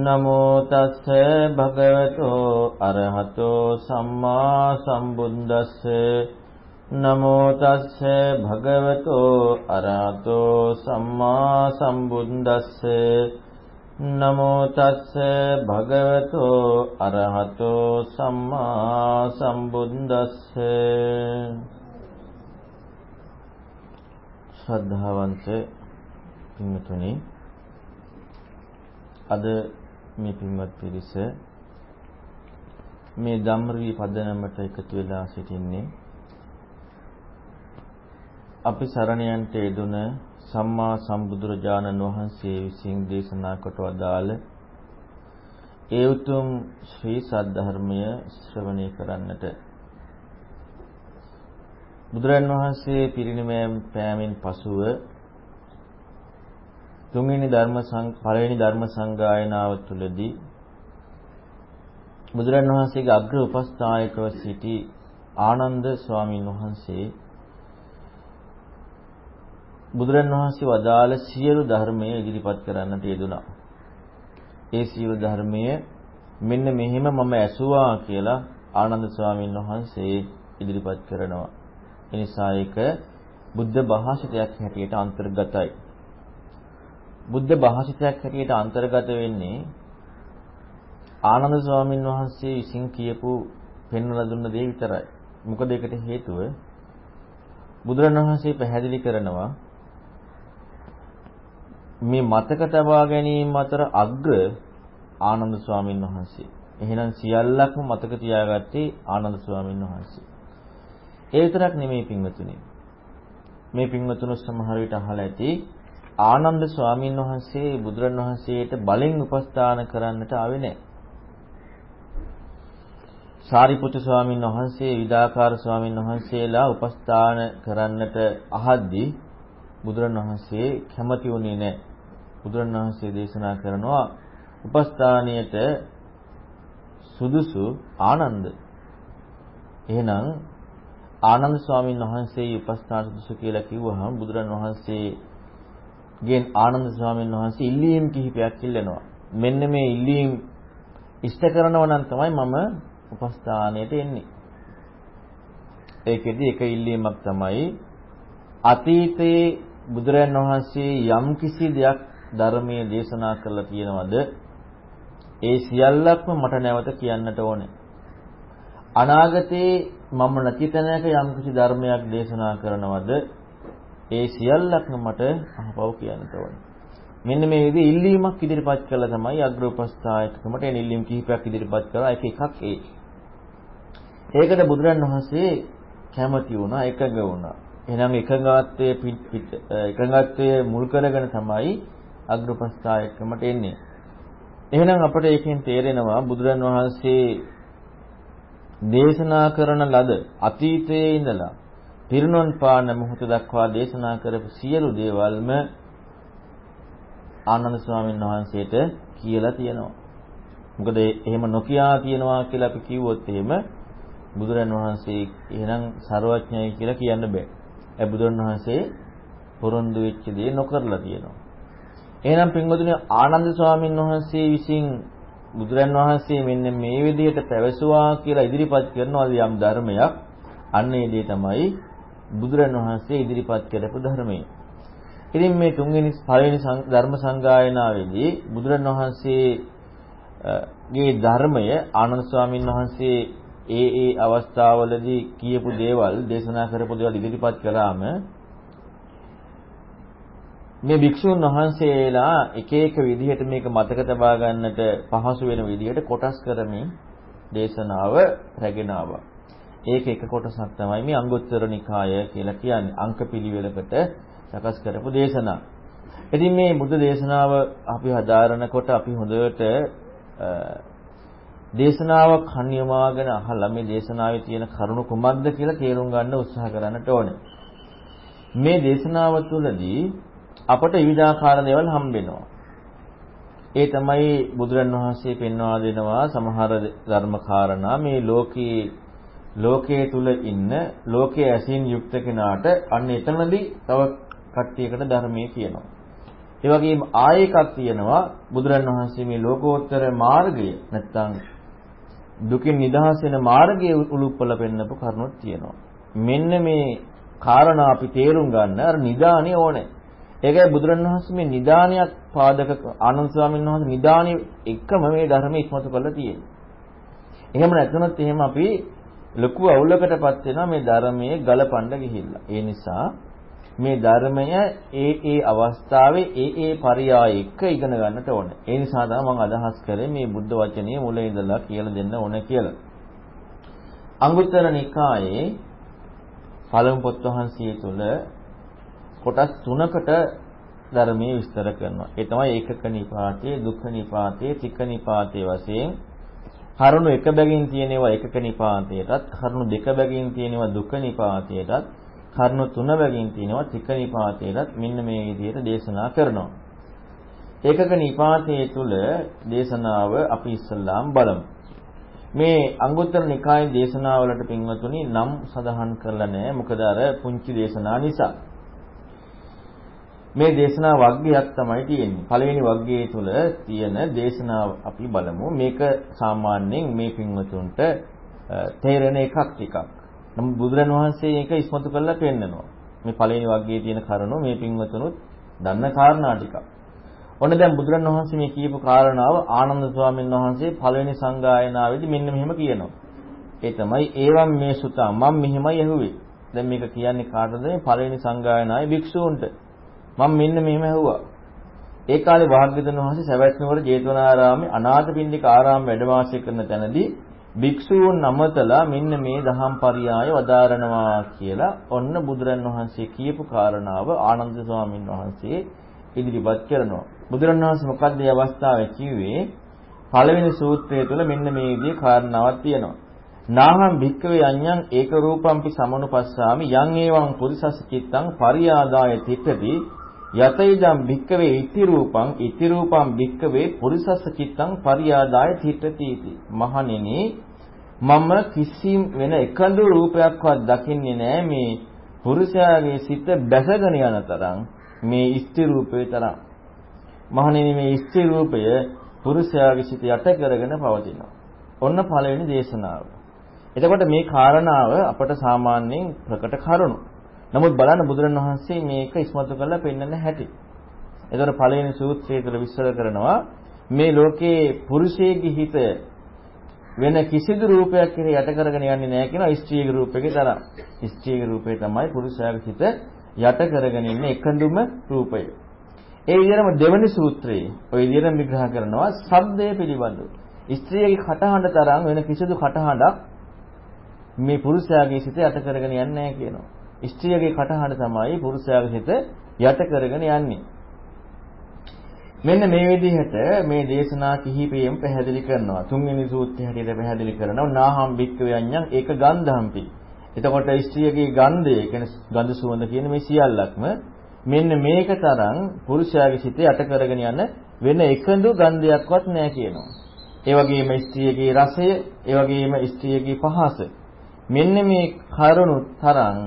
නමෝ තස්ස භගවතෝ අරහතෝ සම්මා සම්බුද්දස්ස. නමෝ තස්ස භගවතෝ අරහතෝ සම්මා සම්බුද්දස්ස. නමෝ තස්ස භගවතෝ අරහතෝ සම්මා සම්බුද්දස්ස. ශ්‍රද්ධාවන්ත පින්තුනි අද මේ පින්වත් පිරිස මේ ධම්රී පදනමට එකතු වෙලා සිටින්නේ. අපි සරණයන්ට යෙදුන සම්මා සම්බුදුරජාණන් වහන්සේ විසින් දේශනා කොට වදාළ ඒ උතුම් ශ්‍රී සද්ධර්මය ශ්‍රවණය කරන්නට. බුදුරන් වහන්සේ පිරිනිමය පෑමෙන් පසුව තුන්වෙනි ධර්ම පළවෙනි ධර්ම සංගායනාව තුළදී බුදුරන් වහන්සේගේ අග්‍ර උපස්ථායකව සිටි ආනන්ද ස්වාමීන් වහන්සේ බුදුරන් වහන්සේ වදාළ සියලු ධර්මයේ ඉදිරිපත් කරන්නට යෙදුණා. ඒ සියලු ධර්මයේ මෙන්න මෙහෙම මම ඇසුවා කියලා ආනන්ද ස්වාමීන් වහන්සේ ඉදිරිපත් කරනවා. එනිසා ඒක බුද්ධ භාෂිතයක් හැටියට අන්තර්ගතයි. බුද්ධ භාෂිතයක් හැටියට අන්තර්ගත වෙන්නේ ආනන්ද ස්වාමීන් වහන්සේ විසින් කියපු පෙන්වලා දුන්න දේ විතරයි. මොකද ඒකට හේතුව බුදුරණවහන්සේ පැහැදිලි කරනවා මේ මතක තබා ගැනීම අතර අග්‍ර ආනන්ද ස්වාමීන් වහන්සේ. එහෙනම් සියල්ලක්ම මතක තියාගත්තේ ආනන්ද ස්වාමීන් වහන්සේ. ඒ විතරක් නෙමෙයි පින්වතුනි. මේ පින්වතුන් සමහර විට අහලා ඇති ආනන්ද ස්වාමීන් වහන්සේ බුදුරන් වහන්සේට බලෙන් උපස්ථාන කරන්නට ආවේ නැහැ. සාරිපුත්‍ර ස්වාමීන් වහන්සේ විදාකාර ස්වාමීන් වහන්සේලා උපස්ථාන කරන්නට අහද්දී බුදුරන් වහන්සේ කැමති වුණේ නැහැ. බුදුරන් වහන්සේ දේශනා කරනවා උපස්ථානියට සුදුසු ආනන්ද. එහෙනම් ආනන්ද ස්වාමීන් වහන්සේ උපස්ථාන සුදුසු කියලා කිව්වහම බුදුරන් වහන්සේගෙන් ආනන්ද ස්වාමීන් වහන්සේ ඉල්ලීම් කිහිපයක් ඉල්ලනවා. මෙන්න මේ ඉල්ලීම් ඉෂ්ට කරනව නම් තමයි මම උපස්ථානයට එන්නේ. ඒකෙදි එක ඉල්ලීමක් තමයි අතීතයේ බුදුරන් වහන්සේ යම් කිසි දෙයක් ධර්මයේ දේශනා කරලා තියෙනවද ඒ සියල්ලක්ම මට නැවත කියන්නට ඕනේ. අනාගතේ මම නැති තැනක යම්කිසි ධර්මයක් දේශනා කරනවද ඒ සියල්ලක්ම මට අහපව් කියන්නට ඕනේ. මෙන්න මේ විදිහේ ඉල්ලීමක් ඉදිරිපත් කළා තමයි අග්‍ර උපස්ථායකකමට එන ඉල්ලීම් කිහිපයක් ඉදිරිපත් කරලා එක එකක් ඒ. ඒකට බුදුරන් වහන්සේ කැමති වුණා එකඟ වුණා. එහෙනම් එකඟත්වයේ එකඟත්වයේ මුල් කරගෙන තමයි අග්‍ර උපස්ථායකකමට එන්නේ. එහෙනම් අපිට ඒකෙන් තේරෙනවා බුදුරන් වහන්සේ දේශනා කරන ලද අතීතයේ ඉඳලා පිරිනොන් පාන මොහොත දක්වා දේශනා කරපු සියලු දේවල්ම ආනන්ද ස්වාමීන් වහන්සේට කියලා තියෙනවා. මොකද එහෙම නොකියා තියෙනවා කියලා අපි කිව්වොත් එහෙම බුදුරන් වහන්සේ එහෙනම් ਸਰවඥයි කියලා කියන්න බෑ. ඒ බුදුරන් වහන්සේ පොරොන්දු වෙච්ච දේ නොකරලා තියෙනවා. එහෙනම් පින්වතුනි ආනන්ද ස්වාමීන් වහන්සේ විසින් බුදුරන් වහන්සේ මෙන්න මේ විදිහට පැවසුවා කියලා ඉදිරිපත් කරනවා යම් ධර්මයක් අන්න ඒ දේ තමයි බුදුරන් වහන්සේ ඉදිරිපත් කරපු ධර්මය. ඉතින් මේ තුන්වෙනි පළවෙනි ධර්ම සංගායනාවේදී බුදුරන් වහන්සේගේ ධර්මය ආනන්ද ස්වාමීන් වහන්සේ ඒ ඒ අවස්ථාවලදී කියපු දේවල් දේශනා කරපු දේවල් ඉදිරිපත් කළාම මේ භික්ෂුන් වහන්සේලා එක එක විදිහට මේක මතක තබා ගන්නට පහසු වෙන විදිහට කොටස් කරමින් දේශනාව රැගෙන ආවා. ඒක එක කොටසක් තමයි මේ අංගුත්තර නිකාය කියලා කියන්නේ අංක පිළිවෙලකට සකස් කරපු දේශනා. ඉතින් මේ බුද්ධ දේශනාව අපි හදාරනකොට අපි හොඳට දේශනාව කන්‍යමාගෙන අහලා මේ දේශනාවේ තියෙන කරුණු කුමක්ද කියලා තේරුම් ගන්න උත්සාහ කරන්නට ඕනේ. මේ දේශනාව තුළදී අපට විවිධාකාර දේවල් හම්බෙනවා. ඒ තමයි බුදුරන් වහන්සේ පෙන්වා දෙනවා සමහර ධර්ම කාරණා මේ ලෝකයේ ලෝකයේ තුල ඉන්න ලෝකයේ ඇසින් යුක්ත කෙනාට අන්න එතනදී තව කට්ටියකට ධර්මයේ කියනවා. ඒ වගේම ආයෙකක් තියෙනවා බුදුරන් වහන්සේ මේ ලෝකෝත්තර මාර්ගය නැත්තම් දුකින් නිදහස් වෙන මාර්ගයේ උලුප්පල පෙන්නපු කරුණක් තියෙනවා. මෙන්න මේ කාරණා අපි තේරුම් ගන්න අර නිදානිය ඕනේ. ඒකයි බුදුරණවහන්සේ මේ නිදානියක් පාදක ආනන්ද ස්වාමීන් වහන්සේ නිදානිය එකම මේ ධර්මයේ ඉස්මතු කරලා තියෙන්නේ. එහෙම නැත්නොත් එහෙම අපි ලොකු අවුලකටපත් වෙනවා මේ ධර්මයේ ගලපන්න ගිහිල්ලා. ඒ නිසා මේ ධර්මය ඒ ඒ අවස්ථාවේ ඒ ඒ පරියාය එක්ක ඉගෙන ගන්නට ඕනේ. ඒ නිසා තමයි මම අදහස් කරේ මේ බුද්ධ වචනේ මුල ඉඳලා කියලා දෙන්න ඕනේ කියලා. අංගුත්තර නිකායේ පළමු පොත් වහන්සිය තුල කොටස් තුනකට ධර්මයේ විස්තර කරනවා. ඒ තමයි ඒකක නිපාතයේ, දුක්ඛ නිපාතයේ, තික්ක නිපාතයේ වශයෙන් කරුණු එක බැගින් තියෙනවා ඒකක නිපාතයටත්, කරුණු දෙක බැගින් තියෙනවා දුක්ඛ නිපාතයටත්, කරුණු තුන බැගින් තියෙනවා තික්ක නිපාතයටත් මෙන්න මේ විදිහට දේශනා කරනවා. ඒකක නිපාතයේ තුල දේශනාව අපි ඉස්සල්ලාම් බලමු. මේ අංගුත්තර නිකායේ දේශනාවලට පින්වතුනි නම් සඳහන් කරලා නැහැ. මොකද අර පුංචි දේශනා නිසා. මේ දේශනා වග්ගයක් තමයි තියෙන්නේ. පළවෙනි වග්ගයේ තුල තියෙන දේශනාව අපි බලමු. මේක සාමාන්‍යයෙන් මේ පින්වතුන්ට තේරෙන එකක් ටිකක්. නමුත් බුදුරන් වහන්සේ මේක ඉස්මතු කරලා පෙන්නනවා. මේ පළවෙනි වග්ගයේ තියෙන කරුණු මේ පින්වතුනුත් දන්න කාරණා ටිකක්. ඔන්න දැන් බුදුරණවහන්සේ මේ කියපු කාරණාව ආනන්ද ස්වාමීන් වහන්සේ පළවෙනි සංගායනාවේදී මෙන්න මෙහෙම කියනවා. ඒ තමයි ඒවම් මේ සුතා මම මෙහෙමයි ඇහුවේ. දැන් මේක කියන්නේ කාටද මේ පළවෙනි සංගායනාවේ භික්ෂූන්ට. මම මෙන්න මෙහෙම ඇහුවා. ඒ කාලේ වාග්යතුන් වහන්සේ සවැත් නුවර ජේතවනාරාමේ අනාථපිණ්ඩික ආරාම වැඩ වාසය කරන තැනදී භික්ෂූන් නමතලා මෙන්න මේ දහම් පරියාය වදාරනවා කියලා ඔන්න බුදුරන් වහන්සේ කියපු කාරණාව ආනන්ද ස්වාමීන් වහන්සේ ඉදිරිපත් කරනවා. බුදුරණවහන්සේ මොකද්ද මේ අවස්ථාවේ කිව්වේ? පළවෙනි සූත්‍රය තුළ මෙන්න මේ විදිහේ කාරණාවක් තියෙනවා. නාහම් භික්කවේ අඤ්ඤං ඒක රූපම්පි සමනුපස්සාමි යං ඒවං පුරිසස් චිත්තං පරියාදාය තිට්ඨති යතයිදම් භික්කවේ ඉති රූපං ඉති රූපං භික්කවේ පුරිසස් චිත්තං පරියාදාය තිට්ඨති इति මහණෙනි මම කිසිම වෙන එකඳු රූපයක්වත් දකින්නේ නැහැ මේ පුරුෂයාගේ සිත බැසගෙන යන තරම් මේ ඉස්ති රූපේ තරම් මහණෙනි මේ ස්ත්‍රී රූපය පුරුෂයාගේ සිත යට කරගෙන පවතිනවා. ඔන්න පළවෙනි දේශනාව. එතකොට මේ කාරණාව අපට සාමාන්‍යයෙන් ප්‍රකට කරුණු. නමුත් බලන්න බුදුරණවහන්සේ මේක ඉස්මතු කරලා පෙන්වන්න හැටි. එතකොට පළවෙනි සූත්‍රය තුළ විස්තර කරනවා මේ ලෝකේ පුරුෂයෙකුගේ හිත වෙන කිසිදු රූපයක් කෙරේ යට කරගෙන යන්නේ නැහැ කියන ස්ත්‍රීගේ රූපයක තරම්. ස්ත්‍රීගේ රූපය තමයි පුරුෂයාගේ හිත යට කරගෙන ඉන්න එකඳුම රූපය. ඒ විදිහටම දෙවනි සූත්‍රයේ ওই විදිහට විග්‍රහ කරනවා ශබ්දය පිළිබඳව. ස්ත්‍රියගේ කටහඬ තරම් වෙන කිසිදු කටහඬක් මේ පුරුෂයාගේ සිත යට කරගෙන යන්නේ නැහැ කියනවා. ස්ත්‍රියගේ කටහඬ තමයි පුරුෂයාගේ සිත යට කරගෙන යන්නේ. මෙන්න මේ විදිහට මේ දේශනා කිහිපයෙන් පැහැදිලි කරනවා. තුන්වෙනි සූත්‍රය හැටියට පැහැදිලි කරනවා. නාහම් භික්ඛවේ අඤ්ඤං ඒක ගන්ධම්පි. එතකොට ස්ත්‍රියගේ ගන්ධය කියන්නේ ගඳ සුවඳ කියන මේ සියල්ලක්ම මෙන්න මේක තරම් පුරුෂයාගේ සිත යට කරගෙන යන වෙන එකඳු ගන්ධයක්වත් නැහැ කියනවා. ඒ වගේම ස්ත්‍රියගේ රසය, ඒ වගේම ස්ත්‍රියගේ පහස. මෙන්න මේ කරුණු තරම්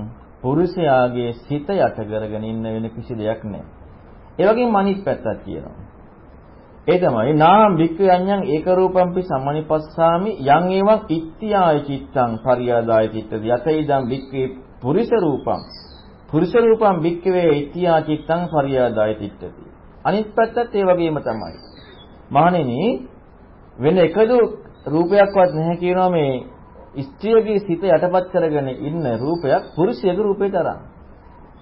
පුරුෂයාගේ සිත යට කරගෙන ඉන්න වෙන කිසි දෙයක් නැහැ. ඒ වගේම අනිත් පැත්තක් කියනවා. ඒ තමයි නාම් වික්ඛයන්යන් ඒක රූපම්පි සම්මනිපස්සාමි යං ඒවං ඉත්‍යාය චිත්තං පරියාදාය චිත්තති යතයිදම් වික්ඛේ පුරිස රූපං පුරුෂ රූපම් භික්කවේ ඉත්‍යා චිත්තං පරියාදාය තිට්ඨති. අනිත් පැත්තත් ඒ වගේම තමයි. මහණෙනි වෙන එකදු රූපයක්වත් නැහැ කියනවා මේ ස්ත්‍රියගේ සිත යටපත් කරගෙන ඉන්න රූපයක් පුරුෂයාගේ රූපේ තරම්.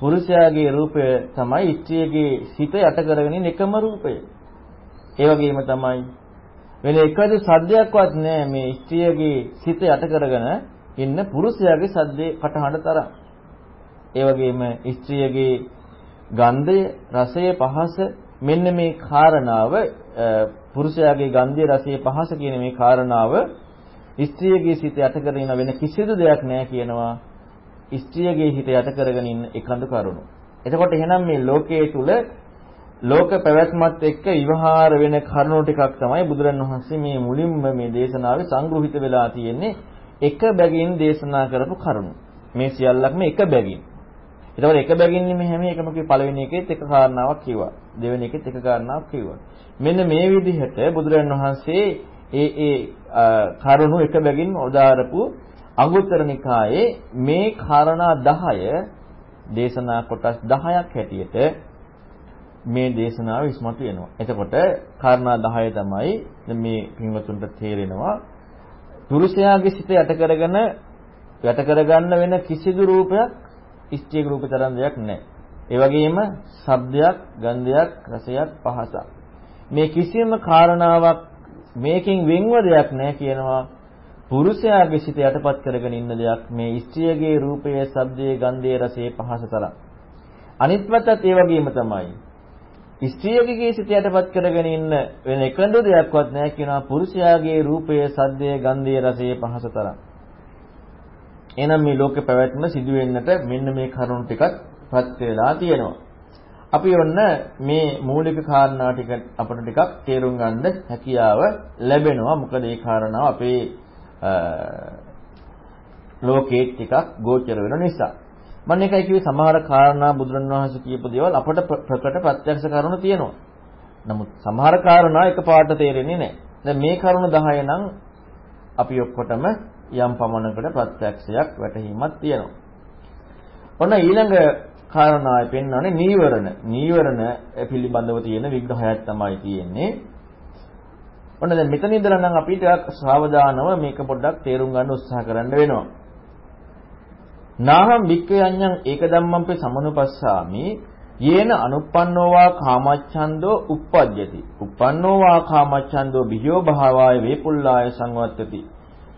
පුරුෂයාගේ රූපය තමයි ස්ත්‍රියගේ සිත යට කරගෙන ඉන්න එකම රූපය. ඒ වගේම තමයි වෙන එකදු සද්දයක්වත් නැහැ මේ ස්ත්‍රියගේ සිත යට කරගෙන ඉන්න පුරුෂයාගේ සද්දේ කටහඬ තරම්. ඒ වගේම ස්ත්‍රියගේ ගන්ධය, රසය, පහස මෙන්න මේ කාරණාව පුරුෂයාගේ ගන්ධය, රසය, පහස කියන මේ කාරණාව ස්ත්‍රියගේ සිත යට කරගෙන වෙන කිසිදු දෙයක් නැහැ කියනවා. ස්ත්‍රියගේ හිත යට කරගෙන ඉන්න එකඳු කරුණු. එතකොට එහෙනම් මේ ලෝකයේ තුල ලෝක පැවැත්මත් එක්ක විවහාර වෙන කරුණු ටිකක් තමයි බුදුරණවහන්සේ මේ මුලින්ම මේ දේශනාවේ සංග්‍රහිත වෙලා තියෙන්නේ එක බැගින් දේශනා කරපු කරුණු. මේ සියල්ලක්ම එක බැගින්. ඒතකොට එක බැගින්නේ මෙහෙම එකම කිව්ව පළවෙනි එකෙත් එක කාරණාවක් කිව්වා. දෙවෙනි එකෙත් එක කාරණාවක් කිව්වා. මෙන්න මේ විදිහට බුදුරජාණන් වහන්සේ ඒ ඒ කරුණු එක බැගින් උදාරපු අංගුත්තර නිකායේ මේ කාරණා 10 දේශනා කොටස් 10ක් හැටියට මේ දේශනාව ඉස්මතු වෙනවා. එතකොට කාරණා 10 තමයි මේ පින්වතුන්ට තේරෙනවා පුරුෂයාගේ සිත යට කරගෙන යට කරගන්න වෙන කිසිදු රූපයක් ස්ත්‍රියක රූප තරම් දෙයක් නැහැ. ඒ වගේම ශබ්දයක්, ගන්ධයක්, රසයක්, පහසක්. මේ කිසියම් කාරණාවක් මේකෙන් වෙන්ව දෙයක් නැහැ කියනවා. පුරුෂයාගේ සිත යටපත් කරගෙන ඉන්න දෙයක් මේ ස්ත්‍රියගේ රූපයේ, ශබ්දයේ, ගන්ධයේ, රසයේ, පහස තරම්. අනිත් පැත්තත් ඒ වගේම තමයි. ස්ත්‍රියගේ සිත යටපත් කරගෙන ඉන්න වෙන එකඳු දෙයක්වත් නැහැ කියනවා පුරුෂයාගේ රූපයේ, ශබ්දයේ, ගන්ධයේ, රසයේ, පහස තරම්. එහෙනම් මේ ලෝකේ පැවැත්ම සිදු වෙන්නට මෙන්න මේ කරුණු ටිකත් පත් වෙලා තියෙනවා. අපි ඔන්න මේ මූලික කාරණා ටික අපිට ටිකක් තේරුම් ගන්න හැකියාව ලැබෙනවා. මොකද මේ කාරණාව අපේ ලෝකයේ ටිකක් ගෝචර වෙන නිසා. මම එකයි කිව්වේ සමහර කාරණා බුදුරණවහන්සේ කියපු දේවල් අපට ප්‍රකට ප්‍රත්‍යක්ෂ කරුණු තියෙනවා. නමුත් සමහර කාරණා එකපාරට තේරෙන්නේ නැහැ. දැන් මේ කරුණු 10 නම් අපි ඔක්කොටම යම් පමණකට ප්‍රත්‍යක්ෂයක් වැටහීමක් තියෙනවා. ඔන්න ඊළඟ කාරණාවේ පෙන්වන්නේ නීවරණ. නීවරණ පිළිබඳව තියෙන විග්‍රහයක් තමයි තියෙන්නේ. ඔන්න දැන් මෙතන ඉඳලා නම් අපි ටිකක් සාවධානව මේක පොඩ්ඩක් තේරුම් ගන්න උත්සාහ කරන්න වෙනවා. නාහම් වික්ඛයන්යන් ඒක ධම්මම්පේ සමනුපස්සාමි යේන අනුප්පන්නෝවා කාමච්ඡන්தோ uppajjati. uppannෝවා කාමච්ඡන්தோ බිහියෝ භාවාය වේපුල්ලාය සංවත්තති.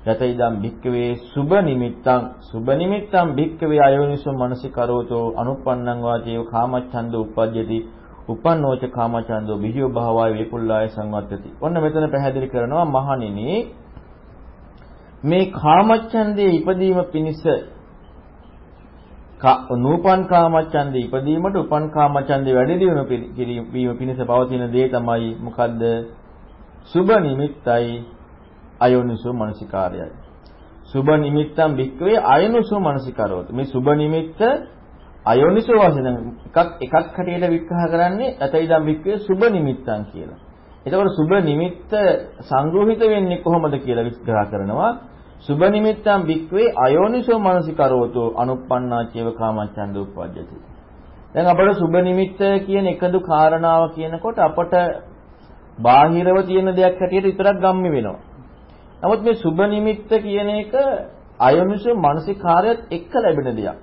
යත ඉදම් භික්කවේ සුබ නිමිත්තං සුබ නිමිත්තං භික්කවේ අයෝනිසෝ මනසිකරෝතෝ අනුප්පන්නං වාචේව කාමච්ඡන්தோ uppajjati උපන්නෝච කාමචන්දෝ විහියෝ භාවය වේකුල්ලාය සංවත්තති. ඔන්න මෙතන පැහැදිලි කරනවා මහණෙනි මේ කාමච්ඡන්දේ ඉපදීම පිණිස නූපන් කාමච්ඡන්දේ ඉපදීමට උපන් කාමච්ඡන්දේ වැඩි දියුණු වීම පිණිස පවතින දේ තමයි මොකද්ද? සුබ නිමිත්තයි අයෝනිසෝ මනසිකාරයයි. සුබ නිමිත්තම් වික්කවේ අයෝනිසෝ මනසිකාරෝත. මේ සුබ නිමිත්ත අයෝනිසෝ වශයෙන් එකක් එකක් හැටියට විග්‍රහ කරන්නේ අතයිදම් වික්කවේ සුබ නිමිත්තන් කියලා. එතකොට සුබ නිමිත්ත සංග්‍රහිත වෙන්නේ කොහොමද කියලා විග්‍රහ කරනවා. සුබ නිමිත්තම් වික්කවේ අයෝනිසෝ මනසිකරෝතෝ අනුප්පන්නාචේව කාමච්ඡන්ද උප්පජ්ජති. දැන් අපට සුබ නිමිත්ත කියන එකදු කාරණාව කියනකොට අපට බාහිරව තියෙන දෙයක් හැටියට විතරක් ගම්මි වෙනවා. නමුත් මේ සුබ නිමිත්ත කියන එක අයෝනිසෝ මනසිකාරයත් එක්ක ලැබෙන දෙයක්.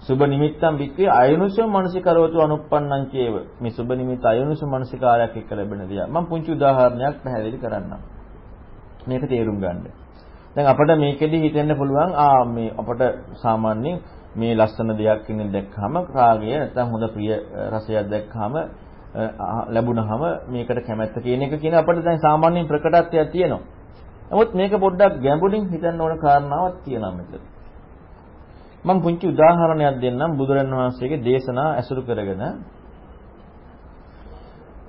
සුබ නිමිත්තම් වික්‍රේ අයනුසම මනසිකරවතු අනුප්පන්නං චේව මේ සුබ නිමිත්ත අයනුසම මනසිකාරයක් එක්ක ලැබෙන දෙයක්. මම පුංචි උදාහරණයක් පැහැදිලි කරන්නම්. මේක තේරුම් ගන්න. දැන් අපිට මේකෙදි හිතෙන්න පුළුවන් ආ මේ අපට සාමාන්‍යයෙන් මේ ලස්සන දෙයක් ඉන්නේ දැක්කම රාගය නැත්නම් හොඳ ප්‍රිය රසයක් දැක්කම ලැබුණාම මේකට කැමැත්ත කියන එක කියන අපිට දැන් සාමාන්‍යයෙන් ප්‍රකටත්වයක් තියෙනවා. නමුත් මේක පොඩ්ඩක් ගැඹුරින් හිතන්න ඕන කාරණාවක් තියෙනවා මෙතන මම පුංචි උදාහරණයක් දෙන්නම් බුදුරන් වහන්සේගේ දේශනා ඇසුරු කරගෙන.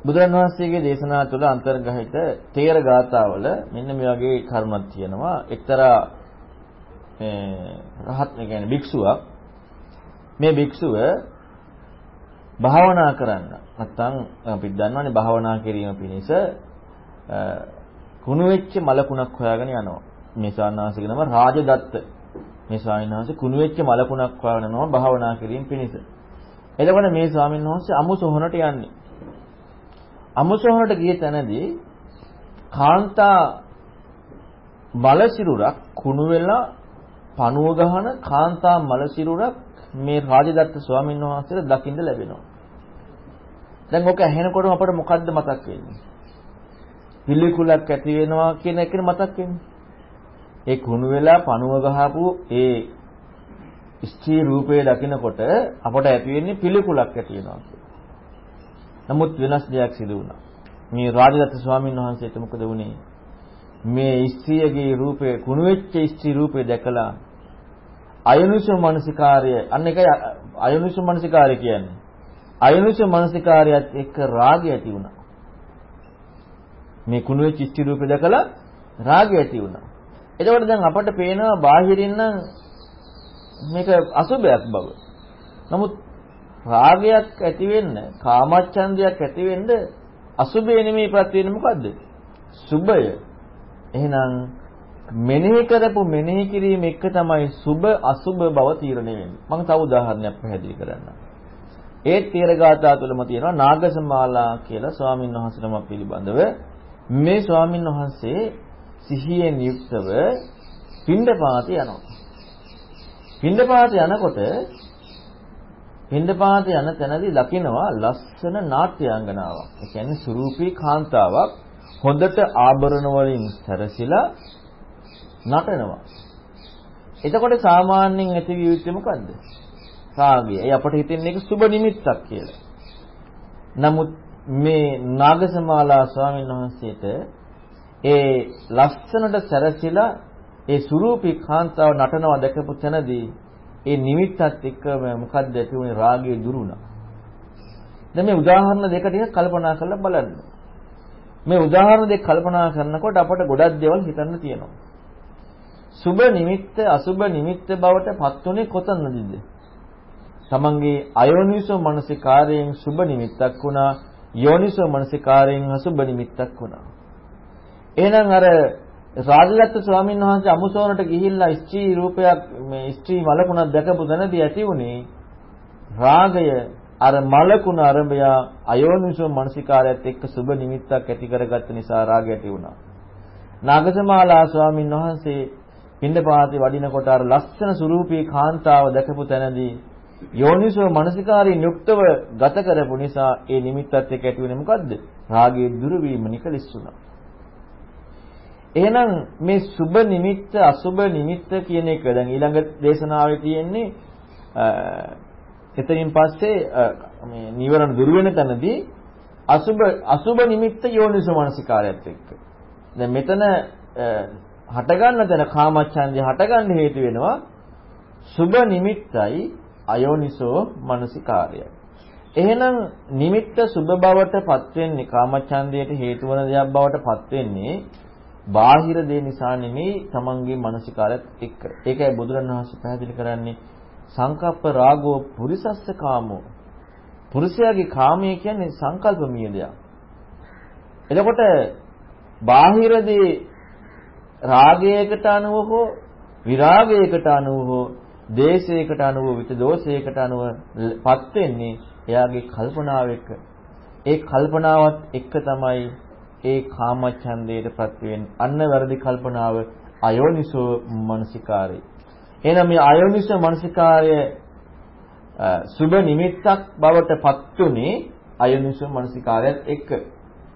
බුදුරන් වහන්සේගේ දේශනා තුළ අන්තර්ගහිත තේර ගාථාවල මෙන්න මේ වගේ කරුණක් තියෙනවා. එක්තරා රහත් කියන්නේ භික්ෂුවක්. මේ භික්ෂුව භාවනා කරන්න. නැත්නම් අපි දන්නවනේ භාවනා කිරීම පිණිස කුණු වෙච්ච මලකුණක් හොයාගෙන යනවා මේ සාන්නාසික නම රාජදත්ත මේ ස්වාමීන් වහන්සේ කුණු වෙච්ච මලකුණක් වවනවා භාවනා කිරීම පිණිස. එතකොට මේ ස්වාමීන් වහන්සේ අමුසොහනට යන්නේ. අමුසොහනට ගිය තැනදී කාන්තා මලසිරුරක් කුණු වෙලා පණුව ගහන කාන්තා මලසිරුරක් මේ රාජදත්ත ස්වාමීන් වහන්සේට දකින්න ලැබෙනවා. දැන් ඔක ඇහෙනකොටම අපට මොකද්ද මතක් වෙන්නේ? පිළිකුලක් ඇති වෙනවා කියන එක මතක් වෙන්නේ. ඒ කුණු වෙලා පණුව ගහපු ඒ ස්ත්‍රී රූපය දකිනකොට අපට ඇති වෙන්නේ පිළිකුලක් ඇති වෙනවා නමුත් වෙනස් දෙයක් සිදු වුණා. මේ රාජදත්ත ස්වාමීන් වහන්සේට මොකද වුනේ? මේ ස්ත්‍රියගේ රූපය කුණු වෙච්ච ස්ත්‍රී රූපය දැකලා අයනුෂ මනසිකාර්ය අන්න එකයි අයනුෂ මනසිකාර්ය කියන්නේ. අයනුෂ මනසිකාර්යයත් එක්ක රාගය ඇති වුණා. මේ කුණු වෙච්ච ස්ත්‍රී රූපය දැකලා රාගය ඇති වුණා. එතකොට දැන් අපට පේනවා බාහිරින් නම් මේක අසුබයක් බව. නමුත් රාගයක් ඇති වෙන්න, කාමච්ඡන්දයක් ඇති වෙන්න අසුබේ නෙමෙයි ප්‍රත්‍ය වෙන්නේ මොකද්ද? සුබය. එහෙනම් මෙනෙහි කරපු මෙනෙහි කිරීම එක තමයි සුබ අසුබ බව තීරණය වෙන්නේ. මම තව උදාහරණයක් පැහැදිලි කරන්නම්. ඒ තේරගාථා තුළම තියෙනවා නාගසමාලා කියලා ස්වාමීන් වහන්සේ නමක් පිළිබඳව මේ ස්වාමීන් වහන්සේ සිහියෙන් යුක්තව පින්ඩපාත යනවා. පින්ඩපාත යනකොට පින්ඩපාත යන තැනදී දකිනවා ලස්සන නාට්‍යාංගනාවක්. ඒ කියන්නේ සුරූපී කාන්තාවක් හොඳට ආභරණ වලින් සැරසිලා නටනවා. එතකොට සාමාන්‍යයෙන් ඇති විය යුත්තේ මොකද්ද? රාගය. ඒ අපට හිතෙන්නේ ඒක සුබ නිමිත්තක් කියලා. නමුත් මේ නාගසමාලා ස්වාමීන් වහන්සේට ඒ ලස්සනට සැරසිලා ඒ සුරූපී කාන්තාව නටනවා දැකපු තැනදී ඒ නිමිත්තත් එක්කම මොකද්ද ඇති වුනේ රාගය දුරුණා. දැන් මේ උදාහරණ දෙක ටික කල්පනා කරලා බලන්න. මේ උදාහරණ දෙක කල්පනා කරනකොට අපට ගොඩක් දේවල් හිතන්න තියෙනවා. සුබ නිමිත්ත අසුබ නිමිත්ත බවට පත්ුනේ කොතනදද? තමන්ගේ අයෝනිසෝ මනසිකාරයෙන් සුබ නිමිත්තක් වුණා යෝනිසෝ මනසිකාරයෙන් අසුබ නිමිත්තක් වුණා. එහෙනම් අර රාජදත්ත ස්වාමීන් වහන්සේ අමුසෝනට ගිහිල්ලා ස්ත්‍රී රූපයක් මේ ස්ත්‍රී මලකුණක් දැකපු තැනදී ඇති වුණේ රාගය අර මලකුණ අරබය අයෝනිසෝ මනසිකාරයත් එක්ක සුබ නිමිත්තක් ඇති කරගත්ත නිසා රාගය ඇති වුණා. නාගසමාලා ස්වාමීන් වහන්සේ පින්දපාතේ වඩිනකොට අර ලස්සන සුරූපී කාන්තාව දැකපු තැනදී යෝනිසෝ මනසිකාරී යුක්තව ගත කරපු නිසා ඒ නිමිත්තත් එක්ක ඇති වෙන්නේ මොකද්ද? රාගයේ දුරු වීම නිකලිස්සුණා. එහෙනම් මේ සුබ නිමිත්ත අසුබ නිමිත්ත කියන එක දැන් ඊළඟ දේශනාවේ තියෙන්නේ එතනින් පස්සේ මේ නීවරණ දුරු වෙන තැනදී අසුබ අසුබ නිමිත්ත යෝනිසෝ මනසිකාරයත් එක්ක. දැන් මෙතන හටගන්න තැන කාමච්ඡන්දය හටගන්න හේතු වෙනවා සුබ නිමිත්තයි අයෝනිසෝ මනසිකාරයයි. එහෙනම් නිමිත්ත සුබ බවට පත් වෙන්නේ කාමච්ඡන්දයට හේතු වන දෙයක් බවට පත් වෙන්නේ බාහිර දේ නිසා නෙමෙයි තමන්ගේ මානසිකාරයත් එක්ක. ඒකයි බුදුරණවහන්සේ පැහැදිලි කරන්නේ සංකප්ප රාගෝ පුරිසස්ස කාමෝ. පුරුෂයාගේ කාමය කියන්නේ සංකල්පමීය දෙයක්. එතකොට බාහිර දේ රාගයකට අනුව හෝ විරාගයකට අනුව හෝ දේශයකට අනුව විත දෝෂයකට අනුවපත් වෙන්නේ එයාගේ කල්පනාව එක්ක. ඒ කල්පනාවත් එක්ක තමයි ඒ කාමච්ඡන්දයට ප්‍රති වෙන්නේ. අන්න වැරදි කල්පනාව අයෝනිසෝ මනසිකාරය. එහෙනම් මේ අයෝනිසෝ මනසිකාරය සුබ නිමිත්තක් බවට පත්ුනේ අයෝනිසෝ මනසිකාරයත් එක්ක.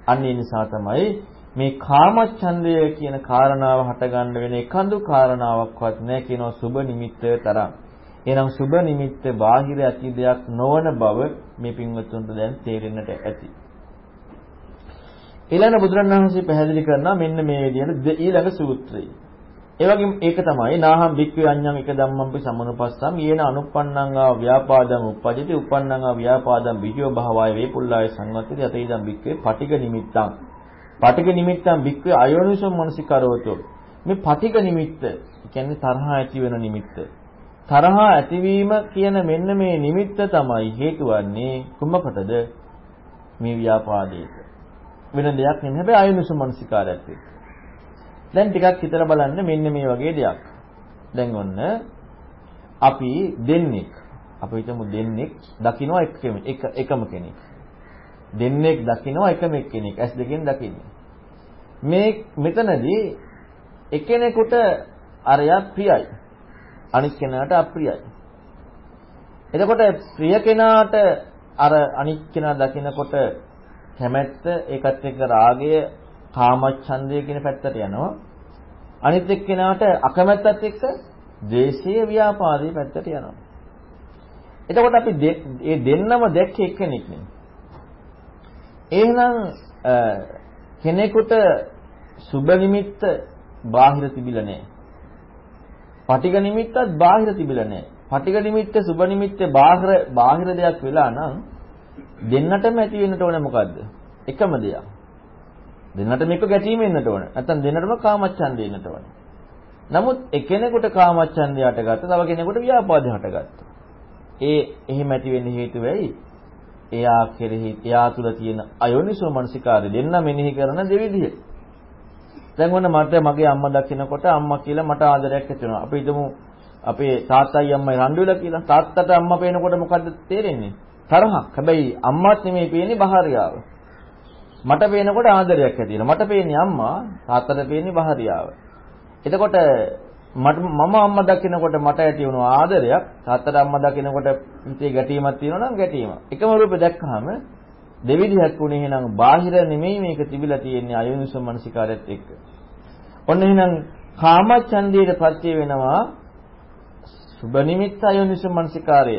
අන්න ඒ නිසා තමයි මේ කාමච්ඡන්දය කියන කාරණාව හටගන්න වෙන එකඳු කාරණාවක්වත් නැහැ කියනවා සුබ නිමිත්ත තරම්. එහෙනම් සුබ නිමිත්ත බාහිර ඇති දෙයක් නොවන බව මේ පින්වත්තුන්ට දැන් තේරෙන්නට ඇති. ඊළඟ බුදුරණවහන්සේ පැහැදිලි කරනවා මෙන්න මේ විදිහට ඊළඟ සූත්‍රය. ඒ වගේම ඒක තමයි නාහම් බික්ඛවේ අඤ්ඤං එක ධම්මම්පි සමනුපස්සම් යේන අනුප්පන්නං ආ ව්‍යාපාදං උප්පජිත උප්පන්නං ආ ව්‍යාපාදං විජ්ජෝ භාවය වේපුල්ලාය සංවත්තති යතේදම් බික්ඛවේ පටිඝ නිමිත්තං පටිඝ නිමිත්තං බික්ඛවේ අයෝනිසෝ මනසිකරවතෝ. මේ පටිඝ නිමිත්ත කියන්නේ තරහ ඇති වෙන නිමිත්ත. තරහ ඇතිවීම කියන මෙන්න මේ නිමිත්ත තමයි හේතු වන්නේ කුමකටද? මේ ව්‍යාපාදයට වෙන දෙයක් නෙමෙයි. හැබැයි අයෝනිසෝ මනසිකාරයත් එක්ක. දැන් ටිකක් හිතලා බලන්න මෙන්න මේ වගේ දෙයක්. දැන් ඔන්න අපි දෙන්නෙක්. අපි හිතමු දෙන්නෙක් දකින්න එක එකම කෙනෙක්. දෙන්නෙක් දකිනවා එකම එක්කෙනෙක් ඇස් දෙකෙන් දකින්නේ. මේ මෙතනදී එක්කෙනෙකුට අරයා ප්‍රියයි. අනිත් කෙනාට අප්‍රියයි. එතකොට ප්‍රිය කෙනාට අර අනිත් කෙනා දකිනකොට කැමැත්ත ඒකත් එක්ක රාගය කාමච්ඡන්දය කියන පැත්තට යනවා. අනිත් එක්කෙනාට අකමැත්තත් එක්ක ද්වේෂය ව්‍යාපාදයේ පැත්තට යනවා. එතකොට අපි මේ දෙන්නම දැක්කේ එක්කෙනෙක් නෙමෙයි. එහෙනම් කෙනෙකුට සුබ නිමිත්ත බාහිර තිබිලා නැහැ. පටිඝ නිමිත්තත් බාහිර තිබිලා නැහැ. පටිඝ නිමිත්ත සුබ නිමිත්ත බාහිර බාහිර දෙයක් වෙලා නම් දෙන්නටම ඇති වෙන්නට ඕනේ මොකද්ද? එකම දෙයක්. දෙන්නටම එක ගැටීම එන්නට ඕනේ. නැත්නම් දෙන්නටම කාමච්ඡන්දය එන්නට ඕනේ. නමුත් එකිනෙකට කාමච්ඡන්දය හටගත්තා, තව කෙනෙකුට ව්‍යාපාදය හටගත්තා. ඒ එහෙම ඇති වෙන්න හේතුව වෙයි. එයා කෙරෙහි එයා තුල තියෙන අයෝනිසෝ මනසිකාරය දෙන්න මෙනෙහි කරන දෙවිදිහ. දැන් ඔන්න මට මගේ අම්මා දකිනකොට අම්මා කියලා මට ආදරයක් ඇති වෙනවා. අපි හිතමු අපේ තාත්තයි අම්මයි රණ්ඩු වෙලා කියලා. තාත්තට අම්මා පේනකොට මොකද්ද තේරෙන්නේ? තරහක්. හැබැයි අම්මාත් නෙමෙයි පේන්නේ බහාරියාව. මට පේනකොට ආදරයක් ඇති වෙනවා. මට පේන්නේ අම්මා, තාත්තට පේන්නේ බහාරියාව. එතකොට මට මම අම්මා දකිනකොට මට ඇති වුණු ආදරයක් තාත්තට අම්මා දකිනකොට ඉතේ ගැටීමක් තියෙනවා නම් ගැටීම. එකම රූපේ දැක්කහම දෙවිදිහක් උනේ එහෙනම් බාහිර නෙමෙයි මේක තිබිලා තියෙන්නේ අයෝනිසෝ මනසිකාරයත් එක්ක. ඔන්න එහෙනම් කාමච්ඡන්දයේ ප්‍රත්‍ය වෙනවා සුබ නිමිත්ත අයෝනිසෝ මනසිකාරය.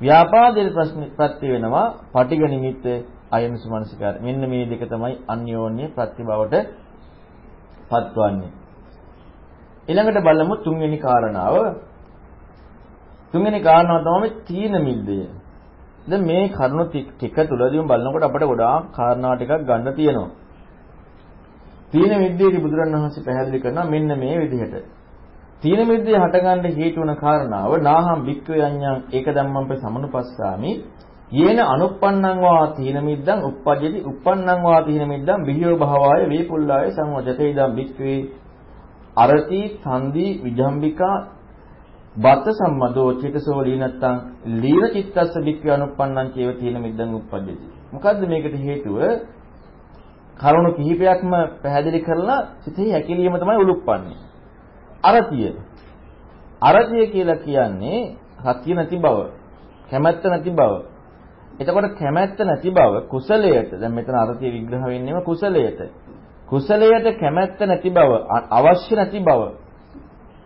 ව්‍යාපාදයේ ප්‍රත්‍ය වෙනවා පටිඝ නිමිත්ත අයෝනිසෝ මනසිකාරය. මෙන්න මේ දෙක තමයි අන්‍යෝන්‍ය ප්‍රතිභවට පත්වන්නේ. ඊළඟට බලමු තුන්වෙනි කාරණාව. තුන්වෙනි කාරණාව තමයි තීන මිද්දය. දැන් මේ කරුණු ටික තුලදීම බලනකොට අපිට ගොඩාක් කාරණා ටිකක් ගන්න තියෙනවා. තීන මිද්දේදී බුදුරණවහන්සේ පැහැදිලි කරනවා මෙන්න මේ විදිහට. තීන මිද්දේ හටගන්න හේතු වන කාරණාව නාහම් වික්ඛය අඤ්ඤං ඒක ධම්මං සමනුපස්සාමි යේන අනුප්පන්නං වා තීන මිද්දං uppajjati uppannං වා තීන මිද්දං බිහියෝ භවය වේපුල්ලාය සංවජතේ ඉදම් වික්ඛවේ අරති සංදි විජම්බිකා බත සම්මදෝ චිතසෝ ලීනත්තං ලීන චිත්තස්ස වික්ඛවේ අනුප්පන්නං චේව තීන මිද්දං uppajjati මොකද්ද මේකට හේතුව? කරුණු කිහිපයක්ම පැහැදිලි කරලා සිතේ හැකිලිම තමයි උලුප්පන්නේ. අරතිය. අරතිය කියලා කියන්නේ සතිය නැති බව කැමැත්ත නැති බව. එතකොට කැමැත්ත නැති බව කුසලයට දැන් මෙතන අර්ථය විග්‍රහ වෙන්නේම කුසලයට. කුසලයට කැමැත්ත නැති බව අවශ්‍ය නැති බව.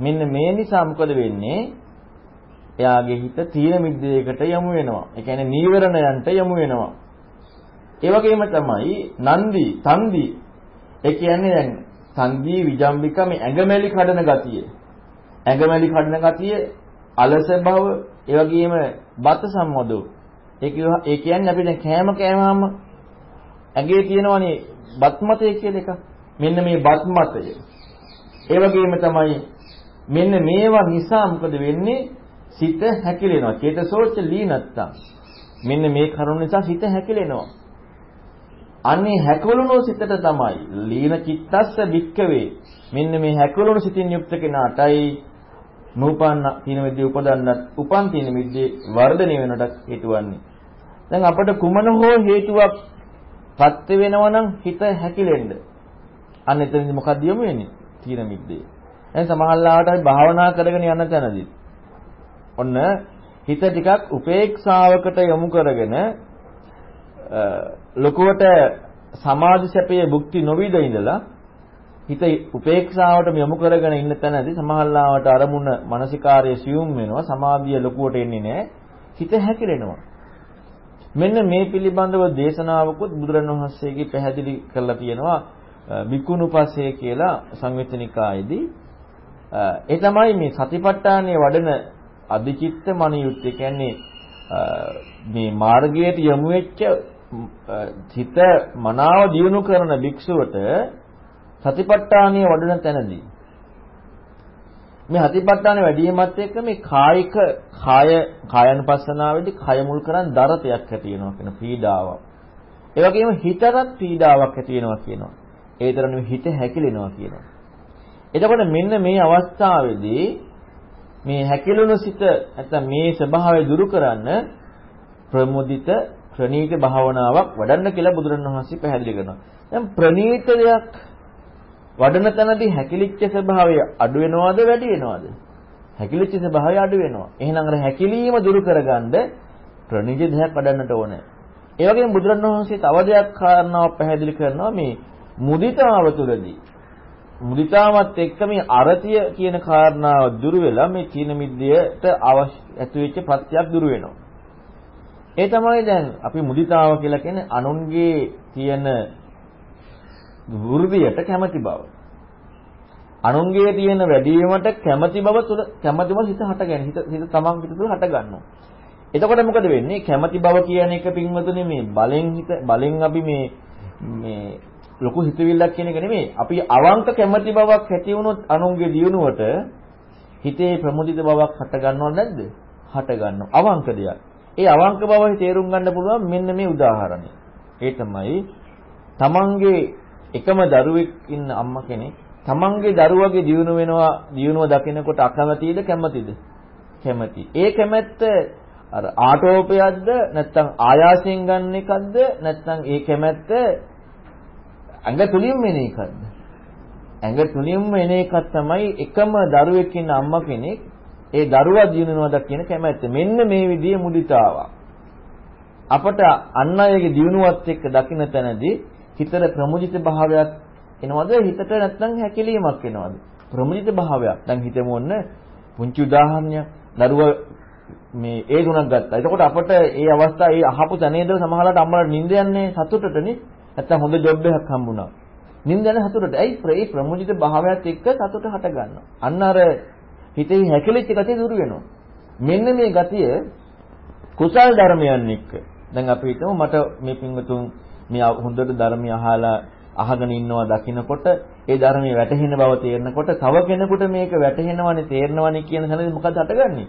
මෙන්න මේ නිසා මොකද වෙන්නේ? එයාගේ හිත තීන මිද්දයකට යමු වෙනවා. ඒ කියන්නේ නීවරණයන්ට යමු වෙනවා. ඒ වගේම තමයි නන්දි, තන්දි. ඒ කියන්නේ දැන් තන්දි විජම්බික මේ ඇඟමැලි කඩන ගතිය. ඇඟමැලි කඩන ගතිය, අලස බව, ඒ වගේම බත සම්මදෝ ඒ කිව්වා ඒ කියන්නේ අපි දැන් කෑම කෑවම ඇඟේ තියෙනවනේ බත්මතය කියලා එකක්. මෙන්න මේ බත්මතය. ඒ වගේම තමයි මෙන්න මේවා නිසා මොකද වෙන්නේ? සිත හැකිලෙනවා. චේතසෝච ලීනත්තම්. මෙන්න මේ කරුණ නිසා සිත හැකිලෙනවා. අන්නේ හැකලුණු සිතට තමයි ලීන චිත්තස්ස වික්කවේ. මෙන්න මේ හැකලුණු සිතින් යුක්ත කෙනාටයි නූපන්න තීන විද්‍ය උපදන්නත් උපන් තීන විද්‍ය වර්ධනය වෙනටත් හේතු වන්නේ. දැන් අපට කුමන හෝ හේතුවක් පත්‍ය වෙනවා නම් හිත හැකිලෙන්න. අන්න එතනදි මොකක්ද යමු වෙන්නේ? තීන මිද්දේ. දැන් සමහරවිට අපි භාවනා කරගෙන යන තැනදී ඔන්න හිත ටිකක් උපේක්ෂාවකට යොමු කරගෙන ලොකුවට සමාධි සැපයේ භුක්ති නොවිද ඉඳලා හිත උපේක්ෂාවට යොමු කරගෙන ඉන්න තැනදී සමහරලාවට අරමුණ මානසිකාර්ය සියුම් වෙනවා සමාධිය ලොකුවට එන්නේ නැහැ හිත හැකිලෙනවා මෙන්න මේ පිළිබඳව දේශනාවකුත් බුදුරණවහන්සේගේ පැහැදිලි කරලා තියෙනවා බිකුණුපස්සේ කියලා සංයුත්තනිකායේදී ඒ තමයි මේ සතිපට්ඨානයේ වඩන අධිචිත්ත මනියුත් කියන්නේ මේ මාර්ගයට යොමු වෙච්ච හිත මනාව දියුණු කරන භික්ෂුවට සතිපට්ඨානයේ වඩන තැනදී මේ හතිපට්ඨාන වැඩිවීමත් එක්ක මේ කායික කාය කායනුපස්සනාවේදී කය මුල් කරන් දරතයක් ඇති වෙනවා කියන පීඩාවක්. ඒ වගේම හිතටත් පීඩාවක් ඇති වෙනවා කියනවා. ඒ තරම් හිත හැකිලෙනවා කියනවා. එතකොට මෙන්න මේ අවස්ථාවේදී මේ හැකිලුණු සිත නැත්නම් මේ ස්වභාවය දුරු කරන්න ප්‍රමුදිත ප්‍රනීත භාවනාවක් වඩන්න කියලා බුදුරණවහන්සේ පැහැදිලි කරනවා. දැන් ප්‍රනීත දෙයක් වඩන තැනදී හැකිලිච්ච ස්වභාවය අඩු වෙනවද වැඩි වෙනවද? හැකිලිච්ච ස්වභාවය අඩු වෙනවා. එහෙනම් අර හැකිලීම දුරු කරගන්න ප්‍රණීත දෙයක් වඩන්නට ඕනේ. ඒ වගේම බුදුරණවහන්සේ තව දෙයක් කාරණාවක් පැහැදිලි කරනවා මේ මුදිතාව තුළදී. මුදිතාවත් එක්ක මේ අරතිය කියන කාරණාව දුරු වෙලා මේ චීන මිද්දයට අවශ්‍ය ඇතු වෙච්ච ප්‍රත්‍යක් දුරු වෙනවා. ඒ තමයි දැන් අපි මුදිතාව කියලා කියන්නේ අනුන්ගේ තියෙන වෘද්ධියට කැමැති බව. අනුන්ගේ තියෙන වැඩිවීමට කැමැති බව තුළ කැමැතිම හිත හටගන්න. හිත හිත තමන් හිත තුළ හට ගන්නවා. එතකොට මොකද වෙන්නේ? කැමැති බව කියන එක පින්වතුනි මේ බලෙන් හිත බලෙන් අපි මේ මේ ලොකු හිතවිල්ලක් කියන එක නෙමෙයි. අපි අවංක කැමැති බවක් ඇති වුණොත් අනුන්ගේ දියුණුවට හිතේ ප්‍රමුදිත බවක් හට ගන්නව නැද්ද? හට ගන්නවා. අවංක දෙයක්. ඒ අවංක බවයි තේරුම් ගන්න පුළුවන් මෙන්න මේ උදාහරණය. ඒ තමයි තමන්ගේ එකම දරුවෙක් ඉන්න අම්මා කෙනෙක් තමන්ගේ දරුවගේ දියුණු වෙනවා දියුණුව දකිනකොට අකමැතිද කැමැතිද? කැමැති. ඒ කැමැත්ත අර ආටෝපයක්ද නැත්නම් ආයාසයෙන් ගන්න එකක්ද නැත්නම් ඒ කැමැත්ත ඇඟ තුලින්ම එන එකක්ද? ඇඟ තුලින්ම එන එකක් තමයි එකම දරුවෙක් ඉන්න අම්මා කෙනෙක් ඒ දරුවා දිනුනවද කියන කැමැත්ත. මෙන්න මේ විදිහේ මුදිතාවක්. අපට අන් අයගේ දිනුවත් එක්ක දකින්න තැනදී හිතට ප්‍රමුජිත භාවයක් එනවද හිතට නැත්නම් හැකිලීමක් එනවද? ප්‍රමුජිත භාවයක්. දැන් හිතමු ඔන්න පුංචි උදාහරණයක්. දරුවා මේ ඒ දුණක් ගත්තා. එතකොට අපට ඒ අවස්ථාව ඒ අහපු තැනේද සමහරවිට අම්මලාට නිින්ද යන්නේ සතුටටනේ. නැත්තම් හොඳ ජොබ් එකක් හම්බුණා. නිින්ද යන සතුටට. ඇයි ඒ ප්‍රමුජිත භාවයත් එක්ක සතුට හට ගන්නවා. අන්න අර හිතේ හැකිලිච්ච ගතිය දුරු වෙනවා. මෙන්න මේ ගතිය කුසල් ධර්මයන් එක්ක. දැන් අපි හිතමු මට මේ පින්වතුන් මේ හොඳට ධර්මය අහලා අහගෙන ඉන්නවා දකින්නකොට ඒ ධර්මයේ වැටහෙන බව තේරෙනකොට තව කෙනෙකුට මේක වැටහෙනවනේ තේරෙනවනේ කියන තැනදී මොකද හටගන්නේ?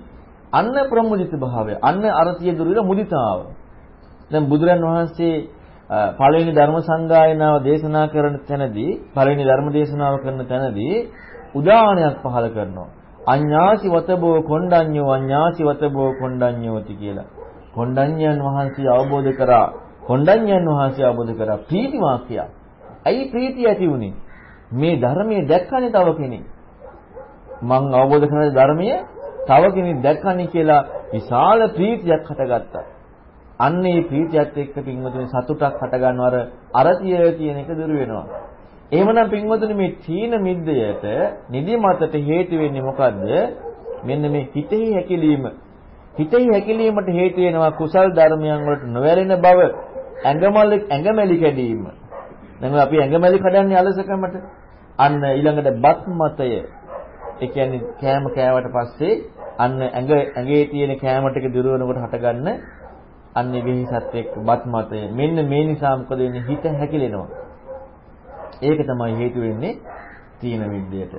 අන්න ප්‍රමුදිත භාවය. අන්න අරතිය දුරිල මුදිතාව. දැන් බුදුරන් වහන්සේ පළවෙනි ධර්ම සංගායනාව දේශනා කරන තැනදී පළවෙනි ධර්ම දේශනාව කරන තැනදී උදාහරණයක් පහල කරනවා. අඤ්ඤාසි වතබෝ කොණ්ඩඤ්ඤෝ අඤ්ඤාසි වතබෝ කොණ්ඩඤ්ඤෝති කියලා. කොණ්ඩඤ්ඤයන් වහන්සේ අවබෝධ කරා කොණ්ඩඤ්ඤයන් වහන්සේ අවබෝධ කරා ප්‍රීති වාක්‍යය. ඇයි ප්‍රීතිය ඇති වුනේ? මේ ධර්මයේ දැක්කනේ තව කෙනෙක්. මං අවබෝධ කරන ධර්මයේ තව කෙනෙක් දැක්කනේ කියලා විශාල ප්‍රීතියක් හටගත්තා. අන්න ඒ ප්‍රීතියත් එක්ක පින්වතුනි සතුටක් හටගන්නවර අරතිය කියන එක දුර වෙනවා. එහෙමනම් පින්වතුනි මේ තීන මිද්දයට නිදිමතට හේතු වෙන්නේ මොකද්ද? මෙන්න මේ හිතෙහි හැකිලිම. හිතෙහි හැකිලීමට හේතු වෙනවා කුසල් ධර්මයන් වලට නොවැළෙන බව, ඇඟමල් ඇඟමැලි කැඩීම. දැන් අපි ඇඟමැලි කඩන්නේ අලසකමට. අන්න ඊළඟට බත් මතය. ඒ කියන්නේ කෑම කෑවට පස්සේ අන්න ඇඟ ඇඟේ තියෙන කෑම ටික දුර වෙනකොට හටගන්න අන්නේ වෙහිසත් එක්ක බත් මතය. මෙන්න මේ නිසා මොකද වෙන්නේ? හිත හැකිලෙනවා. ඒක තමයි හේතු වෙන්නේ තීන විද්‍යට.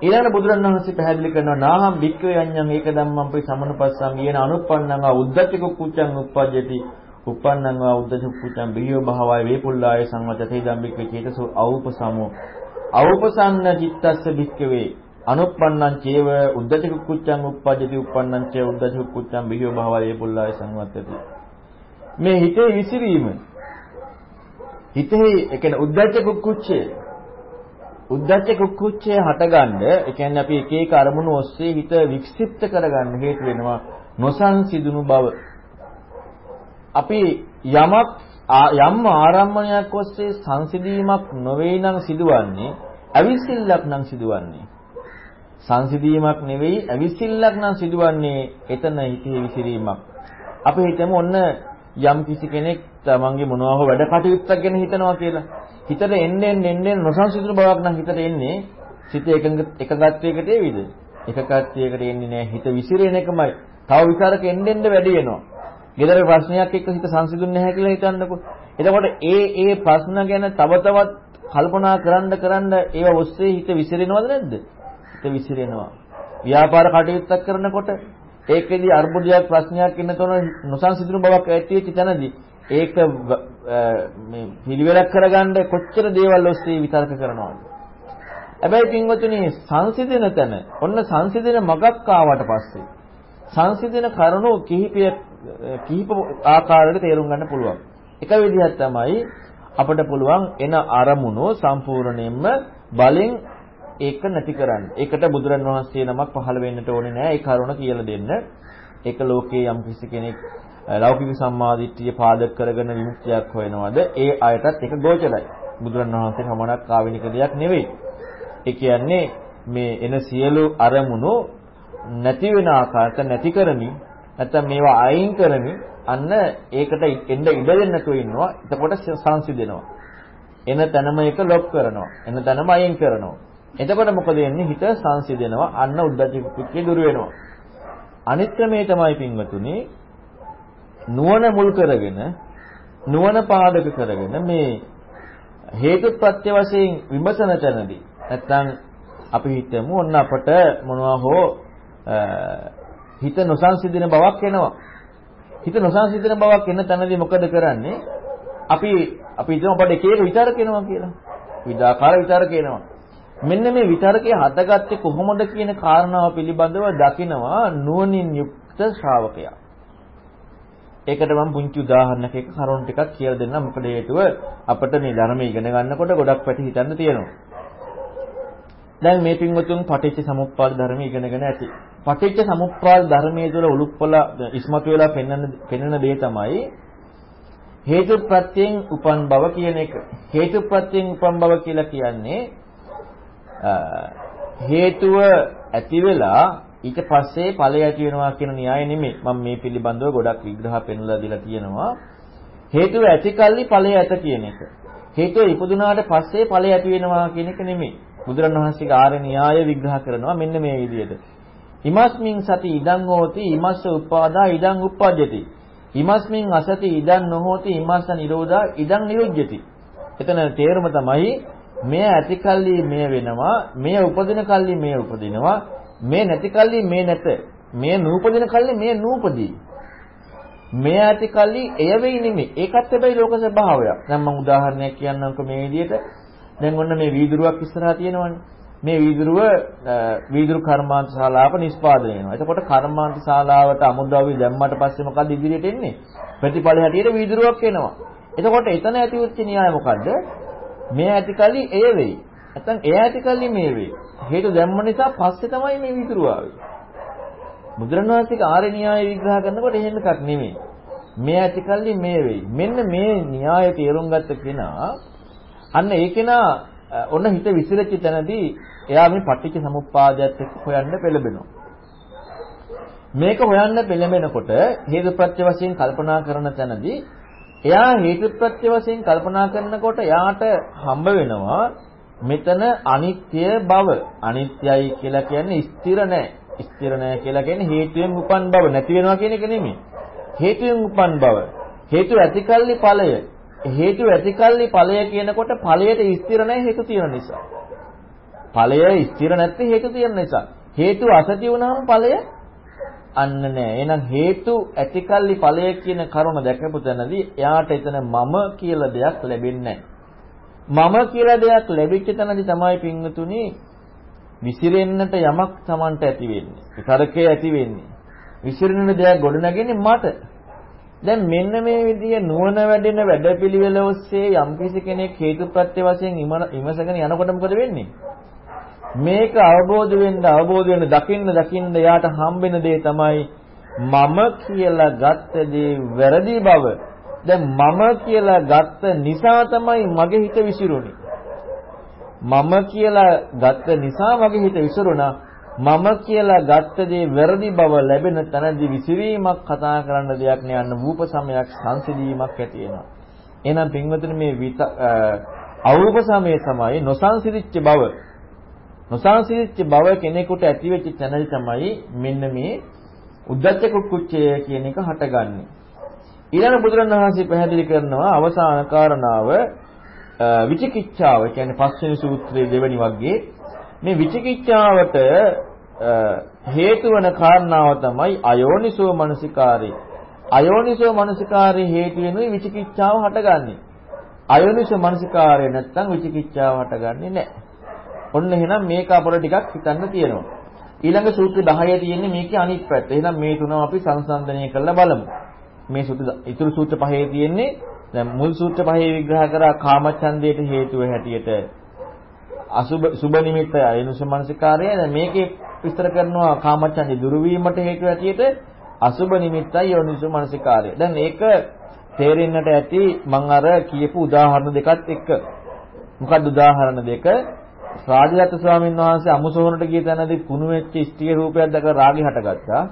ඊළඟ බුදුරණවහන්සේ පැහැදිලි කරනවා නාහම් වික්කේ යඤ්ඤං ඒක ධම්මං පරි සමනුපස්සං කියන අනුප්පන්නං උද්දච්ච කුච්චං උප්පජ්ජති උප්පන්නං වා උද්දච්ච කුච්චං බිහිව භවය වේපුල්ලාය සංවතතේ ධම්මික චේතසෝ අවූපසමෝ. අවූපසන්න චිත්තස්ස වික්කවේ අනුප්පන්නං චේව උද්දච්ච කුච්චං උප්පජ්ජති උප්පන්නං චේ උද්දච්ච කුච්චං බිහිව භවය වේපුල්ලාය සංවතතේ. මේ හිතේ විසිරීම. හිතේ ඒ කියන්නේ උද්දච්ච කුච්චය උද්දච්ච කුක්කුච්චය හටගන්න ඒ කියන්නේ අපි එක එක අරමුණු ඔස්සේ හිත වික්ෂිප්ත කරගන්න හේතු වෙනවා නොසන්සිදුණු බව. අපි යමක් යම් ආරම්මණයක් ඔස්සේ සංසිඳීමක් නොවේ නම් සිදුවන්නේ අවිසිල්ලක් නම් සිදුවන්නේ. සංසිඳීමක් නෙවෙයි අවිසිල්ලක් නම් සිදුවන්නේ එතන හිතේ විසිරීමක්. අපි හිතමු ඔන්න යම් කිසි කෙනෙක් තමන්ගේ මොනවා හෝ වැඩ කටයුත්තක් ගැන හිතනවා කියලා. හිතට එන්නේ එන්නේ නොසන්සිඳුණු බවක් නම් හිතට එන්නේ සිත එකඟ එකගත්වයකට එවිද? එකගත්වයකට එන්නේ නැහැ. හිත විසිරෙන එකමයි. තව විකාරක එන්නේ එන්නේ වැඩි වෙනවා. ගෙදර ප්‍රශ්නයක් එක්ක හිත සංසිඳුන්නේ නැහැ කියලා හිතන්නකෝ. එතකොට ඒ ඒ ප්‍රශ්න ගැන තව තවත් කල්පනා කරන්න කරන්න ඒව ඔස්සේ හිත විසිරෙනවද නැද්ද? හිත විසිරෙනවා. ව්‍යාපාර කටයුත්තක් කරනකොට ඒකෙදි අර්බුදයක් ප්‍රශ්නයක් ඉන්නතොන නොසන්සිඳුණු බවක් ඇති වෙච්ච තැනදී ඒක මේ පිළිවෙලක් කරගන්න කොච්චර දේවල් ඔස්සේ විතර්ක කරනවද? හැබැයි පින්වතුනි සංසිඳන තැන ඔන්න සංසිඳන මගක් ආවට පස්සේ සංසිඳන කරුණු කිහිපය කිහිප ආකාරයකට තේරුම් ගන්න පුළුවන්. එක විදිහක් තමයි අපිට පුළුවන් එන අරමුණු සම්පූර්ණයෙන්ම බලෙන් ඒක නැති කරන්න. ඒකට බුදුරන් වහන්සේ නමක් පහළ වෙන්නට ඕනේ නෑ. ඒ කරුණ කියලා දෙන්න. ඒක ලෝකයේ යම් කිසි කෙනෙක් ලෞකික සම්මාදිට්ඨිය පාදක කරගෙන විමුක්තියක් හොයනවද ඒ අයටත් ඒක ගෝචරයි. බුදුරණවහන්සේ සමනක් ආවෙනික දෙයක් නෙවෙයි. ඒ කියන්නේ මේ එන සියලු අරමුණු නැති වෙන ආකාරයට නැති කරමින් නැත්නම් මේවා අයින් කරමින් අන්න ඒකට එන්න ඉඩ දෙන්න නැතුව ඉන්නවා. එතකොට සංසිඳෙනවා. එන තැනම එක ලොක් කරනවා. එන තැනම අයින් කරනවා. එතකොට මොකද වෙන්නේ? හිත සංසිඳෙනවා. අන්න උද්දච්ච කුච්චය දුර වෙනවා. අනිත් ක්‍රමේ තමයි පින්වතුනි නුවණ මුල් කරගෙන නුවණ පාදක කරගෙන මේ හේතුප්‍රත්‍ය වශයෙන් විමසන තැනදී නැත්තම් අපි හිතමු ඔන්න අපට මොනවා හෝ හිත නොසංසිඳන බවක් එනවා. හිත නොසංසිඳන බවක් එන තැනදී මොකද කරන්නේ? අපි අපි හිතමු අපිට එක එක විචාරක එනවා කියලා. විදාකාර විචාරක එනවා. මෙන්න මේ විචාරකයේ හටගත්තේ කොහොමද කියන කාරණාව පිළිබඳව දකිනවා නුවණින් යුක්ත ශ්‍රාවකයා. ඒකට මම පුංචි උදාහරණයක් එක කරුණු ටිකක් කියලා දෙන්නම්. මොකද හේතුව අපිට මේ ධර්මය ඉගෙන ගන්නකොට ගොඩක් පැති හිතන්න තියෙනවා. දැන් මේ පින්වතුන් පටිච්ච සමුප්පාද ධර්මය ඉගෙනගෙන ඇති. පටිච්ච සමුප්පාද ධර්මයේ තුළ උලුප්පල ඉස්මතු වෙලා පෙන්වන පෙන්වන දේ තමයි හේතු ප්‍රත්‍යයෙන් උපන් බව කියන එක. හේතු ප්‍රත්‍යයෙන් උපන් බව කියලා කියන්නේ හේතුව ඇති වෙලා ඊට පස්සේ ඵලය ඇති වෙනවා කියන න්‍යාය නෙමෙයි. මම මේ පිළිබඳව ගොඩක් විග්‍රහ පෙන්වලා දීලා තියෙනවා. හේතුව ඇති කල්ලි ඵලය ඇත කියන එක. හේතුව ඉපදුනාට පස්සේ ඵලය ඇති වෙනවා කියන එක නෙමෙයි. බුදුරණවහන්සේගේ ආර්ය න්‍යාය විග්‍රහ කරනවා මෙන්න මේ විදිහට. ඉමස්මින් සති ඉදං හෝති ඉමස්ස උපාදා ඉදං උප්පජ්ජති. ඉමස්මින් අසති ඉදං නොහෝති ඉමස්ස නිරෝධා ඉදං නිරුජ්ජති. එතන තේරුම තමයි මෙය ඇති කල්ලි මෙය වෙනවා, මෙය උපදින කල්ලි මෙය උපදිනවා, මේ නැති කල්ලි මේ නැත. මෙය නූපදින කල්ලි මෙය නූපදී. මෙය ඇති කල්ලි එය වෙයි නෙමෙයි. ඒකත් හැබැයි ලෝක ස්වභාවයක්. දැන් මම උදාහරණයක් කියන්නම්කෝ මේ විදිහට. දැන් ඔන්න මේ වීදුරුවක් ඉස්සරහා තියෙනවනේ. මේ වීදුරුව වීදුරු කර්මාන්ත ශාලාවක නිෂ්පාදනය වෙනවා. එතකොට කර්මාන්ත ශාලාවට අමුද්‍රව්‍ය දැම්මට පස්සේ මොකද ඉදිරියට එන්නේ? ප්‍රතිඵල හැටියට වීදුරුවක් එනවා. එතකොට එතන ඇති වෙච්ච න්‍යාය මොකද්ද? මේ ඇති කල්ලි එය වෙයි. නැත්නම් එය ඇති කල්ලි මේ වෙයි. හේතු දැම්ම නිසා පස්සේ තමයි මේ වීදුරුව ආවේ. බුදුරණවහන්සේගේ ආර්ය න්‍යාය විග්‍රහ කරනකොට එහෙම එකක් නෙමෙයි. මේ ඇති කල්ලි මේ වෙයි. මෙන්න මේ න්‍යාය තේරුම් ගත්ත කෙනා අන්න ඒ කෙනා ඔන්න හිත විසිරෙච්ච තැනදී එයා මේ පටිච්ච සමුප්පාදයට එක්ක හොයන්න පෙළඹෙනවා. මේක හොයන්න පෙළඹෙනකොට හේතුප්‍රත්‍ය වශයෙන් කල්පනා කරන තැනදී එයා හේතුප්‍රත්‍ය වශයෙන් කල්පනා කරනකොට එයාට හම්බ වෙනවා මෙතන අනිත්‍ය බව. අනිත්‍යයි කියලා කියන්නේ ස්ථිර නැහැ. ස්ථිර නැහැ කියලා කියන්නේ හේතුයෙන් උපන් බව නැති වෙනවා කියන එක නෙමෙයි. හේතුයෙන් උපන් බව. හේතු ඇතිකල්ලි ඵලය. හේතු ඇතිකල්ලි ඵලය කියනකොට ඵලයට ස්ථිර නැහැ හේතු තියෙන නිසා. ඵලය ස්ථිර නැත්te හේතු තියෙන නිසා. හේතු අසති වුණාම ඵලය අන්න නෑ. එහෙනම් හේතු ඇතිකල්ලි ඵලය කියන කරුණ දැකපු තැනදී එයාට එතන මම කියලා දෙයක් ලැබෙන්නේ මම කියලා දෙයක් ලැබිච්ච තැනදී තමයි පින්වතුනි විසිරෙන්නට යමක් Tamanට ඇති වෙන්නේ. තරකේ ඇති වෙන්නේ. විසිරෙන දෙයක් ගොඩනගන්නේ මට. දැන් මෙන්න මේ විදිය නුවණ වැඩෙන වැඩපිළිවෙල ඔස්සේ යම්කිසි කෙනෙක් හේතුප්‍රත්‍ය වශයෙන් ඉමසගෙන යනකොට මොකද වෙන්නේ? මේක අවබෝධ වෙන්න අවබෝධ වෙන්න දකින්න දකින්න යාට හම්බෙන දේ තමයි මම කියලා ගත්ත දේ වැරදි බව. දැන් මම කියලා ගත්ත නිසා තමයි මගේ හිත විසිරුනේ. මම කියලා ගත්ත නිසා මගේ හිත විසිරුණා. මම කියලා ගත්ත දේ වැරදි බව ලැබෙන තැනදී විසිරීමක් කතා කරන්න දෙයක් නෑ යන්න රූප සමයක් සංසිඳීමක් ඇති වෙනවා. එහෙනම් පින්වතුනි මේ අවූප සමය තමයි නොසංසිඳිච්ච බව නොසංසිඳිච්ච බව කෙනෙකුට ඇතිවෙච්ච තැනදී තමයි මෙන්න මේ උද්දච්ච කුක්කුච්චය කියන එක හටගන්නේ. ඊළඟ බුදුරණවහන්සේ පැහැදිලි කරනවා අවසාන කාරණාව විචිකිච්ඡාව කියන්නේ පස්වෙනි සූත්‍රයේ දෙවෙනි වර්ගයේ මේ විචිකිච්ඡාවට හේතු වන කාරණාව තමයි අයෝනිසෝ මනසිකාරේ. අයෝනිසෝ මනසිකාරේ හේතු වෙනුයි විචිකිච්ඡාව හටගන්නේ. අයෝනිසෝ මනසිකාරේ නැත්තම් විචිකිච්ඡාව හටගන්නේ නැහැ. ඔන්න එහෙනම් මේක අපර ටිකක් හිතන්න තියෙනවා. ඊළඟ සූත්‍ර 10 තියෙන්නේ මේකේ අනිත් පැත්ත. එහෙනම් මේ තුනම අපි සංසන්දනය කරලා බලමු. මේ සූත්‍ර ඉතුරු සූත්‍ර පහේ තියෙන්නේ දැන් මුල් සූත්‍ර පහේ විග්‍රහ කරා කාමච්ඡන්දයට හේතුව හැටියට අසුබ සුබ නිමිත්ත අයනුසමනසිකාරය දැන් මේකේ විස්තර කරනවා කාමච්ඡන්දේ දුරු වීමට හේතුව හැටියට අසුබ නිමිත්තයි යෝනිසමනසිකාරය. දැන් ඒක තේරෙන්නට ඇති මම අර කියපු උදාහරණ දෙකත් එක්ක. මොකක්ද උදාහරණ දෙක? රාජදත්ත ස්වාමීන් වහන්සේ අමුසොහනට ගිය තැනදී කුණු වෙච්ච ස්ත්‍රී රූපයක් දැකලා රාගය හටගත්තා.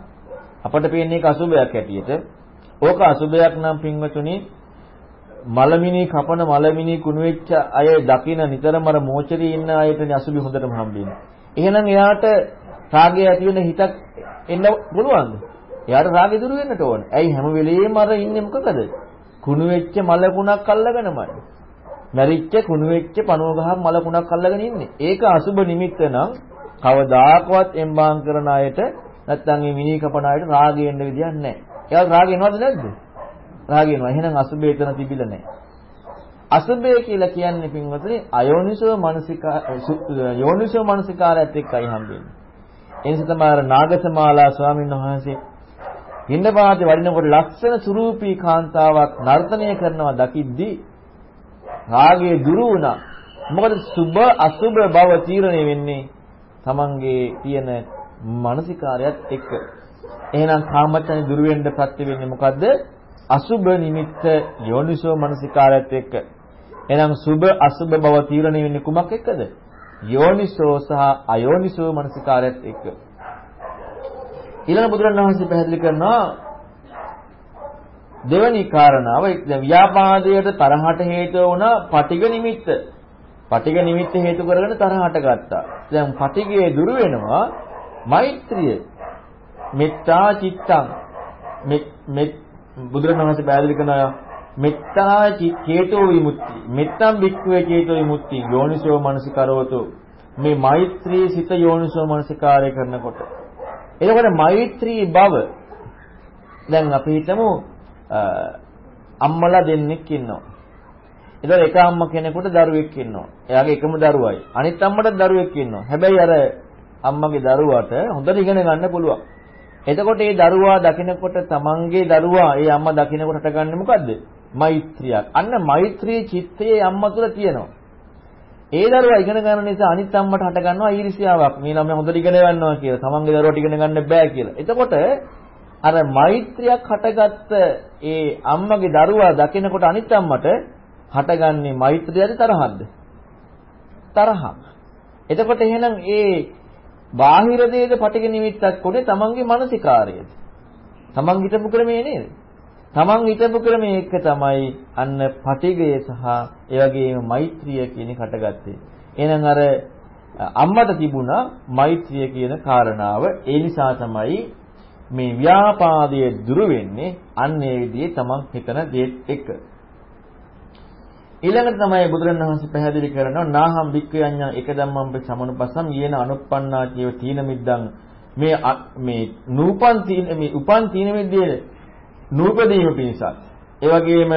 අපට පේන්නේ ඒක අසුබයක් හැටියට. ඕක අසුබයක් නම් පින්වතුනි මලමිනී කපන මලමිනී කුණු වෙච්ච අය දකින නිතරම අර මෝචරී ඉන්න අයට අසුබි හොඳටම හම්බෙන්නේ. එහෙනම් එයාට රාගය ඇති වෙන හිතක් එන්න පුළුවන්ද? එයාට රාගය දුරු වෙන්නට ඕන. ඇයි හැම වෙලෙම අර ඉන්නේ මොකකද? කුණු වෙච්ච මල කුණක් අල්ලගෙනමයි. මැරිච්ච කුණු වෙච්ච පණුව ගහක් මල කුණක් අල්ලගෙන ඉන්නේ. ඒක අසුබ නිමිත්ත නම් කවදාකවත් එම්බාම් කරන අයට නැත්තම් මේ මිනී කපන අයට රාගය එන්න විදියක් නැහැ. ඒවා රාගය එනවද නැද්ද? රාගය එනවා. එහෙනම් අසුබේ එතන තිබිලා නැහැ. අසුබය කියලා කියන්නේ පින්වතුනි අයෝනිසෝ මනසිකා යෝනිසෝ මනසිකාරයත් එක්කයි හම්බෙන්නේ. ඒ නිසා තමයි අර නාගසමාලා ස්වාමීන් වහන්සේ හිඳපාතේ වඩිනකොට ලක්ෂණ සුරූපී කාන්තාවක් නර්තනය කරනවා දකිද්දී රාගය දුරු වුණා. මොකද සුබ අසුබ බව තීරණය වෙන්නේ තමන්ගේ තියෙන මානසිකාරයත් එක්ක. එහෙනම් කාමචන දුරු වෙන්න ප්‍රත්‍ය වෙන්නේ මොකද්ද? අසුබ නිමිත්ත යෝනිසෝ මානසිකාරයත් එක්ක. එහෙනම් සුබ අසුබ බව තීරණය වෙන්නේ කුමක් එක්කද? යෝනිසෝ සහ අයෝනිසෝ මානසිකාරයත් එක්ක. ඊළඟ බුදුරණවහන්සේ පැහැදිලි කරනවා දෙවැනි කාරණාව ව්‍යාපාදයට තරහට හේතු වුණ පටිඝ නිමිත්ත. පටිඝ නිමිත්ත හේතු කරගෙන තරහට ගත්තා. දැන් පටිඝයේ දුරු වෙනවා මෛත්‍රිය. මෙත්තා චිත්තං මෙත් බුදුරණවහන්සේ පැහැදිලි කරනවා මෙත්තා චේතෝ විමුක්ති. මෙත්තම් වික්ඛවේ චේතෝ විමුක්ති. යෝනිසෝ මනසිකරවතෝ. මේ මෛත්‍රී සිත යෝනිසෝ මනසිකාරය කරනකොට. එතකොට මෛත්‍රී බව දැන් අපි හිතමු අම්මලා දෙන්නෙක් ඉන්නවා. ඒතර එක අම්ම කෙනෙකුට දරුවෙක් ඉන්නවා. එයාගේ එකම දරුවයි. අනිත් අම්මට දරුවෙක් ඉන්නවා. හැබැයි අර අම්මගේ දරුවාට හොඳට ඉගෙන ගන්න පුළුවන්. එතකොට මේ දරුවා දකිනකොට තමන්ගේ දරුවා ඒ අම්මා දකිනකොට හටගන්නේ මොකද්ද? මෛත්‍රියක්. අන්න මෛත්‍රී චිත්තයේ අම්මා තුල තියෙනවා. ඒ දරුවා ඉගෙන ගන්න නිසා අනිත් අම්මට හට ගන්නවා ඊර්ෂ්‍යාවක්. මේ ළමයා හොඳට ඉගෙන ගන්නවා කියලා. තමන්ගේ දරුවට ඉගෙන ගන්න බෑ කියලා. එතකොට අර මෛත්‍රියක් හටගත්ත ඒ අම්මගේ දරුවා දකිනකොට අනිත් අම්මට හටගන්නේ මෛත්‍රියද තරහක්ද? තරහක්. එතකොට එහෙනම් ඒ බාහිර දේද පටිඝ නිමිත්තක් කොනේ තමන්ගේ මානසිකාරයද? තමන් හිතපු ක්‍රමයේ නේද? තමන් හිතපු ක්‍රමයේ එක තමයි අන්න පටිඝය සහ ඒ වගේම මෛත්‍රිය කියන කටගත්තේ. එහෙනම් අර අම්මට තිබුණා මෛත්‍රිය කියන කාරණාව ඒ නිසා තමයි මේ ව්‍යාපාදයේ දුරු වෙන්නේ අන්න ඒ විදිහේ තමන් හිතන දේත් එක්ක. ඊළඟට තමයි බුදුරණවහන්සේ පැහැදිලි කරනවා නාහම් වික්ඛයඤ්ඤා එක ධම්මම්ප සමනුපස්සම් යේන අනුප්පන්නා කියව තීන මිද්දං. මේ මේ නූපන් තීන මේ උපන් තීන මිද්දේ නූපදීම පිණිසත්. ඒ වගේම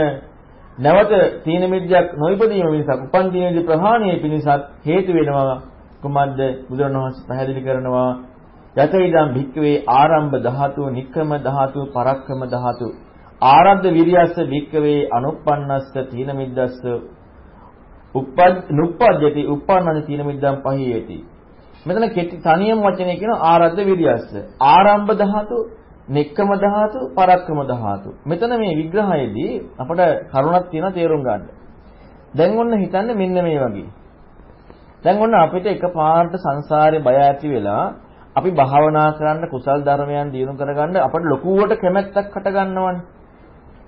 නැවත තීන මිද්දයක් නොයිපදීම පිණිසත් උපන් තීන මිද්ද ප්‍රහාණය පිණිසත් හේතු වෙනවා. කුමද්ද බුදුරණවහන්සේ පැහැදිලි කරනවා යතයිදම් භික්කවේ ආරම්භ ධාතු, නික්කම ධාතු, පරක්කම ධාතු. ආරද්ධ විරියස්ස භික්කවේ අනුප්පන්නස්ස තීන මිද්දස්ස උප්පජ් නුප්පජ්ජති උප්පන්නන තීන මිද්දම් පහියති. මෙතන කෙටි තනියම වචනේ කියන ආරද්ධ විරියස්ස. ආරම්භ ධාතු, නික්කම ධාතු, පරක්කම ධාතු. මෙතන මේ විග්‍රහයේදී අපට කරුණක් තියෙනවා තේරුම් ගන්න. දැන් ඔන්න හිතන්නේ මෙන්න මේ වගේ. දැන් ඔන්න අපිට එකපාරට සංසාරේ බය ඇති වෙලා අපි භාවනා කරන්න කුසල් ධර්මයන් දිනු කරගන්න අපට ලොකුවට කැමැත්තක් හට ගන්නවනේ.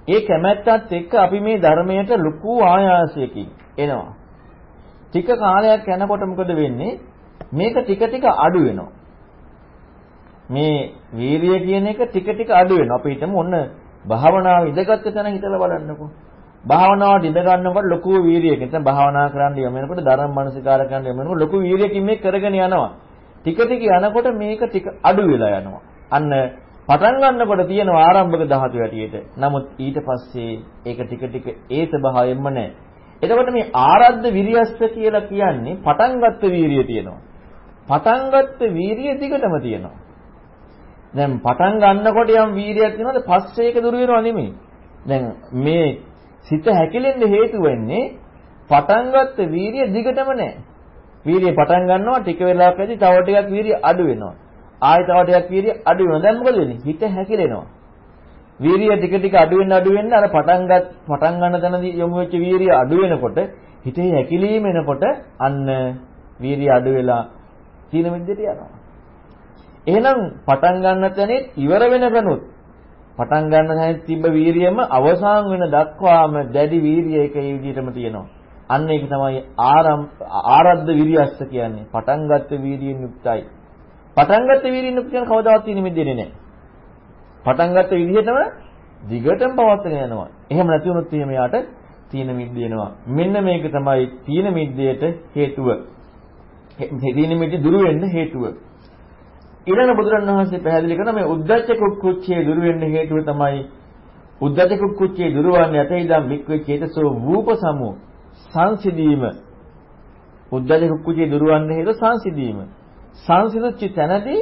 ඒ කැමැත්තත් එක්ක අපි මේ ධර්මයට ලොකු ආයාසයකින් එනවා. ටික කාලයක් යනකොට මොකද වෙන්නේ? මේක ටික ටික අඩු වෙනවා. මේ වීරිය කියන එක ටික ටික අඩු වෙනවා. අපි හිතමු ඔන්න භාවනාව ඉඳගත්ත තැන හිතලා බලන්නකෝ. භාවනාවට ඉඳ ගන්නකොට ලොකු වීරියකින් නැත්නම් භාවනා කරන්න යම වෙනකොට ධර්ම මනසිකාර කරන්න යම වෙනකොට ලොකු වීරියකින් මේක කරගෙන යනවා. ටික ටික යනකොට මේක ටික අඩු වෙලා යනවා. අන්න පටන් ගන්නකොට තියෙන ආරම්භක ධාතු හැටියට. නමුත් ඊට පස්සේ ඒක ටික ටික ඒ ස්වභාවයෙන්ම නැහැ. එතකොට මේ ආරද්ධ විරියස්ස කියලා කියන්නේ පටන් ගත්ත වීරිය තියෙනවා. පටන් ගත්ත වීරිය දිගටම තියෙනවා. දැන් පටන් ගන්නකොට යම් වීරියක් තියෙනවද පස්සේ ඒක දුර වෙනව නෙමෙයි. දැන් මේ සිත හැකිලෙන්න හේතු වෙන්නේ පටන් ගත්ත වීරිය දිගටම නැහැ. වීරිය පටන් ගන්නවා ටික වෙලාවකදී තව ටිකක් වීරිය අඩු වෙනවා. ආයෙ තව ටිකක් වීරිය අඩු වෙනවා. දැන් මොකද වෙන්නේ? හිත හැකිලෙනවා. වීරිය ටික ටික අඩු වෙන්න අඩු වෙන්න අර පටන් ගත් පටන් ගන්න තැනදී යොමු වෙච්ච වීරිය අඩු වෙනකොට හිතේ හැකිලීම එනකොට අන්න වීරිය අඩු වෙලා සීන මිද්දට යනවා. එහෙනම් පටන් ගන්න තැනෙත් ඉවර වෙනකනුත් පටන් ගන්න තැනෙත් තිබ්බ වීරියම අවසාන වෙන දක්වාම දැඩි වීරිය එක ඒ විදිහටම තියෙනවා. අන්න ඒක තමයි ආරද්ධ විරියස්ස කියන්නේ. පටන් ගත්ත වීරියෙන් යුක්තයි. පටන් ගත්ත වීරියෙන් යුක්ත කියන කවදාවත් තියෙන මිදෙන්නේ නැහැ. පටන් ගත්ත විදිහටම දිගටම පවත්වාගෙන යනවා. එහෙම නැති වුණොත් එහෙම යාට තීන මිද්ද එනවා. මෙන්න මේක තමයි තීන මිද්දයට හේතුව. තීන මිද්ද දුරු වෙන්න හේතුව. ඊළඟ බුදුරණවහන්සේ පැහැදිලි කරන මේ උද්දච්ච කුක්කුච්චේ දුරු වෙන්න හේතුව තමයි උද්දච්ච කුක්කුච්චේ දුරවන්නේ ඇතේ ඉඳන් වික්වේ චේතසෝ වූප සමු සංසිදීම උද්දච්ච කුක්කුච්චේ දුරවන්න හේතුව සංසිදීම සංසිඳුච්ච තැනදී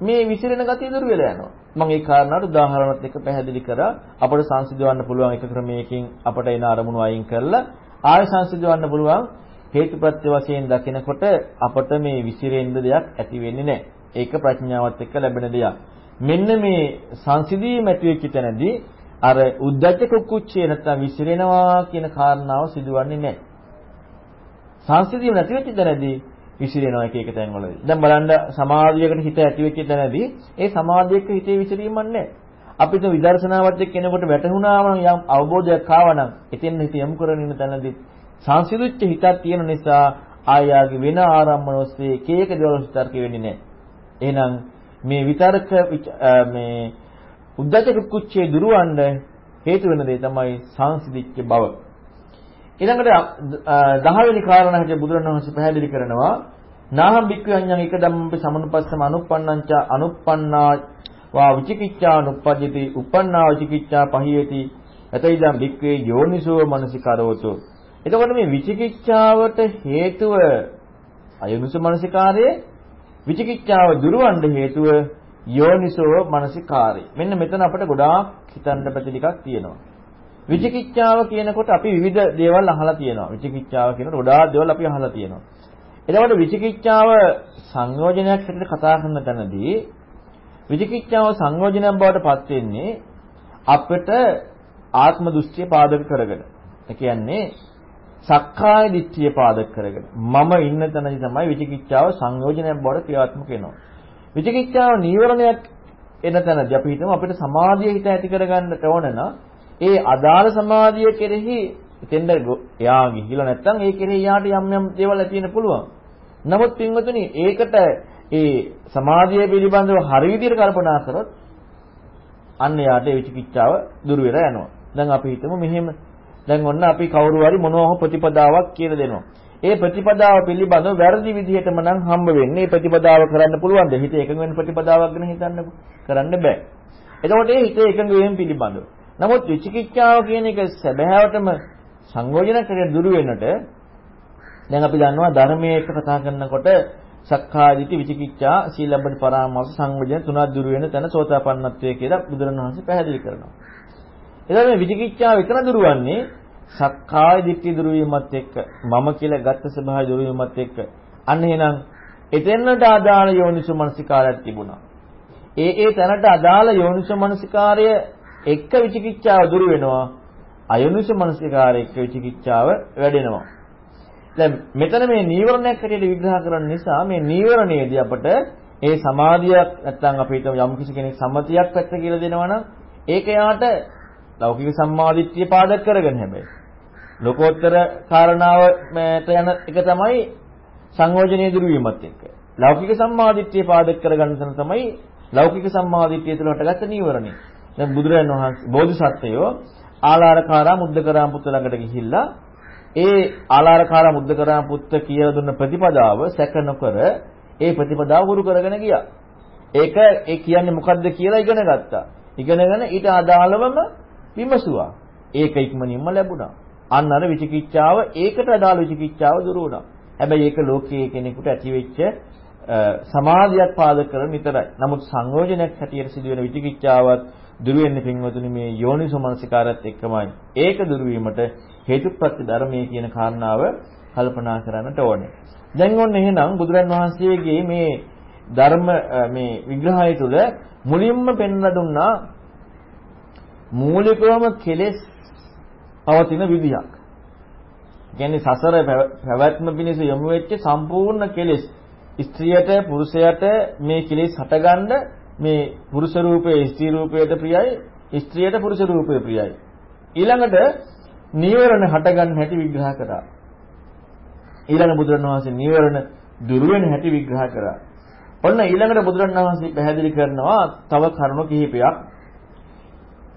මේ විසිරෙන ගතිය දුර වෙලා යනවා මම ඒ කාරණාට උදාහරණත් එක්ක පැහැදිලි කරා අපට සංසිඳවන්න පුළුවන් එක ක්‍රමයකින් අපට එන අරමුණු අයින් කරලා ආය සංසිඳවන්න පුළුවන් හේතුප්‍රත්‍ය වශයෙන් දකිනකොට අපට මේ විසිරෙන්න දෙයක් ඇති වෙන්නේ නැහැ. ඒක ප්‍රඥාවත් එක්ක ලැබෙන දෙයක්. මෙන්න මේ සංසිඳීම ඇති වෙච්ච තැනදී අර උද්දච්ච කුක්කුච්චේ නැත්තම් විසිරෙනවා කියන කාරණාව සිදුවන්නේ නැහැ. සංසිඳීම නැති වෙච්ච තැනදී විසිරෙනවා එක එක තැන්වලදී. දැන් බලන්න සමාධියකට හිත ඇති වෙච්ච තැනදී ඒ සමාධියක හිතේ විසිරීමක් නැහැ. අපිට විදර්ශනාවත් එක්ක කෙනෙකුට වැටහුණාම යම් අවබෝධයක් ආවනම් එතෙන් හිත යොමු කරගෙන ඉන්න තැනදී සංසිඳුච්ච හිතක් තියෙන නිසා ආයාගේ වෙන ආරම්මන ඔස්සේ එක එක දේවල් විතර්ක වෙන්නේ නැහැ. එහෙනම් මේ විතර්ක මේ උද්දච්ච කුච්චේ දුරවන්න හේතු වෙන දේ තමයි සංසිඳිච්ච බව. ඊළඟට 10 වෙනි කාරණා හැටියට බුදුරණවහන්සේ පැහැදිලි කරනවා නාහම් බික්ඛුඤ්ඤං එක ධම්මපි සමනුපස්සම අනුප්පන්නංච අනුප්පන්නා වා විචිකිච්ඡා අනුප්පජ්ජති උප්පන්නා විචිකිච්ඡා පහියති එතයිදම් බික්ඛවේ යෝනිසෝ මනසිකරෝතු එතකොට මේ විචිකිච්ඡාවට හේතුව අයෝනිසෝ මනසිකාරයේ විචිකිච්ඡාව දුරවන්න හේතුව යෝනිසෝ මනසිකාරය මෙන්න මෙතන අපිට ගොඩාක් හිතන්න පැති ටිකක් තියෙනවා විචිකිච්ඡාව කියනකොට අපි විවිධ දේවල් අහලා තියෙනවා. විචිකිච්ඡාව කියනකොට ගොඩාක් දේවල් අපි අහලා තියෙනවා. එතකොට විචිකිච්ඡාව සංයෝජනයක් හැටියට කතා කරන තැනදී විචිකිච්ඡාව සංයෝජනයක් බවට පත් වෙන්නේ අපිට ආත්ම දෘෂ්ටිය පාදක කරගෙන. ඒ කියන්නේ සක්කාය දිට්ඨිය පාදක කරගෙන. මම ඉන්න තැනදී තමයි විචිකිච්ඡාව සංයෝජනයක් බවට ක්‍රියාත්මක වෙනවා. විචිකිච්ඡාව නීවරණයක් එන තැනදී අපි හිතමු අපිට සමාධිය හිත ඇති කරගන්නට ඕන නම් ඒ අදාළ සමාධිය කෙරෙහි එතෙන්ද එයා ගිහිලා නැත්නම් ඒ කෙරෙහි යාට යම් යම් දේවල් ඇති වෙන්න පුළුවන්. නමුත් පින්වතුනි ඒකට ඒ සමාධිය පිළිබඳව හරි විදිහට කල්පනා කරොත් අන්න යාට ඒ විචිකිච්ඡාව දුර වෙලා යනවා. දැන් අපි හිතමු මෙහෙම දැන් ඔන්න අපි කවුරු හරි මොනවා ප්‍රතිපදාවක් කියලා දෙනවා. ඒ ප්‍රතිපදාව පිළිබඳව වැරදි විදිහටම නම් හම්බ වෙන්නේ. ඒ ප්‍රතිපදාව කරන්න පුළුවන්ද? හිත එකඟ වෙන ප්‍රතිපදාවක් ගැන හිතන්නකෝ. කරන්න බෑ. එතකොට ඒ හිත එකඟ වීම පිළිබඳව නමුත් විචිකිච්ඡාව කියන එක සැබෑවටම සංයෝජන කරේ දුරු වෙනට දැන් අපි දන්නවා ධර්මයේ එක කතා කරනකොට සක්කාදිටි විචිකිච්ඡා සීලබ්බට පරාමාස සංයෝජන තුනක් දුරු වෙන තැන සෝතාපන්නත්වයේ කියලා බුදුරණවහන්සේ පැහැදිලි කරනවා. එතකොට මේ විචිකිච්ඡාව විතර දුරවන්නේ සක්කාය දිට්ඨි දුරු වීමත් එක්ක මම කියලා ගත්ත ස්වභාවය දුරු වීමත් එක්ක අන්න එහෙනම් එතෙන්නට අදාළ යෝනිසෝ මනසිකාරයක් තිබුණා. ඒ ඒ තැනට අදාළ යෝනිසෝ මනසිකාරය එක්ක විචිකිච්ඡාව දුරු වෙනවා. අයෝනිස මනසිකාරය එක්ක විචිකිච්ඡාව වැඩෙනවා. දැන් මෙතන මේ නීවරණයක් හැටියට විග්‍රහ කරන නිසා මේ නීවරණයේදී අපට ඒ සමාධියක් නැත්නම් අපි හිතමු යම් කිසි කෙනෙක් සම්මතියක් පැත්ත කියලා දෙනවා නම් ඒක යාට ලෞකික සම්මාදිට්ඨිය පාදක කරගෙන හැබැයි ලෝකෝත්තර කාරණාව මත යන එක තමයි සංයෝජනීය දුරු වීමත් එක්ක. ලෞකික සම්මාදිට්ඨිය පාදක කරගන්න තමයි ලෞකික සම්මාදිට්ඨිය තුළ හටගත්ත නීවරණය. දැන් බුදුරජාණන් වහන්සේ බෝධිසත්වයෝ ආලාරකාරා මුද්දකරාම පුත්ත ළඟට ගිහිල්ලා ඒ ආලාරකාරා මුද්දකරාම පුත්ත කියලා දුන්න ප්‍රතිපදාව සැක නොකර ඒ ප්‍රතිපදාව හුරු කරගෙන ගියා. ඒක ඒ කියන්නේ මොකද්ද කියලා ඉගෙන ගත්තා. ඉගෙනගෙන ඊට අදාළවම විමසුවා. ඒක ඉක්මනින්ම ලැබුණා. අන්න අර විචිකිච්ඡාව ඒකට අදාළ විචිකිච්ඡාව දුරු වුණා. හැබැයි ඒක ලෝකයේ කෙනෙකුට ඇතිවෙච්ච සමාධියක් පාදක කරන විතරයි. නමුත් සංයෝජනයක් හැටියට සිදුවෙන විචිකිච්ඡාවත් දුරු වෙන්නේ පින්වතුනි මේ යෝනිසෝමනසිකාරයත් එක්කමයි. ඒක දුරු වීමට හේතුප්‍රත්‍ය ධර්මයේ කියන කාරණාව කල්පනා කරන්නට ඕනේ. දැන් ඔන්න එහෙනම් බුදුරන් වහන්සේගේ මේ ධර්ම මේ විග්‍රහය තුළ මුලින්ම පෙන්වලා දුන්නා මූලිකවම කෙලෙස් පවතින විදිහක්. කියන්නේ සසර පැවැත්ම පිණිස යොමු වෙච්ච සම්පූර්ණ කෙලෙස් ස්ත්‍රියට පුරුෂයට මේ කෙලෙස් හටගන්න මේ පුරුෂ රූපයේ ස්ත්‍රී රූපයට ප්‍රියයි ස්ත්‍රියට පුරුෂ රූපය ප්‍රියයි. ඊළඟට නීවරණ හටගන්න හැටි විග්‍රහ කරා. ඊළඟ බුදුරණවහන්සේ නීවරණ දුරු වෙන හැටි විග්‍රහ කරා. ඔන්න ඊළඟට බුදුරණවහන්සේ පැහැදිලි කරනවා තව කරුණු කිහිපයක්.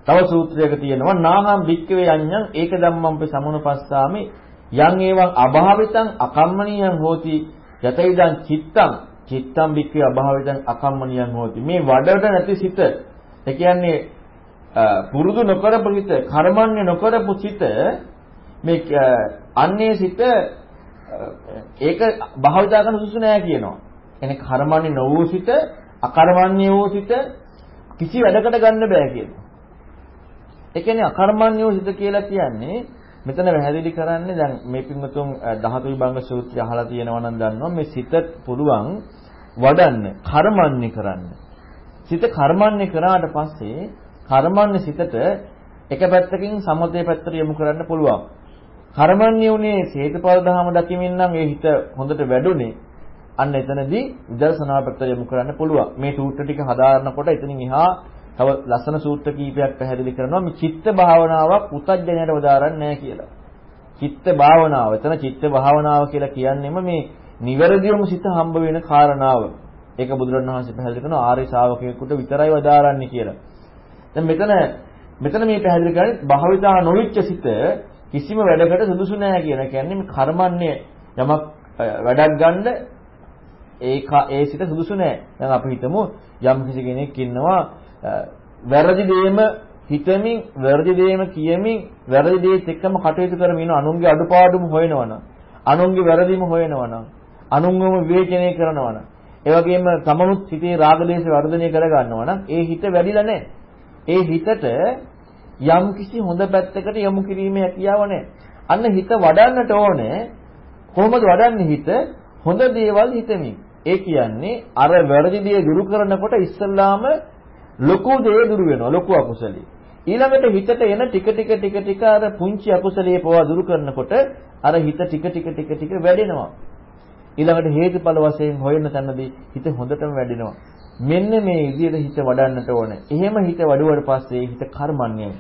තව සූත්‍රයක තියෙනවා නාහම් වික්කවේ යඤ්ඤං ඒක ධම්මම්පේ සමුනපස්සාමි යං ඒවං අභාවිතං අකම්මනීයං හෝති යතයිදං චිත්තං චිත්තම් බික්කේ අභාවිතං අකම්මනියං හෝති. මේ වඩට නැති සිත. ඒ කියන්නේ පුරුදු නොකරපු සිත, කර්මන්නේ නොකරපු සිත මේ අන්නේ සිත ඒක භාවිතා කරන සුසු නෑ කියනවා. එනේ කර්මන්නේ නොවූ සිත, අකර්මන්නේ වූ සිත කිසි වැඩකට ගන්න බෑ කියනවා. ඒ කියන්නේ අකර්මන්නේ වූ සිත කියලා කියන්නේ මෙතන පැහැදිලි කරන්නේ දැන් මේ පින්වතුන් ධාතු විභංග සූත්‍රය අහලා තියෙනවා නම් දන්නවා මේ සිත පුළුවන් වඩන්න, කර්මන්නේ කරන්න. සිත කර්මන්නේ කරාට පස්සේ කර්මන්නේ සිතට එක පැත්තකින් සමතේ පැත්තට යොමු කරන්න පුළුවන්. කර්මන්නේ උනේ හේතුඵල ධහම දකිමින් නම් ඒ හිත හොඳට වැඩුණේ. අන්න එතනදී විදර්ශනා පැත්තට යොමු කරන්න පුළුවන්. මේ සූත්‍ර ටික හදාරනකොට එතනින් එහා තව ලස්සන සූත්‍ර කීපයක් පැහැදිලි කරනවා මේ චිත්ත භාවනාවක් පුතඥයට උදාහරණ නැහැ කියලා. චිත්ත භාවනාව. එතන චිත්ත භාවනාව කියලා කියන්නේම මේ නිවැරදිවම සිත හම්බ වෙන කාරණාව. ඒක බුදුරණවහන්සේ පැහැදිලි කරනවා ආර්ය ශාවකයෙකුට විතරයි වදාරන්නේ කියලා. දැන් මෙතන මෙතන මේ පැහැදිලි කරන්නේ භාවිතා නොවිච්ච සිත කිසිම වැඩකට සුදුසු නැහැ කියන. කියන්නේ මේ කර්මන්නේ යමක් වැඩක් ගන්න ඒ ඒ සිත සුදුසු නැහැ. දැන් අපි හිතමු යම් කිසි කෙනෙක් ඉන්නවා වැරදි දෙයම හිතමින් වැරදි දෙයම කියමින් වැරදි දෙයත් එක්කම කටයුතු කරමින් අනුන්ගේ අඩුපාඩුම හොයනවනම් අනුන්ගේ වැරදිම හොයනවනම් අනුන්වම විවේචනය කරනවනම් ඒ වගේම තමනුත් හිතේ රාග දේශ වර්ධනය කර ගන්නවනම් ඒ හිත වැඩිලා නැහැ. ඒ හිතට යම් කිසි හොඳ පැත්තකට යොමු කිරීමේ හැකියාව නැහැ. අන්න හිත වඩන්නට ඕනේ කොහොමද වඩන්නේ හිත හොඳ දේවල් හිතමින්. ඒ කියන්නේ අර වැරදි දේ දුරු කරනකොට ඉස්සල්ලාම ලොකු දේ දුරු වෙනවා ලොකු අකුසලයේ. ඊළඟට හිතට එන ටික ටික ටික ටික අර පුංචි අකුසලයේ පවා දුරු කරනකොට අර හිත ටික ටික ටික ටික වැඩෙනවා. ඊළඟට හේතුඵල වශයෙන් හොයන තැනදී හිත හොඳටම වැඩෙනවා. මෙන්න මේ විදිහට හිත වඩන්නට ඕනේ. එහෙම හිත වඩුවට පස්සේ හිත කර්මන්නේ.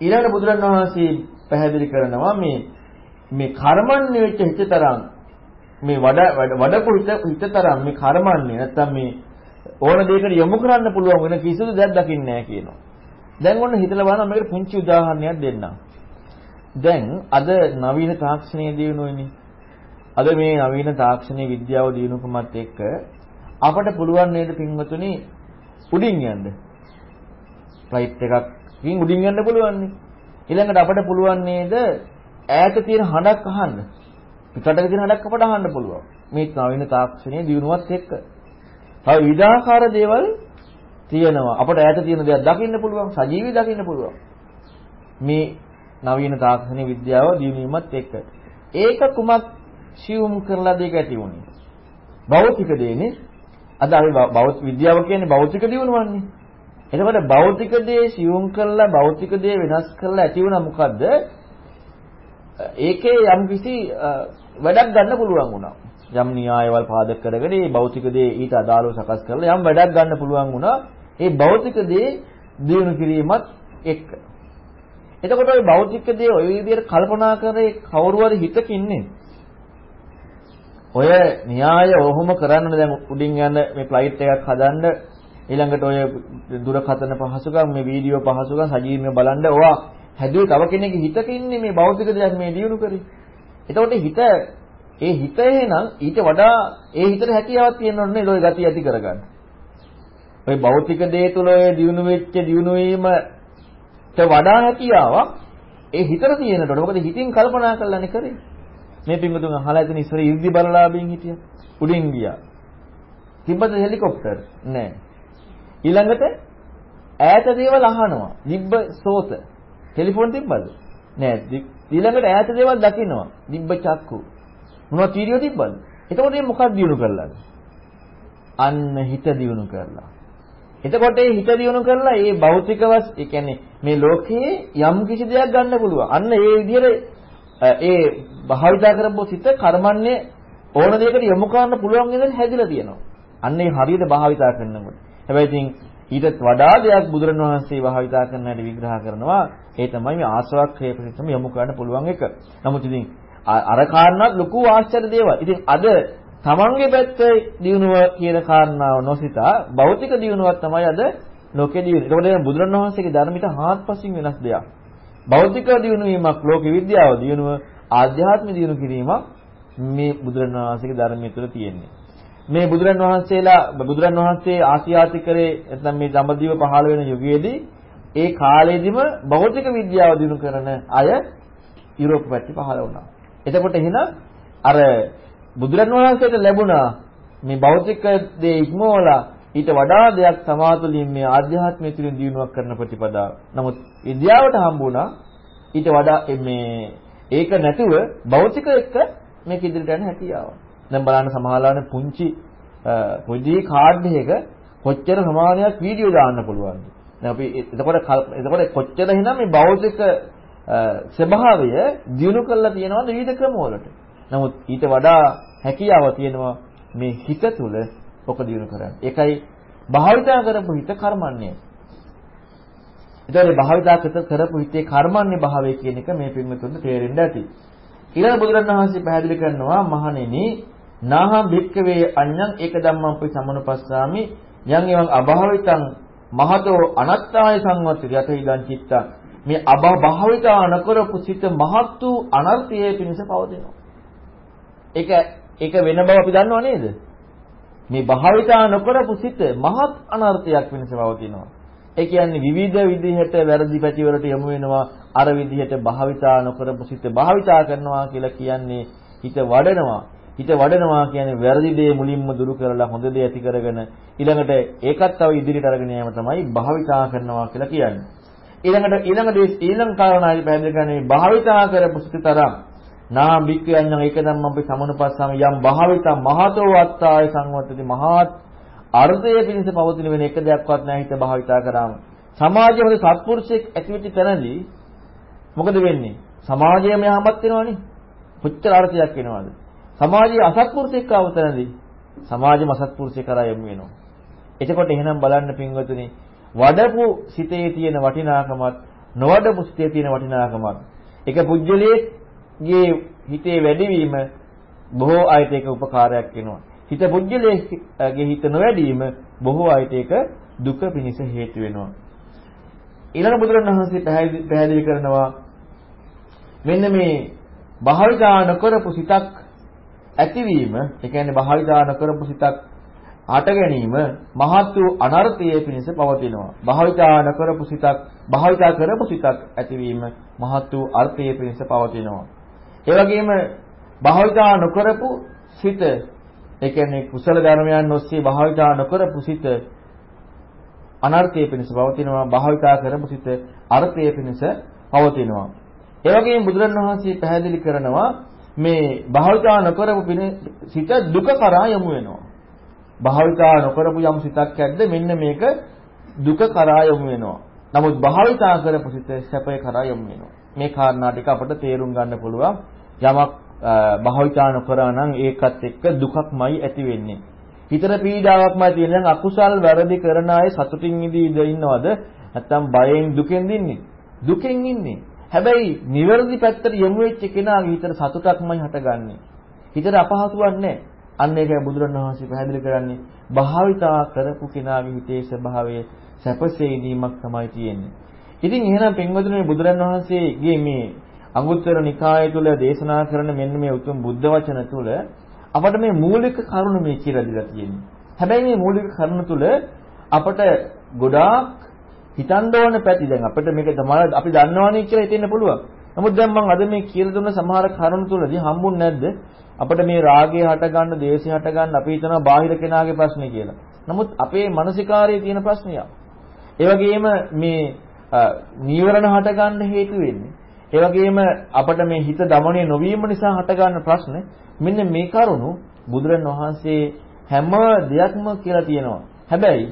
ඊළඟ බුදුරණවහන්සේ පැහැදිලි කරනවා මේ මේ කර්මන්නේ වෙච්ච හිතතරම් මේ වඩ වඩපු හිත හිතතරම් මේ කර්මන්නේ නැත්තම් මේ ඕන දෙයකට යොමු කරන්න පුළුවන් වෙන කිසිදු දෙයක් දකින්නේ නැහැ කියනවා. දැන් ඔන්න හිතලා බලන්න මේකට පුංචි උදාහරණයක් දෙන්නම්. දැන් අද නවීන තාක්ෂණයේ දිනුවෙන්නේ. අද මේ නවීන තාක්ෂණයේ විද්‍යාව දිනුකමත් එක්ක අපට පුළුවන් නේද පින්වතුනි උඩින් යන්න. ෆ්ලයිට් එකකින් උඩින් යන්න පුළුවන් නේ. ඊළඟට අපට පුළුවන් නේද ඈත තියෙන හඬක් අහන්න. පිටතට තියෙන හඬක් අපට අහන්න පුළුවන්. මේ නවීන තාක්ෂණයේ දිනුවත් එක්ක. තව විවිධාකාර දේවල් තියෙනවා. අපට ඈත තියෙන දේවල් දකින්න පුළුවන්, සජීවී දකින්න පුළුවන්. මේ නවීන තාක්ෂණික විද්‍යාව දියුණුවීමත් එක්ක. ඒක කුමක් සියුම් කරලා දෙක ඇති වුණේ. භෞතික දේනේ. අද අපි භෞතික විද්‍යාව කියන්නේ භෞතික දියුණුවන්නේ. එතකොට භෞතික දේ සියුම් කරලා භෞතික දේ වෙනස් කරලා ඇති වුණා මොකද්ද? ඒකේ යම්කිසි වැඩක් ගන්න පුළුවන් වුණා. යම් න්‍යායවල පාදක කරගෙන මේ භෞතික දේ ඊට අදාළව සකස් කරලා යම් වැඩක් ගන්න පුළුවන් වුණා. ඒ භෞතික දේ දිනු කිරීමත් එක්ක. එතකොට ওই භෞතික දේ ওই විදිහට කල්පනා කරේ කවුරු හරි හිතකින්නේ. ඔය න්‍යාය ඔහොම කරන්න දැන් උඩින් යන මේ ෆ්ලයිට් එකක් හදන්න ඊළඟට ඔය දුරකථන පහසුකම් මේ වීඩියෝ පහසුකම් සජීවීව බලන්න ඔවා හැදුවේ තව කෙනෙක්ගේ හිතකින්නේ මේ භෞතික දෙයක් මේ දිනු කරේ. එතකොට හිත ඒ හිත එහෙනම් ඊට වඩා ඒ හිතට හැකියාවක් තියෙනවන්නේ ලෝය ගතිය ඇති කරගන්න. ඔය භෞතික දේ තුල ඔය දියුණු වෙච්ච දියුණු වීමට වඩා හැකියාවක් ඒ හිතට තියෙනට. මොකද හිතින් කල්පනා කරලානේ කරේ. මේ පින්වතුන් අහලා ඇතින ඉස්සර ඉර්ධි බලලාභයෙන් හිටියා. උඩින් ගියා. තිබ්බද හෙලිකොප්ටර්? නෑ. ඊළඟට ඈත දේවල් අහනවා. දිබ්බ සෝත. ටෙලිෆෝන් තිබ්බද? නෑ. ඊළඟට ඈත දේවල් දකිනවා. දිබ්බ චක්කු. මොනවද වීඩියෝ තිබ්බද? එතකොට මේ මොකක්ද දිනු කරලාද? අන්න හිත දිනු කරලා. එතකොට මේ හිත දිනු කරලා මේ භෞතික වස් ඒ කියන්නේ මේ ලෝකයේ යම් කිසි දෙයක් ගන්න පුළුවන්. අන්න ඒ විදිහට ඒ භාවිතා කරපු සිත කර්මන්නේ ඕන දෙයකට යොමු කරන්න පුළුවන් විදිහට හැදිලා තියෙනවා. අන්න ඒ හරියට භාවිතා කරනකොට. හැබැයි ඉතින් ඊටත් වඩා දෙයක් බුදුරණවහන්සේ භාවිතා කරන හැටි විග්‍රහ කරනවා. ඒ තමයි මේ ආශ්‍රවක්ඛය ප්‍රතිසම යොමු කරන්න පුළුවන් එක. නමුත් ඉතින් අර කාරණාත් ලොකු ආශ්චර්ය දේවල්. ඉතින් අද තමන්ගේ පැත්තේ දිනුව කියන කාරණාව නොසිතා භෞතික දිනුවක් තමයි අද ලෝකේ දිනුව. ඒකෝට බුදුරණවහන්සේගේ ධර්මිත හාත්පසින් වෙනස් දෙයක්. භෞතික දිනුවීමක් ලෝක විද්‍යාව දිනුව ආධ්‍යාත්මික දිනු කිරීමක් මේ බුදුරණවහන්සේගේ ධර්මයේ තුල තියෙන්නේ. මේ බුදුරණවහන්සේලා බුදුරණවහන්සේ ආසියාතිකරේ නැත්නම් මේ දඹදිව පහළ වෙන යුගයේදී ඒ කාලෙදිම භෞතික විද්‍යාව දිනු කරන අය යුරෝප පැත්තේ පහළ වුණා. එතකොට එහෙනම් අර බුදුරණවහන්සේට ලැබුණා මේ භෞතික දේ ඉක්මවලා ඊට වඩා දෙයක් සමාතුලින් මේ ආධ්‍යාත්මය තුළින් දිනුවක් කරන ප්‍රතිපදාව. නමුත් විද්‍යාවට හම්බ වුණා ඊට වඩා මේ ඒක නැතුව භෞතික එක්ක මේක ඉදිරියට යන හැකියාව. දැන් බලන්න සමහරවල්ලානේ පුංචි පොඩි කාඩ් එකක කොච්චර ප්‍රමාණයක් වීඩියෝ දාන්න පුළුවන්ද? දැන් අපි එතකොට එතකොට කොච්චර එහෙනම් මේ භෞතික ස්වභාවය දිනු කරලා තියෙනවද විවිධ ක්‍රමවලට. නමුත් ඊට වඩා හැකියාව තියෙනවා මේ හිත තුළ ඔක දිනු කරන්න. ඒකයි භාවිතා කරපු හිත කර්මන්නේ. ඒතකොට භාවිතා කරපු හිතේ කර්මන්නේ භාවය කියන එක මේ පින්වතුන්ට තේරෙන්න ඇති. ඊළඟ බුදුරණවහන්සේ පැහැදිලි කරනවා මහණෙනි නාහම් භික්කවේ අඤ්ඤං ඒක ධම්මං පි සමනුපස්සාමි යං එවං අභාවිතං මහතෝ අනත්තාය සංවත්ති යත ඉදං චිත්තා මේ අභාවිතා නකරපු සිත මහත් වූ අනර්ථයේ පිණිස පවතිනවා. ඒක ඒක වෙන බව අපි දන්නව නේද? මේ භාවිතා නොකරපු සිත මහත් අනර්ථයක් පිණිස පවතිනවා. ඒ කියන්නේ විවිධ විදිහට වැරදි පැතිවලට යොමු වෙනවා අර විදිහට භාවිතා නොකරපු සිත භාවිතා කරනවා කියලා කියන්නේ හිත වඩනවා. හිත වඩනවා කියන්නේ වැරදි දේ මුලින්ම දුරු කරලා හොඳ දේ ඇති කරගෙන ඊළඟට ඒකත් තව ඉදිරියට අරගෙන යෑම තමයි භාවිතා කරනවා කියලා කියන්නේ. ඊළඟට ඊළඟ දේ ඊළඟ කාරණායි පැහැදිලි කරන්නේ භාවිතා කරපු සිත තරම් නා බික්කයන්නම් ඒක නම් අපි සමනුපස්සම යම් භාවිතා මහතෝ වත්තාය සංවත්තති මහත් අර්ධය පිණිස පවතින වෙන එක දෙයක්වත් නැහැ හිත භාවිතා කරාම. සමාජයේ හොඳ සත්පුරුෂයෙක් ඇතිවෙච්ච තැනදී මොකද වෙන්නේ? සමාජයම යහමත් වෙනවනේ. කොච්චර අර්ථයක් වෙනවද? සමාජයේ අසත්පුරුෂයෙක් ආව තැනදී සමාජෙම අසත්පුරුෂයෙක් කරා යමු වෙනවා. එතකොට එහෙනම් බලන්න පින්වතුනි වඩපු සිතේ තියෙන වටිනාකමත් නොවඩපු සිතේ තියෙන වටිනාකමත් එක පුජ්‍යලයේ හිතේ වැඩිවීම බොහෝ අයට ඒක උපකාරයක් වෙනවා. හිත පුජ්‍යලයේ හිත නොවැඩීම බොහෝ අයට ඒක දුක පිණිස හේතු වෙනවා. ඊළඟ බුදුරණවහන්සේ පැහැදිලි කරනවා මෙන්න මේ භාවිතා නොකරපු සිතක් ඇතිවීම, ඒ කියන්නේ භාවිතා නොකරපු සිතක් හට ගැනීම මහත් වූ අනර්ථයේ පිණිස පවතිනවා. භාවිතා නොකරපු සිතක් භාවිතා කරපු සිතක් ඇතිවීම මහත් වූ අර්ථයේ පිණිස පවතිනවා. ඒ වගේම භාවිතා නොකරපු සිත ඒ කියන්නේ කුසල ධර්මයන් ඔස්සේ භාවිතා නොකරපු සිත අනර්ථයේ පිණිස පවතිනවා භාවිතා කරපු සිත අර්ථයේ පිණිස පවතිනවා. ඒ වගේම බුදුරණවහන්සේ පැහැදිලි කරනවා මේ භාවිතා නොකරපු සිත දුක කරා යමු වෙනවා. භාවිතා නොකරපු යම් සිතක් ඇද්ද මෙන්න මේක දුක කරා යමු වෙනවා. නමුත් භාවිතා කරපු සිත සැපේ කරා යමු වෙනවා. මේ කාරණා ටික අපිට තේරුම් ගන්න පුළුවන්. යමක් භාවිතා නොකරා නම් ඒකත් එක්ක දුකක්මයි ඇති වෙන්නේ. හිතට පීඩාවක්මයි තියෙන. දැන් අකුසල් වැරදි කරන අය සතුටින් ඉඳීද ඉන්නවද? නැත්නම් බයෙන් දුකෙන් ඉන්නේ? දුකෙන් ඉන්නේ. හැබැයි නිවැරදි පැත්තට යොමු වෙච්ච කෙනාගේ හිතට සතුටක්මයි හටගන්නේ. හිතට අපහසුවක් නැහැ. අන්න ඒකයි බුදුරණවහන්සේ පැහැදිලි කරන්නේ භාවිතා කරපු කෙනාගේ හිතේ ස්වභාවය සැපසේදීමක් තමයි තියෙන්නේ. ඉතින් එහෙනම් පින්වතුනි බුදුරණවහන්සේගේ මේ අංගුත්තර නිකාය තුල දේශනා කරන මෙන්න මේ උතුම් බුද්ධ වචන තුල අපට මේ මූලික කරුණු මේ කියලා දීලා තියෙන්නේ. හැබැයි මේ මූලික කරුණු තුල අපට ගොඩාක් හිතන්න ඕන පැති දැන් අපිට මේක තමයි අපි දන්නවනේ කියලා හිතෙන්න පුළුවන්. නමුත් දැන් මම අද මේ කියලා දුන්න සමහර කරුණු තුලදී හම්බුන්නේ නැද්ද? අපිට මේ රාගය හට ගන්න, දේශය හට ගන්න අපි හිතනවා බාහිර කෙනාගේ ප්‍රශ්නේ කියලා. නමුත් අපේ මානසිකාරයේ තියෙන ප්‍රශ්නයක්. ඒ වගේම මේ නීවරණ හට ගන්න හේතු වෙන්නේ. ඒ වගේම අපිට මේ හිත দমনය නොවීම නිසා හට ගන්න ප්‍රශ්න මෙන්න මේ කරුණු බුදුරණවහන්සේ හැම දෙයක්ම කියලා තියෙනවා. හැබැයි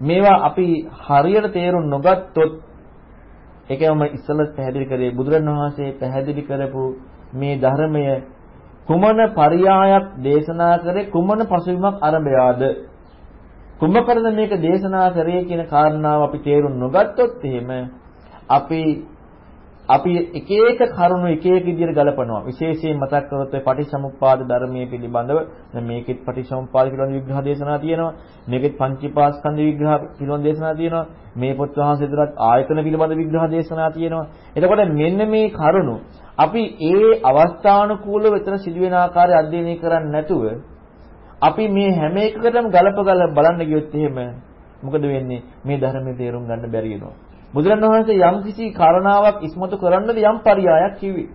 මේවා අපි හරියට තේරුම් නොගත්තොත් ඒකම ඉස්සෙල්ලා පැහැදිලි කරේ බුදුරණවහන්සේ පැහැදිලි කරපු මේ ධර්මය කුමන පරියායක් දේශනා කරේ කුමන පසුබිමක් ආරම්භයාද කුමකරද මේක දේශනා කරේ කියන කාරණාව අපි තේරුම් නොගත්තොත් එහෙම අපි අපි එක එක කරුණු එක එක විදිහට ගලපනවා. විශේෂයෙන් මතක් කරොත් ඔය පටිච්චසමුප්පාද ධර්මයේ පිළිබඳව දැන් මේකෙත් පටිච්චසමුප්පාද පිළිබඳ විග්‍රහ දේශනා තියෙනවා. මේකෙත් පංචීපාස්කන්ධ විග්‍රහ පිළිබඳ දේශනා තියෙනවා. මේ පොත් වහන්සේ දරත් ආයතන පිළිබඳ විග්‍රහ දේශනා තියෙනවා. එතකොට මෙන්න මේ කරුණු අපි ඒ අවස්ථානුකූලව විතර සිදුවෙන ආකාරය අධ්‍යයනය කරන්නේ නැතුව අපි මේ හැම එකකටම ගලප ගල බලන්න ගියොත් එහෙම මොකද වෙන්නේ? මේ ධර්මයේ තේරුම් ගන්න බැරි වෙනවා. බුදුරණවහන්සේ යම් කිසි කාරණාවක් ඉස්මතු කරන්නද යම් පරයයක් කිව්වේ.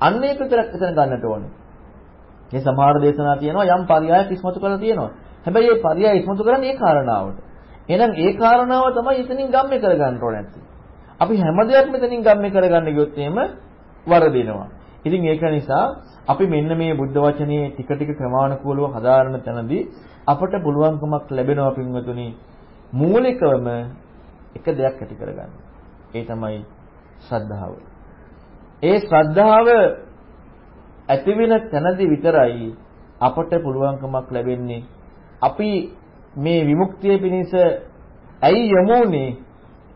අන්න ඒක විතරක් එතන ගන්නට ඕනේ. මේ සමහර දේශනා තියෙනවා යම් පරයයක් ඉස්මතු කරලා තියෙනවා. හැබැයි මේ පරයය ඉස්මතු කරන්නේ ඒ කාරණාවට. එහෙනම් ඒ කාරණාව තමයි එතනින් ගම්මේ කරගන්න ඕනේ නැත්තේ. අපි හැම දෙයක්ම එතනින් ගම්මේ කරගන්න ගියොත් එහෙම වරදිනවා. ඉතින් ඒක නිසා අපි මෙන්න මේ බුද්ධ වචනේ ටික ටික ක්‍රමානුකූලව හදාරන තැනදී අපට පුළුවන්කමක් ලැබෙනවා පින්වතුනි මූලිකවම එක දෙයක් ඇති කරගන්න. ඒ තමයි ශ්‍රද්ධාව. ඒ ශ්‍රද්ධාව ඇති වෙන තැනදී විතරයි අපට පුළුවන්කමක් ලැබෙන්නේ අපි මේ විමුක්තිය පිණිස ඇයි යමුනේ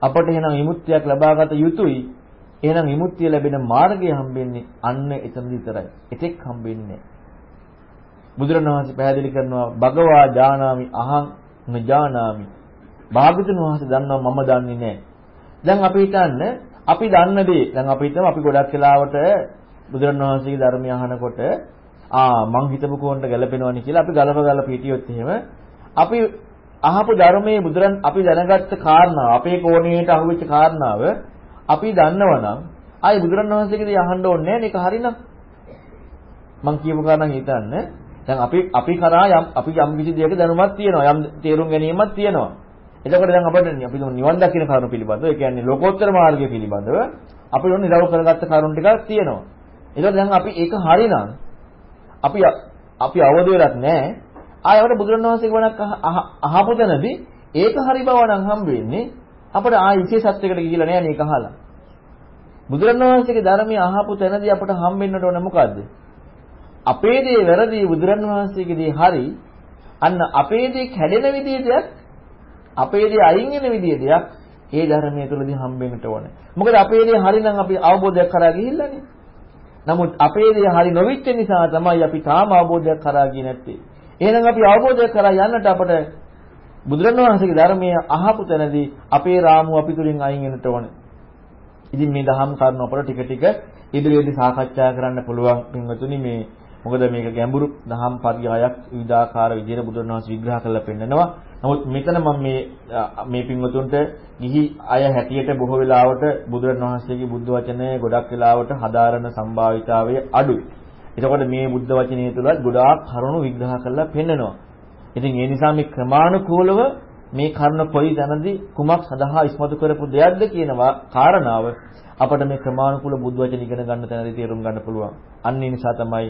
අපට එහෙනම් විමුක්තියක් ලබාගත යුතුයි එහෙනම් විමුක්තිය ලැබෙන මාර්ගය හම්බෙන්නේ අන්න එතන විතරයි. එතෙක් හම්බෙන්නේ බුදුරණවහන්සේ පැහැදිලි කරනවා භගවා ජානාමි අහං නජානාමි. භාග්‍යතුන් වහන්සේ දන්නවා මම දන්නේ නැහැ. දැන් අපි හිතන්න අපි දන්න දේ. දැන් අපි හිතමු අපි ගොඩක් වෙලාවට බුදුරණවහන්සේගේ ධර්මය අහනකොට ආ මං හිතපු කෝණ්ඩ ගැලපෙනවනි කියලා අපි ගලප ගලප හිටියොත් එහෙම අපි අහපු ධර්මයේ බුදුරන් අපි දැනගත්ත කාරණාව අපේ කෝණයට අහුවෙච්ච කාරණාව අපි දන්නවනම් ආයි බුදුරණවහන්සේගේ අහන්න ඕනේ නැහැ මේක හරිනම් මං කියපු කාරණා හිතන්න දැන් අපි අපි කරා යම් අපි යම් කිසි දෙයක දැනුමක් තියෙනවා යම් තේරුම් ගැනීමක් තියෙනවා එතකොට දැන් අපිට අපි නිවන් දකින්න කරුණු පිළිබඳව, ඒ කියන්නේ ලෝකෝත්තර මාර්ගය පිළිබඳව අපිට ඕන නිරව කරගත්ත කරුණු ටිකක් තියෙනවා. එතකොට දැන් අපි ඒක හරිනම් අපි අපි අවදි වෙලත් නැහැ. ආයෙ බුදුරණවහන්සේගේ වණක් අහපු තැනදී ඒක හරි බව නම් හම්බ වෙන්නේ අපිට ආයෙ විශේෂත්වයකට ගිහිල්ලා නෑ මේක අහලා. බුදුරණවහන්සේගේ ධර්මයේ අහපු තැනදී අපිට හම්බෙන්නට ඕන මොකද්ද? අපේ දේ වැරදි බුදුරණවහන්සේගේ දේ හරි. අන්න අපේ දේ කැඩෙන විදිහට අපේ දේ අයින් වෙන විදිය දෙයක් ඒ ධර්මයේ තුලදී හම්බෙන්නට ඕනේ. මොකද අපේ දේ හරිනම් අපි අවබෝධයක් කරා ගිහිල්ලානේ. නමුත් අපේ දේ හරි නොවිච්ච නිසා තමයි අපි තාම අවබෝධයක් කරා ගියේ නැත්තේ. එහෙනම් අපි අවබෝධයක් කරා යන්නට අපට බුදුරණවහන්සේගේ ධර්මයේ අහපු තැනදී අපේ රාමුව අපි තුලින් අයින් වෙන්නට ඕනේ. ඉතින් මේ දහම් කරුණු අපට ටික ටික ඉදිරියේදී සාකච්ඡා කරන්න පුළුවන් පින්වතුනි මේ මොකද මේක ගැඹුරු දහම් පරියායක් විවිධාකාර විදිහට බුදුරණවහන්සේ විග්‍රහ කරලා පෙන්නනවා. නමුත් මෙතන මම මේ මේ පින්වතුන්ට ගිහි අය හැටියට බොහෝ වෙලාවට බුදුරණවහන්සේගේ බුද්ධ වචනය ගොඩක් වෙලාවට හදාරන සම්භාවිතාවය අඩුයි. එතකොට මේ බුද්ධ වචනය තුලත් ගොඩාක් කරුණු විග්‍රහ කරලා පෙන්නනවා. ඉතින් ඒ නිසා මේ ක්‍රමානුකූලව මේ කර්ණ කොයි තැනදී කුමක් සඳහා ඉස්මතු කරපු දෙයක්ද කියනවා කාරණාව අපිට මේ ක්‍රමානුකූල බුද්ධ වචන ඉගෙන ගන්න තැනදී තේරුම් ගන්න පුළුවන්. අන්න ඒ නිසා තමයි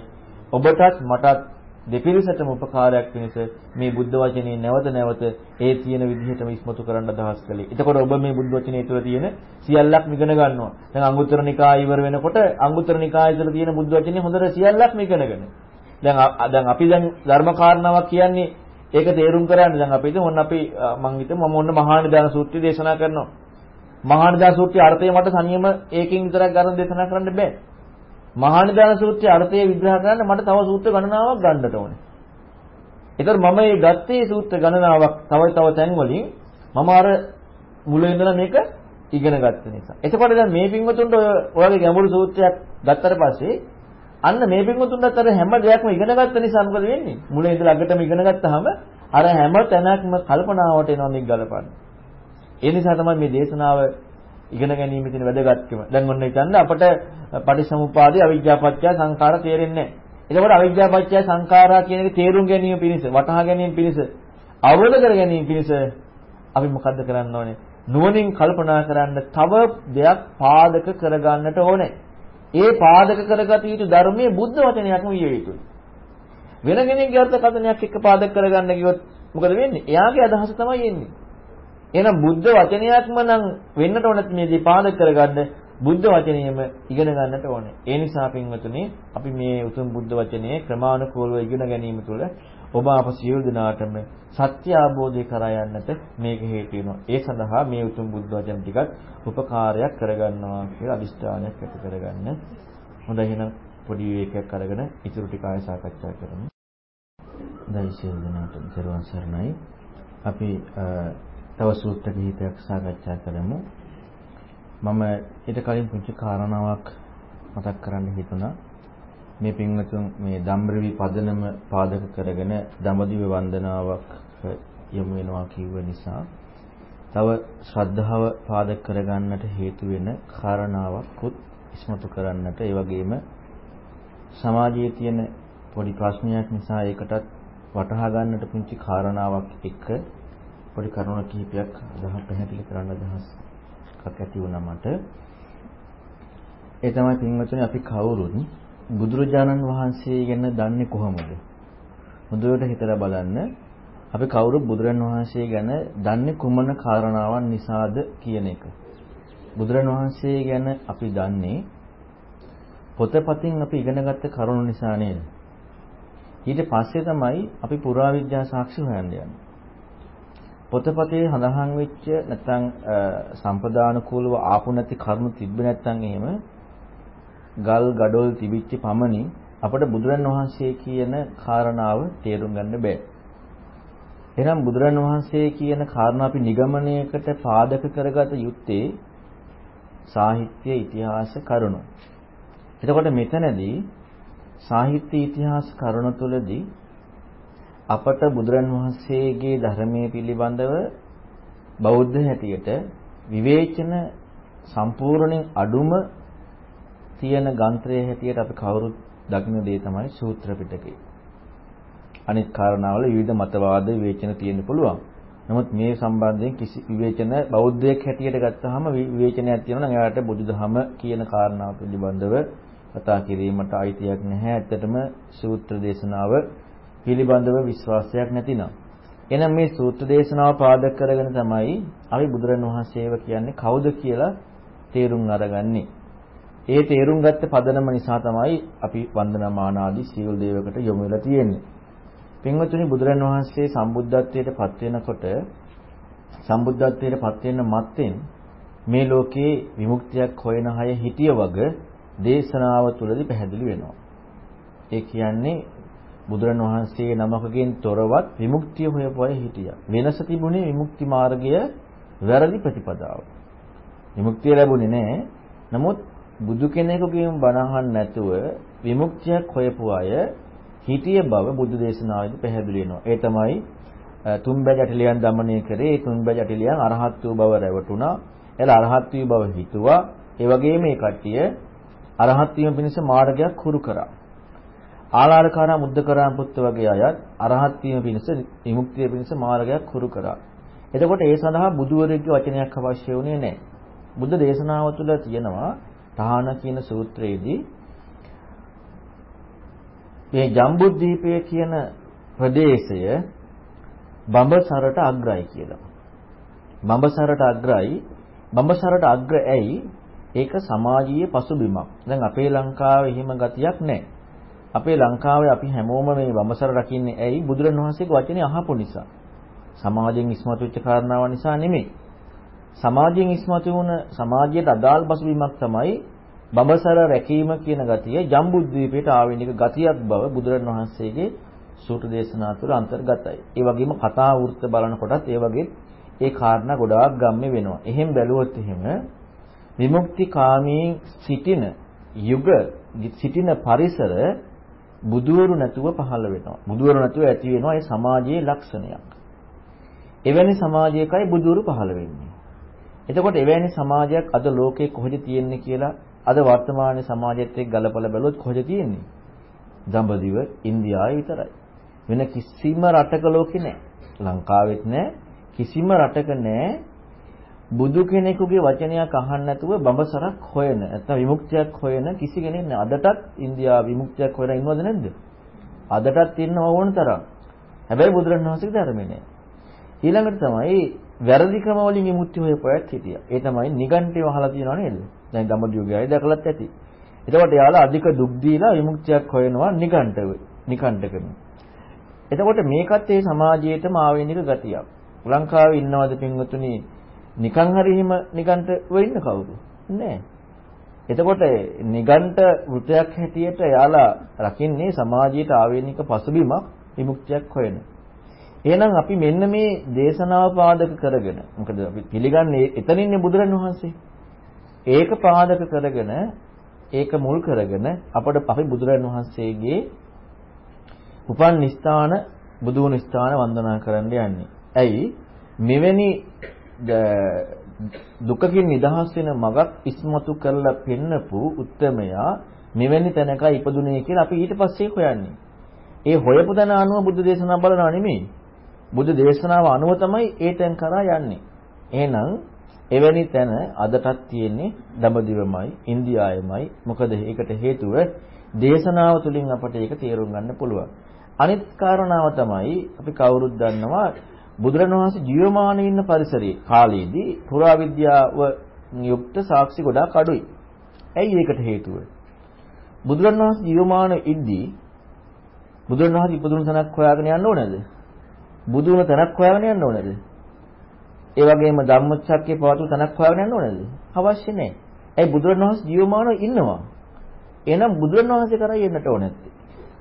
ඔබටත් මටත් දෙපිරිසටම උපකාරයක් වෙනස මේ බුද්ධ වචනේ නැවත නැවත ඒ තියෙන විදිහටම ඉස්මතු කරන්න අදහස් කළේ. එතකොට ඔබ මේ බුද්ධ වචනේ තුළ තියෙන සියල්ලක්ම ඉගෙන ගන්නවා. දැන් අංගුත්තර නිකාය ඉවර වෙනකොට අංගුත්තර නිකාය තුළ තියෙන බුද්ධ වචනේ හොඳට සියල්ලක්ම ඉගෙනගෙන. දැන් දැන් අපි දැන් ධර්ම කාරණාවක් කියන්නේ ඒක තේරුම් කරන්නේ දැන් අපි හිතමු ඔන්න අපි මං හිතමු මම ඔන්න මහානිදාන සූත්‍රය දේශනා කරනවා. මහානිදාන සූත්‍රයේ අර්ථය මට සනියම ඒකෙන් විතරක් ගන්න දේශනා කරන්න බෑ. මහානිදාන සූත්‍රයේ අර්ථය විග්‍රහ කරන්න මට තව සූත්‍ර ගණනාවක් ගන්නට ඕනේ. ඒතර මම මේ ගත්තේ සූත්‍ර ගණනාවක් තව තව තැන් වලින් මම අර මුල ඉඳලා මේක ඉගෙන ගත්ත නිසා. එතකොට දැන් මේ පින්වතුන්ට ඔයගේ ගැඹුරු සූත්‍රයක් ගත්තට පස්සේ අන්න මේ පින්වතුන්ට අර හැම දෙයක්ම ඉගෙන ගත්ත නිසා මොකද වෙන්නේ? මුල ඉඳලා අගටම ඉගෙන ගත්තාම අර හැම තැනක්ම කල්පනාවට එනවා මේක ගලපන්න. ඒ නිසා තමයි මේ දේශනාව ඉගෙන ගැනීමේ තියෙන වැදගත්කම. දැන් ඔන්න හිතන්න අපට පටිසමුපාදේ අවිජ්ජාපච්චය සංඛාර තේරෙන්නේ නැහැ. එතකොට අවිජ්ජාපච්චය සංඛාරා කියන එක තේරුම් ගැනීම පිණිස, වටහා ගැනීම පිණිස, අවබෝධ කර ගැනීම පිණිස අපි මොකද්ද කරන්න ඕනේ? නුවණින් කල්පනා කරන්න තව දෙයක් පාදක කරගන්නට ඕනේ. ඒ පාදක කරගත යුතු ධර්මයේ බුද්ධ වචනයක්ම විය යුතුයි. වෙන කෙනෙක්ගේ අර්ථකථනයක් එක්ක පාදක කරගන්න ගියොත් මොකද වෙන්නේ? එයාගේ අදහස තමයි එන්නේ. එහෙනම් බුද්ධ වචනයක්ම නම් වෙන්නට ඕන මේ දේ පාදක කරගන්න බුද්ධ වචනයම ඉගෙන ගන්නට ඕනේ. ඒ නිසා පින්වතුනි අපි මේ උතුම් බුද්ධ වචනේ ක්‍රමානුකූලව ඉගෙන ගැනීම තුළ ඔබ අප සියලු දෙනාටම සත්‍ය අවබෝධය කරා යන්නට මේක හේතු වෙනවා. ඒ සඳහා මේ උතුම් බුද්ධ වචන ටිකත් උපකාරයක් කරගන්නවා කියලා අදිෂ්ඨානයක් ඇති කරගන්න. හොඳයි එහෙනම් පොඩි විවේකයක් අරගෙන ඉතුරු ටික ආය සාකච්ඡා කරමු. හොඳයි සියලු දෙනාටම දරුවන් සරණයි. අපි තව සූත්‍ර කිහිපයක් සාකච්ඡා කරමු. මම ඊට කලින් පුංචි කාරණාවක් මතක් කරන්න හිතුණා. මේ පින්වතුන් මේ ධම්රවි පදනම පාදක කරගෙන දඹදිව වන්දනාවක් යොමු වෙනවා කිව්ව නිසා තව ශ්‍රද්ධාව පාදක කරගන්නට හේතු වෙන කාරණාවක්ත් ඉස්මතු කරන්නට ඒ වගේම සමාජයේ තියෙන පොඩි ප්‍රශ්නයක් නිසා ඒකටත් වටහා ගන්නට පුංචි කාරණාවක් එක්ක පොඩි කරුණ කිහිපයක් අදහස් පැහැදිලි කරන්න අදහස් එකක් ඇති වුණා මට. ඒ තමයි පින්වතුනි අපි කවුරුත් බුදුරජාණන් වහන්සේ ගැන දන්නේ කොහොමද? හොඳට හිතලා බලන්න. අපි කවුරුත් බුදුරන් වහන්සේ ගැන දන්නේ කුමන කාරණාවන් නිසාද කියන එක. බුදුරන් වහන්සේ ගැන අපි දන්නේ පොතපතින් අපි ඉගෙනගත්ත කරුණු නිසා නේද? ඊට පස්සේ තමයි අපි පුරාවිද්‍යා සාක්ෂි හොයන්න යන්නේ. පොතපතේ සඳහන් වෙච්ච නැත්නම් සම්පදානුකූලව ආපු නැති කරුණු තිබ්බ නැත්නම් එහෙම ගල් gadol තිබිච්ච පමණින් අපට බුදුරන් වහන්සේ කියන කාරණාව තේරුම් ගන්න බෑ. එහෙනම් බුදුරන් වහන්සේ කියන කාරණා අපි නිගමනයකට පාදක කරගත යුත්තේ සාහිත්‍ය ඉතිහාස කරුණු. එතකොට මෙතනදී සාහිත්‍ය ඉතිහාස කරුණු තුලදී අපට බුදුරන් වහන්සේගේ ධර්මයේ පිළිබඳව බෞද්ධ හැටියට විවේචන සම්පූර්ණයෙන් අඩුම තියෙන ගන්ත්‍රයේ හැටියට අපි කවුරුත් දකින්න දේ තමයි සූත්‍ර පිටකේ. අනිත් කාරණාවල විවිධ මතවාද විවේචන තියෙන්න පුළුවන්. නමුත් මේ සම්බන්ධයෙන් කිසි විවේචන බෞද්ධයෙක් හැටියට ගත්තාම විවේචනයක් තියෙනවා නම් එයාට බුදුදහම කියන කාරණාව පිළිබඳව කතා කිරීමට අයිතියක් නැහැ. ඇත්තටම සූත්‍ර දේශනාව පිළිබඳව විශ්වාසයක් නැතිනම් එහෙනම් මේ සූත්‍ර දේශනාව පාදක කරගෙන තමයි අපි බුදුරණවහන්සේව කියන්නේ කවුද කියලා තේරුම් අරගන්නේ. ඒ තේරුම් ගත්ත පදනම නිසා තමයි අපි වන්දනාමාන ආදී සීල් දේවකට යොමු වෙලා තියෙන්නේ. පින්වතුනි බුදුරණවහන්සේ සම්බුද්ධත්වයට පත් වෙනකොට සම්බුද්ධත්වයට පත් වෙන මත්තෙන් මේ ලෝකේ විමුක්තියක් හොයන අය හිටිය වග දේශනාව තුළදී පැහැදිලි වෙනවා. ඒ කියන්නේ බුදුරන් වහන්සේ නමකගෙන් තොරවත් විමුක්තිය හොයපු අය හිටියා. වෙනස තිබුණේ විමුක්ති මාර්ගය වැරදි ප්‍රතිපදාව. විමුක්තිය ලැබුණේ නැහැ. නමුත් බුදු කෙනෙකුගෙන් බණ නැතුව විමුක්තියක් හොයපු අය හිටිය බව බුදු දේශනාවේදී පැහැදිලි වෙනවා. ඒ තමයි තුම්බැ ජටිලයන් দমনය කරේ. ඒ තුම්බැ ජටිලයන් අරහත් වූ බව රැවටුණා. එල අරහත් වූ බව හිතුවා. ඒ වගේම මේ කට්ටිය අරහත් වීම පිණිස මාර්ගයක් හුරු කරා. ආලාරකාරා මුද්දකරාම් පුත්ත වගේ අයත් අරහත් වීම පිණිස විමුක්තිය පිණිස මාර්ගයක් හුරු කරා. එතකොට ඒ සඳහා බුදුවරයෙක්ගේ වචනයක් අවශ්‍ය වුණේ නැහැ. බුද්ධ දේශනාව තුළ තියෙනවා තාන කියන සූත්‍රයේදී මේ ජම්බුද්දීපය කියන ප්‍රදේශය බඹසරට අග්‍රයි කියලා. බඹසරට අග්‍රයි බඹසරට අග්‍ර ඇයි? ඒක සමාජීය පසුබිමක්. දැන් අපේ ලංකාවේ එහෙම ගතියක් නැහැ. අපේ ලංකාවේ අපි හැමෝම මේ වමසර රකින්නේ ඇයි බුදුරණවහන්සේගේ වචනේ අහපු නිසා. සමාජයෙන් ඉස්මතු වෙච්ච කාරණාව නිසා නෙමෙයි. සමාජයෙන් ඉස්මතු වුණ සමාජයට අදාළ පසුබිමක් තමයි බඹසර රැකීම කියන ගතිය ජම්බුද්වීපයට ආවෙනික ගතියක් බව බුදුරණවහන්සේගේ සූත්‍ර දේශනා තුළ අන්තර්ගතයි. ඒ වගේම කතා වෘත්ත බලනකොටත් ඒ වගේ ඒ කාරණා ගොඩාක් ගම්මේ වෙනවා. එහෙන් බැලුවොත් එහෙම විමුක්තිකාමී සිටින යුග සිටින පරිසර බුදුවරු නැතුව පහළ වෙනවා. බුදුවරු නැතුව ඇති වෙනවා ඒ සමාජයේ ලක්ෂණයක්. එවැනි සමාජයකයි බුදුවරු පහළ වෙන්නේ. එතකොට එවැනි සමාජයක් අද ලෝකේ කොහෙද තියෙන්නේ කියලා අද වර්තමාන සමාජයත් එක්ක ගලපලා බැලුවොත් කොහෙද තියෙන්නේ? දඹදිව ඉන්දියාවේ විතරයි. වෙන කිසිම රටක ලෝකේ නැහැ. ලංකාවෙත් නැහැ. කිසිම රටක නැහැ බුදු කෙනෙකුගේ වචනයක් අහන්න නැතුව බඹසරක් හොයන නැත්නම් විමුක්තියක් හොයන කිසි කෙනෙක් නෑ. අදටත් ඉන්දියාව විමුක්තියක් හොයලා ඉන්නවද නැද්ද? අදටත් ඉන්නව ඕන තරම්. හැබැයි බුදුරණවහන්සේගේ ධර්මේ නෑ. ඊළඟට තමයි වැරදි ක්‍රම වලින් විමුක්තිය හොයපුවත් හිටියා. ඒ තමයි නිගණ්ඨය වහලා තියෙනව නේද? දැන් දඹදිව ගියයි දැකලත් ඇති. එතකොට යාලා අධික දුක් දීලා විමුක්තියක් හොයනවා නිකණ්ඨව නිකණ්ඨකම. එතකොට මේකත් ඒ සමාජයේටම ආවේනික ගතියක්. ලංකාවේ ඉන්නවද පින්වතුනි නිකන් හරි හිම නිකන්ට වෙන්න කවුරු? නෑ. එතකොට නිගණ්ඨ වෘතයක් හැටියට එයාලා රකින්නේ සමාජයට ආවේනික පසුබිමක් විමුක්තියක් හොයන. එහෙනම් අපි මෙන්න මේ දේශනාව පාදක කරගෙන මොකද අපි පිළිගන්නේ එතනින්නේ බුදුරන් වහන්සේ. ඒක පාදක කරගෙන ඒක මුල් කරගෙන අපට අපි බුදුරන් වහන්සේගේ උපන් ස්ථාන බුදුන් ස්ථාන වන්දනා කරන්න යන්නේ. ඇයි මෙවැනි දුකකින් නිදහස් වෙන මගක් ඉස්මතු කරලා පෙන්නපු උත්තමයා මෙවැනි තැනක ඉපදුනේ කියලා අපි ඊට පස්සේ හොයන්නේ. ඒ හොයපු තැන අනුව බුද්ධ දේශනා බලනවා නෙමෙයි. බුද්ධ දේශනාව අනුව තමයි ඒ තැන් කරා යන්නේ. එහෙනම් එවැනි තැන අදටත් තියෙන්නේ දඹදිවමයි, ඉන්දියාවෙමයි. මොකද ඒකට හේතුව දේශනාව තුළින් අපට ඒක තේරුම් ගන්න පුළුවන්. අනිත් කාරණාව තමයි අපි කවුරුත් දන්නවා බුදුරණවහන්සේ ජීවමානව ඉන්න පරිසරයේ කාලයේදී පුරාවිද්‍යාව යුක්ත සාක්ෂි ගොඩාක් අඩුයි. ඇයි ඒකට හේතුව? බුදුරණවහන්සේ ජීවමාන ඉද්දී බුදුරණවහන්සේ ඉපදුණු තැනක් හොයාගෙන යන්න ඕනේද? බුදුන තැනක් හොයාගෙන යන්න ඕනේද? ඒ වගේම ධම්මචක්කේ පවතු තැනක් හොයාගෙන යන්න ඕනේද? අවශ්‍ය නැහැ. ඇයි බුදුරණවහන්සේ ජීවමානව ඉන්නවා. එහෙනම් බුදුරණවහන්සේ කරා යන්නට ඕනේ නැත්තේ.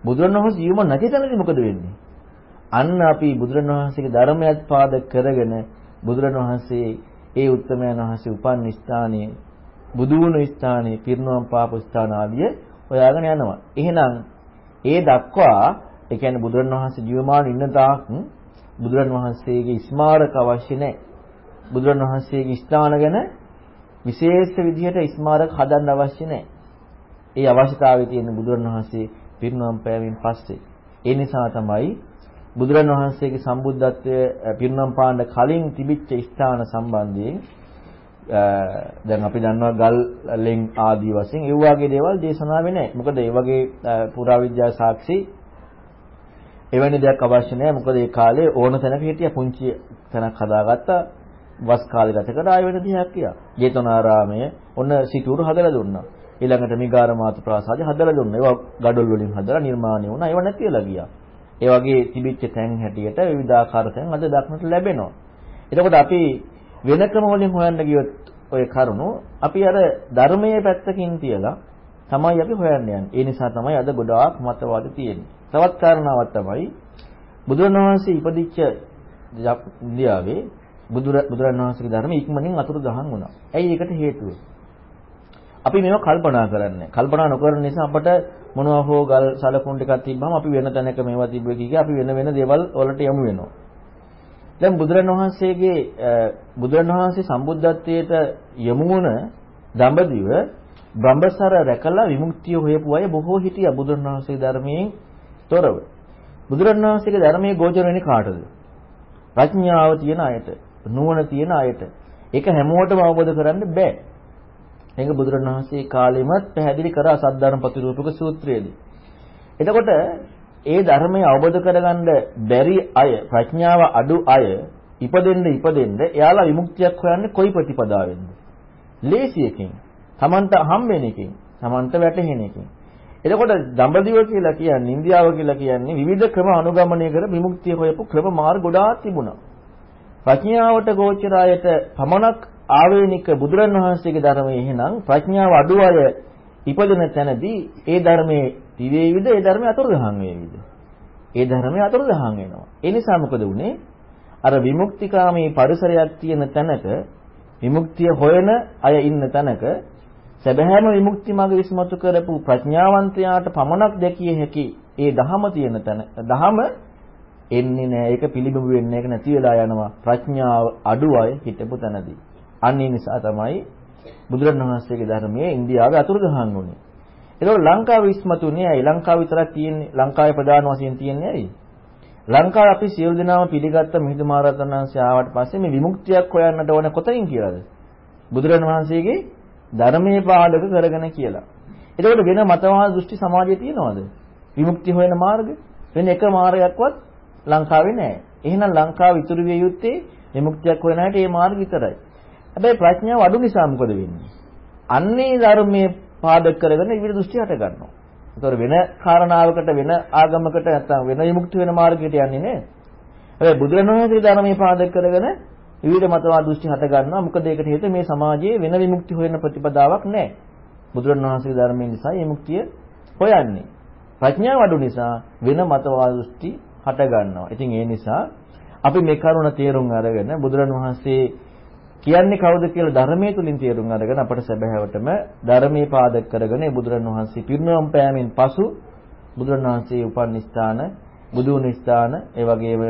බුදුරණවහන්සේ ජීවමාන නැති තැනදී මොකද වෙන්නේ? අන්න අපි බුදුරණවහන්සේගේ ධර්මයක් පාදක කරගෙන බුදුරණවහන්සේ ඒ උත්තමයන් වහන්සේ උපන් ස්ථානයේ බුදු වුණු ස්ථානයේ පිරිනොම් පාප ස්ථාන ආදිය හොයාගෙන යනවා. එහෙනම් ඒ දක්වා ඒ කියන්නේ බුදුරණවහන්සේ ජීවමාන ඉන්න තාක් බුදුරණවහන්සේගේ ස්මාරක අවශ්‍ය නැහැ. බුදුරණවහන්සේගේ ස්ථාන ගැන විශේෂ විදිහට ස්මාරක හදන්න අවශ්‍ය නැහැ. ඒ අවශ්‍යතාවය තියෙන බුදුරණවහන්සේ පිරිනොම් පෑමෙන් පස්සේ. ඒ නිසා තමයි බුදුරන් වහන්සේගේ සම්බුද්ධත්වයේ පිරිනම් පාන්න කලින් තිබිච්ච ස්ථාන සම්බන්ධයෙන් දැන් අපි දන්නවා ගල් ලෙන් ආදී වශයෙන් ඒ වගේ දේවල් දේශනා වෙන්නේ නැහැ. මොකද ඒ වගේ පුරාවිද්‍යා සාක්ෂි එවැනි දෙයක් අවශ්‍ය නැහැ. මොකද ඒ කාලේ ඕන තැනක හිටිය පුංචි තැනක් හදාගත්තා. වස් කාලේ ගත කරා ආය වෙන දිහක් කියා. ජේතවනාරාමය ඔන්න සිටුරු හදලා දුන්නා. ඊළඟට මිගාර මාතු ප්‍රාසාදය හදලා දුන්නා. ඒවා ගඩොල් වලින් හදලා නිර්මාණය වුණා. ඒවා නැතිලා ගියා. ඒ වගේ තිබිච්ච තැන් හැටියට විවිධාකාර තැන් අද දක්නට ලැබෙනවා. එතකොට අපි වෙන ක්‍රම වලින් හොයන්න ගියොත් ඔය කරුණු අපි අර ධර්මයේ පැත්තකින් තියලා තමයි අපි හොයන්න යන්නේ. ඒ නිසා තමයි අද ගොඩාක් මතවාද තියෙන්නේ. තවත් කාරණාවක් තමයි බුදුරණවහන්සේ ඉපදිච්ච ඉන්දියාවේ බුදුරණවහන්සේගේ ධර්ම ඉක්මනින් අතුරු දහන් වුණා. ඇයි ඒකට හේතුව? අපි මේව කල්පනා කරන්නේ. කල්පනා නොකරන නිසා අපට මොනවා හෝ ගල් සලකුණු ටිකක් තිබ්බම අපි වෙන තැනක මේවා තිබ්බ කිය අපි වෙන වෙන දේවල් වලට යමු වෙනවා. දැන් බුදුරණවහන්සේගේ බුදුරණවහන්සේ සම්බුද්ධත්වයට යමු වුණ දඹදිව බ්‍රහ්මසර රැකලා විමුක්තිය හොයපු අය බොහෝ හිටියා බුදුරණවහන්සේගේ ධර්මයෙන් තොරව. බුදුරණවහන්සේගේ ධර්මයේ ගෝචර වෙන්නේ කාටද? ප්‍රඥාව තියෙන අයට, නුවණ තියෙන අයට. ඒක හැමෝටම අවබෝධ කරන්න බෑ. මේක බුදුරණවහන්සේ කාලෙමත් පැහැදිලි කරා සද්ධර්ම ප්‍රතිරූපක සූත්‍රයේදී. එතකොට ඒ ධර්මය අවබෝධ කරගන්න බැරි අය ප්‍රඥාව අඩු අය ඉපදෙන්න ඉපදෙන්න එයාලා විමුක්තියක් හොයන්නේ කොයි ප්‍රතිපදාවෙන්ද? ලේසියකින්. Tamanta හම්බෙන එකකින්. Tamanta වැටහෙන එකකින්. එතකොට දඹදිව කියලා කියන්නේ ඉන්දියාව කියලා කියන්නේ විවිධ ක්‍රම අනුගමනය කර විමුක්තිය හොයපු ක්‍රම මාර්ග ගොඩාක් තිබුණා. ප්‍රඥාවට ගෝචරායට පමණක් ආවේනික බුදුරන් වහන්සේගේ ධර්මයේ එහෙනම් ප්‍රඥාව අඩු අය ඉපදෙන තැනදී ඒ ධර්මයේ තිවේවිද ඒ ධර්මයේ අතුරුදහන් වේවිද? ඒ ධර්මයේ අතුරුදහන් වෙනවා. ඒ නිසා මොකද උනේ අර විමුක්තිකාමී පරිසරයක් තියෙන තැනක විමුක්තිය හොයන අය ඉන්න තැනක සැබෑම විමුක්ති මාර්ග විශ්මතු කරපු ප්‍රඥාවන්තයාට පමණක් දැකිය හැකි ඒ දහම තියෙන තැන දහම එන්නේ නැහැ ඒක පිළිබිඹු වෙන්නේ ඒක නැති වෙලා යනවා ප්‍රඥාව අඩු අය හිටපු තැනදී අන්න ඒ නිසා තමයි බුදුරණවහන්සේගේ ධර්මයේ ඉන්දියාවේ අතුරුදහන් වුණේ. ඒකෝ ලංකාවේ ඉස්මතුනේ ඇයි? ලංකාව විතරක් තියෙන්නේ ලංකාවේ ප්‍රධාන වශයෙන් තියෙන්නේ ඇයි? ලංකාවේ අපි සියලු දෙනාම පිළිගත්ත මිහිඳු මහරහතන් වහන්සේ ආවට පස්සේ මේ විමුක්තියක් හොයන්නට ඕන කොතනින් කියලාද? බුදුරණවහන්සේගේ ධර්මයේ පාදක කරගෙන කියලා. එතකොට වෙන මතවාද දෘෂ්ටි සමාජයේ තියෙනවද? විමුක්තිය හොයන මාර්ග? වෙන එක මාර්ගයක්වත් ලංකාවේ නැහැ. එහෙනම් ලංකාව ඉතුරු විය යුත්තේ විමුක්තියක් හොයන හැටි මේ මාර්ග විතරයි. හැබැයි ප්‍රඥාව අඩු නිසා මොකද වෙන්නේ? අන්නේ ධර්මයේ පාදක කරගෙන විවිධ දෘෂ්ටි හට ගන්නවා. ඒතකොට වෙන කාරණාවකට වෙන ආගමකට නැත්නම් වෙන විමුක්ති වෙන මාර්ගයකට යන්නේ නෑ. හැබැයි බුදුරණවහන්සේ ධර්මයේ පාදක කරගෙන විවිධ මතවාද දෘෂ්ටි හට ගන්නවා. මොකද ඒකට හේතුව මේ සමාජයේ වෙන විමුක්ති හොයන ප්‍රතිපදාවක් නෑ. බුදුරණවහන්සේ ධර්මයෙන් නිසා විමුක්තිය හොයන්නේ. ප්‍රඥාව අඩු නිසා වෙන මතවාද දෘෂ්ටි හට ගන්නවා. ඉතින් ඒ නිසා අපි මේ කරුණ තේරුම් අරගෙන බුදුරණවහන්සේ කියන්නේ කවුද කියලා ධර්මයේ තුලින් තේරුම් අරගෙන අපට සැබෑවටම ධර්මයේ පාදක කරගෙන බුදුරණවහන්සේ පිරිනවම් පෑමෙන් පසු බුදුරණවහන්සේ උපන් ස්ථාන බුදුන් ස්ථාන ඒ වගේම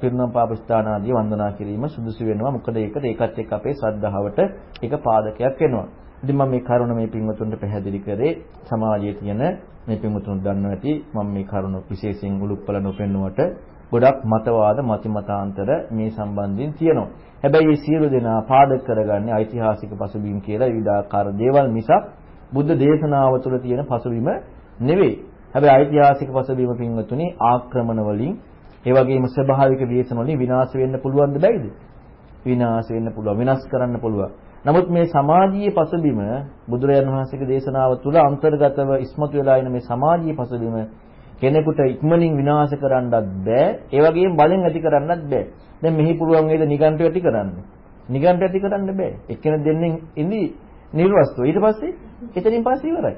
පිරිනවම් පාප ස්ථාන ආදී වන්දනා කිරීම සුදුසු වෙනවා මොකද ඒකට ඒකත් එක්ක අපේ ශ්‍රද්ධාවට ඒක පාදකයක් වෙනවා ඉතින් මම මේ කරුණ මේ පින්වතුන්ට පැහැදිලි කරේ සමාජයේ තියෙන මේ පින්වතුන් දන්නවා ඇති මම මේ කරුණ විශේෂයෙන් උලුප්පල නොපෙන්නුවට ගොඩක් මතවාද මතිමතාන්තර මේ සම්බන්ධයෙන් තියෙනවා. හැබැයි මේ සියලු දෙනා පාදක කරගන්නේ ඓතිහාසික පසුබිම් කියලා විවිධාකාර දේවල් මිසක් බුද්ධ දේශනාව තුළ තියෙන පසුබිම නෙවෙයි. හැබැයි ඓතිහාසික පසුබිම පින්වතුනි ආක්‍රමණ වලින් ඒ වගේම ස්වභාවික ව්‍යසන වලින් විනාශ වෙන්න පුළුවන්ද බැයිද? විනාශ වෙන්න පුළුවන්. විනාශ කරන්න පුළුවන්. නමුත් මේ සමාජීය පසුබිම බුදුරජාණන් වහන්සේගේ දේශනාව තුළ අන්තර්ගතව ඉස්මතු වෙලා ඉන මේ සමාජීය පසුබිම කෙනෙකුට ඉක්මනින් විනාශ කරන්නත් බෑ. ඒ වගේම බලෙන් ඇති කරන්නත් බෑ. දැන් මෙහි පුළුවන් වේද නිගන්ඨ ඇති කරන්න. නිගන්ඨ ඇති කරන්න බෑ. එක්කෙනෙක් දෙන්නෙන් ඉඳි නිර්වස්තු. ඊට පස්සේ එතනින් පස්සේ ඉවරයි.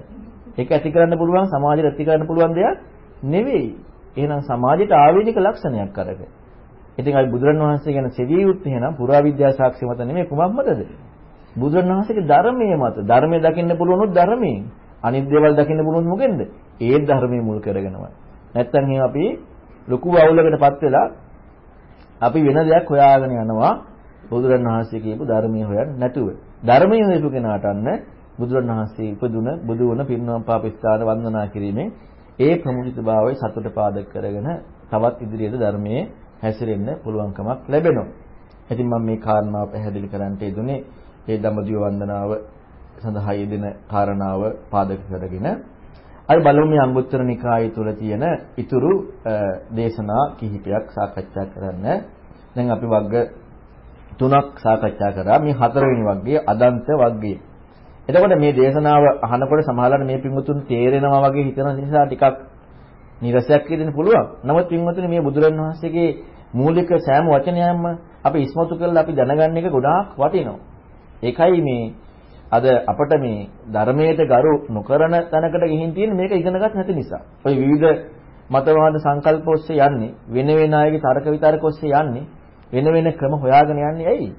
ඒක ඇති කරන්න පුළුවන් සමාජයට ඇති කරන්න පුළුවන් දෙයක් නෙවෙයි. එහෙනම් සමාජයට ආවේනික ලක්ෂණයක් අරක. ඉතින් අපි බුදුරණවහන්සේ ගැන සෙවිය යුත්තේ එහෙනම් පුරාවිද්‍යා සාක්ෂි මත නෙමෙයි කුමක් මතද? බුදුරණවහන්සේගේ ධර්මයේ මත. ධර්මයේ දකින්න පුළුවන් උත් ධර්මයෙන්. අනිත් දේවල් දකින්න පුළුවන් මොකෙන්ද? ඒ ධර්මයේ මුල් කරගෙනමයි. නැත්තම් එහෙනම් අපි ලොකු අවුලකටපත් වෙලා අපි වෙන දෙයක් හොයාගෙන යනවා බුදුරණවහන්සේ කියපු ධර්මයේ හොයන්න නැතුව. ධර්මයේ හොයපු කෙනාට අන්න බුදුරණවහන්සේ ඉපදුන බුදු වුණ පිරිනවම් පාපස්ථාන වන්දනා කිරීමෙන් ඒ ප්‍රමුඛිතභාවය සතුට පාදක කරගෙන තවත් ඉදිරියට ධර්මයේ හැසිරෙන්න පුළුවන්කමක් ලැබෙනවා. ඉතින් මම මේ කාරණාව පැහැදිලි කරන්නට යෙදුනේ ඒ දඹදිව වන්දනාව සඳහා යෙදෙන කාරණාව පාදක කරගෙන අපි බලමු මේ අංගුත්තර නිකාය තුල තියෙන ඉතුරු දේශනා කිහිපයක් සාකච්ඡා කරන්න. දැන් අපි වර්ග තුනක් සාකච්ඡා කරා. මේ හතරවෙනි වර්ගයේ අදන්ත වර්ගය. එතකොට මේ දේශනාව අහනකොට සමහරවිට මේ පින්වතුන් තේරෙනවා වගේ හිතන නිසා ටිකක් නිරසයක් වෙන්න පුළුවන්. නමුත් පින්වතුනි මේ බුදුරණවහන්සේගේ මූලික සෑම වචනයක්ම අපි ඉස්මතු කරලා අපි දැනගන්න එක ගොඩාක් වටිනවා. ඒකයි මේ අද අපට මේ ධර්මයට ගරු නොකරන තැනකට ගිහින් තියෙන මේක ඉගෙනගත් නැති නිසා. ඔය විවිධ මතවාද සංකල්ප ඔස්සේ යන්නේ වෙන වෙන අයගේ තර්ක විතර්ක ඔස්සේ යන්නේ වෙන වෙන ක්‍රම හොයාගෙන යන්නේ ඇයි?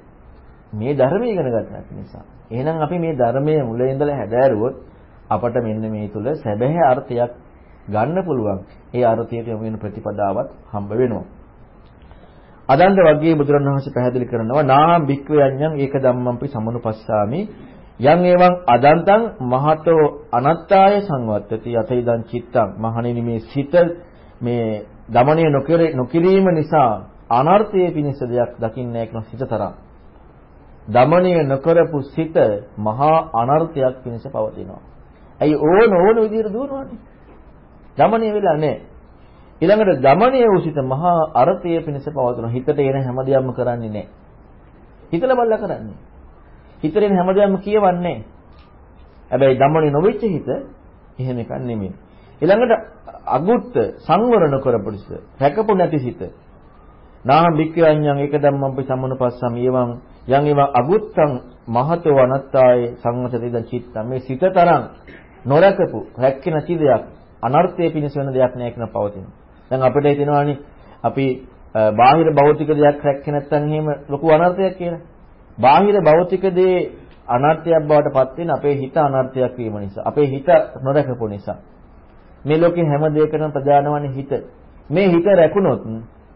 මේ ධර්මය ඉගෙනගත් නැති නිසා. එහෙනම් අපි මේ ධර්මයේ මුල ඉඳලා හැදෑරුවොත් අපට මෙන්න මේ තුල සැබෑ අර්ථයක් ගන්න පුළුවන්. ඒ අර්ථයට යොමු වෙන ප්‍රතිපදාවක් හම්බ වෙනවා. අදන්ත වර්ගයේ බුදුරණවහන්සේ පැහැදිලි කරනවා නාහම් භික්ඛවයන්යන් ඒක ධම්මම්පි සමනුපස්සාමි යම් එවං අදන්තං මහතෝ අනත්තාය සංවත්තති යතයිදං චිත්තං මහණෙනි මේ සිත මේ දමණය නොකිරීම නිසා අනර්ථයේ පිණිස දෙයක් දකින්නේ නැහැ සිත තරම් දමණය නොකරපු සිත මහා අනර්ථයක් පිණිස පවතිනවා. ඇයි ඕන ඕන විදිහට දුවනවනේ. දමණය වෙලා නැහැ. ඊළඟට දමණය වූ සිත මහා අර්ථයේ පිණිස පවතිනවා. හිතට එන හැම දෙයක්ම කරන්නේ නැහැ. හිතලා බලලා කරන්නේ. හිතරෙන් හැමදාම කියවන්නේ හැබැයි ධම්මනේ නොවෙච්ච හිත එහෙම එකක් නෙමෙයි. ඊළඟට අගුත්ත සංවර නොකරපුරිස රැකපු නැති සිත. නාහම් වික්ඛයන්යන් ඒක ධම්මම්පි සම්මනපස්සම් යවං යං ඒවා අගුත්තං මහතෝ අනත්තායේ සංවසතිද චිත්තම් මේ සිත තරම් නොරකපු රැක්කේ නැති දෙයක් අනර්ථයේ පිණිස වෙන දෙයක් නෑ කියන පවතින. දැන් අපිට හිතෙනවානේ අපි බාහිර භෞතික දෙයක් රැක්කේ නැත්නම් එහෙම ලොකු අනර්ථයක් කියලා. බාහිර භෞතික දේ අනර්ථයක් බවට පත් වෙන අපේ හිත අනර්ථයක් වීම නිසා. අපේ හිත නොරැකපු නිසා. මේ ලෝකේ හැම දෙයකටම ප්‍රධානවන්නේ හිත. මේ හිත රැකුණොත්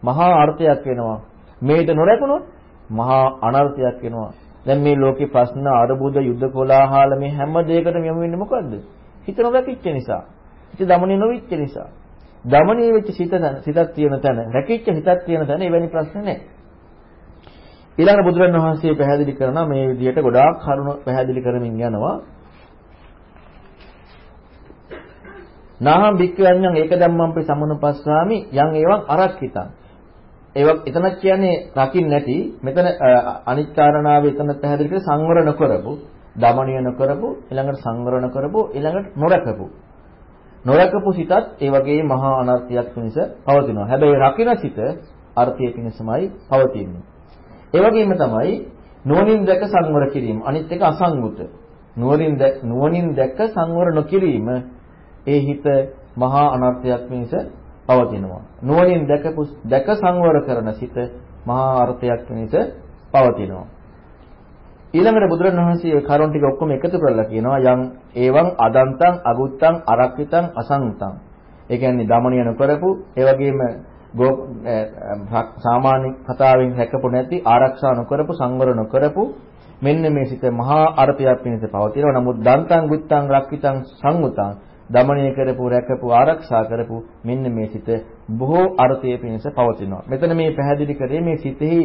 මහා අර්ථයක් වෙනවා. මේක නොරැකුණොත් මහා අනර්ථයක් වෙනවා. දැන් මේ ලෝකේ ප්‍රශ්න අරුබුද යුද්ධ කොලාහල මේ හැම දෙයකටම යමු වෙන්නේ මොකද්ද? හිත නොරැකිච්ච නිසා. හිත දමණය නොවිච්ච නිසා. දමණය වෙච්ච සිත සිතක් තියෙන තැන, රැකිච්ච හිතක් තියෙන තැන එවැනි ප්‍රශ්න නැහැ. ඊළඟ බුදුරන් වහන්සේ පැහැදිලි කරනවා මේ විදිහට ගොඩාක් කරුණු පැහැදිලි කරමින් යනවා. නාහම් වික්ඛයන්යන් ඒක ධම්මම්පි සමනුපස්සාමි යම් ඒවන් අරක්කිතං. ඒවක් එතනක් කියන්නේ රකින්න නැති මෙතන අනිත් කාරණාව එතන පැහැදිලි කර සංවර නොකරපු දමණය නොකරපු, ඊළඟට සංවරණ කරපු, ඊළඟට නොරකපු. නොරකපු සිතත් ඒ වගේ මහා අනර්ථයක් පිණිස පවතිනවා. හැබැයි රකින්න සිත අර්ථය පිණිසමයි පවතින්නේ. ඒ වගේම තමයි නුවණින් දැක සංවර කිරීම. අනිත් එක අසංගුත. නුවණින් නුවණින් දැක සංවර නොකිරීම ඒ හිත මහා අනර්ථයක් පිණිස පවතිනවා. නුවණින් දැකපු දැක සංවර කරන සිත මහා අර්ථයක් පිණිස පවතිනවා. ඊළඟට බුදුරණවහන්සේ කරුණ ටික ඔක්කොම එකතු කරලා කියනවා යම් ඒවං අදන්තං අගුත්තං අරක්කිතං අසංතං. ඒ කියන්නේ දමණිය නොකරපු ඒ වගේම සාමාන්‍ය කතාවෙන් හැකපු නැති ආරක්ෂා නොකරපු සංවර නොකරපු මෙන්න මේ සිත මහා අර්ථයක් පිණිස පවතිනවා. නමුත් දන්තං ගුත්තං රක්කිතං සංගුතං දමණය කරපු රැකපු ආරක්ෂා කරපු මෙන්න මේ සිත බොහෝ අර්ථයේ පිණිස පවතිනවා. මෙතන මේ පැහැදිලි කරේ මේ සිතෙහි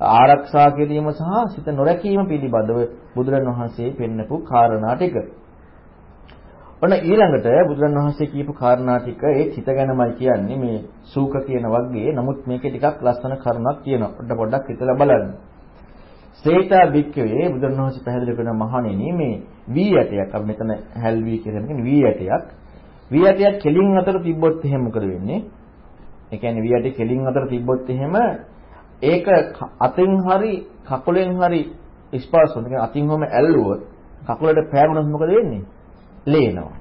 ආරක්ෂා කිරීම සහ සිත නොරැකීම පිළිබඳව බුදුරණවහන්සේ පෙන්නපු කාරණා ටික. ඔන්න ඊළඟට බුදුරණවහන්සේ කියපු කාරණා ටික ඒ සිත ගැනමයි කියන්නේ මේ සූක කියන වර්ගයේ. නමුත් මේකේ ටිකක් ලස්සන කරුණක් තියෙනවා. පොඩ පොඩ්ඩක් හිතලා බලන්න. සේතා බික්කවේ බුදුරණවහන්සේ පැහැදිලි කරන මහණෙනි මේ වී ඇටයක් අපි මෙතන හැල්වි කියන එක වී ඇටයක්. වී ඇටයක් කෙලින් අතර තිබ්බොත් එහෙම මොකද වෙන්නේ? ඒ කියන්නේ වී ඇටේ කෙලින් අතර තිබ්බොත් එහෙම ඒක අතෙන් හරි කකුලෙන් හරි ස්පර්ශ වුණා. කියන්නේ අතින් වම ඇල්ලුවොත් කකුලට පෑගුණොත් මොකද වෙන්නේ? ලේනවා.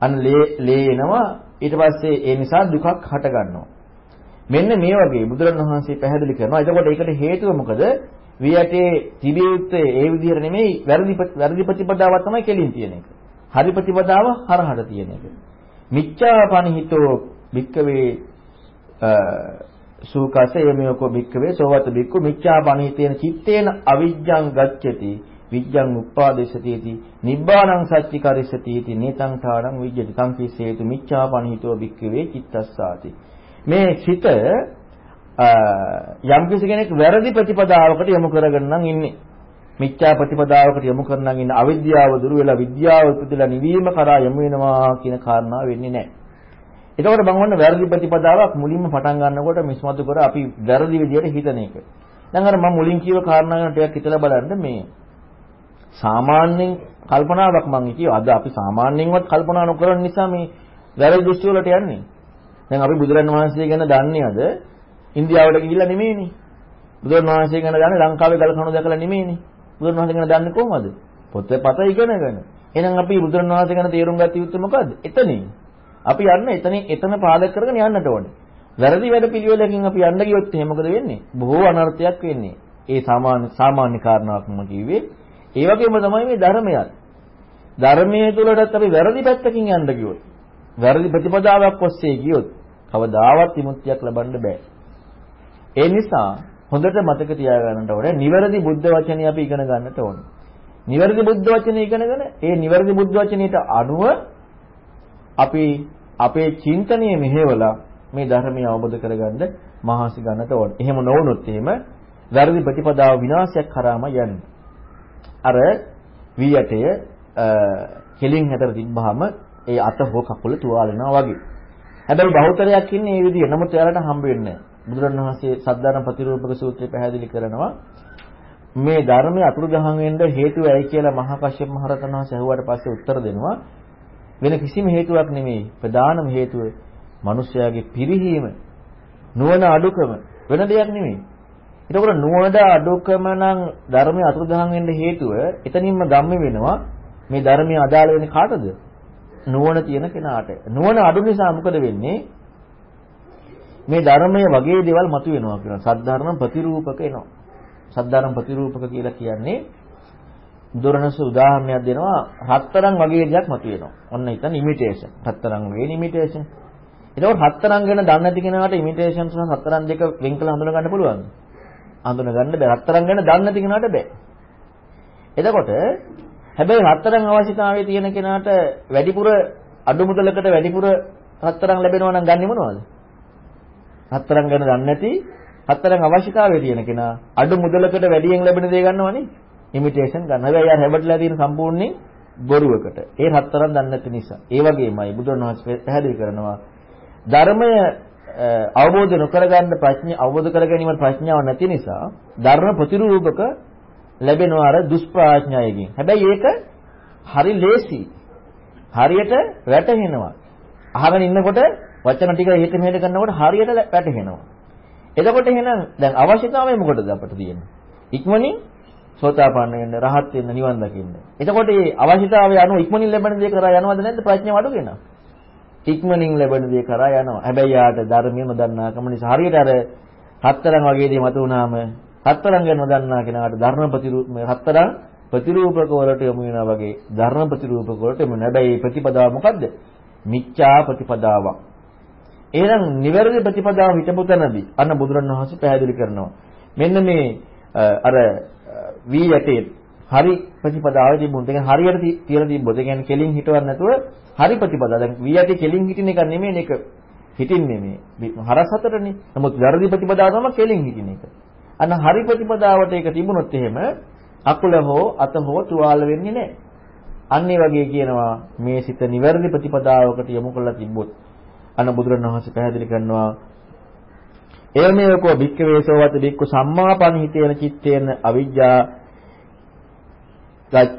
අන්න ලේනවා ඊට පස්සේ ඒ නිසා දුකක් හට ගන්නවා. මෙන්න මේ වගේ බුදුරණවහන්සේ පැහැදිලි කරනවා. එතකොට ඒකට හේතුව මොකද? වියටේ තිබිය යුත්තේ ඒ විදිහට නෙමෙයි වැරදි වැරදි ප්‍රතිපදාවක් තමයි කෙලින් තියෙන එක. හරි ප්‍රතිපදාව හරහට තියෙන එක. මිච්ඡාපනිහිතෝ භික්කවේ සූකස යමයකෝ භික්කවේ සෝවත භික්ඛු මිච්ඡාපනිහිතේන චිත්තේන අවිජ්ජං ගච්ඡති විජ්ජං උප්පාදේශතිති නිබ්බාණං සච්චි කරිස්සතිති නේතං ඨාණං විජ්ජති සංකිස්සේතු මිච්ඡාපනිහිතෝ භික්කවේ චිත්තස්සාති මේ සිත යම් කෙනෙක් වැරදි ප්‍රතිපදාවකට යොමු කරගෙන නම් ඉන්නේ. මිච්ඡා ප්‍රතිපදාවකට යොමු කරන නම් ඉන්න අවිද්‍යාව දුරු වෙලා විද්‍යාව උපදලා නිවීම කරා යොමු වෙනවා කියන කාරණාව වෙන්නේ නැහැ. එතකොට මම වන්න වැරදි ප්‍රතිපදාවක් මුලින්ම පටන් ගන්නකොට මිස්මතු කර අපි වැරදි විදියට හිතන එක. දැන් අර මම මුලින් කියව කාරණා ගැන ටිකක් හිතලා බලන්න මේ සාමාන්‍යයෙන් කල්පනාවක් මම කියව අද අපි සාමාන්‍යයෙන්වත් කල්පනා නොකරන නිසා මේ වැරදි දෘෂ්ටි වලට යන්නේ. දැන් අපි බුදුරන් වහන්සේ ගැන දන්නේ අද ඉන්දියාවට ගිහිල්ලා නෙමෙයිනේ. බුදුන් වහන්සේ ගැන දන්නේ ලංකාවේ ගල් කණු දැකලා නෙමෙයිනේ. බුදුන් වහන්සේ ගැන දන්නේ කොහමද? පොතේ පත ඉගෙනගෙන. එහෙනම් අපි බුදුන් වහන්සේ ගැන තේරුම් ගත යුත්තේ මොකද්ද? එතනින්. අපි යන්න එතනින් එතන පාදක කරගෙන යන්නට ඕනේ. වැරදි වැඩ පිළිවෙලකින් අපි යන්න ගියොත් එහෙනම් මොකද වෙන්නේ? බොහෝ අනර්ථයක් වෙන්නේ. ඒ සාමාන්‍ය සාමාන්‍ය කාරණාවක් මම කිව්වේ. ඒ වගේම තමයි මේ ධර්මයත්. ධර්මයේ තුලටත් අපි වැරදි පැත්තකින් යන්න ගියොත්, වැරදි ප්‍රතිපදාවක් ඔස්සේ ගියොත් කවදාවත් විමුක්තියක් ලබන්න බෑ. ඒ නිසා හොඳට මතක තියාගන්නට ඕනේ නිවැරදි බුද්ධ වචනේ අපි ඉගෙන ගන්නට ඕනේ. නිවැරදි බුද්ධ වචනේ ඉගෙනගෙන ඒ නිවැරදි බුද්ධ වචනයට අනුව අපි අපේ චින්තනය මෙහෙवला මේ ධර්මය අවබෝධ කරගන්න මහසි ගන්නට ඕනේ. එහෙම නොවුනොත් එහෙම වැරදි ප්‍රතිපදාව විනාශයක් කරාම යන්නේ. අර වීයටය කෙලින් හැතර තිබ්බහම ඒ අත හෝ කකුල තුවාල වෙනවා වගේ. හැබැයි බහුතරයක් ඉන්නේ මේ විදිහ. නමුත් එයාලට හම්බ වෙන්නේ නැහැ. බුදුරණවහන්සේ සද්ධාන ප්‍රතිරූපක සූත්‍රය පැහැදිලි කරනවා මේ ධර්මයේ අතුරුදහන් වෙන්න හේතුව ඇයි කියලා මහා කශ්‍යප මහ රහතන් වහන්සේ අහුවාට පස්සේ උත්තර දෙනවා වෙන කිසිම හේතුවක් නෙමෙයි. ප්‍රධානම හේතුව මිනිස්යාගේ පිරිහීම නුවණ අඩුකම වෙන දෙයක් නෙමෙයි. එතකොට නුවණ අඩුකම නම් ධර්මයේ අතුරුදහන් වෙන්න හේතුව එතනින්ම ගම්ම වෙනවා. මේ ධර්මයේ අදාළ වෙන්නේ කාටද? නුවණ තියෙන කෙනාට. නුවණ අඩු නිසා මොකද වෙන්නේ? මේ ධර්මයේ වගේ දේවල් මතුවෙනවා කියනවා. සද්ධර්ම ප්‍රතිරූපක එනවා. සද්ධර්ම ප්‍රතිරූපක කියලා කියන්නේ දොරණස උදාහරණයක් දෙනවා හතරන් වගේ දෙයක් මතුවෙනවා. ඔන්න හිතන්න ඉමිටේෂන්. හතරන් වගේ ඉමිටේෂන්. ඒකෝට හතරන් ගැන දන්නේ නැති කෙනාට ඉමිටේෂන් සහ හතරන් දෙක වෙන් කළ හඳුන ගන්න පුළුවන්ද? හඳුන ගන්න බෑ. හතරන් ගැන දන්නේ නැති කෙනාට බෑ. එතකොට හැබැයි හතරන් අවශ්‍යතාවයේ තියෙන කෙනාට වැඩිපුර අඩු මුදලකට වැඩිපුර හතරන් ලැබෙනවා නම් ගන්නෙ මොනවද? හතරන් ගැන දන්නේ නැති හතරන් අවශ්‍යතාවය තියෙන කෙනා අඩු මුදලකට වැඩියෙන් ලැබෙන දේ ගන්නවනේ ඉමිටේෂන් ගන්න. හැබැයි යාර හැබටලා තියෙන සම්පූර්ණයෙන් බොරුවකට. ඒ හතරන් දන්නේ නැති නිසා. ඒ වගේමයි බුදුරණවහන්සේ පැහැදිලි කරනවා ධර්මය අවබෝධ නොකරගන්න ප්‍රඥා අවබෝධ කර ගැනීම ප්‍රඥාව නැති නිසා ධර්ම ප්‍රතිරූපක ලැබෙනවා අර දුෂ්ප්‍රඥායකින්. හැබැයි ඒක හරි ලේසි. හරියට වැටහෙනවා. අහගෙන ඉන්නකොට වචන ටික හිත මෙහෙට කරනකොට හරියට වැටහෙනවා. එතකොට එහෙනම් දැන් අවශ්‍යතාවය මොකටද අපිට තියෙන්නේ? ඉක්මනින් සෝතාපන්න වෙන්න, රහත් වෙන්න, නිවන් දකින්න. එතකොට මේ අවශ්‍යතාවය අනුව ඉක්මනින් ලැබෙන දේ කරා යනවද නැද්ද ප්‍රඥාව අඩුගෙන? ඉක්මනින් ලැබෙන දේ කරා යනවා. හැබැයි යාට ධර්මය නොදන්නාකම නිසා හරියට අර හතරන් වගේ දේ මත වුණාම හතරන් ගැන නොදන්නා කෙනාට ධර්ම ප්‍රතිරූප හතරන් ප්‍රතිරූපක වලට යොමු වෙනවා වගේ ධර්ම ප්‍රතිරූපක වලට යොමු වෙනවා. හැබැයි ප්‍රතිපදාව මොකද්ද? මිච්ඡා ප්‍රතිපදාවක්. එහෙනම් නිවැරදි ප්‍රතිපදාව හිටපු තැනදී අන්න බුදුරණවහන්සේ පැහැදිලි කරනවා. මෙන්න මේ අර වී යටේ හරි ප්‍රතිපදාව තිබුණොත් ඒ හරියට තියලා තිබ්බොත් ඒ කියන්නේ කෙලින් හිටවන්න නැතුව හරි ප්‍රතිපදාව. දැන් වී යටේ කෙලින් හිටින එක නෙමෙයි මේක හිටින්නේ මේ හරස් හතරනේ. නමුත් වැරදි ප්‍රතිපදාව තමයි කෙලින් හිටින එක. අන්න හරි ප්‍රතිපදාවට ඒක තිබුණොත් එහෙම අකුල හෝ අත හෝ තුවාල වෙන්නේ නැහැ. අන්න වගේ කියනවා මේ සිත නිවැරදි ප්‍රතිපදාවකට යොමු කරලා තිබ්බොත් අන්න බුදුරණවහන්සේ පැහැදිලි කරනවා එවමෙකෝ භික්ඛවේ සෝවත භික්ඛු සම්මාපන හිතේන චිත්තේන අවිජ්ජා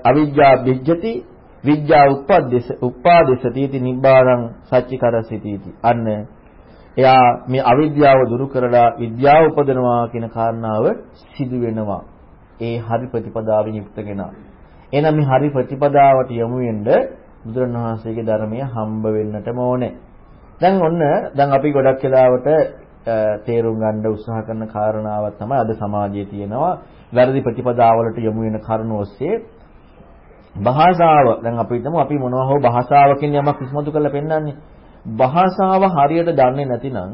අවිජ්ජා විජ්ජති විද්‍යා උප්පද්දේශ උපාදේශතිති නිබ්බාණං සච්චිකරසිතීති අන්න එයා මේ අවිද්‍යාව දුරු කරලා විද්‍යාව උපදනවා කියන කාරණාව සිදු වෙනවා. ඒ හරි ප්‍රතිපදාවෙන් යුක්ත කෙනා. එහෙනම් මේ හරි ප්‍රතිපදාවට යොමු වෙන්න බුදුරණවහන්සේගේ ධර්මය හම්බ වෙන්නටම ඕනේ. දැන් ඔන්න දැන් අපි ගොඩක් වෙලාවට තේරුම් ගන්න උත්සාහ කරන කාරණාවක් තමයි අද සමාජයේ තියෙනවා. වැරදි ප්‍රතිපදාවලට යොමු වෙන කරුණු ඔස්සේ භාෂාව. දැන් අපි හිතමු අපි මොනවා හෝ භාෂාවකින් යමක් ඉස්මතු කරලා පෙන්නන්නේ. භාෂාව හරියට දන්නේ නැතිනම්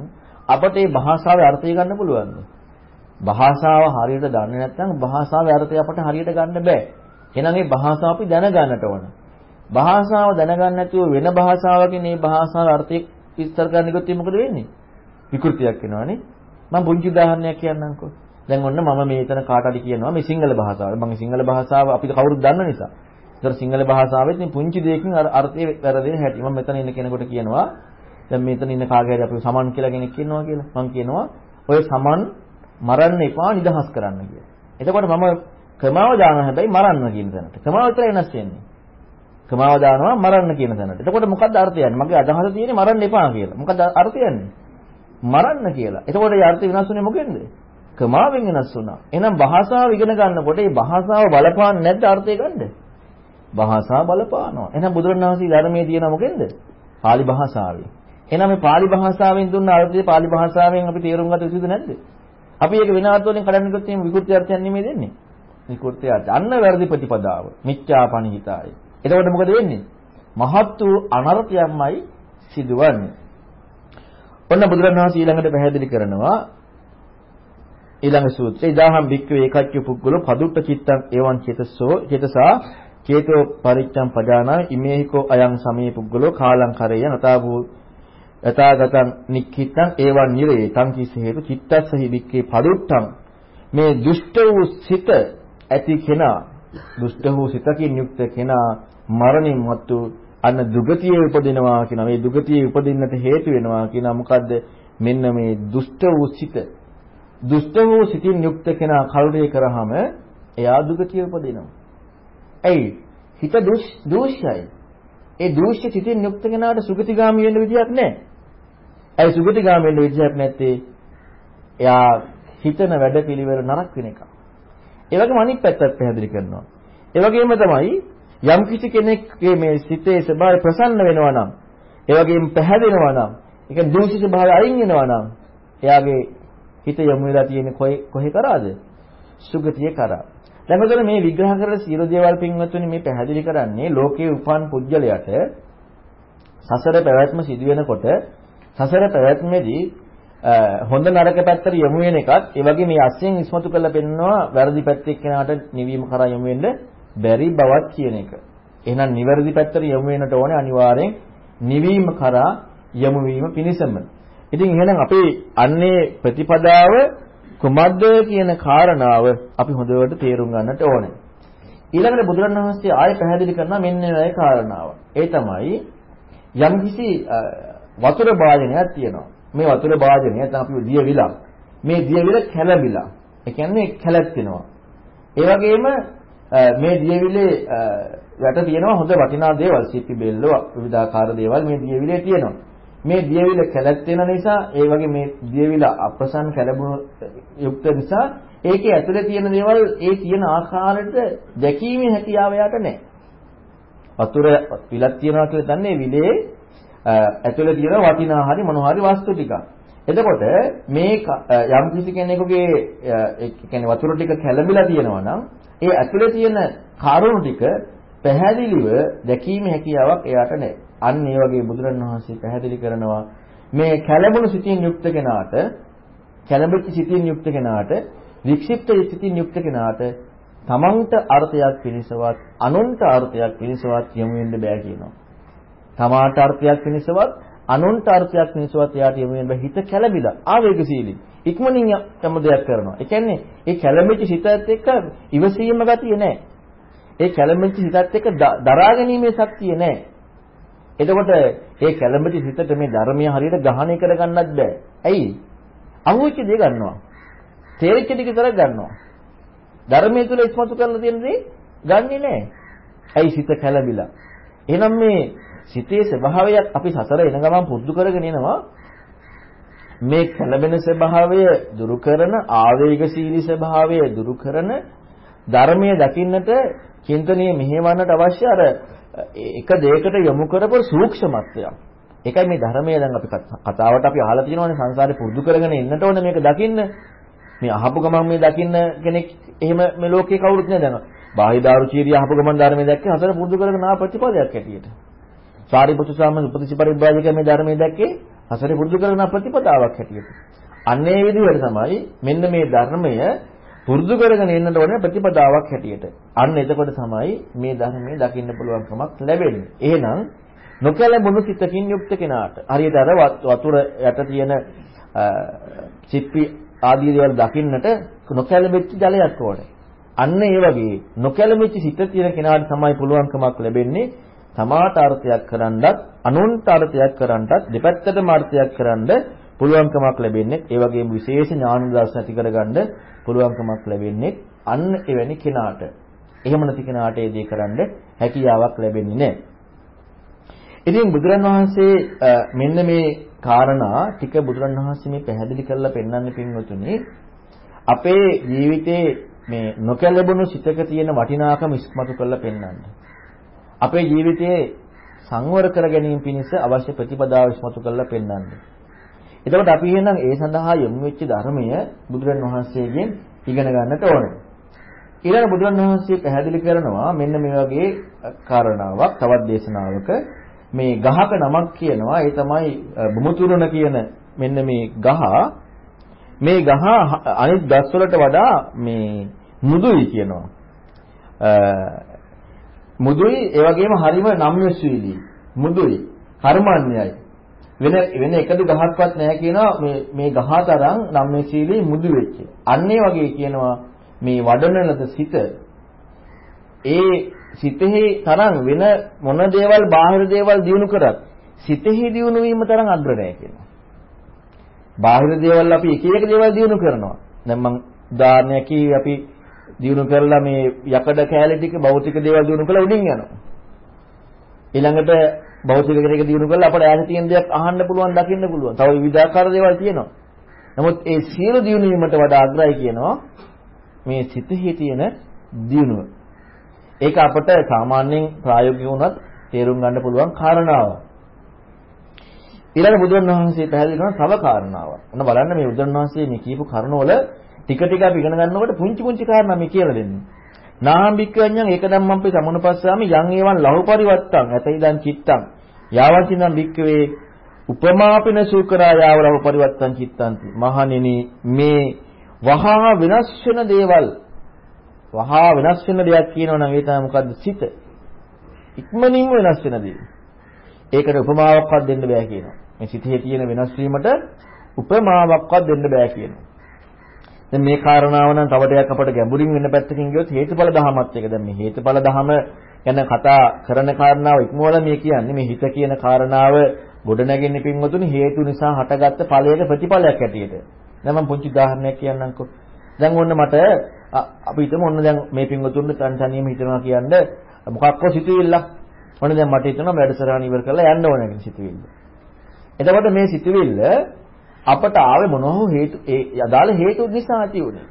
අපට මේ භාෂාවේ අර්ථය ගන්න පුළුවන්ද? භාෂාව හරියට දන්නේ නැත්නම් භාෂාවේ අර්ථය අපට හරියට ගන්න බෑ. එහෙනම් මේ භාෂාව අපි දැනගන්නට ඕන. භාෂාව දැනගන්න නැතුව වෙන භාෂාවකින් මේ භාෂාවේ අර්ථය විස්තර කරන්න ගියොත් මොකද වෙන්නේ? විකෘතියක් වෙනවානේ මම පුංචි උදාහරණයක් කියන්නම්කෝ දැන් ඔන්න මම මේතන කාට හරි කියනවා මේ සිංහල භාෂාව මම සිංහල භාෂාව අපිට කවුරුත් දන්න නිසා ඒතර සිංහල භාෂාවෙත් මේ පුංචි දෙයකින් අර අර්ථය වැරදෙන හැටි. මම මෙතන ඉන්න කෙනෙකුට කියනවා දැන් මෙතන ඉන්න කාගේ හරි අපි සමන් කියලා කෙනෙක් ඉන්නවා කියලා. මම කියනවා ඔය සමන් මරන්න එපා නිදහස් කරන්න කියලා. එතකොට මම ක්‍රමාව දානවා හැබැයි මරන්න කියන තැනට. ක්‍රමාව විතර වෙනස් වෙන්නේ. ක්‍රමාව දානවා මරන්න කියන තැනට. එතකොට මොකක්ද අර්ථය යන්නේ? මගේ අදහස තියෙන්නේ මරන්න එපා කියලා. මොකක්ද අර්ථය යන්නේ? මරන්න කියලා. එතකොට ඒ අර්ථය වෙනස් වුනේ මොකෙන්ද? ක්‍රමාවෙන් වෙනස් වුණා. එහෙනම් භාෂාව ඉගෙන ගන්නකොට මේ භාෂාව බලපාන්නේ නැද්ද අර්ථය ගන්නේ? භාෂා බලපානවා. එහෙනම් බුදුරණවහන්සේ ධර්මයේ තියෙන මොකෙන්ද? pāli භාෂාවෙන්. එහෙනම් මේ pāli භාෂාවෙන් දුන්න අර්ථය pāli භාෂාවෙන් අපි තේරුම් ගත යුතුද නැද්ද? අපි ඒක වෙන අර්ථවලින් කඩන්න ගියොත් එහෙනම් විකෘති අර්ථයක් නෙමෙයි දෙන්නේ. විකෘති අර්ථය. අන්න වැරදි ප්‍රතිපදාව. මිච්ඡාපනිහිතයි. එතකොට මොකද වෙන්නේ? මහත් වූ අනර්ථයක්මයි සිදුවන්නේ. ඔන්න බුදුරණවහන්සේ ඊළඟට පැහැදිලි කරනවා ඊළඟ සූත්‍රය. ඉදාහම් භික්ඛවේ ඒකච්ච පුද්ගලෝ පදුට්ට චිත්තං එවං චේතසෝ චේතසා චේතෝ පරිච්ඡම් පජානා ඉමේහිකෝ අයං සමේ පුද්ගලෝ කාලං කරය නතාවූ යථාගතං නික්ඛිතං ඒවං නිරේ තං කිස හේතු චිත්තස්සහි වික්කේ පදුට්ටං මේ දුෂ්ට වූ සිත ඇති කෙනා දුෂ්ට වූ සිතකින් යුක්ත කෙනා මරණින් මතු අන්න දුගතියේ උපදිනවා කියන මේ දුගතියේ උපදින්නට හේතු වෙනවා කියන මොකද්ද මෙන්න මේ දුෂ්ට වූ සිත දුෂ්ට වූ සිතින් යුක්ත කෙනා කල්පය කරාම එයා දුගතිය උපදිනවා ඇයි? හිත දූෂ්‍යයි. ඒ දූෂ්‍ය සිතින් යුක්ත කෙනාට සුගතිගාමී වෙන්න විදියක් නැහැ. ඇයි සුගතිගාමී වෙන්න විදියක් නැත්තේ? එයා හිතන වැඩපිළිවෙල නරක වෙන එක. ඒ වගේම අනිත් පැත්තත් පැහැදිලි කරනවා. ඒ වගේම තමයි යම් කිසි කෙනෙක්ගේ මේ සිතේ ස්වභාවය ප්‍රසන්න වෙනවා නම්, ඒ වගේම පැහැදෙනවා නම්, ඒ කියන්නේ දූෂිත ස්වභාවය අයින් වෙනවා නම්, එයාගේ හිත යොමු වෙලා තියෙන්නේ කොහේ කරාද? සුගතිය කරා. දැන් මෙතන මේ විග්‍රහ කරලා සියලු දේවල් පින්වත්තුනි මේ පැහැදිලි කරන්නේ ලෝකයේ උපන් පුජ්‍යලයට සසර පැවැත්ම සිදු වෙනකොට සසර පැවැත්මේදී හොඳ නරක පැත්තට යොමු වෙන එකත් ඒ වගේ මේ අස්යෙන් ඉස්මතු කරලා පෙන්නනවා වැරදි පැත්තේ කෙනාට නිවීම කරා යොමු වෙන්න බැරි බවක් කියන එක. එහෙනම් නිවැරදි පැත්තට යොමු වෙන්නට ඕනේ අනිවාර්යෙන් නිවීම කරා යොමු වීම පිණිසම. ඉතින් එහෙනම් අපේ අන්නේ ප්‍රතිපදාව කුමද්ද කියන කාරණාව අපි හොඳට තේරුම් ගන්නට ඕනේ. ඊළඟට බුදුරණවහන්සේ ආයෙ පැහැදිලි කරනවා මෙන්න මේ කාරණාව. ඒ තමයි යම්කිසි වතුර භාජනයක් තියෙනවා. මේ වතුර භාජනය තමයි අපි දිය විලා. මේ දිය විල කැළඹිලා. ඒ කියන්නේ කැළැත්තෙනවා. ඒ වගේම මේ දියවිලේ යට තියෙනවා හොඳ වටිනා දේවල් සිපි බෙල්ල විවිධාකාර දේවල් මේ දියවිලේ තියෙනවා. මේ දියවිල කැලැත් වෙන නිසා ඒ වගේ මේ දියවිල අප්‍රසන්න කැළඹුණු යුක්ත නිසා ඒකේ ඇතුලේ තියෙන දේවල් ඒ තියෙන ආකාරයට දැකීමේ හැකියාව යට නැහැ. වතුර විලක් තියනවා කියලා දන්නේ විලේ ඇතුලේ තියෙන වටිනා හරි මොන හරි වස්තු ටිකක්. එතකොට මේ යම් කිසි කෙනෙකුගේ ඒ කියන්නේ වතුර ටික කැළඹිලා තියෙනවා නම් ඒ ඇතුලේ තියෙන කරුණු ටික පැහැදිලිව දැකීමේ හැකියාවක් එයාට නැහැ. අන්න ඒ වගේ බුදුරණවහන්සේ පැහැදිලි කරනවා මේ කැළඹුණු සිතින් යුක්ත කෙනාට කැළඹෙච්ච සිතින් යුක්ත කෙනාට වික්ෂිප්ත සිතින් යුක්ත කෙනාට තමන්ට අර්ථයක් පිණිසවත් අනුන්ට අර්ථයක් පිණිසවත් යොමු වෙන්න බෑ කියනවා. තමාට අර්ථයක් පිණිසවත් අනුන්ට අර්ථයක් පිණිසවත් එයාට යොමු වෙන්න හිත කැළඹිලා ආවේගශීලී. ඉක්මනින් යම් දෙයක් කරනවා. ඒ කියන්නේ ඒ කැළඹෙච්ච සිතත් එක්ක ඉවසීම ගතිය නැහැ. ඒ කැළඹෙච්ච සිතත් එක්ක දරා ගැනීමේ ශක්තිය නැහැ. එතකොට ඒ කැළඹෙච්ච සිතට මේ ධර්මය හරියට ග්‍රහණය කරගන්නත් බෑ. ඇයි? අහුවෙච්ච දේ ගන්නවා. තේරිච්ච ටික විතරක් ගන්නවා. ධර්මයේ තුල ඉස්මතු කරලා තියෙන දේ ගන්නෙ නැහැ. ඇයි සිත කැළඹිලා? එහෙනම් මේ සිතේ ස්වභාවයක් අපි සසර එන ගමන් පුරුදු කරගෙන එනවා. මේ කලබෙන ස්වභාවය දුරු කරන ආවේගශීලී ස්වභාවය දුරු කරන ධර්මයේ දකින්නට චින්තනීය මෙහෙවන්නට අවශ්‍ය අර එක දෙයකට යොමු කරපු සූක්ෂමත්වයක්. ඒකයි මේ ධර්මයේ දැන් අපි කතාවට අපි අහලා තියෙනවානේ සංසාරේ පුරුදු කරගෙන ඉන්නට ඕනේ මේක දකින්න. මේ අහපු ගමන් මේ දකින්න කෙනෙක් එහෙම මේ ලෝකේ කවුරුත් නෑ දැන්. බාහිදාරුචීරිය අහපු ගමන් ධර්මයේ දැක්කේ හතර පුරුදු කරගෙන ආ ප්‍රතිපදයක් හැටියට. සාරිපුත්තු ස්වාමීන් උපදේශ පරිබ්‍රාජක මේ ධර්මයේ දැක්කේ හසරේ පුරුදු කරන ප්‍රතිපදාවක් හැටියට. අන්න ඒ විදිහට තමයි මෙන්න මේ ධර්මය පුරුදු කරගෙන එන්නට ඕනේ ප්‍රතිපදාවක් හැටියට. අන්න එතකොට තමයි මේ ධර්මයේ දකින්න පුළුවන්කමක් ලැබෙන්නේ. එහෙනම් නොකැලඹුණු සිතකින් යුක්ත කෙනාට හරියට අර වතුර යට තියෙන චිප්පි ආදී දේවල් දකින්නට නොකැලඹෙච්ච ජලයක් ඕනේ. අන්න ඒ වගේ නොකැලඹෙච්ච සිත තියෙන කෙනාට තමයි පුළුවන්කමක් ලැබෙන්නේ තමාට අර්ථයක් කරන්නත් අනුන්ට අර්ථයක් කරන්නත් දෙපැත්තටම අර්ථයක් කරන්න පුළුවන්කමක් ලැබෙන්නේ ඒ වගේම විශේෂ ඥාන දර්ශන ඇති කරගන්න පුළුවන්කමක් ලැබෙන්නේ අන්න එවැනි කෙනාට. එහෙම නැති කෙනාට ඒ දේ කරන්න හැකියාවක් ලැබෙන්නේ නැහැ. ඉතින් බුදුරන් වහන්සේ මෙන්න මේ කාරණා ටික බුදුරන් වහන්සේ මේ පැහැදිලි කරලා පෙන්වන්නේ පින්වතුනි අපේ ජීවිතේ මේ නොකැලබුණු සිතක තියෙන වටිනාකම ඉස්මතු කරලා පෙන්වන්නේ. අපේ ජීවිතයේ සංවර කර ගැනීම පිණිස අවශ්‍ය ප්‍රතිපදාව ඉස්මතු කරලා පෙන්වන්නේ. එතකොට අපි එහෙනම් ඒ සඳහා යොමු වෙච්ච ධර්මය බුදුරන් වහන්සේගෙන් ඉගෙන ගන්නට ඕනේ. ඊළඟ බුදුරන් වහන්සේ පැහැදිලි කරනවා මෙන්න මේ වගේ කාරණාවක් තවත් දේශනාවක මේ ගහක නමක් කියනවා ඒ තමයි බුමුතුරුණ කියන මෙන්න මේ ගහ මේ ගහ අනිත් ගස් වලට වඩා මේ මුදුයි කියනවා. මුදුයි ඒ වගේම හරිම නම්‍යශීලී මුදුයි කර්මන්නේයි වෙන වෙන එකදු ගහක්වත් නැහැ කියනවා මේ මේ ගහ තරම් නම්‍යශීලී මුදු වෙච්ච. අන්න වගේ කියනවා මේ වඩනලද සිත ඒ සිතෙහි තරම් වෙන මොන දේවල් බාහිර දේවල් දිනු කරත් සිතෙහි දිනු වීම තරම් අග්‍ර නැහැ කියනවා. බාහිර දේවල් අපි එක එක දේවල් දිනු කරනවා. දැන් මම උදාහරණයක් අපි දිනු කරලා මේ යකඩ කෑලි ටික භෞතික දේවල් දිනු කරලා උඩින් යනවා. ඊළඟට භෞතික කෙනෙක් දිනු කරලා අපට ඈත තියෙන දේක් අහන්න පුළුවන් දකින්න පුළුවන්. තව විවිධාකාර දේවල් තියෙනවා. නමුත් ඒ සියලු දිනුවීමට වඩා අග්‍රයි කියනවා මේ සිතෙහි තියෙන දිනුව. ඒක අපට සාමාන්‍යයෙන් ප්‍රායෝගික වුණත් තේරුම් ගන්න පුළුවන් කාරණාවක්. ඊළඟ බුදුන් වහන්සේ පැහැදිලි කරන තව කාරණාවක්. ඔන්න බලන්න මේ බුදුන් වහන්සේ මේ කියපු කරුණවල ටික ටික අපි ඉගෙන ගන්නකොට පුංචි පුංචි කාරණා මේ කියලා දෙන්නේ. නාම්බික්කඤ්ඤං ඒක ධම්මං පි සමුනපස්සාමි යං ඒවං ලහු පරිවත්තං. ඇතයිදං චිත්තං. යාවචිනම් බික්කවේ උපමාපින සූකරා යාව ලහු පරිවත්තං චිත්තන්ති. මහණෙනි මේ වහා වෙනස් වෙන දේවල් වහා වෙනස් වෙන දෙයක් කියනවා නම් ඒ තමයි මොකද්ද? සිත. ඉක්මනින්ම වෙනස් වෙන දේ. ඒකට උපමාවක්වත් දෙන්න බෑ කියනවා. මේ සිතේ තියෙන වෙනස් වීමට උපමාවක්වත් දෙන්න බෑ කියනවා. දැන් මේ කාරණාව නම් තව ටිකක් අපට ගැඹුරින් වෙන පැත්තකින් ගියොත් හේතුඵල ධහමත් එක. දැන් මේ හේතුඵල ධහම ගැන කතා කරන කාරණාව ඉක්මවලා මේ කියන්නේ මේ හිත කියන කාරණාව ගොඩනැගෙන්නේ පින්වතුනි හේතු නිසා හටගත්ත ඵලයක ප්‍රතිඵලයක් ඇටියෙද. දැන් මම පුංචි උදාහරණයක් කියන්නම්කෝ. දැන් ඔන්න මට අපි හිතමු ඔන්න දැන් මේ පින්වතුන්ට තන් තනියම හිතනවා කියන්නේ මොකක්කෝ සිතුවිල්ලක්. ඔන්න දැන් මට හිතෙනවා වැඩසටහන ඉවර කරලා යන්න ඕන කියන සිතුවිල්ල. එතකොට මේ සිතුවිල්ල අපට ආවේ මොනවා හේතු ඒ අදාළ හේතු නිසා ඇති උනේ.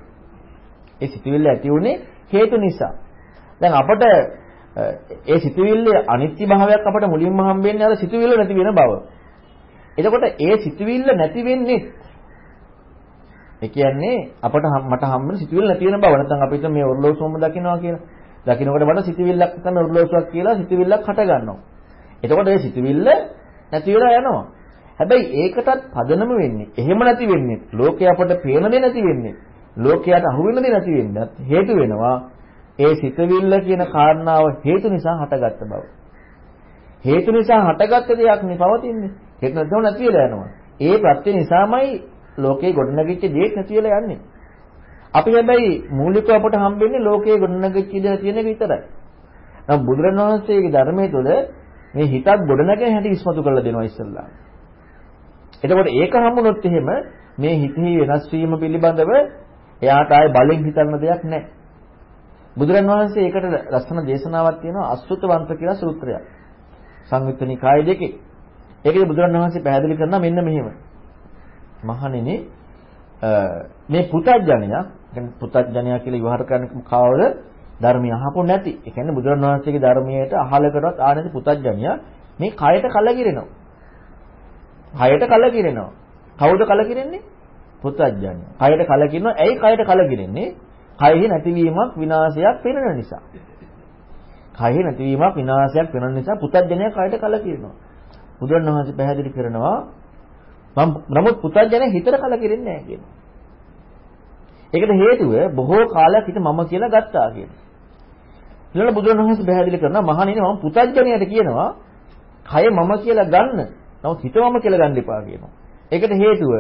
ඒ සිතුවිල්ල ඇති උනේ හේතු නිසා. දැන් අපට ඒ සිතුවිල්ලේ අනිත්‍ය භාවයක් අපට මුලින්ම හම්බෙන්නේ අර සිතුවිල්ල නැති වෙන බව. එතකොට ඒ සිතුවිල්ල නැති වෙන්නේ ඒ කියන්නේ අපට මට හම්බෙන සිතුවිල්ල නැති වෙන බව. නැත්නම් අපිට මේ ඔර්ලෝසුවම දකින්නවා කියලා. දකින්නකොට මට සිතුවිල්ලක් නැත්නම් ඔර්ලෝසුවක් කියලා සිතුවිල්ලක් හට ගන්නවා. එතකොට ඒ සිතුවිල්ල නැති වෙලා යනවා. හැබැයි ඒකටත් පදනම වෙන්නේ එහෙම නැති වෙන්නේ ලෝකේ අපට පේන දේ නැති වෙන්නේ ලෝකයට අහු වෙන දේ නැති වෙන්නත් හේතු වෙනවා ඒ සිතවිල්ල කියන කාරණාව හේතු නිසා හටගත්ත බව. හේතු නිසා හටගත්ත දෙයක් නේ පවතින්නේ. හේතු නැතුව නැති වෙලා යනවා. ඒ ප්‍රත්‍ය නිසාමයි ලෝකේ ගොඩනගිච්ච දේත් නැති වෙලා යන්නේ. අපි හැබැයි මූලිකව අපට හම්බෙන්නේ ලෝකේ ගොඩනගිච්ච දේ තියෙන එක විතරයි. නමුත් බුදුරණවහන්සේගේ ධර්මයේ තුල මේ හිතක් ගොඩනගෙන හැටි ඉස්මතු කරලා දෙනවා ඉස්සල්ලා. එතකොට ඒක හම්බුනොත් එහෙම මේ හිතෙහි වෙනස් වීම පිළිබඳව එයාට ආයේ බලෙන් හිතන්න දෙයක් නැහැ. බුදුරන් වහන්සේ ඒකට ලස්සන දේශනාවක් තියෙනවා අසුතවන්ත කියලා සූත්‍රයක්. සංයුත්ත නිකාය දෙකේ. ඒකේ බුදුරන් වහන්සේ පැහැදිලි කරනවා මෙන්න මෙහෙම. මහණෙනි මේ පුතඥයා කියන්නේ පුතඥයා කියලා විවහාර කරන කවවල ධර්මය අහපො නැති. ඒ කියන්නේ බුදුරන් වහන්සේගේ ධර්මයට අහලකටවත් ආනති පුතඥයා මේ කයට කලකිරෙනවා. කයට කලකිරෙනවා. කවුද කලකිරෙන්නේ? පුතඥයා. කයට කලකිරෙනවා. ඇයි කයට කලකිරෙන්නේ? කයෙහි නැතිවීමක් විනාශයක් පෙනෙන නිසා. කයෙහි නැතිවීමක් විනාශයක් පෙනෙන නිසා පුතඥය කයට කලකිරෙනවා. බුදුරණවහන්සේ පැහැදිලි කරනවා මම නමුත් පුතඥය හිතට කලකිරෙන්නේ නැහැ කියනවා. ඒකට හේතුව බොහෝ කාලයක් හිත මම කියලා ගත්තා කියනවා. ඊළඟ බුදුරණවහන්සේ පැහැදිලි කරනවා මහණෙනි මම පුතඥයට කියනවා කය මම කියලා ගන්න. නමුත් හිත මම කියලා ගන්න එපා කියනවා. ඒකට හේතුව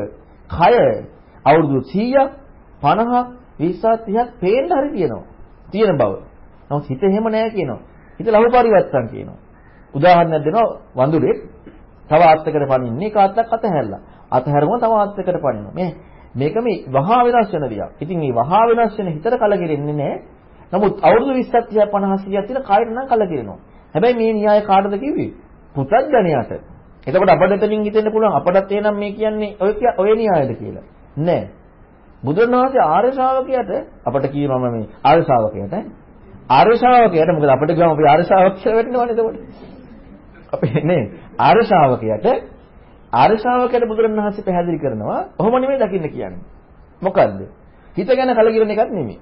කය අවුරුදු 100ක් 50ක් 20ක් 30ක් පේන්න හරි තියෙනවා. තියෙන බව. නමුත් හිත එහෙම නැහැ කියනවා. හිත ලහු පරිවර්තන කියනවා. උදාහරණයක් දෙනවා වඳුරෙක් තව ආත්තකට පනින්නේ ඒක ආත්තක් අතහැරලා. අතහැරම තව ආත්තකට පනිනවා. මේ මේක මේ වහා වෙනස් වෙන දෙයක්. ඉතින් මේ වහා වෙනස් වෙන හිතට කලකිරෙන්නේ නැහැ. නමුත් අවුරුදු 20ක් 30ක් 50ක් 100ක් තියෙන කායට නම් කලකිරෙනවා. හැබැයි මේ න්‍යාය කාටද කිව්වේ? පුතත්ජනයාට. එතකොට අපිට එතනින් හිතෙන්න පුළුවන් අපටත් එහෙනම් මේ කියන්නේ ඔය ඔය න්‍යායද කියලා. නෑ. බුදුරණවහන්සේ ආර්ය ශ්‍රාවකයාට අපට කියනම මේ ආර්ය ශ්‍රාවකයාට ආර්ය ශ්‍රාවකයාට මොකද අපිට ගම අපි ආර්ය ශ්‍රාවකයා වෙන්නවනේ එතකොට. අපි නේ ආර්ය ශ්‍රාවකයාට ආර්ය ශ්‍රාවකයාට බුදුරණවහන්සේ පැහැදිලි කරනවා ඔහොම නෙමෙයි දකින්න කියන්නේ. මොකද්ද? හිත ගැන කලකිරෙන එකක් නෙමෙයි.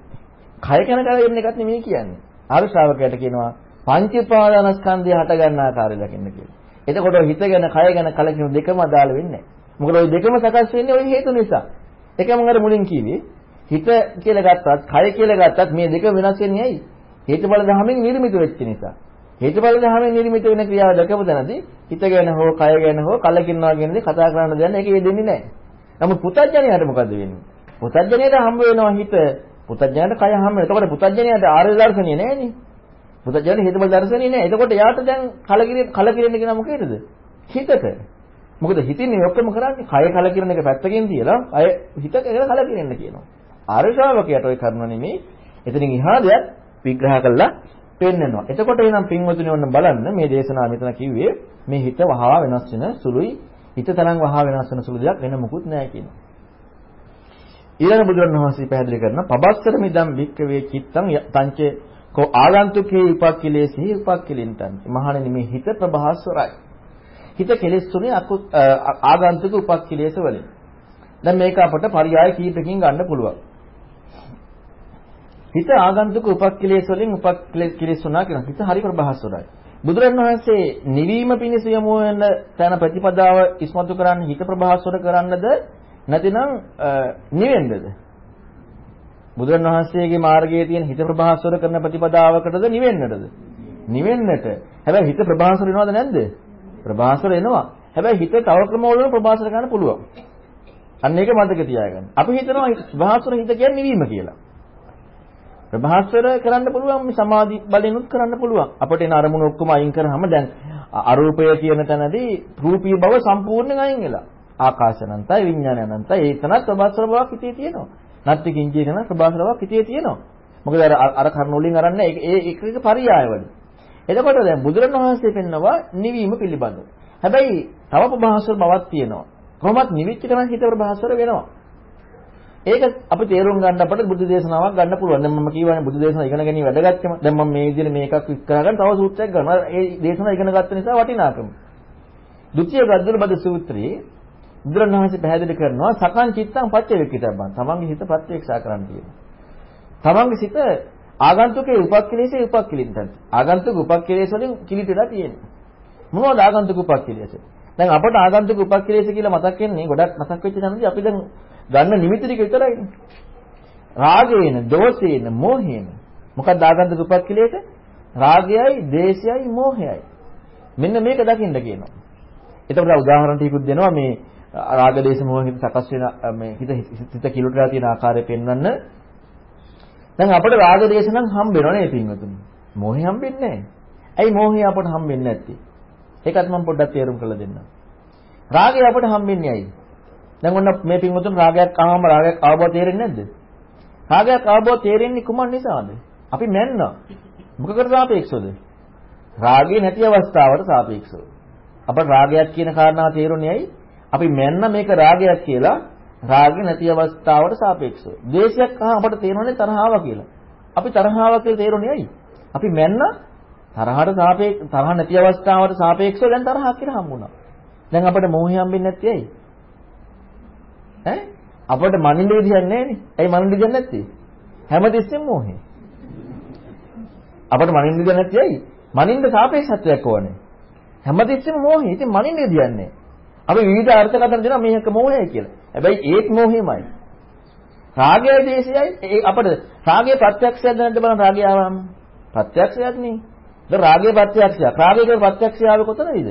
කය ගැන කලකිරෙන එකක් නෙමෙයි කියන්නේ. ආර්ය ශ්‍රාවකයාට කියනවා පංච උපාදානස්කන්ධය හට ගන්න ආකාරය දකින්න කියලා. එතකොට හිත ගැන කය ගැන කලකිරීම දෙකම අදාළ වෙන්නේ නැහැ. මොකද ওই දෙකම සකස් වෙන්නේ ওই හේතු නිසා. ඒකම අර මුලින් කිව්වේ හිත කියලා ගත්තත්, කය කියලා ගත්තත් මේ දෙක වෙනස් වෙන්නේ ඇයි? හේතුඵල ධර්මයෙන් නිර්මිත වෙච්ච නිසා. හේතුඵල ධර්මයෙන් නිර්මිත වෙන ක්‍රියාව දැකපු තැනදී හිත ගැන හෝ කය ගැන හෝ කලකිරනවා කියන දේ කතා කරන්න දෙන්න ඒක යෙදෙන්නේ නැහැ. නමුත් පුතඥයාට මොකද වෙන්නේ? පුතඥයාට හම්බ වෙනවා හිත. පුතඥයාට කය හම්බ වෙනවා. එතකොට පුතඥයාට ආර්ය දර්ශනිය නැහැනේ. පුතඥයාට හේතුඵල දර්ශනිය නැහැ. එතකොට යාට දැන් කලකිරෙන්න කලකිරෙන්න කියන මොකේද? හිතට. මොකද හිතින්නේ ඔක්කොම කරන්නේ කය කලකිරන එක පැත්තකින් තියලා අය හිත කලකිරෙන්න කියනවා. ආර්ය ශ්‍රාවකයාට ওই කරුණ නෙමෙයි. එතනින් එහා දෙයක් විග්‍රහ කළා පෙන්නනවා. එතකොට එනම් පින්වතුනි ඔන්න බලන්න මේ දේශනාව මෙතන කිව්වේ මේ හිත වහා වෙනස් වෙන සුළුයි හිත තරම් වහා වෙනස් වෙන සුළු දෙයක් වෙන මුකුත් නැහැ කියනවා. ඊළඟ බුදුරණවහන්සේ පැහැදිලි කරන පබස්සර මිදම් වික්කවේ චිත්තං තංච කෝ ආගන්තුකේ උපක්ඛිලේසි උපක්ඛිලින්තං. මහණෙනි මේ හිත ප්‍රභාස්වරයි. හිත කෙලෙස්ුනේ ආගන්තුක උපක්ඛිලේශ වලින්. දැන් මේක අපට පරියාය කීපකින් ගන්න පුළුවන්. හිත ආගන්තුක උපක්ඛිලේශ වලින් උපක්ඛිලේශුනා කියන හිත හරි ප්‍රබහස්සරයි. බුදුරණවහන්සේ නිවීම පිණිස යමු වෙන තන ප්‍රතිපදාව ඉස්මතු කරන්න හිත ප්‍රබහස්සර කරන්නද නැතිනම් නිවෙන්නද? බුදුරණවහන්සේගේ මාර්ගයේ තියෙන හිත ප්‍රබහස්සර කරන ප්‍රතිපදාවකටද නිවෙන්නටද? නිවෙන්නට. හැබැයි හිත ප්‍රබහස්සර වෙනවද නැද්ද? ප්‍රභාසර එනවා. හැබැයි හිත තව ක්‍රමවලින් ප්‍රභාසර ගන්න පුළුවන්. අන්න ඒක මතක තියාගන්න. අපි හිතනවා ප්‍රභාසර හිත කියන්නේ නිවීම කියලා. ප්‍රභාසර කරන්න පුළුවන් මේ සමාධි බලෙනුත් කරන්න පුළුවන්. අපිට එන අරමුණු ඔක්කොම අයින් කරාම දැන් අරූපය කියන තැනදී රූපී බව සම්පූර්ණයෙන් අයින් වෙලා. ආකාශ අනන්තයි විඥාන අනන්තයි ඒතනත් ප්‍රභාසර බවක් හිතේ තියෙනවා. නත්ති කිංචේ කරන ප්‍රභාස්වර බවක් හිතේ තියෙනවා. මොකද අර අර කර්ණ වලින් අරන්නේ ඒ එක එක පරියායවල. එතකොට දැන් බුදුරණවහන්සේ පෙන්නවා නිවීම පිළිබඳව. හැබැයි තව ප්‍රභාස්වර බවක් තියෙනවා. කොහොමත් නිවිච්ච ගමන් හිත ප්‍රභාස්වර වෙනවා. ඒක අපි තේරුම් ගන්න අපට බුදු දේශනාවක් ගන්න පුළුවන්. දැන් මම කියවනේ බුදු දේශනාව ඉගෙන ගැනීම වැදගත්කම. දැන් මම මේ විදිහට මේකක් විස්තර කරගෙන තව සූත්‍රයක් ගන්නවා. ඒ දේශනාව ඉගෙන ගත්ත නිසා වටිනාකම. ဒုတိ ය ගද්දල බද සූත්‍රයේ බුදුරණවහන්සේ පැහැදිලි කරනවා සකං චිත්තං පච්චවේක්කිතබ්බං. තමන්ගේ හිත ප්‍රත්‍යක්ෂා කරන්න කියනවා. තමන්ගේ සිත ආගන්තුකේ උපක්ඛලේශේ උපක්ඛලින්තන්. ආගන්තුක උපක්ඛලේශ වලින් කිලිටලා තියෙනවා. මොනවද ආගන්තුක උපක්ඛලේශ? දැන් අපට ආගන්තුක උපක්ඛලේශ කියලා මතක් වෙන්නේ ගොඩක් මතක් වෙච්ච තැනදී අපි දැන් ගන්න නිමිති ටික විතරයිනේ. රාගේන, දෝෂේන, මෝහේන. මොකක්ද ආගන්තුක උපක්ඛලේශ? රාගයයි, දේශයයි, මෝහයයි. මෙන්න මේක දකින්න කියනවා. එතකොට උදාහරණ ටිකකුත් දෙනවා මේ රාග දේශ මොහ හිත සකස් වෙන මේ හිත හිත කිලුටලා තියෙන ආකාරය පෙන්වන්න දැන් අපිට රාග දේශ නම් හම්බ වෙනව නේ පින්වතුනි. මොහේ හම්බෙන්නේ නැහැ. ඇයි මොහේ අපට හම්බෙන්නේ නැත්තේ? ඒකත් මම පොඩ්ඩක් තේරුම් කරලා දෙන්නම්. රාගය අපට හම්බෙන්නේ ඇයි? දැන් ඔන්න මේ පින්වතුන් රාගයක් ආවම රාගයක් ආවව තේරෙන්නේ නැද්ද? රාගයක් ආවව තේරෙන්නේ කුමන් නිසාද? අපි මැන්න. මොකකට සාපේක්ෂවද? රාගේ නැති අවස්ථාවට සාපේක්ෂව. අපට රාගයක් කියන කාරණාව තේරුනේ ඇයි? අපි මැන්න මේක රාගයක් කියලා රාගේ නැති අවස්ථාවට සාපේක්ෂව. ද්වේෂයක් ආ අපට තේරෙන්නේ තරහාව කියලා. අපි තරහාව කියලා තේරුනේ ඇයි? අපි මැන්න තරහට සාපේක්ෂ තරහ නැති අවස්ථාවට සාපේක්ෂව දැන් තරහක් කියලා හම්බුණා. දැන් අපිට මෝහය හම්බෙන්නේ නැත්තේ ඇයි? ඈ අපිට මනින්න විදියක් නැහැ නේ. ඇයි මනින්න විදියක් නැත්තේ? හැමතිස්සෙම මෝහය. අපිට මනින්න විදියක් නැත්තේ ඇයි? මනින්න සාපේක්ෂත්වයක් ඕනේ. හැමතිස්සෙම මෝහය. ඉතින් මනින්න විදියක් නැහැ. අපි විවිධ අර්ථකථන දෙනවා මේක මෝහය කියලා. හැබැයි ඒත් මෝහෙමයි. රාගය දේශයයි ඒ අපිට රාගයේ ප්‍රත්‍යක්ෂයක්ද නැද්ද බලන්න රාගය ආවම ප්‍රත්‍යක්ෂයක් නේ. දැන් රාගයේ ප්‍රත්‍යක්ෂයක්. රාගයේ ප්‍රත්‍යක්ෂය ආවේ කොතනද?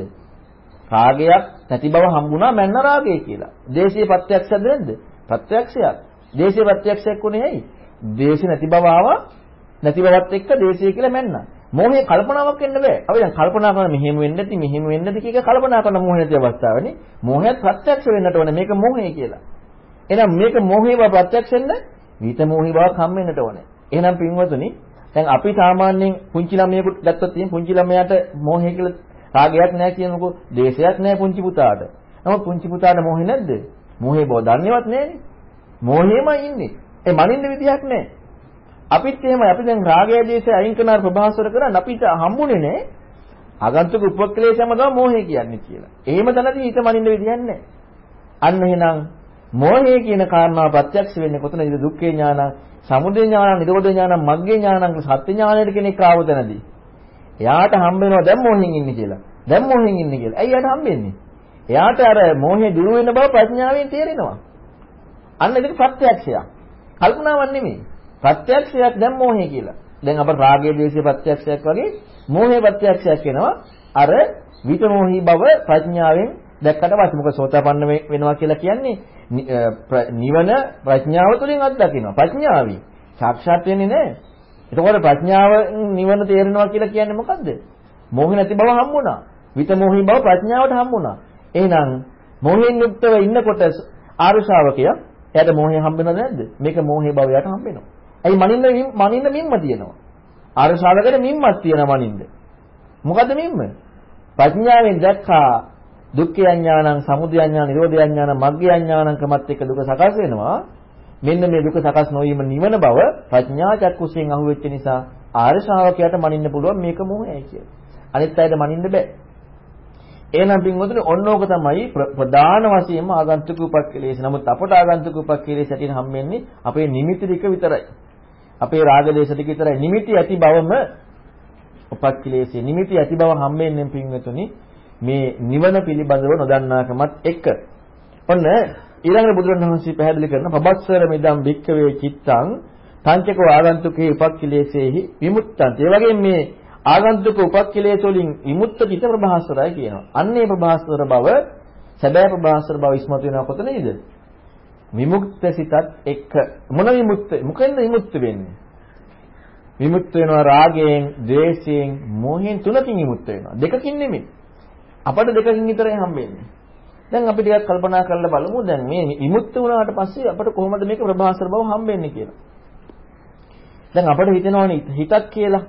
රාගයක් නැති බව හම්බුණා මැන්න රාගය කියලා. දේශයේ ප්‍රත්‍යක්ෂද නැද්ද? ප්‍රත්‍යක්ෂයක්. දේශයේ ප්‍රත්‍යක්ෂයක් උනේ ඇයි? දේශ නැති බව ආවා නැති බවත් එක්ක දේශය කියලා මැන්නා. මොහේ කල්පනාවක් වෙන්න බෑ. අපි දැන් කල්පනා කරන මෙහෙම වෙන්න ඇති මෙහෙම වෙන්න ඇති කීක කල්පනා කරන මොහේ නැති අවස්ථාවනේ. මොහයත් ප්‍රත්‍යක්ෂ වෙන්නට ඕනේ මේක මොහේ කියලා. එහෙනම් මේක මොහේ බව ප්‍රත්‍යක්ෂ වෙන්න විත මොහේ බවක් හම් වෙන්නට ඕනේ. එහෙනම් පින්වතුනි දැන් අපි සාමාන්‍යයෙන් පුංචි ළමයෙකුට ගත්තොත් එහෙනම් පුංචි ළමයාට මොහේ කියලා රාගයක් නැහැ කියනකො දේශයක් නැහැ පුංචි පුතාට. නමුත් පුංචි පුතාට මොහේ නැද්ද? මොහේ බව දන්නේවත් නැහැනේ. මොහේමයි ඉන්නේ. ඒ මනින්න විදියක් නැහැ. අපිත් එහෙමයි අපි දැන් රාගය දේශය අයින් කරන ප්‍රභාස්වර කරන් අපිට හම්බුනේ නෑ ආගන්තුක උපක්ලේශම තමයි මෝහය කියන්නේ කියලා. එහෙම තැනදී හිත මනින්න විදියක් නැහැ. අන්න එහෙනම් මෝහය කියන කාරණාව ප්‍රත්‍යක්ෂ වෙන්නේ කොතනද? දුක්ඛේ ඥානං, සමුදය ඥානං, නිරෝධ ඥානං, මග්ගේ ඥානං, සත්‍ය ඥානයට කෙනෙක් ආව තැනදී. එයාට හම්බ වෙනවා දැන් මෝහෙන් ඉන්නේ කියලා. දැන් මෝහෙන් ඉන්නේ කියලා. ඇයි එයාට හම්බෙන්නේ? එයාට අර මෝහය දුරු වෙන බව ප්‍රඥාවෙන් තේරෙනවා. අන්න ඒක ප්‍රත්‍යක්ෂයක්. කල්පනාවක් නෙමෙයි. ප්‍රත්‍යක්ෂයක් දැන් මෝහය කියලා. දැන් අපට රාගයේ දේශයේ ප්‍රත්‍යක්ෂයක් වගේ මෝහයේ ප්‍රත්‍යක්ෂයක් වෙනවා. අර විතමෝහි බව ප්‍රඥාවෙන් දැක්කට පස්සේ මොකද සෝතාපන්න වෙනවා කියලා කියන්නේ නිවන ප්‍රඥාව තුළින් අත්දකිනවා. ප්‍රඥාවයි. සාක්ෂාත් වෙන්නේ නැහැ. එතකොට ප්‍රඥාව නිවන තේරෙනවා කියලා කියන්නේ මොකද්ද? මෝහ නැති බව හම්බුණා. විතමෝහි බව ප්‍රඥාවට හම්බුණා. එහෙනම් මෝහෙන් යුක්තව ඉන්නකොට ආර්ය ශ්‍රාවකයා එයාට මෝහය හම්බෙනවද නැද්ද? මේක මෝහේ බව එයාට හම්බෙනවා. ඇයි මනින්න මනින්න මිම්ම තියෙනවා. ආර්ය ශ්‍රාවකයට මිම්මක් තියෙනවා මනින්න. මොකද මිම්ම? ප්‍රඥාවෙන් දැක්කා දුක්ඛ අඥානං, සමුදය අඥානං, නිරෝධ අඥානං, මග්ග අඥානං ක්‍රමත් එක්ක දුක සකස් වෙනවා. මෙන්න මේ දුක සකස් නොවීම නිවන බව ප්‍රඥා චක්කුසෙන් අහුවෙච්ච නිසා ආර්ය ශ්‍රාවකයාට මනින්න පුළුවන් මේක මොහයයි කියලා. අනිත් අයට මනින්න බෑ. එහෙනම් පින්වතුනි ඔන්නෝක තමයි ප්‍රධාන වශයෙන්ම ආගන්තුක උපක්ඛලේශ. නමුත් අපට ආගන්තුක උපක්ඛලේශ ඇටින් හම්බෙන්නේ අපේ නිමිති ටික විතරයි. අපේ රාගදේශ ටික විතරයි. නිමිති ඇති බවම උපක්ඛලේශේ. නිමිති ඇති බව හම්බෙන්නේ පින්වතුනි මේ නිවන පිළිබඳව නොදන්නාකමත් එක්ක. ඔන්න ඊළඟට බුදුරණවහන්සේ පැහැදිලි කරන පබස්සර මෙදම් භික්කවේ චිත්තං පංචකෝ ආගන්තුකේ උපක්ඛලේශේහි විමුක්තං. ඒ වගේම මේ ආගන්තුක උපක්ඛලේශ වලින් විමුක්ත චිත ප්‍රභාස්වරයි කියනවා. අන්නේ ප්‍රභාස්වර බව සැබෑ ප්‍රභාස්වර බව ඉස්මතු වෙනවා කොතනද? විමුක්ත සිතත් එක්ක මොන විමුක්ත මොකෙන්ද විමුක්ත වෙන්නේ? විමුක්ත වෙනවා රාගයෙන්, ද්වේෂයෙන්, මෝහයෙන් තුනකින් විමුක්ත වෙනවා. දෙකකින් නෙමෙයි. අපට දෙකකින් විතරයි හම්බෙන්නේ. දැන් අපි ටිකක් කල්පනා කරලා බලමු දැන් මේ විමුක්ත වුණාට පස්සේ අපිට කොහොමද මේක ප්‍රභාසර බව හම්බෙන්නේ කියලා. දැන් අපිට හිතෙනවනේ හිතක් කියලා.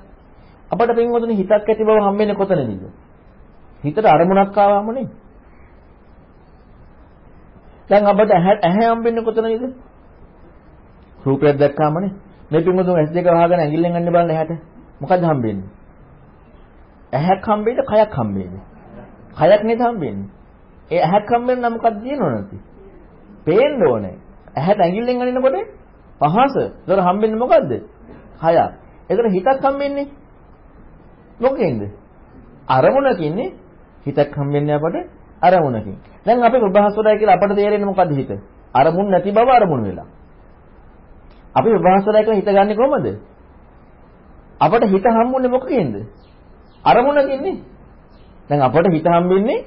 අපිට පින්වතුනි හිතක් ඇති බව හම්බෙන්නේ කොතනදීද? හිතට අරමුණක් ආවමනේ. දැන් අපිට ඇහැ හම්බෙන්නේ කොතනදීද? රූපයක් දැක්කාමනේ. මේ පින්වතුන් ඇස් දෙක වහගෙන ඇඟිල්ලෙන් අන්න බලන්න ඇහැට. මොකද්ද හම්බෙන්නේ? ඇහැක් හම්බෙන්නේ කයක් හම්බෙන්නේ. කයක් නේද හම්බෙන්නේ. ඒ ඇහැක් හම්බෙන්න නම් මොකක්ද තියෙනව නැති? පේන්න ඕනේ. ඇහැට ඇඟිල්ලෙන් අනිනකොට පහස. ඒතර හම්බෙන්නේ මොකද්ද? කයක්. ඒතර හිතක් හම්බෙන්නේ මොකෙන්ද? අරමුණකින්නේ හිතක් හම්බෙන්නේ අපට අරමුණකින්. දැන් අපි ප්‍රභාසරය කියලා අපට තේරෙන්නේ මොකද්ද හිත? අරමුණ නැති බව අරමුණ වෙලා. අපි ප්‍රභාසරය කියලා හිත ගන්නෙ කොහමද? අපට හිත හම්බුනේ මොකකින්ද? අරමුණකින්නේ. දැන් අපට හිත හම්බෙන්නේ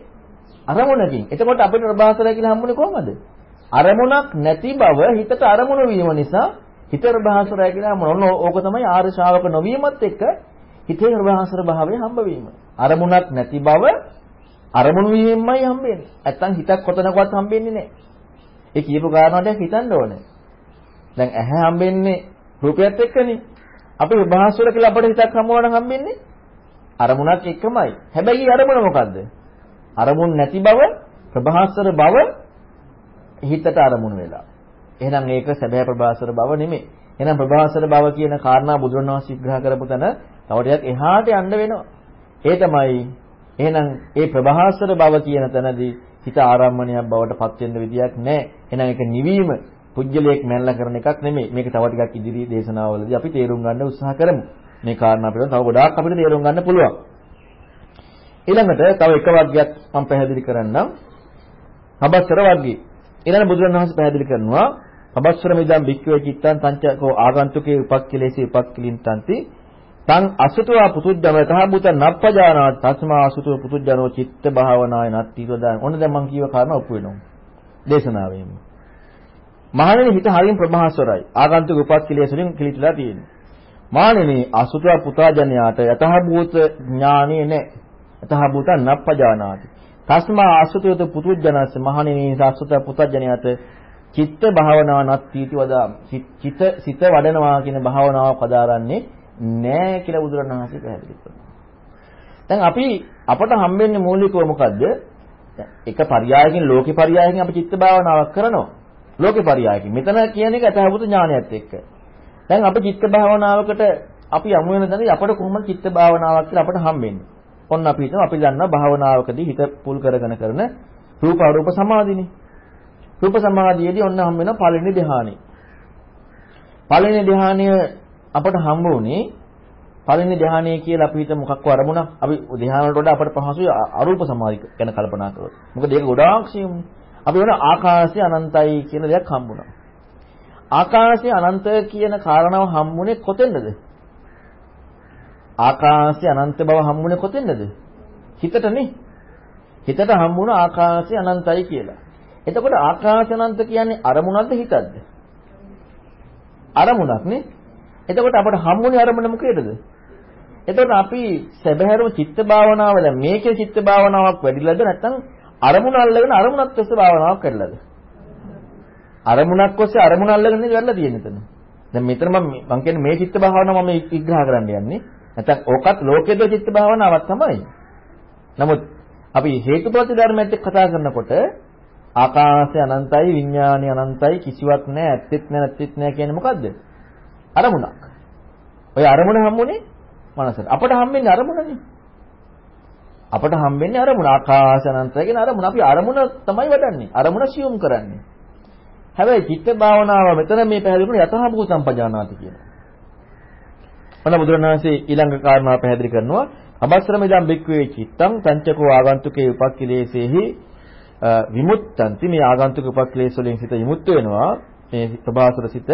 අරමුණකින්. එතකොට අපිට ප්‍රභාසරය කියලා හම්බුනේ කොහමද? අරමුණක් නැති බව හිතට අරමුණ වීම නිසා හිත ප්‍රභාසරය කියලා හම්බුන. ඔන්න ඕක තමයි ආර්ය ශ්‍රාවක නොවීමත් එක්ක හිතේ ප්‍රභාසර භාවය හම්බ වීම. අරමුණක් නැති බව අරමුණු වීමෙන්මයි හම්බෙන්නේ. නැත්තම් හිතක් කොතනකවත් හම්බෙන්නේ නැහැ. ඒ කියපු කාරණාවට හිතන්න ඕනේ. දැන් ඇහැ හම්බෙන්නේ රූපයත් එක්කනේ. අපි ප්‍රභාසර කියලා අපිට හිතක් හම්බවන හම්බෙන්නේ අරමුණක් එක්කමයි. හැබැයි අරමුණ මොකද්ද? අරමුණ නැති බව ප්‍රභාසර බව හිතට අරමුණු වෙලා. එහෙනම් ඒක සැබෑ ප්‍රභාසර බව නෙමෙයි. එහෙනම් ප්‍රභාසර බව කියන කාරණා බුදුරණවහන්සේ විග්‍රහ කරපු තැන තව ටිකක් එහාට යන්න වෙනවා. ඒ තමයි එහෙනම් ඒ ප්‍රභාසර බව කියන තැනදී හිත ආරම්මණයක් බවට පත් වෙන්න විදියක් නැහැ. එහෙනම් ඒක නිවීම පුජ්‍යලයක් මැනලා කරන එකක් නෙමෙයි. මේක තව ටිකක් ඉදිරි දේශනාවලදී අපි තේරුම් ගන්න උත්සාහ කරමු. මේ කාරණා පිළිබඳව තව ගොඩාක් අපිට තේරුම් ගන්න පුළුවන්. ඊළඟට තව එක වර්ගයක් මම පැහැදිලි කරන්නම්. පබස්සර වර්ගය. ඊළඟ බුදුරණවහන්සේ පැහැදිලි කරනවා පබස්සර මිදම් බික්කවේ චිත්තං පංචකෝ ආගන්තුකේ උපක්ඛලේසී උපක්ඛලින්තන්ති තං අසුතවා පුතුජ්ජම තහබුත නප්පජානාත් තස්මා අසුතව පුතුජ්ජනෝ චිත්ත භාවනාය නත්ති දදාන. ඔන්න දැන් මම කියව කාරණා ඔප්පු වෙනවා. දේශනාවෙම. මහණෙනි හිත හරින් ප්‍රභාස්වරයි. ආගන්තුක උපක්ඛලේසුලින් කිලිටලා තියෙනවා. මානෙනි අසුතව පුතාජනයාට යතහභූත ඥානෙ නැහැ. යතහභූත නප්පජානාති. තස්මා අසුතවත පුතුජනස් මහණෙනි සාසුත පුතජනයාට චිත්ත භාවනාව නත්තිති වදා චිත්ත සිත වඩනවා කියන භාවනාව පදාරන්නේ නැහැ කියලා බුදුරණවහන්සේ පැහැදිලි කරනවා. දැන් අපි අපට හම්බෙන්නේ මූලිකව මොකද්ද? එක පරියායකින් ලෝකේ පරියායකින් අපි චිත්ත භාවනාවක් කරනවා. ලෝකේ පරියායකින්. මෙතන කියන එක අතහවුතු ඥානයත් එක්ක. දැන් අපි චිත්ත භාවනාවකට අපි යමු වෙන තැනදී අපට කොහොමද චිත්ත භාවනාවක් කියලා අපට හම්බෙන්නේ? ඔන්න අපි හිතමු අපි දන්නා භාවනාවකදී හිත පුල් කරගෙන කරන රූප අරූප සමාධිනේ. රූප සමාධියේදී ඔන්න හම් වෙන පළවෙනි ධ්‍යානෙ. පළවෙනි ධ්‍යානය අපට හම්බ වුණේ පළවෙනි ධ්‍යානය කියලා අපි හිත මොකක්ව අරමුණක් අපි ධ්‍යාන වලට වඩා අපට පහසුයි අරූප සමාධි ගැන කල්පනා කරොත්. මොකද ඒක ගොඩාක් සියුම්නේ. අපි වෙන ආකාශය අනන්තයි කියන දෙයක් හම්බුණා. ආකාශය අනන්ත කියන කාරණාව හම්බුනේ කොතෙන්ද? ආකාශය අනන්ත බව හම්බුනේ කොතෙන්ද? හිතටනේ. හිතට හම්බුණ ආකාශය අනන්තයි කියලා. එතකොට ආකාශ අනන්ත කියන්නේ අරමුණක්ද හිතක්ද? අරමුණක් නේ. එතකොට අපට හම්බුනේ අරමුණ මොකේදද? එතකොට අපි සැබෑරම චිත්ත භාවනාව දැන් මේකේ චිත්ත භාවනාවක් වැඩිලාද නැත්නම් අරමුණ අල්ලගෙන අරමුණක් ඔස්සේ භාවනාවක් කරලාද? අරමුණක් ඔස්සේ අරමුණ අල්ලගෙන නේද වැඩලා තියෙන්නේ එතන. දැන් මෙතන මම මම කියන්නේ මේ චිත්ත භාවනාව මම විග්‍රහ කරන්න යන්නේ. නැත්නම් ඕකත් ලෝකේද චිත්ත භාවනාවක් තමයි. නමුත් අපි හේතුප්‍රති ධර්මයත් එක්ක කතා කරනකොට ආකාශය අනන්තයි විඥානය අනන්තයි කිසිවක් නැහැ ඇත්තෙත් නැහැ නැත්තෙත් නැහැ කියන්නේ මොකද්ද? අරමුණක්. ඔය අරමුණ හම්බුනේ මනසට. අපට හම්බෙන්නේ අරමුණනේ. අපට හම්බෙන්නේ අරමුණ ආකාශ අනන්තය කියන අරමුණ. අපි අරමුණ තමයි වඩන්නේ. අරමුණ සියුම් කරන්නේ. හැබැයි චිත්ත භාවනාව මෙතන මේ පැහැදිලි කරන යතහභූතම් පජානාති කියනවා. මොන බුදුරණාහි ඊළඟ කාරණා පැහැදිලි කරනවා. අබස්රමෙදම් බික්වේ චිත්තං සංචකෝ ආගන්තුකේ උපක්ඛිලේසෙහි විමුක්තන්ති මේ ආගන්තුක උපක්ඛිලේස වලින් සිත විමුක්ත වෙනවා. මේ ප්‍රභාසර සිත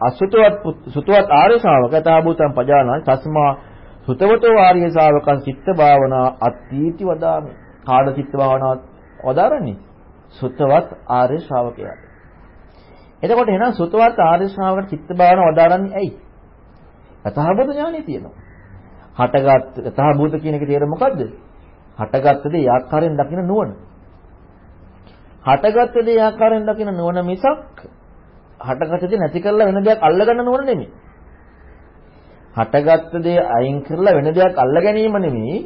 අසුතවත් සුතවත් ආර්ය ශාවක යථාභූතං පජානාති තස්මා සුතවතෝ ආර්ය ශාවකං චිත්ත භාවනා අත්ථීති වදාමි. කාඩ චිත්ත භාවනාව වදාරන්නේ? සුතවත් ආර්ය ශාවකයාට. එතකොට එහෙනම් සුතවත් ආර්ය ශ්‍රාවකට චිත්ත භාවනාව වදාරන්නේ ඇයි? යථාභූත ඥානෙ තියෙනවා. හටගත් යථාභූත කියන එකේ තේරුම මොකද්ද? හටගත්ත දේ ආකාරයෙන් දකින්න නුවණ. හටගත් දේ ආකාරයෙන් දකින නුවණ මිසක් හටගත් දේ නැති කරලා වෙන දෙයක් අල්ලගන්න නුවණ නෙමෙයි. හටගත් දේ අයින් කරලා වෙන දෙයක් අල්ල ගැනීම නෙමෙයි.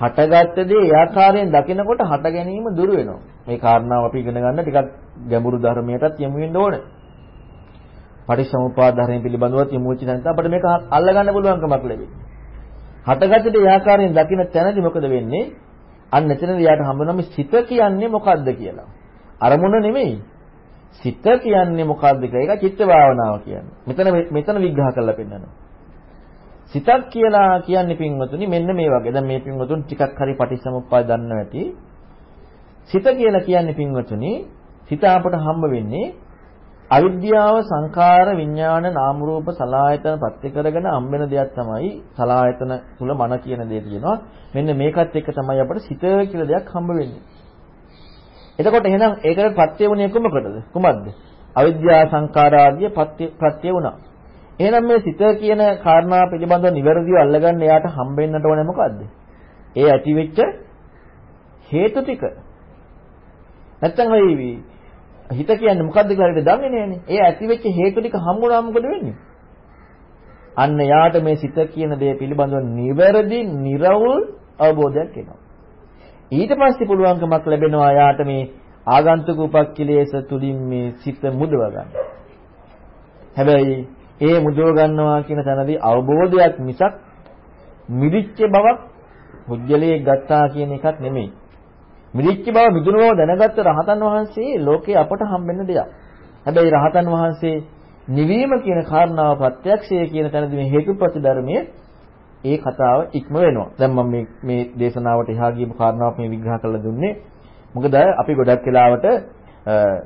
හටගත් දේ ඒ ආකාරයෙන් දකිනකොට හට ගැනීම දුර වෙනවා. මේ කාරණාව අපි ඉගෙන ගන්න ටිකක් ගැඹුරු ධර්මයටත් යමු වෙන්න ඕනේ. පටිච්චසමුප්පාද ධර්මයෙන් පිළිබඳව යමු වෙච්ච තැනට අපිට මේක අල්ල ගන්න පුළුවන්කමක් ලැබෙයි. හටගත් දේ ආකාරයෙන් දකින තැනදී මොකද වෙන්නේ? අන්න එතනදී යාට හම්බුනම සිත කියන්නේ මොකද්ද කියලා. අරමුණ නෙමෙයි. සිත කියන්නේ මොකද්ද කියලා. ඒක චිත්ත භාවනාව කියන්නේ. මෙතන මෙතන විග්‍රහ කරලා පෙන්නනවා. සිතක් කියලා කියන්නේ පින්වතුනි මෙන්න මේ වගේ. දැන් මේ පින්වතුන් ටිකක් හරි පටිච්චසමුප්පාද දන්නවා ඇති. සිත කියලා කියන්නේ පින්වතුනි සිත අපට හම්බ වෙන්නේ අවිද්‍යාව සංඛාර විඥාන නාම රූප සලආයතන පත්‍ය කරගෙන හම්බෙන දෙයක් තමයි සලආයතන තුල මන කියන දේ තියෙනවා. මෙන්න මේකත් එක්ක තමයි අපට සිත කියලා දෙයක් හම්බ වෙන්නේ. එතකොට එහෙනම් ඒකට පත්‍ය වුණේ කොමකටද? කුමක්ද? අවිද්‍යා සංඛාරාදිය පත්‍ය ප්‍රත්‍ය වුණා. එහෙනම් මේ සිත කියන කාරණා පිළිබඳව නිවැරදිව අල්ලගන්න එයාට හම්බෙන්නට ඕනේ මොකද්ද? ඒ ඇතිවෙච්ච හේතු ටික. නැත්තම් ඔය හිත කියන්නේ මොකද්ද කියලා හිත දන්නේ නෑනේ. ඒ ඇතිවෙච්ච හේතු ටික හම්බුනා මොකද වෙන්නේ? අන්න යාට මේ සිත කියන දේ පිළිබඳව නිවැරදි, නිර්වෘල් අවබෝධයක් එනවා. ඊට පස්සේ පුළුවන්කමක් ලැබෙනවා යාට මේ ආගන්තුක උපක්ඛිලේශ තුලින් මේ සිත මුදව ගන්න. හැබැයි ඒ මුදව ගන්නවා කියන තැනදී අවබෝධයක් මිසක් මිදිච්ච බවක් පුජ්‍යලයේ ගත්තා කියන එකක් නෙමෙයි. මිදිච්ච බව මිදුණු බව දැනගත්ත රහතන් වහන්සේ ලෝකේ අපට හම්බෙන්න දෙයක්. හැබැයි රහතන් වහන්සේ නිවීම කියන කාරණාව ප්‍රත්‍යක්ෂය කියන තැනදී මේ හේතුප්‍රති ධර්මයේ ඒ කතාව ඉක්ම වෙනවා. දැන් මම මේ මේ දේශනාවට එහා ගියපු කාරණාවක් මේ විග්‍රහ කරලා දුන්නේ. මොකද අපි ගොඩක් වෙලාවට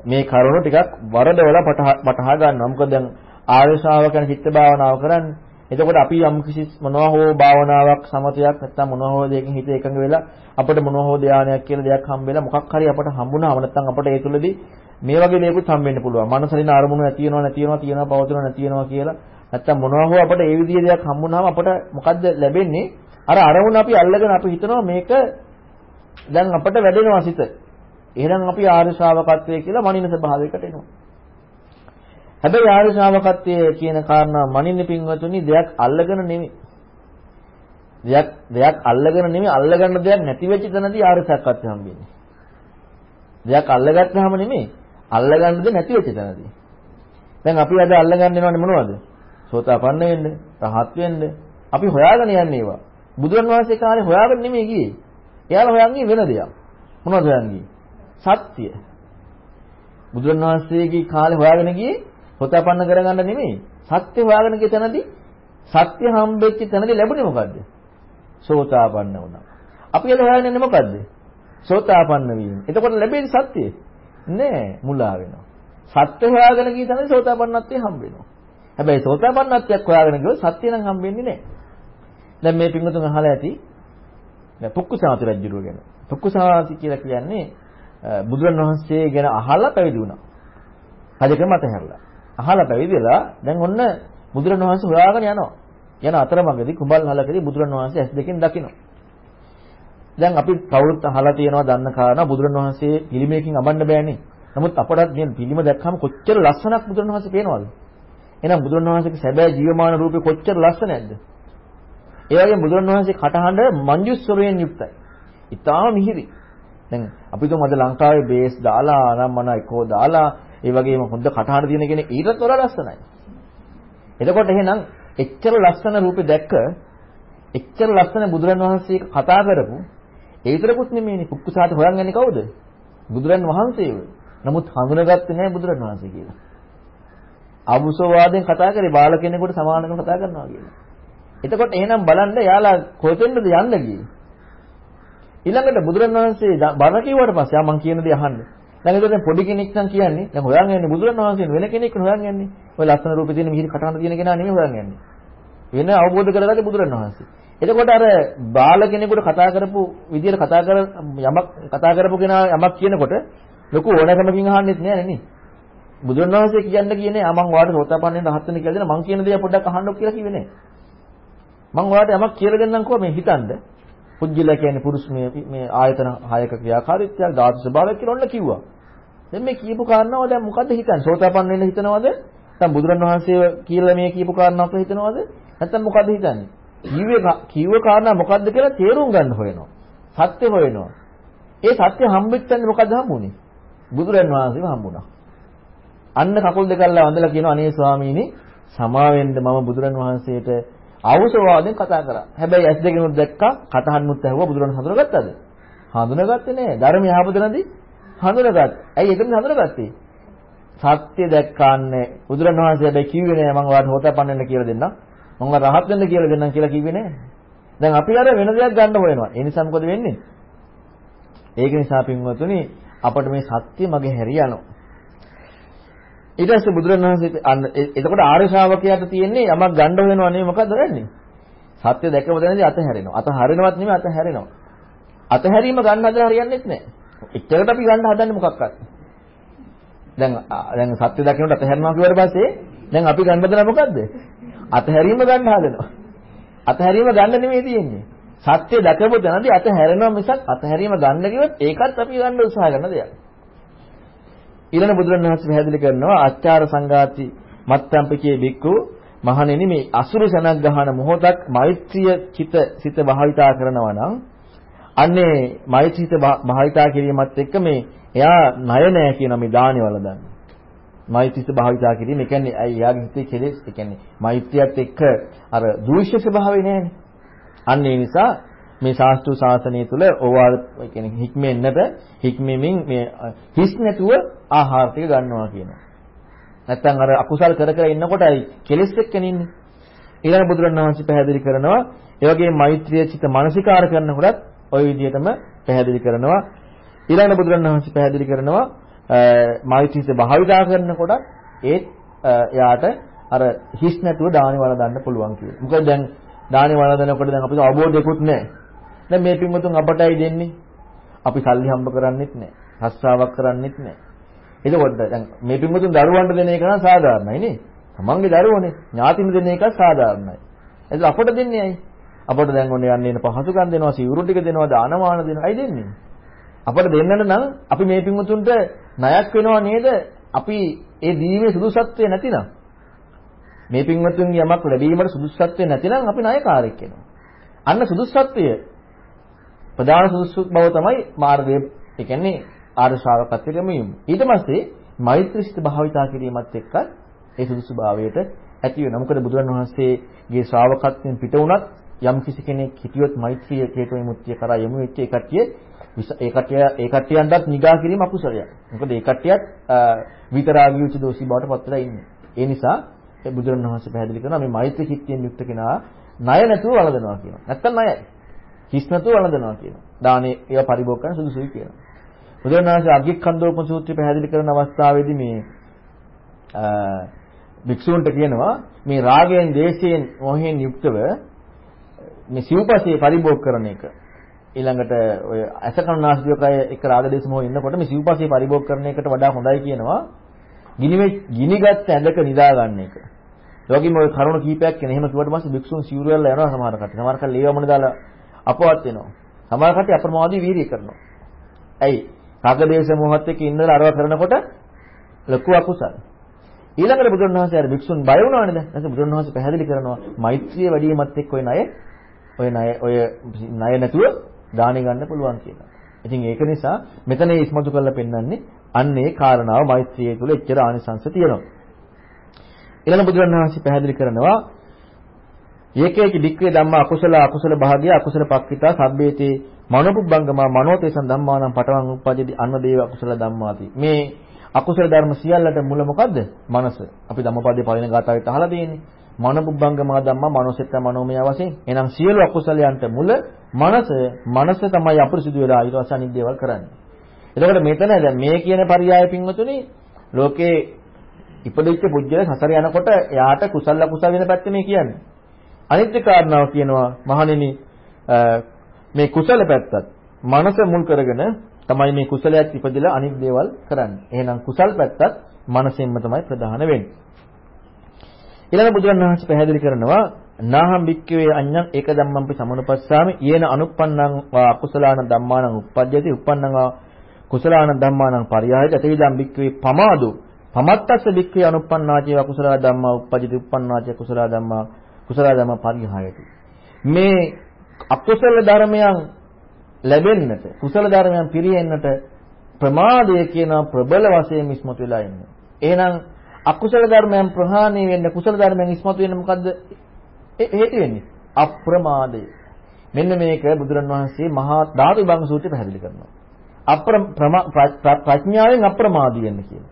මේ කරුණු ටිකක් වරදවලා පටහා ගන්නවා. මොකද දැන් ආර්ය ශ්‍රාවකයන් චිත්ත භාවනාව කරන්නේ. එතකොට අපි යම් කිසි මොනවා හෝ භාවනාවක් සමතයක් නැත්නම් මොනවා හෝ දෙයකින් හිත එකඟ වෙලා අපිට මොනවා හෝ ධානයක් කියලා දෙයක් හම්බ වෙලා මොකක් හරි අපට හම්බුණාම නැත්නම් අපට ඒ තුළදී මේ වගේ දේකුත් හම්බෙන්න පුළුවන්. මනසලින අරමුණු නැති වෙනවා නැති වෙනවා තියෙනවා පවතිනවා නැති වෙනවා කියලා නැත්නම් මොනවා හෝ අපට ඒ විදිහේ දෙයක් හම්බුණාම අපට මොකද්ද ලැබෙන්නේ? අර අරමුණ අපි අල්ලගෙන අපි හිතනවා මේක දැන් අපට වැඩෙනවා සිත. එහෙනම් අපි ආර්ය ශ්‍රාවකත්වයේ කියලා මනින ස්වභාවයකට එනවා. හැබැයි ආර්ය ශ්‍රාවකත්වයේ කියන කාරණා මනින්න පින්වතුනි දෙයක් අල්ලගෙන නෙමෙයි. දෙයක් දෙයක් අල්ලගෙන නෙමෙයි අල්ලගන්න දෙයක් නැති වෙච්ච තැනදී ආර්ය ශ්‍රාවකත්වය හම්බෙන්නේ. දෙයක් අල්ලගත්තාම නෙමෙයි අල්ලගන්න දෙ නැති වෙච්ච තැනදී. දැන් අපි අද අල්ලගන්න යනවනේ මොනවද? සෝතාපන්න වෙන්න, රහත් වෙන්න. අපි හොයාගෙන යන්නේ ඒවා. බුදුන් වහන්සේ කාලේ හොයාගෙන නෙමෙයි ගියේ. එයාලා හොයන්නේ වෙන දෙයක්. මොනවද හොයන්නේ? සත්‍ය. බුදුන් වහන්සේගේ කාලේ හොයාගෙන ගියේ සෝතාපන්න කරගන්න නෙමෙයි. සත්‍ය හොයාගෙන ගිය තැනදී සත්‍ය හම්බෙච්ච තැනදී ලැබුණේ මොකද්ද? සෝතාපන්න වුණා. අපි එළ හොයාගෙන ඉන්නේ මොකද්ද? සෝතාපන්න වීම. එතකොට ලැබෙන්නේ සත්‍යය. නෑ මුලා වෙනවා. සත්‍ය හොයාගෙන ගිය තැනදී සෝතාපන්නත්වයේ හම්බ වෙනවා. හැබැයි සෝතාපන්නත්වයක් හොයාගෙන ගියොත් සත්‍ය නම් හම්බෙන්නේ නෑ. දැන් මේ පිංගුතුන් අහලා ඇති දැන් පුක්කුසාති රජුරුව ගැන. පුක්කුසාති කියලා කියන්නේ බුදුරණවහන්සේ ගැන අහලා පැවිදි වුණා. රජකම අතහැරලා. අහලා පැවිදිලා දැන් ඔන්න බුදුරණවහන්සේ හොයාගෙන යනවා. යන අතරමඟදී කුඹල්හලකදී බුදුරණවහන්සේ ඇස් දෙකෙන් දකිනවා. දැන් අපි කවුරුත් අහලා තියෙනවා දන්න කාරණා බුදුරණවහන්සේ පිළිමයකින් අඹන්න බෑනේ. නමුත් අපටත් මේ පිළිම දැක්කම කොච්චර ලස්සනක් බුදුරණවහන්සේ පේනවද? එහෙනම් බුදුරණවහන්සේගේ සැබෑ ජීවමාන රූපේ කොච්චර ලස්සනද? ඒ වගේම බුදුරණවහන්සේ කටහඬ මංජුස්වරයෙන් යුක්තයි. ඉතාම මිහිරි. දැන් අපි තුමු අද ලංකාවේ බේස් දාලා ආනම්මන එකෝ දාලා ඒ වගේම හොඳ කටහඬ තියෙන කෙනෙක් ඊටත් වඩා ලස්සනයි. එතකොට එහෙනම් එච්චර ලස්සන රූපේ දැක්ක එච්චර ලස්සන බුදුරන් වහන්සේ කතා කරපු ඒ විතරකුත් නෙමෙයිනේ කුක්කුසාට හොයන්ගන්නේ කවුද? බුදුරන් වහන්සේව. නමුත් හඳුනගත්තේ නැහැ බුදුරන් වහන්සේ කියලා. අමුසෝවාදෙන් කතා කරේ බාල කෙනෙකුට සමානකම් කතා කරනවා කියලා. එතකොට එහෙනම් බලන්න යාලා කොතෙන්ද යන්න ගියේ? ඊළඟට බුදුරන් වහන්සේ බණ කිව්වට පස්සේ ආ මං කියන දේ අහන්න. දැන් ඒකට පොඩි කෙනෙක් නම් කියන්නේ දැන් හොයන් යන්නේ බුදුරණවහන්සේ වෙන කෙනෙක් හොයන් යන්නේ. ඔය ලස්සන රූපේ තියෙන මිහිරි කටහඬ තියෙන කෙනා නෙමෙයි හොයන් යන්නේ. වෙන අවබෝධ කරගත්තේ බුදුරණවහන්සේ. එතකොට අර බාල කෙනෙකුට කතා කරපු විදියට කතා කර යමක් කතා කරපු කෙනා යමක් කියනකොට ලොකු ඕනකමකින් අහන්නෙත් නෑ නේ. බුදුරණවහන්සේ කියන්න කියන්නේ ආ මං ඔයාලට සෝතාපන්නෙන් රහත් වෙන්න කියලා දෙන මං කියන දේ පොඩ්ඩක් අහන්නකො කියලා කිව්වේ නෑ. මං ඔයාලට යමක් කියලා දෙන්නම්කෝ මේ හිතන්න. පුජ්‍යල කියන්නේ පුරුෂ මේ මේ ආයතන හයක ක්‍රියාකාරීත්වයක් ධාතු ස්වභාවයක් කියලා ඔන්න කිව්වා. දැන් මේ කියපු කාරණාව දැන් මොකද්ද හිතන්නේ? සෝතාපන්න වෙන්න හිතනවද? නැත්නම් බුදුරණවහන්සේ කියලා මේ කියපු කාරණාවක් හිතනවද? නැත්නම් මොකද්ද හිතන්නේ? කිව්වේ කිව්ව කාරණා මොකද්ද කියලා තේරුම් ගන්න හොයනවා. සත්‍ය හොයනවා. ඒ සත්‍ය හම්බෙච්චන්නේ මොකද්ද හම්බුනේ? බුදුරණවහන්සේව හම්බුණා. අන්න කකුල් දෙක අල්ලලා වන්දලා කියනවා අනේ ස්වාමීනි සමාවෙන්න මම බුදුරණවහන්සේට අවශ්‍යවාදෙන් කතා කරා. හැබැයි ඇස් දෙකෙනුත් දැක්කා කටහඬුත් ඇහුවා බුදුරණ හඳුනගත්තද? හඳුනගත්තේ නෑ. ධර්මය ආපදනදී හඳුනගත්. ඇයි එතන හඳුනගත්තේ? සත්‍ය දැක්කන්නේ බුදුරණවහන්සේ හැබැයි කිව්වේ නෑ මම ඔයාලට හොතපන්න වෙන්න කියලා දෙන්නම්. මම රහත් වෙන්න කියලා දෙන්නම් කියලා කිව්වේ නෑ. දැන් අපි අර වෙන දෙයක් ගන්න හොයනවා. ඒ නිසා මොකද වෙන්නේ? ඒක නිසා පින්වතුනි අපිට මේ සත්‍ය මගේ හැරියනවා. ඊට පස්සේ බුදුරණවහන්සේ එතකොට ආර්ය ශ්‍රාවකයාට තියෙන්නේ යමක් ගන්න වෙනව නෙවෙයි මොකද්ද වෙන්නේ? සත්‍ය දැකම දැනදී අත හැරෙනවා. අත හරිනවත් නෙවෙයි අත හැරෙනවා. අත හැරීම ගන්න හදලා හරියන්නේත් නැහැ. එච්චරට අපි ගන්න හදන්නේ මොකක්වත්. දැන් දැන් සත්‍ය දැකිනකොට අත හැරෙනවා කියවට පස්සේ දැන් අපි ගන්න බදලා මොකද්ද? අත හැරීම ගන්න හදනවා. අත හැරීම ගන්න නෙවෙයි තියෙන්නේ. සත්‍ය දැකපු දැනදී අත හැරෙනවා මිසක් අත හැරීම ගන්න කිව්වොත් ඒකත් අපි ගන්න උත්සාහ කරන දෙයක්. ඊළඟ බුදුරණවහන්සේ පැහැදිලි කරනවා ආචාර සංඝාති මත්තම්පිකේ බික්කු මහණෙනි මේ අසුරු සනක් ගහන මොහොතක් මෛත්‍රිය චිත සිත භාවිතා කරනවා නම් අන්නේ මෛත්‍රිත භාවිතා කිරීමත් එක්ක මේ එයා ණය නෑ කියන මේ දානවල දන්නේ. මෛත්‍රිත භාවිතා කිරීම ඒ කියන්නේ අය එයාගේ හිතේ කෙලෙස් ඒ කියන්නේ මෛත්‍රියත් එක්ක අර දූෂ්‍ය ස්වභාවය නෑනේ. අන්න ඒ නිසා මේ ශාස්ත්‍රීය ශාසනය තුල ඕවා කියන්නේ හික්මෙන්නට හික්මෙමින් මේ හිස් නැතුව ආහාර ටික ගන්නවා කියනවා. නැත්තම් අර අකුසල් කර කර ඉන්නකොටයි කෙලෙස් එක්කනේ ඉන්නේ. ඊළඟ බුදුරණවහන්සේ පැහැදිලි කරනවා ඒ වගේ මෛත්‍රිය චිත මානසිකාර කරනකොටත් ওই විදිහටම පැහැදිලි කරනවා. ඊළඟ බුදුරණවහන්සේ පැහැදිලි කරනවා මෛත්‍රීත භාවිතා කරනකොට ඒත් එයාට අර හිස් නැතුව දානි වල දාන්න පුළුවන් කියලා. මොකද දැන් දානි වල දානකොට දැන් අපිට අවබෝධයක්වත් නැහැ. දැන් මේ පින්වතුන් අපටයි දෙන්නේ. අපි සල්ලි හම්බ කරන්නෙත් නැහැ. රස්සාවක් කරන්නෙත් නැහැ. එතකොට දැන් මේ පින්වතුන් දරුවන්ට දෙන එක නම් සාධාරණයි නේ. තමන්ගේ දරුවෝනේ ඥාතින දෙන එක සාධාරණයි. එතකොට අපට දෙන්නේ ඇයි? අපට දැන් ඔන්න යන්න එන පහසුකම් දෙනවා, සිවුරු ටික දෙනවා, දානමාන දෙනවා. අයි දෙන්නේ. අපට දෙන්නට නම් අපි මේ පින්වතුන්ට ණයක් වෙනව නේද? අපි ඒ දීමේ සුදුසත්වය නැතිනම් මේ පින්වතුන්ගේ යමක් ලැබීමට සුදුසත්වය නැතිනම් අපි ණයකාරයෙක් වෙනවා. අන්න සුදුසත්වය ප්‍රධාන සුදුසු බව තමයි මාර්ගය. ඒ කියන්නේ ආර්ය ශ්‍රාවකත්වයට යොමු. ඊට පස්සේ මෛත්‍රීසිත භාවිතා කිරීමත් එක්ක ඒ සුදුසු භාවයට ඇති වෙනවා. මොකද බුදුරන් වහන්සේගේ ශ්‍රාවකත්වයෙන් පිට වුණත් යම් කිසි කෙනෙක් හිටියොත් මෛත්‍රිය හේතු විමුක්තිය කරා යොමු වෙච්ච ඒ කට්ටිය ඒ කට්ටිය ඒ කට්ටියන්ටත් නිගා කිරීම අකුසලයක්. මොකද ඒ කට්ටියත් විතරාගී උච දෝෂී බවට පත් වෙලා ඉන්නේ. ඒ නිසා ඒ බුදුරණවහන්සේ පැහැදිලි කරනවා මේ මෛත්‍රී චිත්තයෙන් යුක්ත කෙනා ණය නැතුව වළඳනවා කියනවා. නැත්තම් ණයයි. හිස් නැතුව වළඳනවා කියනවා. දානේ ඒවා පරිභෝග කරන සුදුසුයි කියනවා. බුදුරණාහි අග්ගිකන්දෝපම සූත්‍රය පැහැදිලි කරන අවස්ථාවේදී මේ භික්ෂූන්ට කියනවා මේ රාගයෙන්, දේශයෙන්, මොහෙන් යුක්තව මේ සිව්පස්සේ පරිභෝග කරන එක. ඊළඟට ඔය අසකරණාස්තිකය එක රාග දේශ මොහ ඉන්නකොට මේ සිව්පස්සේ පරිභෝග කරන එකට වඩා හොඳයි කියනවා. ගිනිමේ ගිනිගත් ඇඳක නිදා ගන්න එක. ලෝකෙම ඔය කරුණ කීපයක් කියන එහෙම කිව්වට පස්සේ භික්ෂුන් සිවුරු වෙලා යනවා සමහර කට්ටිය. සමහර කල් ලේවමන දාලා අපවත් වෙනවා. සමහර කට්ටිය අප්‍රමාදී වීර්ය කරනවා. ඇයි? රාගදේශ මොහොත් එක්ක ඉඳලා අරව කරනකොට ලොකු අකුසල. ඊළඟට බුදුන් වහන්සේ අර භික්ෂුන් බය වුණානේ දැන්. නැත්නම් බුදුන් වහන්සේ පැහැදිලි කරනවා මෛත්‍රිය වැඩි වීමත් එක්ක ඔය ණය ඔය ණය ඔය ණය නැතුව දානෙ ගන්න පුළුවන් කියලා. ඉතින් ඒක නිසා මෙතන ඉස්මතු කරලා පෙන්වන්නේ අන්න ඒ කාරණාව මෛත්‍රිය තුළ එච්චර ආනිසංශ තියෙනවා. ඊළඟ බුදුන් වහන්සේ පැහැදිලි කරනවා ඒකේකි වික්‍රේ ධම්මා අකුසල අකුසල භාගය අකුසල පක්ඛිතා සබ්බේතේ මනෝපුබ්බංගමා මනෝතේසං ධම්මානම් පටවං උප්පජ්ජති අන්න දේව අකුසල ධම්මාති. මේ අකුසල ධර්ම සියල්ලට මුල මොකද්ද? මනස. අපි ධම්මපදයේ පළවෙනි ගාථාවෙත් අහලා තියෙන්නේ. මනෝපුබ්බංගමා ධම්මා මනෝසෙත්ත මනෝමය වශයෙන් එහෙනම් සියලු අකුසලයන්ට මුල මනස මනස තමයි අපරිසුදු වෙලා ඊට පස්සේ අනිත් දේවල් කරන්නේ. එතකොට මෙතන දැන් මේ කියන පරියාය පින්වතුනි ලෝකේ ඉපදිච්ච පුජ්‍යල සසර යනකොට එයාට කුසල කුසල වෙන පැත්ත මේ කියන්නේ. අනිත් කාරණාව කියනවා මහණෙනි මේ කුසල පැත්තත් මනස මුල් කරගෙන තමයි මේ කුසලයක් ඉපදලා අනිත් දේවල් කරන්නේ. එහෙනම් කුසල් පැත්තත් මනසෙන්ම තමයි ප්‍රධාන වෙන්නේ. ඊළඟ බුදුරණවහන්සේ පැහැදිලි කරනවා නාහම් වික්කවේ අඤ්ඤං ඒක ධම්මම්පි සමනුපස්සාමි යේන අනුප්පන්නං වා අකුසලාන ධම්මානං උප්පජ්ජති උප්පන්නං වා කුසලාන ධම්මානං පරියායත තේජම් බික්කවේ පමාදෝ පමත්තස්ස බික්කවේ අනුප්පන්නාචේ කුසල ධම්මා උප්පජිත උප්පන්නාචේ කුසල ධම්මා කුසල ධම්මා පරිහායති මේ අකුසල ධර්මයන් ලැබෙන්නට කුසල ධර්මයන් පිරියෙන්නට ප්‍රමාදය කියන ප්‍රබල වශයෙන් ඉස්මතු වෙලා ඉන්නේ. එහෙනම් අකුසල ධර්මයන් ප්‍රහාණය වෙන්න කුසල ධර්මයන් ඉස්මතු වෙන්න මොකද්ද හේතු වෙන්නේ? අප්‍රමාදය. මෙන්න මේක බුදුරණවහන්සේ මහා ධාතු විභංග සූත්‍රය පැහැදිලි කරනවා. අප්‍ර ප්‍රඥාවෙන් අප්‍රමාදී වෙන්න කියලා.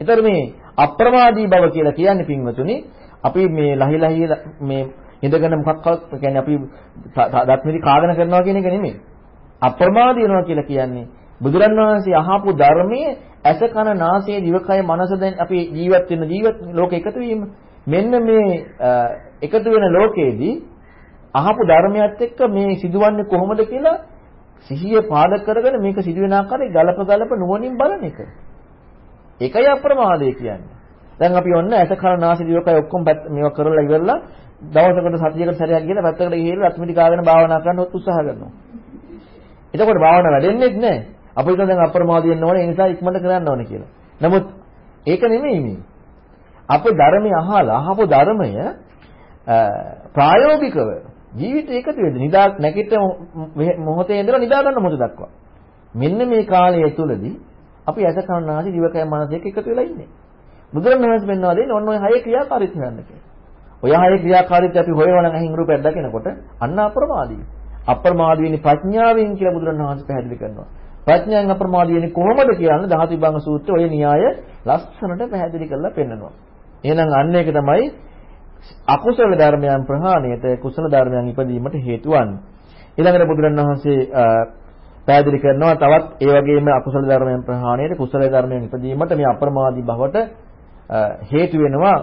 ඒතර මේ අප්‍රමාදී බව කියලා කියන්නේ පින්වතුනි අපි මේ ලහි ලහි මේ ඉඳගෙන මොකක්වත් කියන්නේ අපි දත්මිරි කාගෙන කරනවා කියන එක නෙමෙයි. අප්‍රමාදී වෙනවා කියලා කියන්නේ බුදුරන් වහන්සේ අහපු ධර්මයේ ඇස කන නාසය දිවකය මනස දැන් අපි ජීවත් වෙන ජීවත් ලෝක එකතු වීම මෙන්න මේ එකතු වෙන ලෝකයේදී අහපු ධර්මයත් එක්ක මේ සිදුවන්නේ කොහොමද කියලා සිහිය පාදක කරගෙන මේක සිදුවෙන ආකාරය ගලප ගලප නුවණින් බලන එක. ඒකයි අප්‍රමාදය කියන්නේ. දැන් අපි ඔන්න ඇස කන නාසය දිවකය ඔක්කොම මේවා කරලා ඉවරලා දවසකට සතියකට සැරයක් ගිහලා පැත්තකට ගිහලා රත්මිටි කාගෙන භාවනා කරන්න උත්සාහ කරනවා. එතකොට භාවනා වැඩෙන්නේ නැහැ. අපි හිතන දැන් අප්‍රමාදී වෙන්න ඕනේ ඒ නිසා ඉක්මනට කරන්න ඕනේ කියලා. නමුත් ඒක නෙමෙයි මේ. අපේ ධර්මය අහලා අහපු ධර්මය ප්‍රායෝගිකව ජීවිතේ එකතු වෙද නිදා නැගිට මොහොතේ ඉඳලා නිදා ගන්න මොහොත දක්වා. මෙන්න මේ කාලය තුලදී අපි ඇස කන්නාසි දිවකය මනස එක එකතු වෙලා ඉන්නේ. බුදුරණවහන්සේ පෙන්වා දෙන්නේ ඔන්න ඔය හය ක්‍රියාකාරීත්වය ගන්න කියලා. ඔය හය ක්‍රියාකාරීත්වය අපි හොයවන අහිං රූපයක් දකිනකොට අන්න අප්‍රමාදී. අප්‍රමාදී වෙන්නේ ප්‍රඥාවෙන් කියලා බුදුරණවහන්සේ පැහැදිලි කරනවා. ප්‍රඥාවෙන් අප්‍රමාදී වෙන්නේ කොහොමද කියන්නේ ධාතු විභංග සූත්‍රයේ ඔය න්‍යාය ලස්සනට පැහැදිලි කරලා පෙන්නනවා. එහෙනම් අන්න ඒක තමයි අකුසල ධර්මයන් ප්‍රහාණයට කුසල ධර්මයන් ඉපදීමට හේතු වන්නේ. ඊළඟට බුදුරණවහන්සේ පැහැදිලි කරනවා තවත් ඒ වගේම අකුසල ධර්මයන් ප්‍රහාණයට කුසල ධර්මයන් ඉපදීමට මේ අප්‍රමාදී බවට හේතු වෙනවා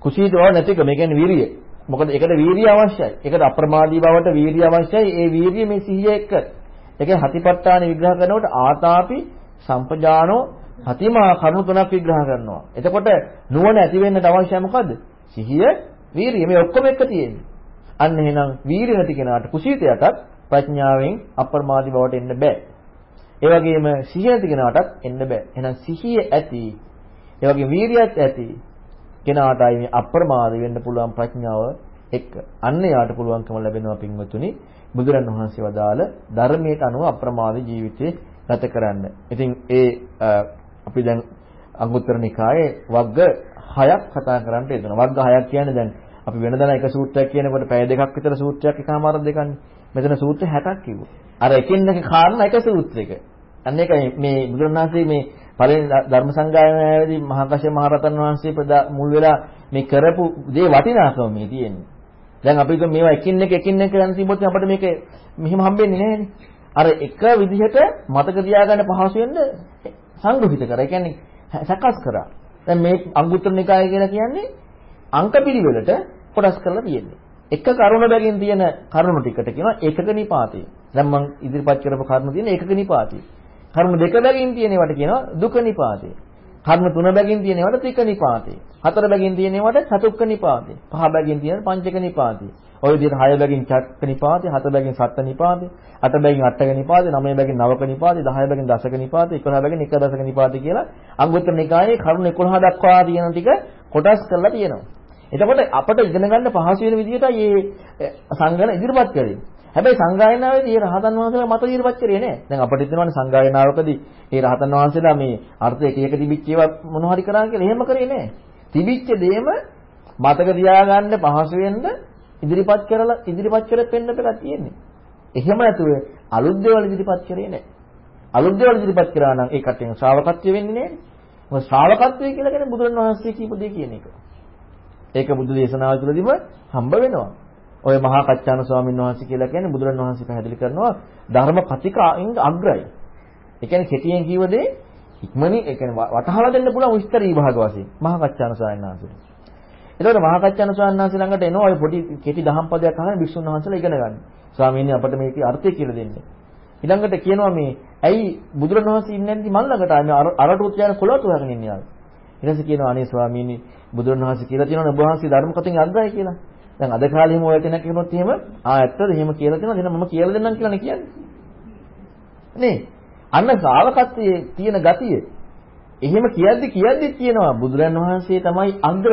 කුසීත බව නැතිකම. ඒ කියන්නේ වීරිය. මොකද ඒකට වීරිය අවශ්‍යයි. ඒකට අප්‍රමාදී බවට වීරිය අවශ්‍යයි. ඒ වීරිය මේ සිහිය එක්ක. ඒකේ හතිපට්ඨාන විග්‍රහ කරනකොට ආතාපි සම්පජානෝ හතිමා කරුණු තුනක් විග්‍රහ කරනවා. එතකොට නුවණ ඇති වෙන්නට අවශ්‍ය මොකද්ද? සිහිය, වීරිය මේ ඔක්කොම එක තියෙන්නේ. අන්න එහෙනම් වීරිය නැති කෙනාට කුසීතයටත් ප්‍රඥාවෙන් අප්‍රමාදී බවට එන්න බෑ. ඒ වගේම සිහිය නැති කෙනාටත් එන්න බෑ. එහෙනම් සිහිය ඇති, ඒ වගේම වීරියත් ඇති කෙනාටයි මේ අප්‍රමාද වෙන්න පුළුවන් ප්‍රඥාව එක්ක. අන්න යාට පුළුවන්කම ලැබෙනවා පින්වතුනි බුදුරන් වහන්සේ වදාළ ධර්මයට අනුව අප්‍රමාද ජීවිතේ ගත කරන්න. ඉතින් ඒ අපි දැන් අංගුත්තර නිකායේ වග්ග 6ක් කතා කරන්න යනවා. වග්ග 6ක් කියන්නේ දැන් අපි වෙනදා එක සූත්‍රයක් කියනකොට පැය දෙකක් විතර සූත්‍රයක් එකමාරක් දෙකන්නේ. මෙතන සූත්‍ර 60ක් කිව්වා. අර එකින් එක කාරණා එක සූත්‍රයක. අන්න ඒකයි මේ බුදුරණාහි මේ පළවෙනි ධර්ම සංගායනාවේදී මහා කශ්‍යප මහ රහතන් වහන්සේ මුල් වෙලා මේ කරපු දේ වටිනාකම මේ තියෙන්නේ. දැන් අපි මේවා එකින් එක එකින් එක යන තිබොත් අපිට මේක මෙහෙම හම්බෙන්නේ නැහැනේ. අර එක විදිහට මතක තියාගන්න පහසු වෙන්න සංග්‍රහිත කරා. ඒ කියන්නේ සකස් කරා. දැන් මේ අංගුත්තර නිකාය කියලා කියන්නේ අංක පිළිවෙලට කොටස් කරලා තියෙන්නේ. එක කරුණ බැගින් තියෙන කරුණු ටිකට කියනවා ඒකක නිපාතය. දැන් මම ඉදිරිපත් කරපු කරුණු තියෙන ඒකක නිපාතය. කරුණු දෙක බැගින් තියෙන ඒවට කියනවා දුක නිපාතය. කර්ම තුන බැගින් තියෙන ඒවාට ත්‍රික නිපාතේ. හතර බැගින් තියෙන ඒවාට චතුක්ක නිපාතේ. පහ බැගින් තියෙන පංචක නිපාතේ. ඔය විදිහට හය බැගින් චක්ක නිපාතේ, හත බැගින් සත්ත්ව නිපාතේ, අට බැගින් අටක නිපාතේ, නවය බැගින් නවක නිපාතේ, දහය බැගින් දසක නිපාතේ, 11 බැගින් එක දසක නිපාතේ කියලා අංගුත්තර නිකායේ කරුණ 11 දක්වා තියෙන ටික කොටස් කරලා තියෙනවා. එතකොට අපට ඉගෙන ගන්න පහසු වෙන විදිහටයි මේ සංගණ ඉදිරිපත් කරන්නේ. හැබැයි සංගායනාවේදී මේ රහතන් වහන්සේලා මත ඉදිරිපත් කරේ නෑ. දැන් අපිට හිතනවානේ සංගායනාවකදී මේ රහතන් වහන්සේලා මේ අර්ථ එක එක තිබිච්ච ඒවා මොන හරි කරා කියලා. එහෙම කරේ නෑ. තිබිච්ච දේම මතක තියාගන්න පහසු වෙන්න ඉදිරිපත් කරලා ඉදිරිපත් කරලා පෙන්න එකක් තියෙන්නේ. එහෙම නැතුව අලුත් දේවල් ඉදිරිපත් කරේ නෑ. අලුත් දේවල් ඉදිරිපත් කරා නම් ඒ කටෙන් ශ්‍රාවකත්වය වෙන්නේ නෑනේ. මොකද ශ්‍රාවකත්වය කියලා කියන්නේ බුදුරණවහන්සේ කියපු දේ කියන එක. ඒක බුදු දේශනාව තුළදීම හම්බ වෙනවා. ඔය මහා කච්චාන ස්වාමීන් වහන්සේ කියලා කියන්නේ බුදුරන් වහන්සේ පැහැදිලි කරනවා ධර්ම කතිකායින් අග්‍රයි. ඒ කියන්නේ කෙටියෙන් කියව දේ ඉක්මනින් ඒ කියන්නේ වටහලා දෙන්න පුළුවන් විස්තර විභාග වශයෙන් මහා කච්චාන ස්වාමීන් වහන්සේ. එතකොට මහා කච්චාන ස්වාමීන් වහන්සේ ළඟට එනවා ඔය පොඩි කෙටි දහම් පදයක් අහන භික්ෂුන් වහන්සේලා ඉගෙන ගන්න. ස්වාමීන් අපට මේකේ අර්ථය කියලා දෙන්න. ඊළඟට කියනවා මේ ඇයි බුදුරන් වහන්සේ ඉන්නේ නැති මන් ළඟට ආන්නේ අරට උත්යන කොළොත් හොයාගෙන ඉන්නේ ආ. ඊට පස්සේ කියනවා අනේ ස්වාමීනි බුදුරන් වහන්සේ කියලා තියෙනවා ඔබ වහන්සේ ධර්ම කතින් අග්‍රයි කියලා. දැන් අද කාලේ එහෙම ඔය කෙනෙක් කියනොත් එහෙම ආ ඇත්තද එහෙම කියලා දෙනවා එහෙනම් මම කියලා දෙන්නම් කියලානේ කියන්නේ. නේ? අන්න ශ්‍රාවකත්වයේ තියෙන ගතිය. එහෙම කියද්දි කියද්දි කියනවා බුදුරන් වහන්සේ තමයි අග්‍ර.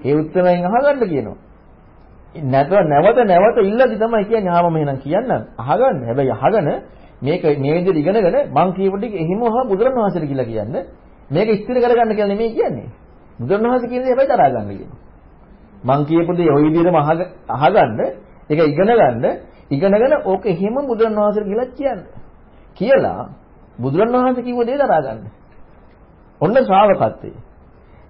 ඒ උත්තරයෙන් අහගන්න කියනවා. නැතව නැවත නැවත ඉල්ලදි තමයි කියන්නේ ආ මම එහෙනම් කියන්නම්. අහගන්න. හැබැයි අහගෙන මේක මේ විදිහට ඉගෙනගෙන මං කියපු ටික එහෙම අහ බුදුරන් වහන්සේට කියලා කියන්න. මේක ස්ථිර කරගන්න කියලා නෙමෙයි කියන්නේ. බුදුරන් වහන්සේ කියන දේ හැබැයි තරහා ගන්න කියනවා. මං කියපු දේ ওই විදිහටම අහගන්න ඒක ඉගෙන ගන්න ඉගෙනගෙන ඕක එහෙම බුදුරන් වහන්සේට කියලා කියන්න. කියලා බුදුරන් වහන්සේ කිව්ව දේ දරා ගන්න. ඔන්න ශ්‍රාවකත්වයේ.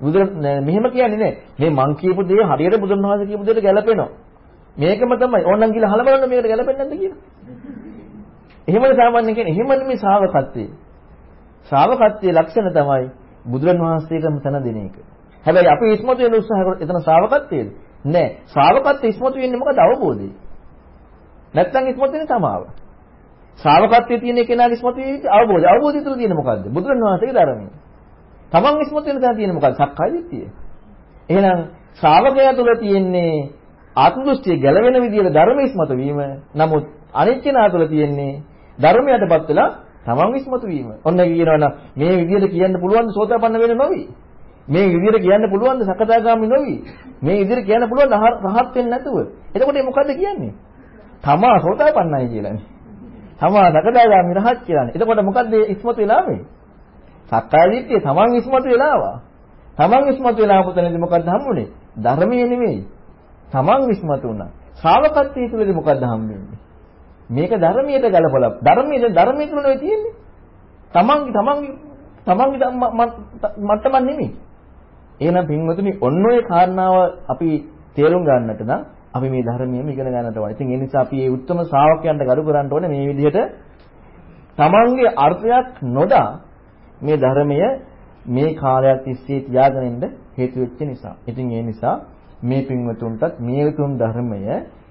බුදුරන් මෙහෙම කියන්නේ නෑ. මේ මං කියපු දේ හරියට බුදුරන් වහන්සේ කියපු දෙයට ගැලපෙනවා. මේකම තමයි. ඕනනම් කියලා අහලා බලන්න මේකට ගැලපෙන්නේ නැද්ද කියලා. එහෙමද සාමාන්‍යයෙන් කියන්නේ. එහෙම නෙමෙයි ශ්‍රාවකත්වයේ. ශ්‍රාවකත්වයේ ලක්ෂණ තමයි බුදුරන් වහන්සේටම තන දෙන එක. හැබැයි අපි ඉස්මතු වෙන උත්සාහ කරන එතන ශ්‍රාවකත්වයේද? නෑ. ශ්‍රාවකත්වයේ ඉස්මතු වෙන්නේ මොකද අවබෝධය. නැත්තම් ඉස්මතු වෙන්නේ තමාව. ශ්‍රාවකත්වයේ තියෙන කෙනාගේ ඉස්මතු වෙන්නේ අවබෝධය. අවබෝධය තුළ තියෙන මොකද්ද? බුදුරන් වහන්සේගේ ධර්මය. තමන් ඉස්මතු වෙන තැන තියෙන මොකද්ද? සක්කාය දිට්ඨිය. එහෙනම් ශ්‍රාවකයා තුළ තියෙන්නේ ආත්ම දෘෂ්ටිය ගැලවෙන විදිහට ධර්ම ඉස්මතු වීම. නමුත් අනිත් කෙනා තුළ තියෙන්නේ ධර්මයටපත් වෙලා තමන් ඉස්මතු වීම. ඔන්න කියනවනම් මේ විදිහට කියන්න පුළුවන් සෝතාපන්න වෙන්න නොවි. මේ විදිහට කියන්න පුළුවන් සකදාගාමි නොවි. මේ විදිහට කියන්න පුළුවන් රහත් වෙන්න නැතුව. එතකොට මොකද්ද කියන්නේ? තමා සෝතාපන්නයි කියලානේ. තමා සකදාගාමි රහත් කියලානේ. එතකොට මොකද්ද ඉස්මතු වෙලා මේ? සක්කාය දිට්ඨිය තමන් ඉස්මතු වෙලා ආවා. තමන් ඉස්මතු වෙලා ආපු තැනදී මොකද්ද හම්බුනේ? ධර්මයේ නෙමෙයි. තමන් ඉස්මතු වුණා. ශ්‍රාවකත්වයේ තුලදී මොකද්ද හම්බෙන්නේ? මේක ධර්මයට ගලපලා ධර්මයේ ධර්මයේ තුල නෙවෙයි තියෙන්නේ. තමන්ගේ තමන්ගේ තමන්ගේ මට්ටමක් නෙමෙයි. එහෙනම් පින්වතුනි ඔන්න ඔය කාරණාව අපි තේරුම් ගන්නට නම් අපි මේ ධර්මයේම ඉගෙන ගන්නට ඕනේ. ඉතින් ඒ නිසා අපි මේ උත්තම ශ්‍රාවකයන්ට ගරු කරන්න ඕනේ මේ විදිහට තමන්ගේ අර්ථයක් නොදා මේ ධර්මය මේ කාලයක් තිස්සේ තියාගෙන ඉන්න හේතු වෙච්ච නිසා. ඉතින් ඒ නිසා මේ පින්වතුන්ටත් මේ උතුම් ධර්මය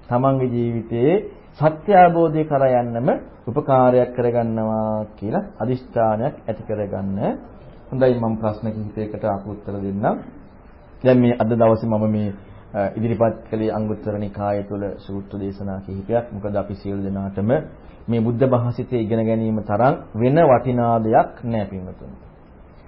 තමන්ගේ ජීවිතයේ සත්‍ය අවබෝධය කරා යන්නම උපකාරයක් කරගන්නවා කියලා අදිෂ්ඨානයක් ඇති කරගන්න. හොඳයි මම ප්‍රශ්න කිහිපයකට අපු උත්තර දෙන්නම්. දැන් මේ අද දවසේ මම මේ ඉදිරිපත් කළේ අංගුත්තර නිකාය තුළ සූත්‍ර දේශනා කිහිපයක්. මොකද අපි සියලු දෙනාටම මේ බුද්ධ භාෂිතය ඉගෙන ගැනීම තරම් වෙන වටිනා දෙයක් නෑ පින්වතුනි.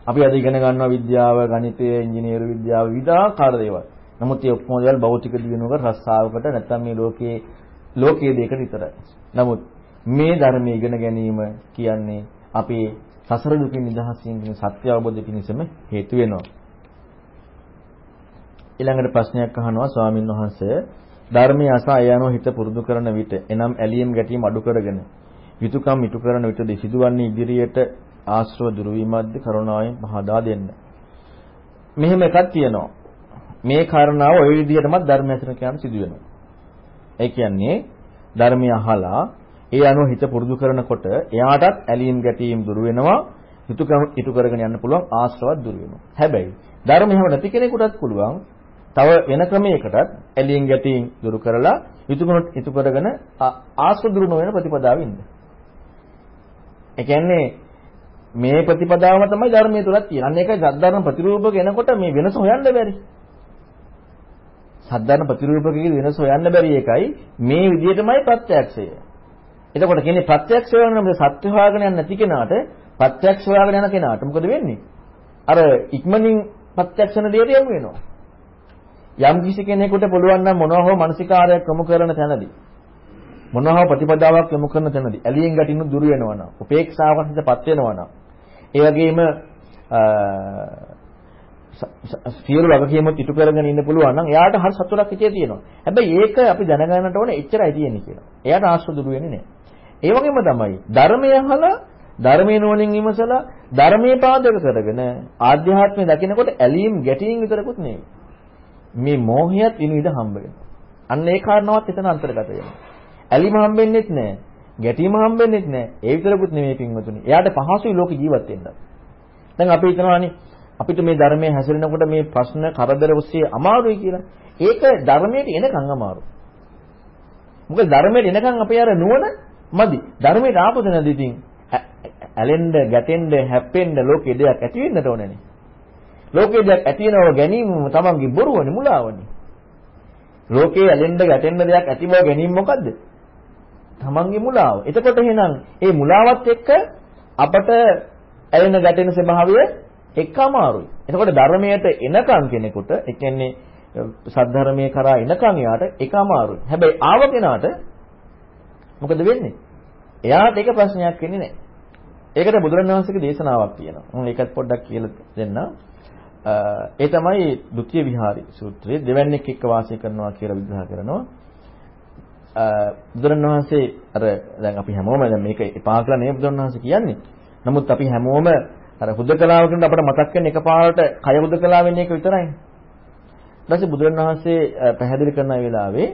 අපි අද ඉගෙන ගන්නවා විද්‍යාව, ගණිතය, ඉංජිනේරු විද්‍යාව විවිධාකාර දේවල්. නමුත් මේ ඔක්කොම දේවල් භෞතික දිනුවක රස්සාවකට නැත්නම් මේ ලෝකයේ ලෝකයේ දෙයකට විතරයි. නමුත් මේ ධර්මයේ ඉගෙන ගැනීම කියන්නේ අපේ සසර දුකින් නිදහසින් වෙන සත්‍ය අවබෝධ පිණිසම හේතු වෙනවා. ඊළඟට ප්‍රශ්නයක් අහනවා ස්වාමින් වහන්සේ ධර්මයේ අසා ඒ අනුව හිත පුරුදු කරන විට එනම් ඇලියම් ගැටීම් අඩු කරගෙන යුතුයකම් ඉටු කරන විට සිදුවන්නේ ඉදිරියට ආශ්‍රව දුරු වීමක්ද කරුණාවෙන් පහදා දෙන්න. මෙහෙම එකක් තියෙනවා. මේ කාරණාව ওই විදිහටම ධර්මය අතර කියන සිදු වෙනවා. ඒ කියන්නේ ධර්මය අහලා ඒ අනුව හිත පුරුදු කරනකොට එයාටත් ඇලීම් ගැටීම් දුරු වෙනවා. යුතුයකම් ඉටු කරගෙන යන්න පුළුවන් ආශ්‍රවත් දුරු වෙනවා. හැබැයි ධර්මය හැම නැති කෙනෙකුටත් පුළුවන් තව වෙන ක්‍රමයකටත් ඇලියෙන් ගැටියෙන් දුරු කරලා යුතුයකම ඉතු කරගෙන ආශ්‍ර දුරු නොවන ප්‍රතිපදාව ඉන්න. ඒ කියන්නේ මේ ප්‍රතිපදාවම තමයි ධර්මයේ තුලක් තියෙන්නේ. අන්න ඒකයි සද්ධර්ම ප්‍රතිරූපක එනකොට මේ වෙනස හොයන්න බැරි. සද්ධර්ම ප්‍රතිරූපකයේ වෙනස හොයන්න බැරි එකයි මේ විදිහටමයි ප්‍රත්‍යක්ෂය. එතකොට කියන්නේ ප්‍රත්‍යක්ෂ හොයන සත්‍ය හොයාගෙන යන නැති කෙනාට ප්‍රත්‍යක්ෂ හොයාගෙන යන කෙනාට මොකද වෙන්නේ? අර ඉක්මනින් ප්‍රත්‍යක්ෂන දෙයට යමු වෙනවා. යම් කිසි කෙනෙකුට පුළුවන් නම් මොනවා හෝ මානසිකාරයක් යොමු කරන තැනදී මොනවා හෝ ප්‍රතිපදාවක් යොමු කරන තැනදී ඇලියෙන් ගැටිනු දුර වෙනවා නම් උපේක්ෂාවක් හිතපත් වෙනවා නම් ඒ වගේම සියලු වගකීමුත් ඉටු කරගෙන ඉන්න පුළුවන් නම් එයාට හරි සතුටක් හිතේ තියෙනවා. හැබැයි ඒක අපි දැනගන්නට ඕනේ එච්චරයි තියෙන්නේ කියලා. එයාට ආශ්‍රව දුරු වෙන්නේ නැහැ. ඒ වගේම තමයි ධර්මය අහලා ධර්මයේ නුවණින් විමසලා ධර්මයේ පාදක කරගෙන ආධ්‍යාත්මය දකිනකොට ඇලීම් ගැටීම් විතරකුත් නෙවෙයි. මේ මෝහයත් විනිවිද හම්බ වෙනවා. අන්න ඒ කාරණාවත් එතන අන්තර්ගත වෙනවා. ඇලිම හම්බෙන්නෙත් නැහැ. ගැටීම හම්බෙන්නෙත් නැහැ. ඒ විතරකුත් නෙමෙයි පින්වතුනි. එයාට පහසුයි ලෝකේ ජීවත් වෙන්න. දැන් අපි හිතනවානේ අපිට මේ ධර්මයේ හැසිරෙනකොට මේ ප්‍රශ්න කරදර ඔස්සේ අමාරුයි කියලා. ඒක ධර්මයට එනකන් අමාරු. මොකද ධර්මයට එනකන් අපේ අර නුවණ මදි. ධර්මයට ආපු දෙනදී ඉතින් ඇලෙන්න, ගැටෙන්න, හැප්පෙන්න ලෝකේ දෙයක් ඇති වෙන්නට ඕනනේ. ලෝකයේ දෙයක් ඇති වෙනව ගැනීමම තමන්ගේ බොරුවනේ මුලාවනේ. ලෝකයේ ඇලෙන්න ගැටෙන්න දෙයක් ඇති බව ගැනීම මොකද්ද? තමන්ගේ මුලාව. එතකොට එහෙනම් ඒ මුලාවත් එක්ක අපට ඇලෙන ගැටෙන ස්වභාවය එක්ක අමාරුයි. එතකොට ධර්මයට එනකන් කෙනෙකුට ඒ කියන්නේ සද්ධර්මයේ කරා එනකන් යාට ඒක අමාරුයි. හැබැයි ආව කෙනාට මොකද වෙන්නේ? එයාට ඒක ප්‍රශ්නයක් වෙන්නේ නැහැ. ඒකට බුදුරණවහන්සේගේ දේශනාවක් තියෙනවා. මම ඒකත් පොඩ්ඩක් කියලා දෙන්නම්. ඒ තමයි ဒုတိ ය විහාරි සූත්‍රයේ දෙවැන්නෙක් එක්ක වාසය කරනවා කියලා විග්‍රහ කරනවා. බුදුරණවහන්සේ අර දැන් අපි හැමෝම දැන් මේක එපා කියලා නේ බුදුරණවහන්සේ කියන්නේ. නමුත් අපි හැමෝම අර හුදකලාව කියන අපිට මතක් වෙන එකපාරට කය හුදකලාව වෙන එක විතරයි. ඊපස්සේ බුදුරණවහන්සේ පැහැදිලි කරන වෙලාවේ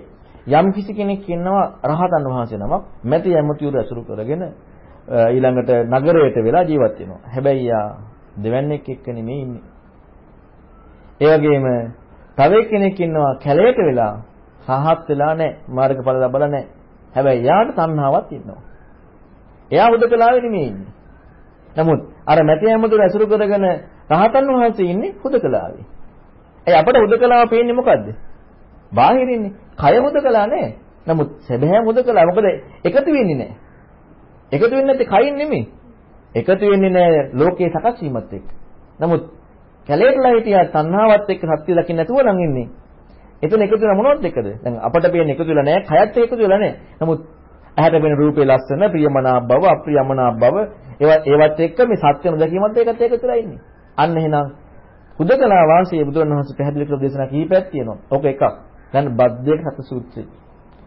යම් කිසි කෙනෙක් ඉන්නවා රහතන් වහන්සේ නමක් මැති යමුතියුර ඇසුරු කරගෙන ඊළඟට නගරයට වෙලා ජීවත් වෙනවා. හැබැයි යා දෙවන්නේක් එක්ක නෙමෙයි ඉන්නේ. ඒ වගේම තව කෙනෙක් ඉන්නවා කැලේට වෙලා සහත් වෙලා නැහැ. මාර්ගඵල ලබලා නැහැ. හැබැයි යාට තණ්හාවක් ඉන්නවා. එයා හුදකලාවේ නෙමෙයි ඉන්නේ. නමුත් අර මැති යමුතියුර ඇසුරු කරගෙන රහතන් වහන්සේ ඉන්නේ හුදකලාවේ. ඒ අපට හුදකලාව පේන්නේ මොකද්ද? බාහිරින්නේ. කය හුදකලා නෑ. නමුත් සැබෑ හුදකලා මොකද එකතු වෙන්නේ නෑ. එකතු වෙන්නේ නැත්තේ කයින් නෙමෙයි. එකතු වෙන්නේ නෑ ලෝකේ සකස් වීමත් එක්ක. නමුත් කැලේටලා හිටියා තණ්හාවත් එක්ක සත්‍ය දකින්න නැතුව නම් ඉන්නේ. එතන එකතු වෙන මොනවද එකද? දැන් අපට පේන්නේ එකතු වෙලා නෑ, කයත් එකතු වෙලා නෑ. නමුත් ඇහැට පෙනෙන රූපේ ලස්සන, ප්‍රියමනාප බව, අප්‍රියමනාප බව, ඒවත් ඒවත් එක්ක මේ සත්‍ය නොදැකීමත් ඒකත් එකතු වෙලා ඉන්නේ. අන්න එහෙනම් හුදකලා වාසිය බුදුරණවහන්සේ පැහැදිලි කරලා දේශනා කීපයක් තියෙනවා. ඕක එකක්. දැන් බද්දේක සත සූත්‍රය.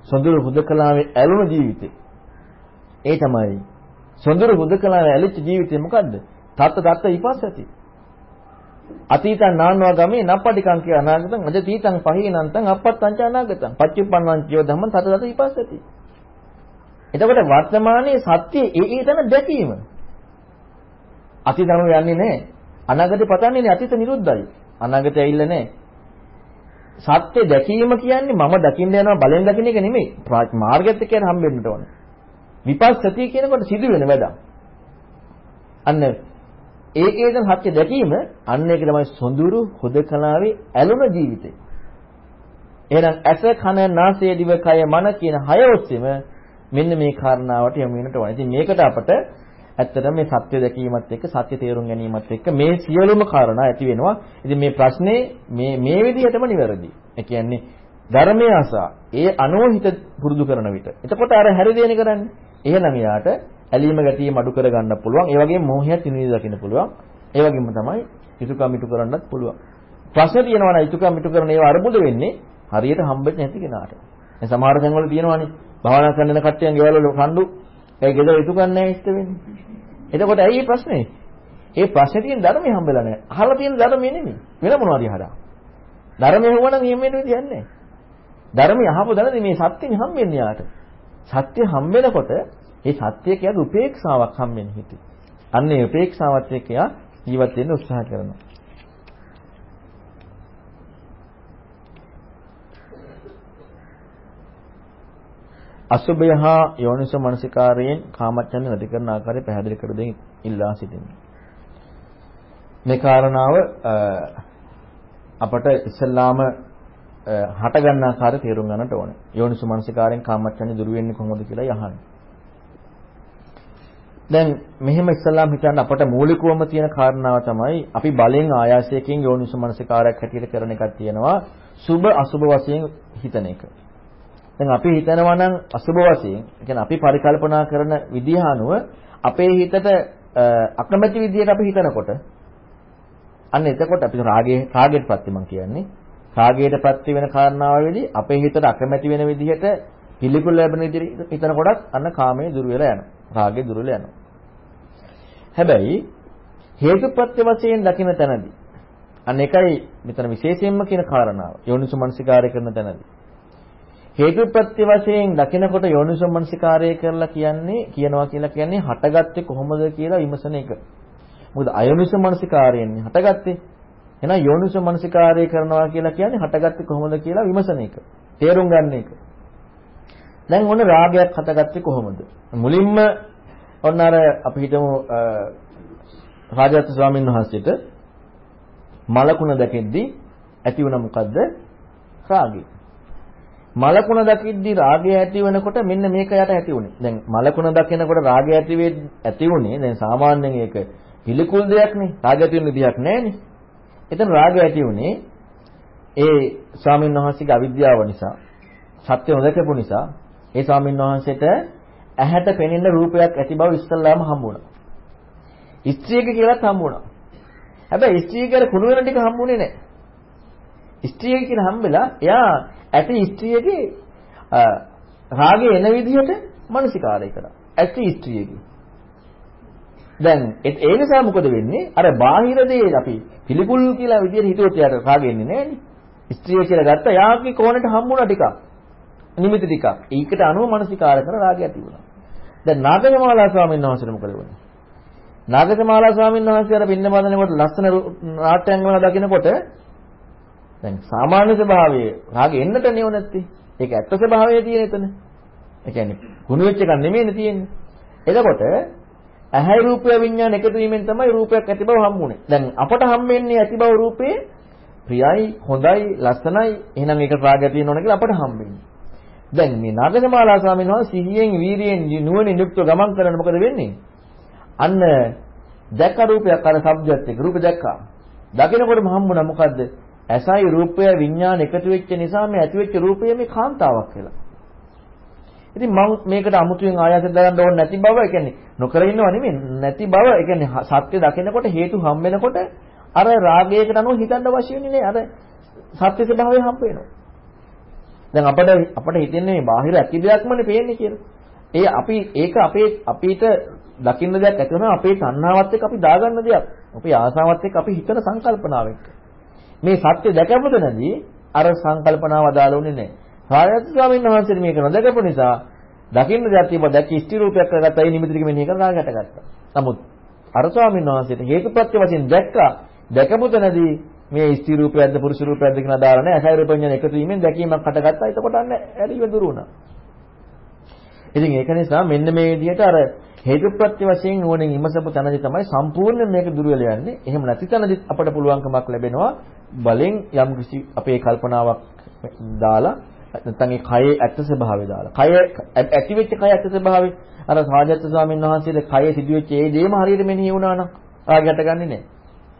සොඳුරු හුදකලාවේ ඇලුණු ජීවිතේ. ඒ තමයි සොඳුරු හුදකලාවේ ඇලිච්ච ජීවිතේ මොකද්ද? තත්ත තත්ත ඉපස්සති. අතීතං නානවා ගමේ නප්පටිකං කිය අනාගතං අද තීතං පහීනන්තං අපත්තං ච අනාගතං පච්චුප්පන්නං චියෝ ධම්මං තත තත ඉපස්සති. එතකොට වර්තමානයේ සත්‍ය ඒ ඒ තැන දැකීම. අතීතම යන්නේ නැහැ. අනාගතේ පතන්නේ නේ අතීත නිරුද්ධයි. අනාගතය ඇවිල්ලා නැහැ. සත්‍ය දැකීම කියන්නේ මම දකින්න යනවා බලෙන් දකින්න එක නෙමෙයි. මාර්ගයත් එක්ක යන හම්බෙන්නට ඕනේ. විපස්සති කියනකොට සිදු වෙන වැඩක්. අන්න ඒකේද සත්‍ය දැකීම අන්න ඒක තමයි සොඳුරු හුදකලාවේ ඇලුන ජීවිතේ. එහෙනම් ඇස කන නාසය දිව කය මන කියන හය ඔස්සේම මෙන්න මේ කාරණාවට යොමු වෙනට ඕනේ. ඉතින් මේකට අපට ඇත්තටම මේ සත්‍ය දැකීමත් එක්ක සත්‍ය තේරුම් ගැනීමත් එක්ක මේ සියලුම කාරණා ඇති වෙනවා. ඉතින් මේ ප්‍රශ්නේ මේ මේ විදිහටම නිවැරදි. ඒ කියන්නේ ධර්මය අසා ඒ අනෝහිත පුරුදු කරන විට. එතකොට අර හැරදේන කරන්නේ. එහෙනම් යාට ඇලීම ගැටීම අඩු කර ගන්න පුළුවන්. ඒ වගේම මෝහයත් නිවිද දකින්න පුළුවන්. ඒ වගේම තමයි යුතුයකම් ඉටු කරන්නත් පුළුවන්. ප්‍රශ්න තියෙනවා නම් යුතුයකම් ඉටු කරන ඒවා අරුබුද වෙන්නේ හරියට හම්බෙන්නේ නැති කෙනාට. දැන් සමහර තැන්වල තියෙනවානේ භාවනා කරන කට්ටියන් ගෙවල් වල කණ්ඩු ඒ ගෙදර යුතුයකම් නැහැ ඉස්ත වෙන්නේ. එතකොට ඇයි මේ ප්‍රශ්නේ? ඒ ප්‍රශ්නේ තියෙන ධර්මයේ හම්බෙලා නැහැ. අහලා තියෙන ධර්මයේ නෙමෙයි. වෙන මොනවද අහලා? ධර්මයේ හුවනම් එහෙම වෙන විදියක් නැහැ. ධර්මයේ අහපු දැනදී මේ සත්‍යෙම හම්බෙන්නේ යාට. සත්‍ය හම්බෙනකොට ඒ සත්‍ය කියන්නේ උපේක්ෂාවක් හම්බෙන්නේ හිතේ. අන්න ඒ උපේක්ෂාවත් එක්ක යා ජීවත් වෙන්න උත්සාහ කරනවා. අසුභය හා යෝනිසෝ මනසිකාරයෙන් කාමච්ඡන්ද නැති කරන ආකාරය පැහැදිලි කර දෙමින් ඉල්ලා සිටිනවා. මේ කාරණාව අපට ඉස්සල්ලාම හට ගන්න ආකාරය තේරුම් ගන්නට ඕනේ. යෝනිසෝ මනසිකාරයෙන් කාමච්ඡන්ද දුරු වෙන්නේ කොහොමද කියලා යහන්නේ. දැන් මෙහෙම ඉස්සල්ලාම හිතන්න අපට මූලිකවම තියෙන කාරණාව තමයි අපි බලෙන් ආයාසයෙන් යෝනිසෝ මනසිකාරයක් හැටියට කරන එකක් තියෙනවා. සුභ අසුභ වශයෙන් හිතන එක. දැන් අපි හිතනවා නම් අසුබ වශයෙන්, ඒ අපි පරිකල්පනා කරන විදිහ අනුව අපේ හිතට අකමැති විදිහට අපි හිතනකොට අන්න එතකොට අපි රාගයේ රාගයට ප්‍රත්‍ය මං කියන්නේ. රාගයට ප්‍රත්‍ය වෙන කාරණාවවලදී අපේ හිතට අකමැති වෙන විදිහට පිළිකුල් ලැබෙන විදිහට හිතනකොටත් අන්න කාමයේ දුර වෙලා යනවා. රාගේ දුර වෙලා යනවා. හැබැයි හේතුප්‍රත්‍ය වශයෙන් දකින තැනදී අන්න එකයි මෙතන විශේෂයෙන්ම කියන කාරණාව. යෝනිසුමනසිකාරය කරන තැනදී හේතුප්‍රත්‍ය වශයෙන් දකිනකොට යෝනිසෝමනසිකාරය කරලා කියන්නේ කියනවා කියලා කියන්නේ හටගත්තේ කොහොමද කියලා විමසන එක. මොකද අයෝනිසෝමනසිකාරයෙන් හටගත්තේ. එහෙනම් යෝනිසෝමනසිකාරය කරනවා කියලා කියන්නේ හටගත්තේ කොහොමද කියලා විමසන එක. තේරුම් ගන්න එක. දැන් ඔන්න රාගයක් හටගත්තේ කොහොමද? මුලින්ම ඔන්න අර අපි හිතමු රාජාත් ස්වාමීන් වහන්සේට මලකුණ දැකෙද්දී ඇති වුණ මොකද්ද? රාගය. මලකුණ දකිද්දි රාගය ඇති වෙනකොට මෙන්න මේක යට ඇති උනේ. දැන් මලකුණ දකිනකොට රාගය ඇති ඇති උනේ දැන් සාමාන්‍යයෙන් ඒක පිළිකුල් දෙයක් නේ. රාගය ඇති වෙන විදියක් නැහැනේ. එතන රාගය ඇති උනේ ඒ ස්වාමීන් වහන්සේගේ අවිද්‍යාව නිසා සත්‍ය නොදකපු නිසා ඒ ස්වාමීන් වහන්සේට ඇහැට පෙනෙන රූපයක් ඇති බව ඉස්සල්ලාම හම්බුණා. ස්ත්‍රියක කියලාත් හම්බුණා. හැබැයි ස්ත්‍රියගේ කුණු වෙන ටික හම්බුනේ නැහැ. ස්ත්‍රියක කියලා හම්බෙලා එයා ඇති ස්ත්‍රියගේ රාගය එන විදිහට මානසිකාරය කරා. ඇති ස්ත්‍රියගේ. දැන් ඒ නිසා මොකද වෙන්නේ? අර බාහිර දේ අපි පිළිකුල් කියලා විදිහට හිතුවොත් යාට රාගෙ එන්නේ නැහැ නේ. ස්ත්‍රිය කියලා ගත්තා යාගේ කෝණයට හම්බුණා ටිකක්. නිමිති ටිකක්. ඒකට අනුව මානසිකාර කර රාගය ඇති වුණා. දැන් නාගසමාලා ස්වාමීන් වහන්සේට මොකද වුනේ? නාගසමාලා ස්වාමීන් වහන්සේ අර පින්න බඳනකොට ලස්සන නාට්‍යංගන දකිනකොට දැන් සාමාන්‍ය ස්වභාවයේ රාගෙ එන්නට නෙව නැත්තේ. ඒක ඇත්ත ස්වභාවය තියෙන එතන. ඒ කියන්නේ ගුණ වෙච්ච එකක් නෙමෙයිනේ තියෙන්නේ. එතකොට ඇහැයි රූපය විඥාන එකතු වීමෙන් තමයි රූපයක් ඇති බව හම්බුනේ. දැන් අපට හම්බෙන්නේ ඇති බව රූපේ ප්‍රියයි, හොඳයි, ලස්සනයි. එහෙනම් ඒක රාගය තියෙනවනේ කියලා අපට හම්බෙන්නේ. දැන් මේ නාගසමාලා ස්වාමීන් වහන්සේ සිහියෙන්, වීරියෙන්, නුවණින් යුක්තව ගමන් කරන මොකද වෙන්නේ? අන්න දැක්ක රූපයක් අර සබ්ජෙක්ට් එක රූප දැක්කා. දකිනකොටම හම්බුණා මොකද්ද? ඇසයි රූපය විඥාන එකතු වෙච්ච නිසා මේ ඇති වෙච්ච රූපය මේ කාන්තාවක් කියලා. ඉතින් මම මේකට අමුතුවෙන් ආයාස දරන්න ඕනේ නැති බව, ඒ කියන්නේ නොකර ඉන්නව නෙමෙයි නැති බව, ඒ කියන්නේ සත්‍ය දකිනකොට හේතු හම් වෙනකොට අර රාගයකට අනුව හිතන්න අවශ්‍ය වෙන්නේ නැහැ. අර සත්‍ය ස්වභාවය හම්බ වෙනවා. දැන් අපිට අපිට හිතෙන්නේ මේ බාහිර ඇති දෙයක්මනේ පේන්නේ කියලා. ඒ අපි ඒක අපේ අපිට දකින්න දෙයක් ඇති වෙනවා අපේ තණ්හාවත් එක්ක අපි දාගන්න දෙයක්. අපේ ආසාවත් එක්ක අපි හිතන සංකල්පනාව එක්ක. මේ සත්‍ය දැකපොතනදී අර සංකල්පනාව අදාළුනේ නැහැ. සාරයත් ස්වාමීන් වහන්සේ මේක නොදකපු නිසා දකින්න දෙයක් තිබ්බ දැක්ක ඉෂ්ටි රූපයක් කරගත්තා ඒ නිමිතික මෙනෙහි කරලා රාගයට ගත්තා. නමුත් අර ස්වාමීන් වහන්සේට හේතුප්‍රත්‍ය වශයෙන් දැක්කා දැකපු තැනදී මේ ඉෂ්ටි රූපයක්ද පුරුෂ රූපයක්ද කියන අදාළ නැහැ. අසයි රූපඥාන එකතු වීමෙන් දැකීමක් හටගත්තා. එතකොට අන්න ඇලිව දුරු වුණා. ඉතින් ඒක නිසා මෙන්න මේ විදිහට අර හේතුප්‍රත්‍ය වශයෙන් නුවණින් විමසපු තැනදී තමයි සම්පූර්ණයෙන් මේක දුර වෙලා යන්නේ. එහෙම නැති තැනදී අපට පුළුවන්කමක් ලැබෙනවා බලෙන් යම් කිසි අපේ කල්පනාවක් දාලා නැත්නම් ඒ කයේ ඇත්ත ස්වභාවය දාලා. කය ඇති වෙච්ච කය ඇත්ත ස්වභාවය අර සාජත්ත ස්වාමීන් වහන්සේගේ කය සිදුවෙච්ච ඒ දේම හරියට මෙනෙහි වුණා නම් ආගයට ගන්නෙ නෑ.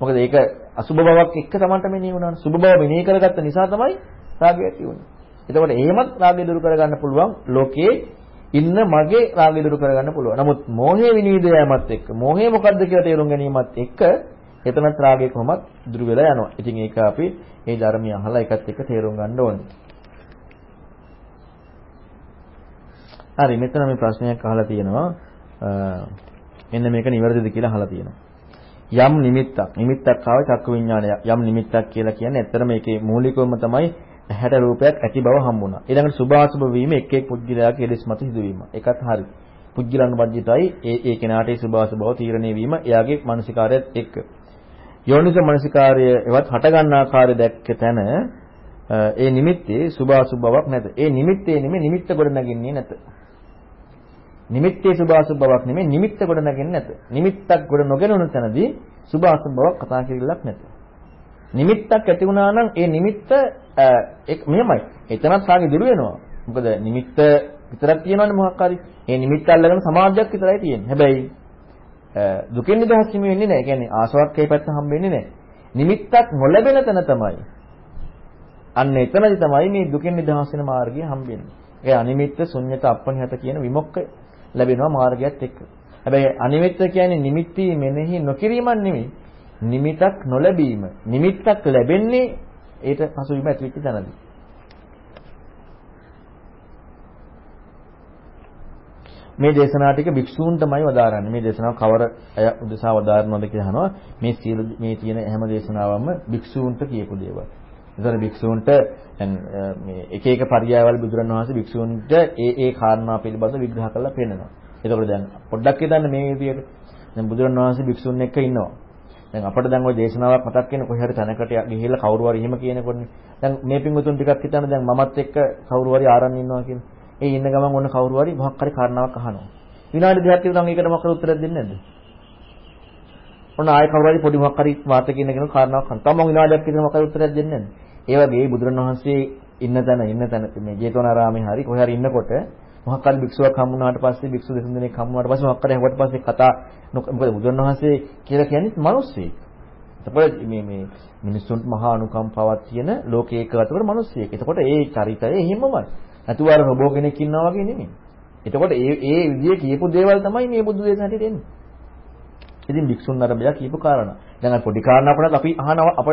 මොකද ඒක අසුබ බවක් එක්ක Tamanට මෙනෙහි වුණා. සුබ බව මෙනෙහි කරගත්ත නිසා තමයි රාගය ඇති වුනේ. එතකොට එහෙමත් රාගය දුරු කරගන්න පුළුවන් ලෝකේ ඉන්න මගේ රාගය දුරු කරගන්න පුළුවන්. නමුත් මෝහය විනීද යෑමත් එක්ක මෝහය මොකද්ද කියලා තේරුම් ගැනීමත් එක්ක එතනත් රාගය කොහොමත් දුරු වෙලා යනවා. ඉතින් ඒක අපි මේ ධර්මය අහලා එකත් එක්ක තේරුම් ගන්න ඕනේ. හරි මෙතන මේ ප්‍රශ්නයක් අහලා තියෙනවා. මෙන්න මේක නිවැරදිද කියලා අහලා තියෙනවා. යම් නිමිත්තක් නිමිත්තක් ආව චක්කු විඥානය යම් නිමිත්තක් කියලා කියන්නේ ඇත්තටම ඒකේ මූලිකවම තමයි ඇහැට රූපයක් ඇති බව හම්බුණා. ඊළඟට සුභාසුභ වීම එක් එක් පුද්ගලයාගේ කෙලෙස් මත සිදුවීම. ඒකත් හරි. පුද්ගලයන් වජිතයි ඒ ඒ කෙනාට සුභාසුභව තීරණය වීම එයාගේ මානසිකාරයත් එක්ක. යෝනිස මානසිකාරය එවත් හට ගන්න ආකාරය දැක්ක තැන ඒ නිමිත්තේ සුභාසුභවක් නැත. ඒ නිමිත්තේ නෙමෙයි නිමිත්ත ගොඩ නැගින්නේ නැත. නිමිත්තේ සුභාසුභ බවක් නෙමෙයි නිමිත්ත ගොඩ නැගෙන්නේ නැත. නිමිත්තක් ගොඩ නොගෙනුණු තැනදී සුභාසුභ බවක් කතා කිරිල්ලක් නැත. නිමිත්තක් ඇති වුණා නම් ඒ නිමිත්ත එක් මෙහෙමයි. එතනත් සාගේ දුර වෙනවා. මොකද නිමිත්ත විතරක් තියෙනවනේ මොකක් හරි. ඒ නිමිත්ත අල්ලගෙන සමාජයක් විතරයි තියෙන්නේ. හැබැයි දුකෙන් නිදහස් වීම වෙන්නේ නැහැ. ඒ කියන්නේ ආසාවක්කේ පැත්ත හම්බෙන්නේ නැහැ. නිමිත්තක් නොලැබෙන තැන තමයි. අන්න එතනදි තමයි මේ දුකෙන් නිදහස් වෙන මාර්ගය හම්බෙන්නේ. ඒ අනිමිත්ත ශුන්්‍යත අප්පනිහත කියන විමුක්ක ලැබෙනවා මාර්ගයත් එක්ක. හැබැයි අනිමිත්ත කියන්නේ නිමිති මෙනෙහි නොකිරීමක් නෙමෙයි. නිමිතක් නොලැබීම. නිමිත්තක් ලැබෙන්නේ ඒට පසුබිම ඇති වෙච්ච තැනදී. මේ දේශනා ටික භික්ෂූන්ටමයි වදාරන්නේ. මේ දේශනාව කවර අය උදෙසා වදාරනවද කියලා අහනවා. මේ සියලු මේ තියෙන හැම දේශනාවම භික්ෂූන්ට කියපු දේවල්. ඒතර භික්ෂූන්ට මේ එක එක පරියායවල බුදුරන් වහන්සේ භික්ෂූන්ට ඒ ඒ කාරණා පිළිබඳව විග්‍රහ කරලා පෙන්නනවා. ඒතකොට දැන් පොඩ්ඩක් හිතන්න මේ විදියට දැන් බුදුරන් වහන්සේ භික්ෂූන් එක්ක ඉන්නවා. දැන් අපිට දැන් ওই දේශනාවක් මතක් වෙන කොහේ හරි තැනකට ගිහිල්ලා කවුරු හරි එහෙම කියනකොටනේ දැන් මේ පිංගුතුන් ටිකක් හිතන්න දැන් මමත් එක්ක කවුරු හරි ආරන් ඉන්නවා කියන ඒ ඉන්න ගමන් ඔන්න කවුරු හරි මොකක් හරි කාරණාවක් අහනවා. විනාඩි දෙකක් විතර නම් ඒකට මොකද උත්තරයක් දෙන්නේ නැද්ද? ඔන්න ආයෙ කවුරු හරි පොඩි මොකක් හරි වාත කියන කෙනෙක් කාරණාවක් අහනවා. තම විනාඩියක් විතර මොකද උත්තරයක් දෙන්නේ නැද්ද? ඒ වගේ බුදුරණවහන්සේ ඉන්න තැන ඉන්න තැන මේ ජේතවනාරාමේ හරි කොහේ හරි ඉන්නකොට මොකක් හරි භික්ෂුවක් හම්බුනාට පස්සේ භික්ෂු දෙතුන් දෙනෙක් හම්බුනාට පස්සේ මොකක් හරි හුවට පස්සේ කතා මොකද බුදුන් වහන්සේ කියලා කියන්නේ මිනිස්සෙක්. එතකොට මේ මේ මිනිස්සුන්ට මහා අනුකම්පාවක් තියෙන ලෝකයක අතවර මිනිස්සෙක්. එතකොට ඒ චරිතය එහෙමමයි. නැතුව අර රොබෝ කෙනෙක් ඉන්නවා වගේ නෙමෙයි. එතකොට ඒ ඒ විදිහේ කියපු දේවල් තමයි මේ බුදු දේශනාවට එන්නේ. ඉතින් භික්ෂුන් අරබයා කියපු කාරණා. දැන් අර පොඩි කාරණා වුණත් අපි අහනවා අප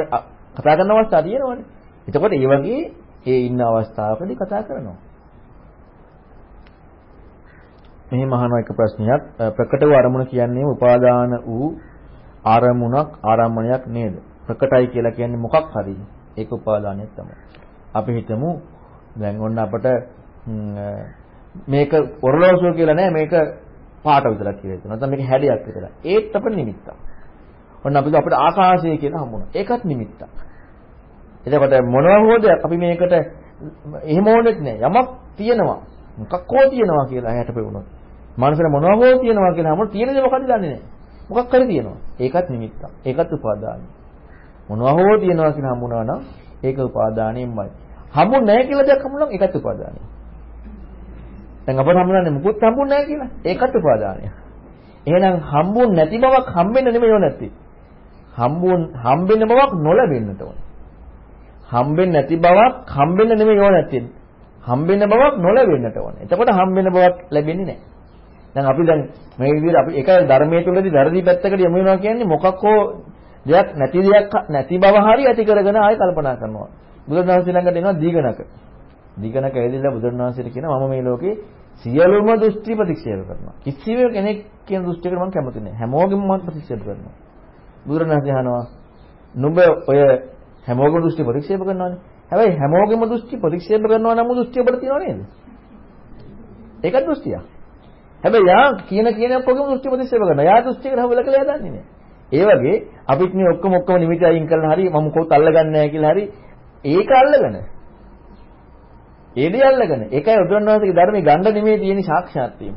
කතා කරන අවස්ථා තියෙනවනේ. එතකොට ඒ වගේ ඒ ඉන්න අවස්ථාවකදී කතා කරනවා. මෙහෙම අහන එක ප්‍රශ්නයක් ප්‍රකට වූ අරමුණ කියන්නේ උපාදාන වූ ආරමුණක් ආරම්මණයක් නේද? ප්‍රකටයි කියලා කියන්නේ මොකක් හරි ඒක උපාදානයක් තමයි. අපි හිතමු දැන් ඔන්න අපට මේක ඔරලෝසුව කියලා නෑ මේක පාට විතරක් කියලා හිතනවා. නැත්නම් මේක හැඩයක් විතරයි. ඒත් අපිට නිමිත්තක්. ඔන්න අපිට අපිට ආකාශය කියලා හම්බුණා. ඒකත් නිමිත්තක්. එතකොට මොනවා හෝ දෙයක් අපි මේකට එහෙම ඕනෙත් නෑ. යමක් තියෙනවා. මොකක් හෝ තියෙනවා කියලා ඇහැට පෙවුනොත්. මනසට මොනවා හෝ තියෙනවා කියලා හැමෝම තියෙන දේ මොකද දන්නේ නෑ. මොකක් හරි තියෙනවා. ඒකත් නිමිත්තක්. ඒකත් උපාදානයි. මොනවා හෝ තියෙනවා කියලා හම්බුණා නම් ඒක උපාදානයෙන්මයි. හම්බු නැහැ කියලා දෙයක් හම්බුනනම් ඒකත් උපාදානයි. දැන් අපට හම්බුනන්නේ මුකුත් හම්බුන්නේ නැහැ කියලා. ඒකත් උපාදානය. එහෙනම් හම්බුන් නැති බවක් හම්බෙන්න නෙමෙයි ඕන නැත්තේ. හම්බුන් හම්බෙන්න බවක් නොලැබෙන්නට ඕන. හම්බෙන්නේ නැති බවක් හම්බෙන්න නෙමෙයි ඕන නැත්තේ. හම්බෙන්න බවක් නොලැබෙන්නට ඕන. එතකොට හම්බෙන්න බවක් ලැබෙන්නේ නැහැ. දැන් අපි දැන් මේ විදිහට අපි එක ධර්මයේ තුලදී වැරදි පැත්තකට යමු වෙනවා කියන්නේ මොකක් හෝ දෙයක් නැති දෙයක් නැති බව හරි ඇති කරගෙන ආයෙ කල්පනා කරනවා. බුදුරජාණන් ළඟට එනවා දීගණක. දීගණක ඇවිදලා බුදුරජාණන්සේට කියනවා මම මේ ලෝකේ සියලුම දෘෂ්ටි ප්‍රතික්ෂේප කරනවා. කිසිම කෙනෙක් කියන දෘෂ්ටියකට මම කැමති නැහැ. හැමෝගෙම මම ප්‍රතික්ෂේප කරනවා. බුදුරජාණන් අහනවා නුඹ ඔය හැමෝගෙම දෘෂ්ටි ප්‍රතික්ෂේප කරනවානේ. හැබැයි හැමෝගෙම දෘෂ්ටි ප්‍රතික්ෂේප කරනවා නම් දෘෂ්ටි ඔබට තියෙනව නේද? ඒක දෘෂ්ටියක්. හැබැයි යා කියන කියන ඔක්කොගේම දෘෂ්ටි ප්‍රතික්ෂේප කරනවා. යා දෘෂ්ටියකට හවුල කියලා දන්නේ නැහැ. ඒ වගේ අපිත් මේ ඔක්කොම ඔක්කොම නිමිති අයින් කරලා හරි මම කොහොත් අල්ලගන්නේ නැහැ කියලා හරි ඒක අල්ලගෙන ඒ දේ අල්ලගෙන ඒකයි උදුරණවාසගේ ධර්මයේ ගණ්ඩ නෙමෙයි තියෙන සාක්ෂාත් වීම.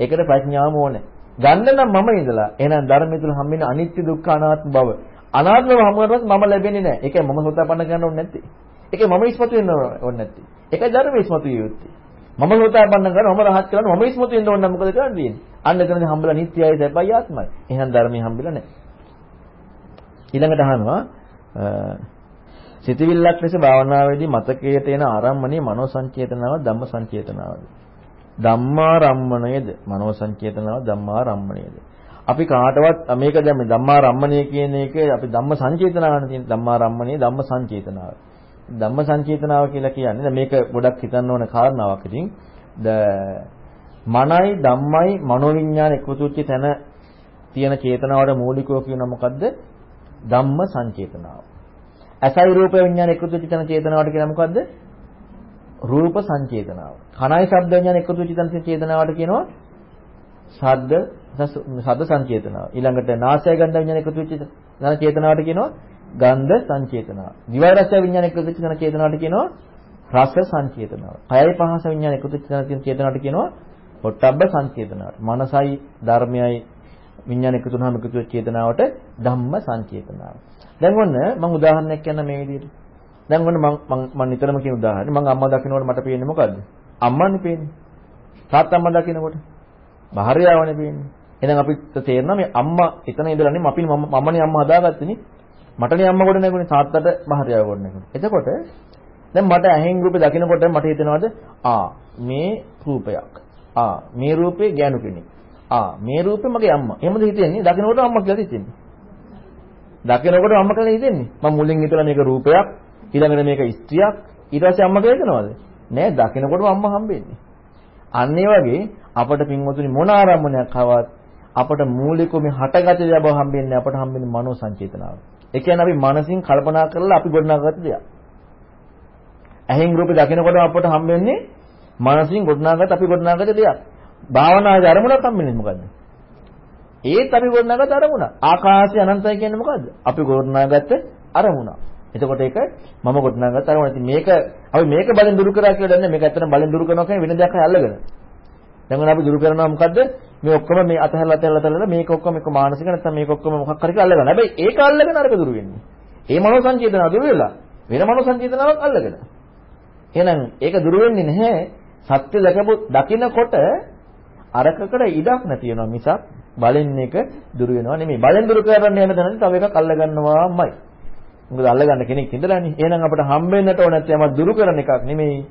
ඒකට ප්‍රඥාවම ඕනේ. ගණ්ඩ නම් මම ඉඳලා එහෙනම් ධර්මයේ තුල හම්බෙන අනිත්‍ය දුක්ඛ අනාත්ම බව. අනාත්ම බව හම්බුනොත් මම ලැබෙන්නේ නැහැ. ඒකයි මම සෝතාපන්න කරන්න ඕනේ නැත්තේ. ඒකයි මම ඉස්මතු වෙන්න ඕනේ නැත්තේ. ඒකයි ධර්මයේ ඉස්මතු විය යුත්තේ. මම සෝතාපන්න කරනවා මම රහත් කරනවා මම ඉස්මතු වෙන්න ඕන නම් මොකද කරන්න තියෙන්නේ? අන්න එතනදී හම්බෙලා නිත්‍යයි සැපයි ආත්මයි. එහෙනම් ධර්මයේ හම්බෙලා නැහැ. ඊළඟට අහනවා සිතවිල්ලක් ලෙස භාවනාවේදී මතකයට එන ආරම්මණය මනෝ සංචේතනාව ධම්ම සංචේතනාවද? ධම්මාරම්මණයද මනෝ සංචේතනාව ධම්මාරම්මණයද? අපි කාටවත් මේක දැන් මේ ධම්මාරම්මණය කියන එක අපි ධම්ම සංචේතනාවනේ තියෙන ධම්මාරම්මණය ධම්ම සංචේතනාව. ධම්ම සංචේතනාව කියලා කියන්නේ මේක ගොඩක් හිතන්න ඕන කාරණාවක්. ඉතින් මනයි ධම්මයි මනෝවිඤ්ඤාණ එකතු වෙච්ච තැන තියෙන චේතනාවට මූලිකව කියන මොකද්ද? ධම්ම සංචේතනාව. ඇසයි රූප විඤ්ඤාණ එකතු වෙච්ච තැන චේතනාවට කියන මොකද්ද? රූප සංචේතනාව. කනයි ශබ්ද විඤ්ඤාණ එකතු වෙච්ච තැන චේතනාවට කියනවා ශබ්ද ශබ්ද සංචේතනාව. ඊළඟට නාසය ගන්ධ විඤ්ඤාණ එකතු වෙච්ච තැන චේතනාවට කියනවා ගන්ධ සංචේතනාව. දිවයි රස විඤ්ඤාණ එකතු වෙච්ච තැන චේතනාවට කියනවා රස සංචේතනාව. කයයි පහස විඤ්ඤාණ එකතු වෙච්ච තැන චේතනාවට කියනවා පොට්ටබ්බ සංචේතනාව. මනසයි ධර්මයයි විඤ්ඤාණ එකතු වුනහම එකතු වෙච්ච චේතනාවට ධම්ම සංචේතනාව. දැන් ඔන්න මම උදාහරණයක් කියන්න මේ විදිහට. දැන් ඔන්න මම මම නිතරම කියන උදාහරණය මම අම්මා දකින්නකොට මට පේන්නේ මොකද්ද? අම්මානේ පේන්නේ. තාත්තා අම්මා දකින්නකොට භාර්යාවනේ පේන්නේ. එහෙනම් අපිට තේරෙනවා මේ අම්මා එතන ඉඳලා නේ අපි මමනේ අම්මා හදාගත්තේ නේ. මටනේ අම්මා කොට නැගුණේ තාත්තට භාර්යාව කොට නැගුණේ. එතකොට දැන් මට ඇහෙන් රූපේ දකින්නකොට මට හිතෙනවද ආ මේ රූපයක්. ආ මේ රූපේ ගෑනු කෙනෙක්. ආ මේ රූපේ මගේ අම්මා. එහෙමද හිතෙන්නේ? දකින්නකොට අම්මා කියලා හිතෙන්නේ. දකිනකොට අම්ම කියලා හිතෙන්නේ. මම මුලින් හිතලා මේක රූපයක්, ඊළඟට මේක ස්ත්‍රියක්, ඊට පස්සේ අම්ම කියලා හිතනවද? නෑ, දකිනකොටම අම්ම හම්බෙන්නේ. අන්න ඒ වගේ අපට පින්වතුනි මොන ආරම්භණයක් ආවත් අපට මූලිකව මේ හටගත දේ බව හම්බෙන්නේ අපට හම්බෙන්නේ මනෝ සංචේතනාව. ඒ කියන්නේ අපි මනසින් කල්පනා කරලා අපි ගොඩනගාගත්ත දෙයක්. ඇහෙන් රූපේ දකිනකොට අපට හම්බෙන්නේ මනසින් ගොඩනගාගත්ත අපි ගොඩනගාගත්ත දෙයක්. භාවනාවේ අරමුණක් හම්බෙන්නේ මොකද්ද? ඒත් අපි ගොඩනගාගත්ත අරමුණ. ආකාශය අනන්තයි කියන්නේ මොකද්ද? අපි ගොඩනගාගත්ත අරමුණ. එතකොට ඒක මම ගොඩනගාගත්ත අරමුණ. ඉතින් මේක අපි මේක බලෙන් දුරු කරා කියලා දන්නේ මේක ඇත්තටම බලෙන් දුරු කරනවා කියන්නේ වෙන දෙයක් අල්ලගෙන. දැන් අපි දුරු කරනවා මොකද්ද? මේ ඔක්කොම මේ අතහැරලා අතහැරලා අතහැරලා මේක ඔක්කොම එක මානසික නැත්නම් මේක ඔක්කොම මොකක් හරි කියලා අල්ලගන්න. හැබැයි ඒක අල්ලගෙන අරක දුරු වෙන්නේ. ඒ මනෝ සංචේතනාව දුරු වෙලා වෙන මනෝ සංචේතනාවක් අල්ලගෙන. එහෙනම් ඒක දුර වෙන්නේ නැහැ. සත්‍ය දැකපු දකිනකොට අරකකට ඉඩක් නැති වෙනවා මිසක් බලෙන් එක දුර වෙනවා නෙමෙයි. බලෙන් දුර කරන්න යන තැනදී තව එකක් අල්ල ගන්නවාමයි. මොකද අල්ල ගන්න කෙනෙක් ඉඳලානේ. එහෙනම් අපිට හම්බෙන්නට ඕන නැත්නම් යමක් දුරු කරන එකක් නෙමෙයි.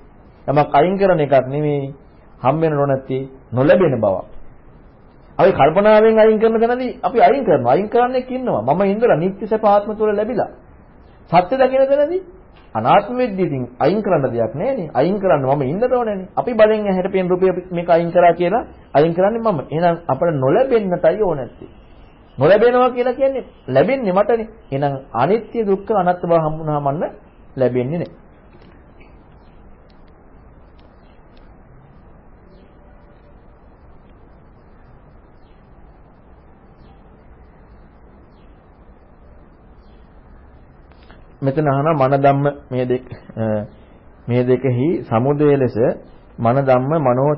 යමක් අයින් කරන එකක් නෙමෙයි. හම්බෙන්න ඕන නැත්තේ නොලැබෙන බවක්. අපි කල්පනාවෙන් අයින් කරන තැනදී අපි අයින් කරනවා. අයින් කරන්නෙක් ඉන්නවා. මම ඉඳලා නිත්‍ය සපාත්ම තුල ලැබිලා. සත්‍ය දකින තැනදී අනාත්ම වෙද්දී ඉතින් අයින් කරන්න දෙයක් නැහැනේ. අයින් කරන්න මම ඉන්නද ඕනේනේ. අපි බලෙන් ඇහැට පේන රූපය මේක අයින් කරා කියලා අයින් කරන්නේ මම. එහෙනම් අපිට නොලැබෙන්නටයි ඕන නැත්තේ. නොලැබෙනවා කියලා කියන්නේ ලැබෙන්නේ මටනේ. එහෙනම් අනිත්‍ය දුක්ඛ අනාත්ම බව හම්බුනහම ලැබෙන්නේ නැහැ. මෙතන අහනවා මන ධම්ම මේ දෙක මේ දෙකෙහි සමුදය ලෙස මන ධම්ම මනෝ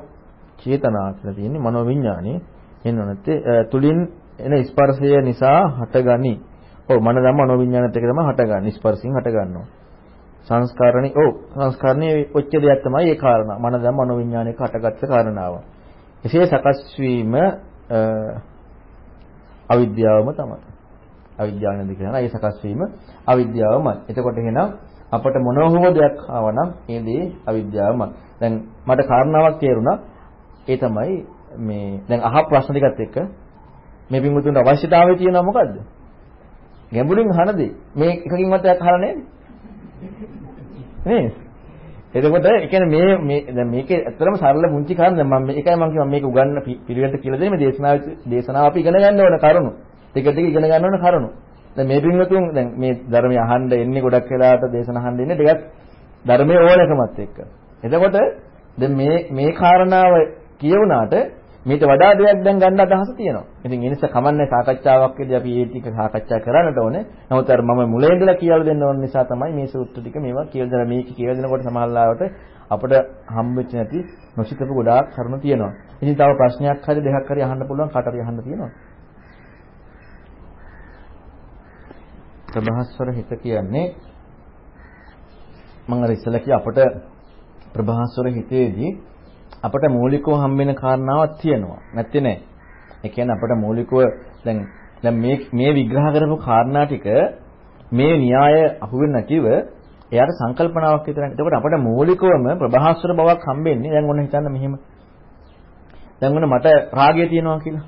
චේතනා කියලා තියෙන්නේ මනෝ විඥානේ එන්නොනත් තුලින් එන ස්පර්ශය නිසා හටගනි. ඔව් මන ධම්ම මනෝ විඥානත් එක තමයි හටගන්නේ ස්පර්ශයෙන් හටගන්නවා. සංස්කාරණේ ඔව් සංස්කාරණේ ඔච්ච දෙයක් තමයි ඒ කාරණා. මන ධම්ම මනෝ විඥානයක හටගත්ත කාරණාව. එසේ සකස් වීම අවිද්‍යාවම තමයි. අවිද්‍යාව නේද කියනවා. ඒ සකස් වීම අවිද්‍යාවමයි. එතකොට එහෙනම් අපට මොනවා හෝ දෙයක් ආවනම් ඒ දේ අවිද්‍යාවමයි. දැන් මට කාරණාවක් තේරුණා. ඒ තමයි මේ දැන් අහ ප්‍රශ්න ටිකත් එක්ක මේ පින්වතුන්ට අවශ්‍යතාවය තියෙනවා මොකද්ද? ගැඹුරින් අහන දේ. මේ එකකින්වත් එකක් අහලා නැහැ නේද? එතකොට ඒ කියන්නේ මේ මේ දැන් මේකේ ඇත්තටම සරල මුංචි කාරණා මම ඒකයි මම කිව්වා මේක උගන්න පිළිවෙලට කියලා දෙන්නේ මේ දේශනාව දේශනාව අපි ඉගෙන ගන්න ඕන කරුණු. ටික ටික ඉගෙන ගන්න ඕන කරුණු. දැන් මේ පින්වතුන් දැන් මේ ධර්මය අහන්න එන්නේ ගොඩක් වෙලාවට දේශන අහන්න එන්නේ ටිකක් ධර්මයේ ඕනකමත් එක්ක. එතකොට දැන් මේ මේ කාරණාව කියුණාට මේට වඩා දෙයක් දැන් ගන්න අදහස තියෙනවා. ඉතින් ඒ නිසා කමන්නේ සාකච්ඡාවක්දී අපි මේ ටික සාකච්ඡා කරන්නට ඕනේ. නමුත් අර මම මුලින් ඉඳලා කියලා දෙන්න ඕන නිසා තමයි මේ සූත්‍ර ටික මේවා කියලා දෙලා මේක කියලා දෙනකොට සමහරවිට අපිට හම්බෙච්ච නැති නොසිතපු ගොඩාක් කරුණු තියෙනවා. ඉතින් තව ප්‍රශ්නයක් හරි දෙකක් හරි අහන්න පුළුවන් කාට හරි අහන්න තියෙනවා. ප්‍රභාස්වර හිත කියන්නේ මම අර ඉස්සෙල්ලා කිය අපට ප්‍රභාස්වර හිතේදී අපට මූලිකව හම්බෙන කාරණාවක් තියෙනවා. නැත්තේ නෑ. ඒ කියන්නේ අපට මූලිකව දැන් දැන් මේ මේ විග්‍රහ කරපු කාරණා ටික මේ න්‍යාය අහුවෙන්නේ නැතිව එයාට සංකල්පනාවක් විතරයි. එතකොට අපට මූලිකවම ප්‍රභාස්වර බවක් හම්බෙන්නේ දැන් ඔන්න හිතන්න මෙහෙම. දැන් ඔන්න මට රාගය තියෙනවා කියලා.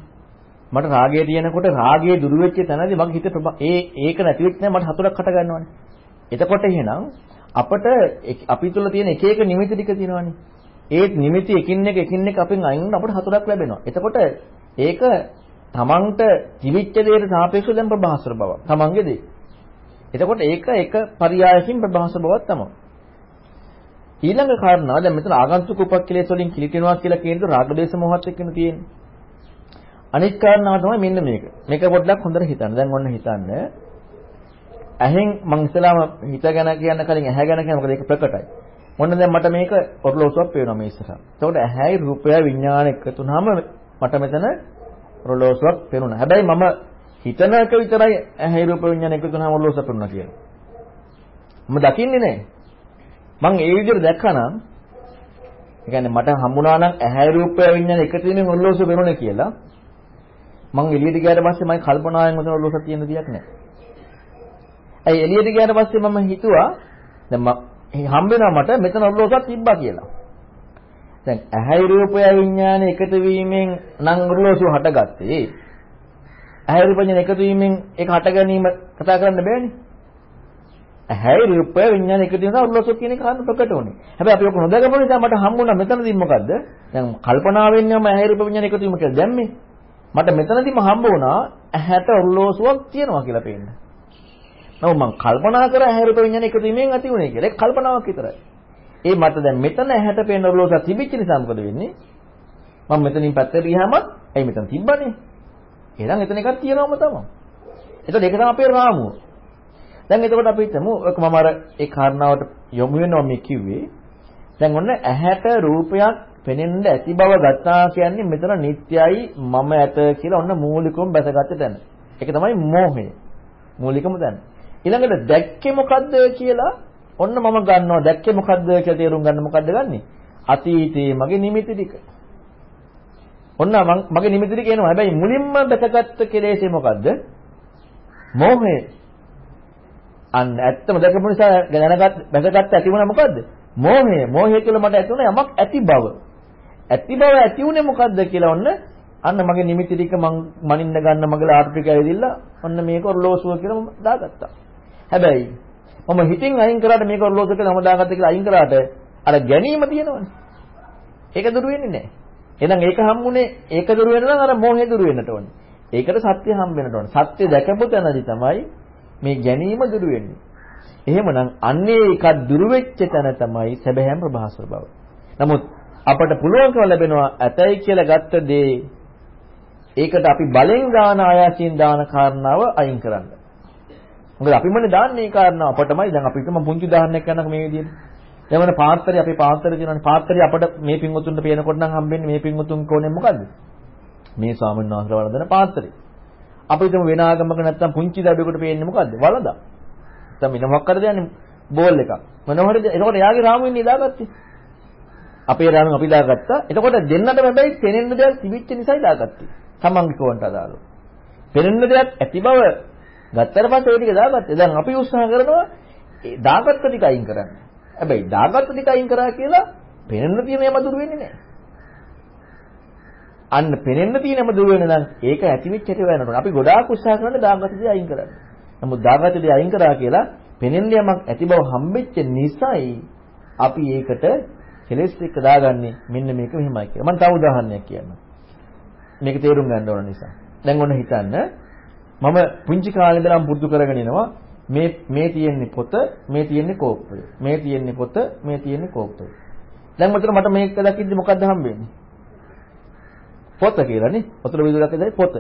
මට රාගය තියෙනකොට රාගය දුරු වෙච්ච තැනදී මගේ හිත ඒ ඒක නැති වෙච්ච නැහැ මට හතුරක් හට ගන්නවානේ. එතකොට එහෙනම් අපට අපි තුල තියෙන එක එක නිමිති ටික තියෙනවානේ. ඒ නිමිති එකින් එක එකින් එක අපෙන් අයින් වුණ අපට හතුරක් ලැබෙනවා. එතකොට ඒක තමන්ට කිවිච්ච දෙයට සාපේක්ෂව දැන් ප්‍රභාස්වර බව. තමන්ගේ දේ. එතකොට ඒක එක පරියායකින් ප්‍රභාස්වර බවක් තමයි. ඊළඟ කාරණා දැන් මෙතන ආගන්තුක උපක්ලේශ වලින් කිලිටිනවා කියලා කියන රාග දේශ මොහොත් එක්කනේ තියෙන්නේ. අනිත් කාරණාව තමයි මෙන්න මේක. මේක පොඩ්ඩක් හොඳට හිතන්න. දැන් ඔන්න හිතන්න. ඇහෙන් මං ඉස්සලාම හිත ගැන කියන්න කලින් ඇහැ ගැන කියන මොකද ඒක ප්‍රකටයි. ඔන්න දැන් මට මේක ඔරලෝසුවක් පේනවා මේ ඉස්සරහ. එතකොට ඇහැයි රූපය විඥාන එකතු වුනහම මට මෙතන ඔරලෝසුවක් පේනුණා. හැබැයි මම හිතන එක විතරයි ඇහැයි රූප විඥාන එකතු වුනහම ඔරලෝසුවක් පේනුණා කියලා. මම දකින්නේ නැහැ. මං ඒ විදිහට දැක්කනම් ඒ කියන්නේ මට හම්බුණා නම් ඇහැයි රූපය විඥාන එකතු වෙනින් ඔරලෝසුව පේනුනේ කියලා මං එළියට ගියාට පස්සේ මම කල්පනාවෙන් උතන ඔලුවක තියෙන දෙයක් නැහැ. ඇයි එළියට ගියාට පස්සේ මම හිතුවා දැන් මම හම්බෙනවා මට මෙතන ඔලුවක තිබ්බා කියලා. දැන් ඇහැයි රූපය විඥාන එකතු වීමෙන් නම් ඔලුවසු හටගත්තේ. ඇහැයි රූප විඥාන එකතු වීමෙන් ඒක හට ගැනීම කතා කරන්න බෑනේ. ඇහැයි රූපය විඥාන එකතු වෙනවා ඔලුවසු කියන එක හරියට ප්‍රකට වුණේ. හැබැයි අපි ඔක නොදකපු නිසා මට හම්බුණා මෙතනදී මොකද්ද? දැන් කල්පනාවෙන් යම ඇහැයි රූප විඥාන එකතු වීම කියලා දැම්මේ. මට මෙතනදිම හම්බ වුණා ඇහැට ඔරලෝසුවක් තියෙනවා කියලා පේන්න. නමුත් මම කල්පනා කර ඇහැ රූප විඤ්ඤාණ එකතු වීමෙන් ඇති වුණේ කියලා. ඒක කල්පනාවක් විතරයි. ඒ මට දැන් මෙතන ඇහැට පේන ඔරලෝසුවක් තිබිච්ච නිසා මොකද වෙන්නේ? මම මෙතනින් පැත්තට ගියාම ඇයි මෙතන තිබ්බනේ? එහෙනම් එතන එකක් තියෙනවම තමයි. එතකොට ඒක තමයි අපේ රාමුව. දැන් එතකොට අපි හිතමු ඔක මම අර ඒ කාරණාවට යොමු වෙනවා මේ කිව්වේ. දැන් ඔන්න ඇහැට රූපයක් පෙනෙන්න ඇති බව ගත්තා කියන්නේ මෙතන නිට්ටයයි මම ඇත කියලා ඔන්න මූලිකවම බැසගත්ත තැන. ඒක තමයි මෝහය. මූලිකම තැන. ඊළඟට දැක්කේ මොකද්ද කියලා ඔන්න මම ගන්නවා දැක්කේ මොකද්ද කියලා තේරුම් ගන්න මොකද්ද ගන්නෙ? අතීතයේ මගේ නිමිති ටික. ඔන්න මගේ නිමිති ටික එනවා. හැබැයි මුලින්ම දැකගත්ත කෙලෙසේ මොකද්ද? මෝහය. අන්න ඇත්තම දැකපු නිසා දැනගත් දැකගත්ත ඇති වුණා මොකද්ද? මෝහය. මෝහය කියලා මට ඇති වුණා යමක් ඇති බව. ඇති බව ඇති උනේ මොකද්ද කියලා ඔන්න අන්න මගේ නිමිති ටික මං මනින්න ගන්න මගේ ආර්ථ ටික ඇවිදilla ඔන්න මේක ඔරලෝසුව කියලා මම දාගත්තා. හැබැයි මම හිතින් අයින් කරාට මේක ඔරලෝසුව කියලා මම දාගත්තා කියලා අයින් කරාට අර ගැනීම තියෙනවනේ. ඒක දුරු වෙන්නේ නැහැ. එහෙනම් ඒක හම්බුනේ ඒක දුරු වෙන නම් අර මෝහය දුරු වෙන්නට ඕනේ. ඒකට සත්‍ය හම්බ වෙන්නට ඕනේ. සත්‍ය දැකපු තැනදී තමයි මේ ගැනීම දුරු වෙන්නේ. එහෙමනම් අන්නේ එකක් දුරු වෙච්ච තැන තමයි සැබෑම ප්‍රභාස්වර බව. නමුත් අපට පුළුවන්කම ලැබෙනවා ඇතයි කියලා ගත්ත දේ ඒකට අපි බලෙන් දාන ආයාසයෙන් දාන කාරණාව අයින් කරන්න. මොකද අපිමනේ දාන්නේ ඒ කාරණාව අපටමයි. දැන් අපිට මම පුංචි උදාහරණයක් ගන්නකො මේ විදිහට. දැන් මොන පාත්‍රය අපේ පාත්‍රය කියනවානේ පාත්‍රය අපට මේ පින්වතුන්ට පේනකොට නම් හම්බෙන්නේ මේ පින්වතුන් කෝණේ මොකද්ද? මේ ස්වාමීන් වහන්සේලා වළඳන පාත්‍රය. අපිට වෙන ආගමක නැත්තම් පුංචි දඩුවකට පේන්නේ මොකද්ද? වළඳා. නැත්තම් වෙන මොකක් කරද යන්නේ බෝල් එකක්. මොනවද? එතකොට එයාගේ රාමුවෙන් දාගත්තේ. අපේ රාමුවෙන් අපි දාගත්තා. එතකොට දෙන්නටම හැබැයි පෙනෙන්න දෙයක් තිබිච්ච නිසායි දාගත්තේ. තමන්ගේ කෝන්ට අදාළව. පෙනෙන්න දෙයක් ඇති බව ගත්තට පස්සේ ඒ ටික දාගත්තේ. දැන් අපි උත්සාහ කරනවා ඒ දාගත්ත ටික අයින් කරන්න. හැබැයි දාගත්ත ටික අයින් කරා කියලා පෙනෙන්න තියෙන යම දුර වෙන්නේ නැහැ. අන්න පෙනෙන්න තියෙනම දුර වෙන නම් ඒක ඇති වෙච්ච හැටි වෙනකොට අපි ගොඩාක් උත්සාහ කරන්නේ දාගත්ත දේ අයින් කරන්න. නමුත් දාගත්ත දේ අයින් කරා කියලා පෙනෙන්න යමක් ඇති බව හම්බෙච්ච නිසායි අපි ඒකට කෙලෙස් එක දාගන්නේ මෙන්න මේක මෙහෙමයි කියලා. මම තව උදාහරණයක් කියන්නම්. මේක තේරුම් ගන්න ඕන නිසා. දැන් ඔන්න හිතන්න මම පුංචි කාලේ ඉඳලා පුරුදු කරගෙන එනවා මේ මේ තියෙන්නේ පොත මේ තියෙන්නේ කෝප්පය. මේ තියෙන්නේ පොත මේ තියෙන්නේ කෝප්පය. දැන් මෙතන මට මේක දකිද්දි මොකද්ද හම්බෙන්නේ? පොත කියලානේ. වතුර විදුලක් ඉදයි පොත.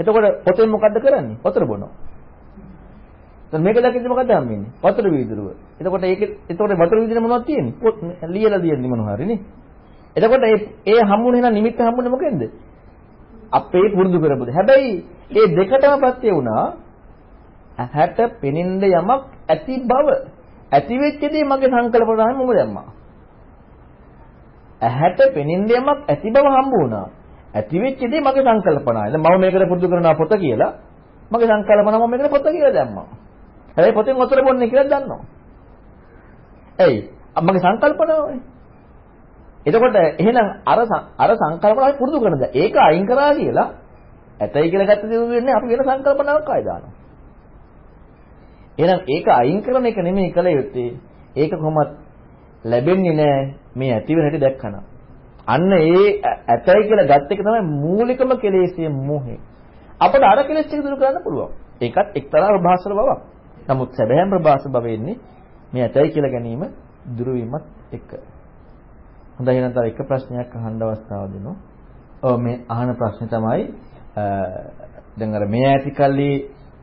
එතකොට පොතෙන් මොකද්ද කරන්නේ? වතුර බොනවා. දැන් මේක දැක්කද මොකද හම්බෙන්නේ? වතුර වීදුරුව. එතකොට ඒකේ එතකොට වතුර වීදුරුවේ මොනවද තියෙන්නේ? පොත් ලියලා දෙන්නේ මොනවා හරි නේ. එතකොට ඒ ඒ හම්බුනේ නම් නිමිත්ත හම්බුනේ මොකෙන්ද? අපේ පුරුදු කරපොද. හැබැයි ඒ දෙකටම පත්‍ය වුණා ඇහැට පෙනෙන්න යමක් ඇති බව. ඇති වෙච්ච දේ මගේ සංකල්පනාවෙන් මම දැම්මා. ඇහැට පෙනෙන්න යමක් ඇති බව හම්බ වුණා. ඇති වෙච්ච දේ මගේ සංකල්පනාව. දැන් මම මේකට පුරුදු කරනවා පොත කියලා. මගේ සංකල්පනාව මම මේකට පොත කියලා දැම්මා. හැබැයි පොතෙන් වතුර බොන්නේ කියලා දන්නවා. එයි මගේ සංකල්පනාවනේ. එතකොට එහෙනම් අර අර සංකල්පනාව පුරුදු කරනද ඒක අයින් කරා කියලා ඇතයි කියලා ගත්ත දේ වෙන්නේ අපි වෙන සංකල්පනාවක් ආය දානවා. එහෙනම් ඒක අයින් කරන එක නෙමෙයි කළ යුත්තේ. ඒක කොහොමත් ලැබෙන්නේ නැහැ මේ ඇති වෙන හැටි දැක්කම. අන්න ඒ ඇතයි කියලා ගත්ත එක තමයි මූලිකම කෙලෙස්යේ මොහේ. අපිට අර කෙලෙස් ටික දුරු කරන්න පුළුවන්. ඒකත් එක්තරා ප්‍රභාසර බවක්. නමුත් සැබෑම ප්‍රභාසර බව වෙන්නේ මේ ඇතයි කියලා ගැනීම දුරු වීමත් එක්ක. හොඳයි එහෙනම් තව එක ප්‍රශ්නයක් අහන්න අවස්ථාව දෙනවා. ඔව් මේ අහන ප්‍රශ්නේ තමයි දැන් අර මේ ඇති කල්ලි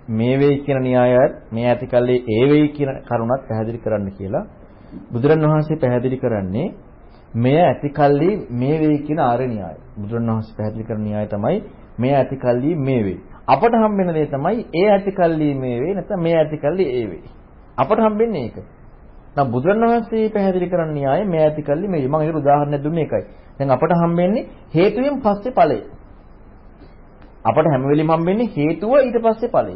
මේ වෙයි කියන න්‍යායයත් මේ ඇති කල්ලි ඒ වෙයි කියන කරුණත් පැහැදිලි කරන්න කියලා බුදුරණවහන්සේ පැහැදිලි කරන්නේ මෙය ඇති කල්ලි මේ වෙයි කියන ආර්ය න්‍යාය. බුදුරණවහන්සේ පැහැදිලි කරන න්‍යාය තමයි මේ ඇති කල්ලි මේ වෙයි. අපට හම්බෙන දේ තමයි ඒ ඇති කල්ලි මේ වෙයි නැත්නම් මේ ඇති කල්ලි ඒ වෙයි. අපට හම්බෙන්නේ ඒක. නම් බුදුරණවහන්සේ පැහැදිලි කරන න්‍යාය මේ ඇති කල්ලි මේ මම ඒකට උදාහරණයක් දුන්නේ ඒකයි. දැන් අපට හම්බෙන්නේ හේතුවෙන් පස්සේ ඵලය. අපට හැම වෙලෙම හම්බෙන්නේ හේතුව ඊට පස්සේ ඵලය.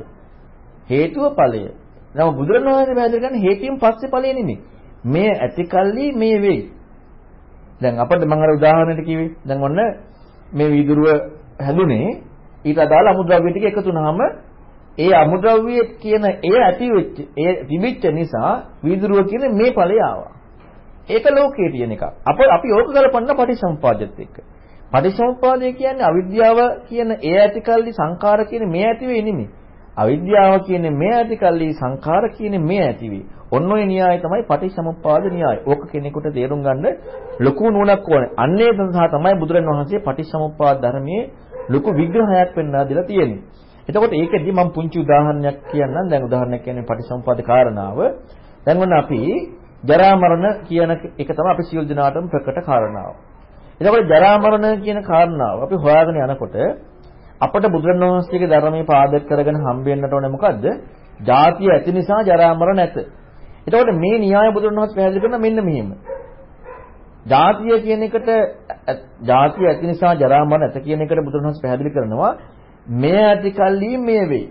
හේතුව ඵලය. නම් බුදුරණවහන්සේ පැහැදිලි කරන්නේ හේතුවෙන් පස්සේ ඵලය නෙමෙයි. මේ ඇති කල්ලි මේ වෙයි. දැන් අපිට මම අර උදාහරණයක් කිව්වේ. දැන් ඔන්න මේ වීදුරුව හැදුනේ ඊට අදාළ අමුද්‍රව්‍ය ටික එකතු වුනහම ඒ අමුද්‍රව්‍ය කියන ඒ ඇති වෙච්ච ඒ තිබිච්ච නිසා වීදුරුව කියන මේ ඵලය ආවා. ඒක ලෝකයේ තියෙන එකක්. අප අපි ඕක ගලපන්න පටිසම්පාදයට එක්ක. පටිසම්පාදය කියන්නේ අවිද්‍යාව කියන ඒ ඇතිකල්ලි සංඛාර කියන මේ ඇති වෙන්නේ නෙමෙයි. අවිද්‍යාව කියන්නේ මේ ඇතිකල්ලි සංඛාර කියන්නේ මේ ඇති වෙයි. ඔන්න ඔය න්‍යාය තමයි පටිච්චසමුප්පාද න්‍යාය. ඕක කෙනෙකුට තේරුම් ගන්න ලොකු නුවණක් ඕනේ. අන්නේ සඳහා තමයි බුදුරණවහන්සේ පටිච්චසමුප්පාද ධර්මයේ ලොකු විග්‍රහයක් පෙන්වා දීලා තියෙන්නේ. එතකොට ඒකෙදි මම පුංචි උදාහරණයක් කියන්නම්. දැන් උදාහරණයක් කියන්නේ පටිච්චසමුප්පාද කාරණාව. දැන් ඔන්න අපි ජරා මරණ කියන එක තමයි අපි සියලු දෙනාටම ප්‍රකට කාරණාව. එතකොට ජරා මරණ කියන කාරණාව අපි හොයාගෙන යනකොට අපට බුදුරණවහන්සේගේ ධර්මයේ පාදක කරගෙන හම්බ වෙන්නට ඕනේ මොකද්ද? ජාතිය ඇති නිසා ජරා මරණ නැත. එතකොට මේ න්‍යාය බුදුරණවහන්සේ පැහැදිලි කරන මෙන්න මෙහෙම. ජාතිය කියන එකට ජාතිය ඇති නිසා ජරා මරණ ඇත කියන එකට බුදුරණවහන්සේ පැහැදිලි කරනවා මේ ඇති කල්ලි මේ වෙයි.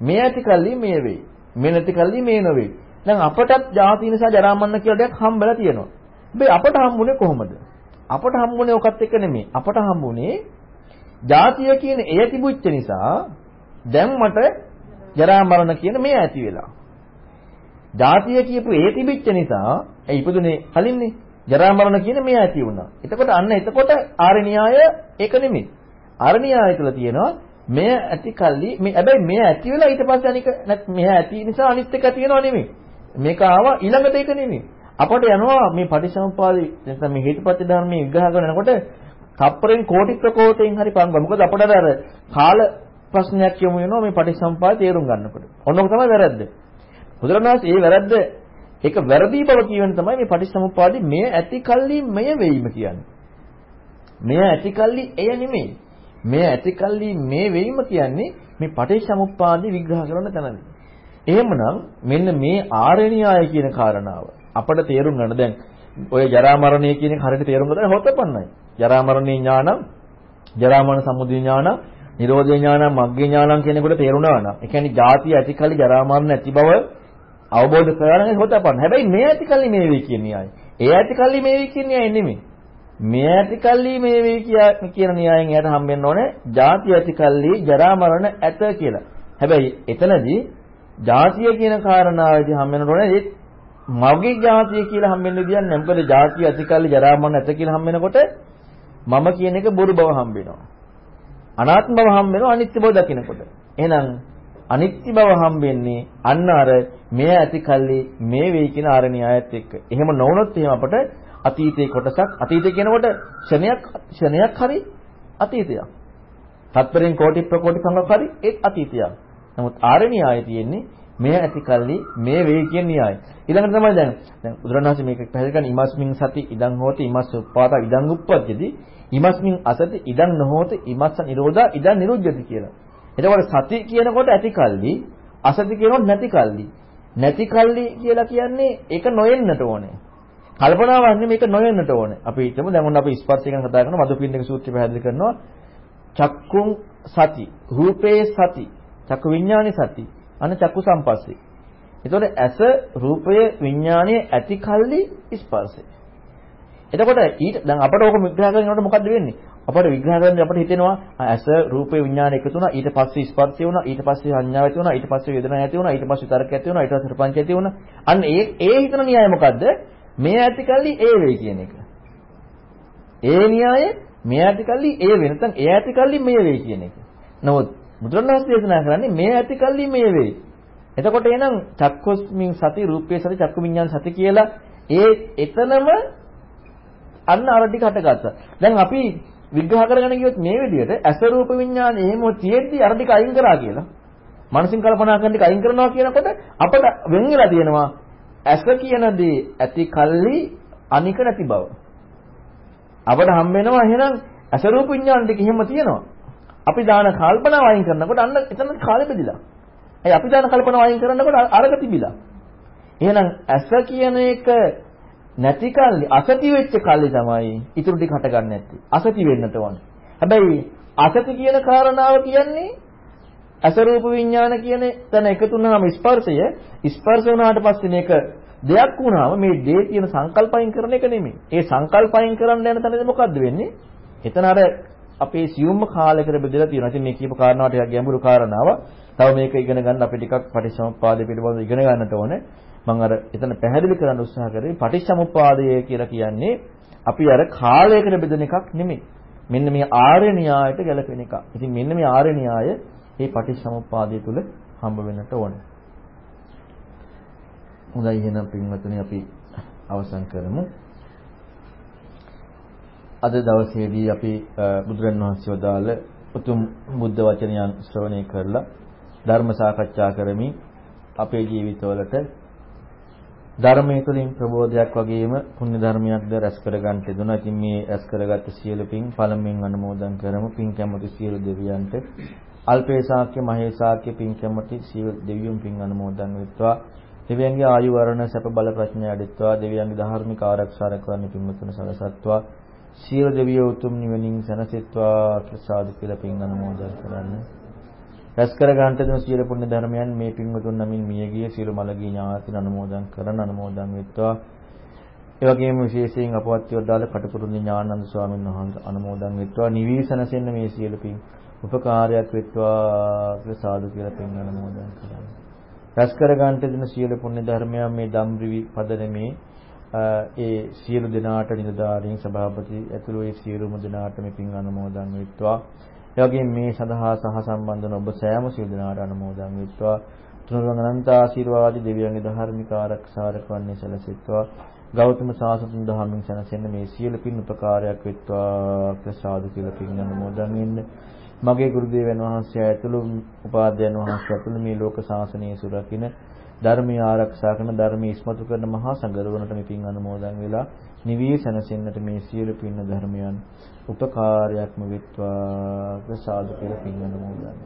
මේ ඇති කල්ලි මේ වෙයි. මේ නැති කල්ලි මේ නොවේ. දැන් අපටත් ජාති නිසා ජරා මරණ කියලා දෙයක් හම්බලා තියෙනවා. හැබැයි අපට හම්බුනේ කොහොමද? අපට හම්බුනේ ඔකත් එක්ක නෙමෙයි. අපට හම්බුනේ ජාතිය කියන එය තිබුච්ච නිසා දැන් මට ජරා මරණ කියන මේ ඇති වෙලා. ජාතිය කියපු ඒ තිබිච්ච නිසා ඒ ඉපදුනේ කලින්නේ ජරා මරණ කියන මේ ඇති වුණා. එතකොට අන්න එතකොට ආර්ය න්‍යාය ඒක නෙමෙයි. ආර්ය න්‍යාය තුළ තියෙනවා මේ ඇති කල්ලි මේ හැබැයි මේ ඇති වෙලා ඊට පස්සේ අනික මේ ඇති නිසා අනිත් එක ඇති වෙනව නෙමෙයි. මේක ආවා ඊළඟට ඒක නෙමෙයි. අපට යනවා මේ පටිසමුපාදේ නැත්නම් මේ හේතුපත්‍ය ධර්මයේ විග්‍රහ කරනකොට තප්පරෙන් කෝටි ප්‍රකෝටයෙන් හරි පංගුව. මොකද අපට අර කාල ප්‍රශ්නයක් යමු වෙනවා මේ පටිසම්පාද තේරුම් ගන්නකොට. ඔන්නෝක තමයි වැරද්ද. බුදුරණාහි මේ වැරද්ද ඒක වැරදි බව කියන තමයි මේ පටිසමුපාදේ මේ ඇති කල්ලි මෙය වෙයිම කියන්නේ. මෙය ඇති කල්ලි එය නෙමෙයි. මේ ඇති කල්ලි මේ වෙයිම කියන්නේ මේ පටිසමුපාදේ විග්‍රහ කරන තැනදී. එහෙමනම් මෙන්න මේ ආරණ්‍යය කියන කාරණාව අපට තේරුම් ගන්න දැන් ඔය ජරා මරණය කියන එක හරියට තේරුම් ගන්න හොතපන්නයි. ජරා මරණේ ඥානම්, ජරා මරණ සමුදය ඥානම්, නිරෝධ ඥානම්, මග්ගේ ඥානම් කෙනෙකුට තේරුණා නම්, ඒ කියන්නේ ಜಾති ඇතිකල්ලි ජරා මරණ ඇති බව අවබෝධ කරගන්න හොතපන්න. හැබැයි මේ ඇතිකල්ලි මේ වෙයි කියන න්‍යායයි. ඒ ඇතිකල්ලි මේ වෙයි කියන න්‍යාය නෙමෙයි. මේ ඇතිකල්ලි මේ වෙයි කියන න්‍යායෙන් එයාට හම්බෙන්න ඕනේ ಜಾති ඇතිකල්ලි ජරා මරණ ඇත කියලා. හැබැයි එතනදී ජාතිය කියන කාරණාවේදී හම්බෙන්න ඕනේ ඒ මගේ ජාතිය කියලා හම්බෙන්න විදියක් නැහැ. මොකද ජාතිය ඇතිකල්ලි ජරා මරණ ඇත කියලා හම්බෙනකොට මම කියන එක බොරු බව හම්බෙනවා. අනාත්ම බව හම්බෙනවා අනිත්‍ය බව දකිනකොට. එහෙනම් අනිත්‍ය බව හම්බෙන්නේ අන්න අර මේ ඇති කල්ලි මේ වෙයි කියන ආරණ්‍යයත් එක්ක. එහෙම නොවුනොත් එහෙම අපට අතීතයේ කොටසක් අතීතය කියනකොට ක්ෂණයක් ක්ෂණයක් හරි අතීතයක්. තත්පරෙන් කෝටි ප්‍රකෝටි සංගක් හරි ඒත් අතීතයක්. නමුත් ආරණ්‍යය තියෙන්නේ මේ ඇති කල්ලි මේ වෙයි කියන න්‍යායයි. ඊළඟට තමයි දැන් දැන් බුදුරණවහන්සේ මේක පැහැදිලි කරන ඉමස්මින් සති ඉදං හෝති ඉමස් උප්පාත ඉදං උප්පජ්ජති ඉමස්මින් අසති ඉදං නොහෝති ඉමස්ස නිරෝධා ඉදං නිරුද්ධති කියලා. එතකොට සති කියනකොට ඇති කල්ලි අසති කියනකොට නැති කල්ලි. නැති කල්ලි කියලා කියන්නේ ඒක නොයෙන්නට ඕනේ. කල්පනාවක් නෙමෙයි මේක නොයෙන්නට ඕනේ. අපි හිතමු දැන් ඔන්න අපි ස්පර්ශය ගැන කතා කරනවා මදුපින්නික සූත්‍රය පැහැදිලි කරනවා. චක්කුං සති රූපේ සති චක්කු විඥානේ සති අන්න චක්කු සම්පස්සේ. එතකොට ඇස රූපය විඥානයේ ඇති කල්ලි ස්පර්ශය. එතකොට ඊට දැන් අපට ඕක විග්‍රහ කරනකොට මොකද්ද වෙන්නේ? අපට විග්‍රහ කරන්නේ අපට හිතෙනවා ඇස රූපේ විඥාන එකතු වුණා ඊට පස්සේ ස්පර්ශය වුණා ඊට පස්සේ සංඥාව ඇති වුණා ඊට පස්සේ වේදනාව ඇති වුණා ඊට පස්සේ විතරක ඇති වුණා ඊට පස්සේ ප්‍රපංච ඇති වුණා. අන්න ඒ ඒ හිතන න්‍යාය මොකද්ද? මේ ඇති කල්ලි ඒ වේ කියන එක. ඒ න්‍යාය මේ ඇති කල්ලි ඒ වේ නැත්නම් ඒ ඇති කල්ලි මේ වේ කියන එක. නමුත් බුදුරණවහන්සේ දේශනා කරන්නේ මේ ඇති කල්ලි මේ වේ එතකොට එහෙනම් චක්කොස්මින් සති රූපේ සති චක්කු විඤ්ඤාණ සති කියලා ඒ එතනම අන්න අර ටික හටගත්තා. දැන් අපි විග්‍රහ කරගෙන ගියොත් මේ විදිහට ඇස රූප විඤ්ඤාණ එහෙම තියෙද්දි අර ටික අයින් කරා කියලා. මනසින් කල්පනා කරන ටික අයින් කරනවා කියනකොට අපට වෙන් වෙලා තියෙනවා ඇස කියන දේ ඇති කල්ලි අනික නැති බව. අපට හම් වෙනවා එහෙනම් ඇස රූප විඤ්ඤාණ ටික එහෙම තියෙනවා. අපි දාන කල්පනාව අයින් කරනකොට අන්න එතන කාලෙ බෙදිලා. ඒ අපි දාන කල්පනාව අයින් කරනකොට අරක තිබිලා. එහෙනම් ඇස කියන එක නැති කල්ලි අසති වෙච්ච කල්ලි තමයි ඊටු ටික හටගන්නේ නැත්තේ. අසති වෙන්නට ඕනේ. හැබැයි අසති කියන කාරණාව කියන්නේ අස රූප විඥාන කියන තැන එකතු වුණාම ස්පර්ශය ස්පර්ශ වුණාට පස්සේ මේක දෙයක් වුණාම මේ දේ තියෙන සංකල්පයින් කරන එක නෙමෙයි. ඒ සංකල්පයින් කරන්න යන තැනදී මොකද්ද වෙන්නේ? එතන අර අපේ සියුම්ම කාලයකට බෙදලා තියෙනවා. ඉතින් මේ කියපු කාරණාවට ටිකක් ගැඹුරු කාරණාව. තව මේක ඉගෙන ගන්න අපි ටිකක් පටිච්චසමුප්පාදය පිළිබඳව ඉගෙන ගන්නට ඕනේ. මම අර එතන පැහැදිලි කරන්න උත්සාහ කරේ පටිච්චසමුප්පාදය කියලා කියන්නේ අපි අර කාලයකට බෙදෙන එකක් නෙමෙයි. මෙන්න මේ ආර්ය න්‍යායයට ගැලපෙන එකක්. ඉතින් මෙන්න මේ ආර්ය න්‍යාය මේ පටිච්චසමුප්පාදය තුල හම්බ වෙන්නට ඕනේ. හොඳයි එහෙනම් පින්වතුනි අපි අවසන් කරමු. අද දවසේදී අපි බුදුරන් වහන්සේ වදාළ උතුම් බුද්ධ වචනයන් ශ්‍රවණය කරලා ධර්ම සාකච්ඡා කරමින් අපේ ජීවිතවලට ධර්මයේ තුලින් ප්‍රබෝධයක් වගේම පුණ්‍ය ධර්මයක්ද රැස් කරගන්න තිබුණා. ඉතින් මේ රැස් කරගත්ත සියලු පින් පළමුවෙන් අනුමෝදන් කරමු. පින් කැමති සියලු දෙවියන්ට අල්පේ ශාක්‍ය මහේ ශාක්‍ය පින් කැමති සියලු දෙවියන් පින් අනුමෝදන් වෙත්වා. දෙවියන්ගේ ආයු වරණ සැප බල ප්‍රඥා අඩිත්වා දෙවියන්ගේ ධාර්මික ආරක්ෂා කරන්න පින්වතුන් සලසත්වා සියලු දෙවියෝ උතුම් නිවනින් සැනසෙත්වා ප්‍රසාදු කියලා පින් අනුමෝදන් කරන්න. රැස් කර ගන්නට දෙන සියලු පුණ්‍ය ධර්මයන් මේ පින්වතුන් නමින් මියගිය සියලු මළගිය ඥාතින් අනුමෝදන් කරන අනුමෝදන් වෙත්වා. ඒ වගේම විශේෂයෙන් අපවත් යොදාල කටුකුරුනි ඥානන්ද ස්වාමීන් වහන්සේ අනුමෝදන් වෙත්වා. නිවිසනසෙන්න මේ සියලු පින් උපකාරයක් වෙත්වා කියලා සාදු කියලා පින් අනුමෝදන් කරන්න. රැස් කර ගන්නට දෙන සියලු පුණ්‍ය ධර්මයන් මේ ධම්රිවි පදනමේ ඒ සියලු දෙනාට නිලධාරීන් සභාපති ඇතුළු ඒ සියලුම දෙනාට මේ පින් අනුමෝදන් වෙත්වා. ඒ වගේම මේ සඳහා සහ සම්බන්ධ වන ඔබ සෑම සියලු දෙනාට අනුමෝදන් වෙත්වා. තුනුරුවන් අනන්ත ආශිර්වාදී දෙවියන්ගේ ධර්මික ආරක්ෂාරක වන්නේ සැලසෙත්වා. ගෞතම සාසතුන් දහමින් සැනසෙන්න මේ සියලු පින් උපකාරයක් වෙත්වා ප්‍රසාද කියලා පින් අනුමෝදන් වෙන්න. මගේ ගුරු දේවයන් වහන්සේ ඇතුළු උපාධ්‍යයන් වහන්සේ ඇතුළු මේ ලෝක ශාසනය සුරකින්න ධර්මය ආරක්ෂා කරන ධර්මය ඉස්මතු කරන මහා සංඝරවණට මේ පින් අනුමෝදන් වෙලා නිවී සැනසෙන්නට මේ සියලු පින්න ධර්මයන් උපකාරයක්ම වෙත්වා ප්‍රසාද කියලා පින් අනුමෝදන්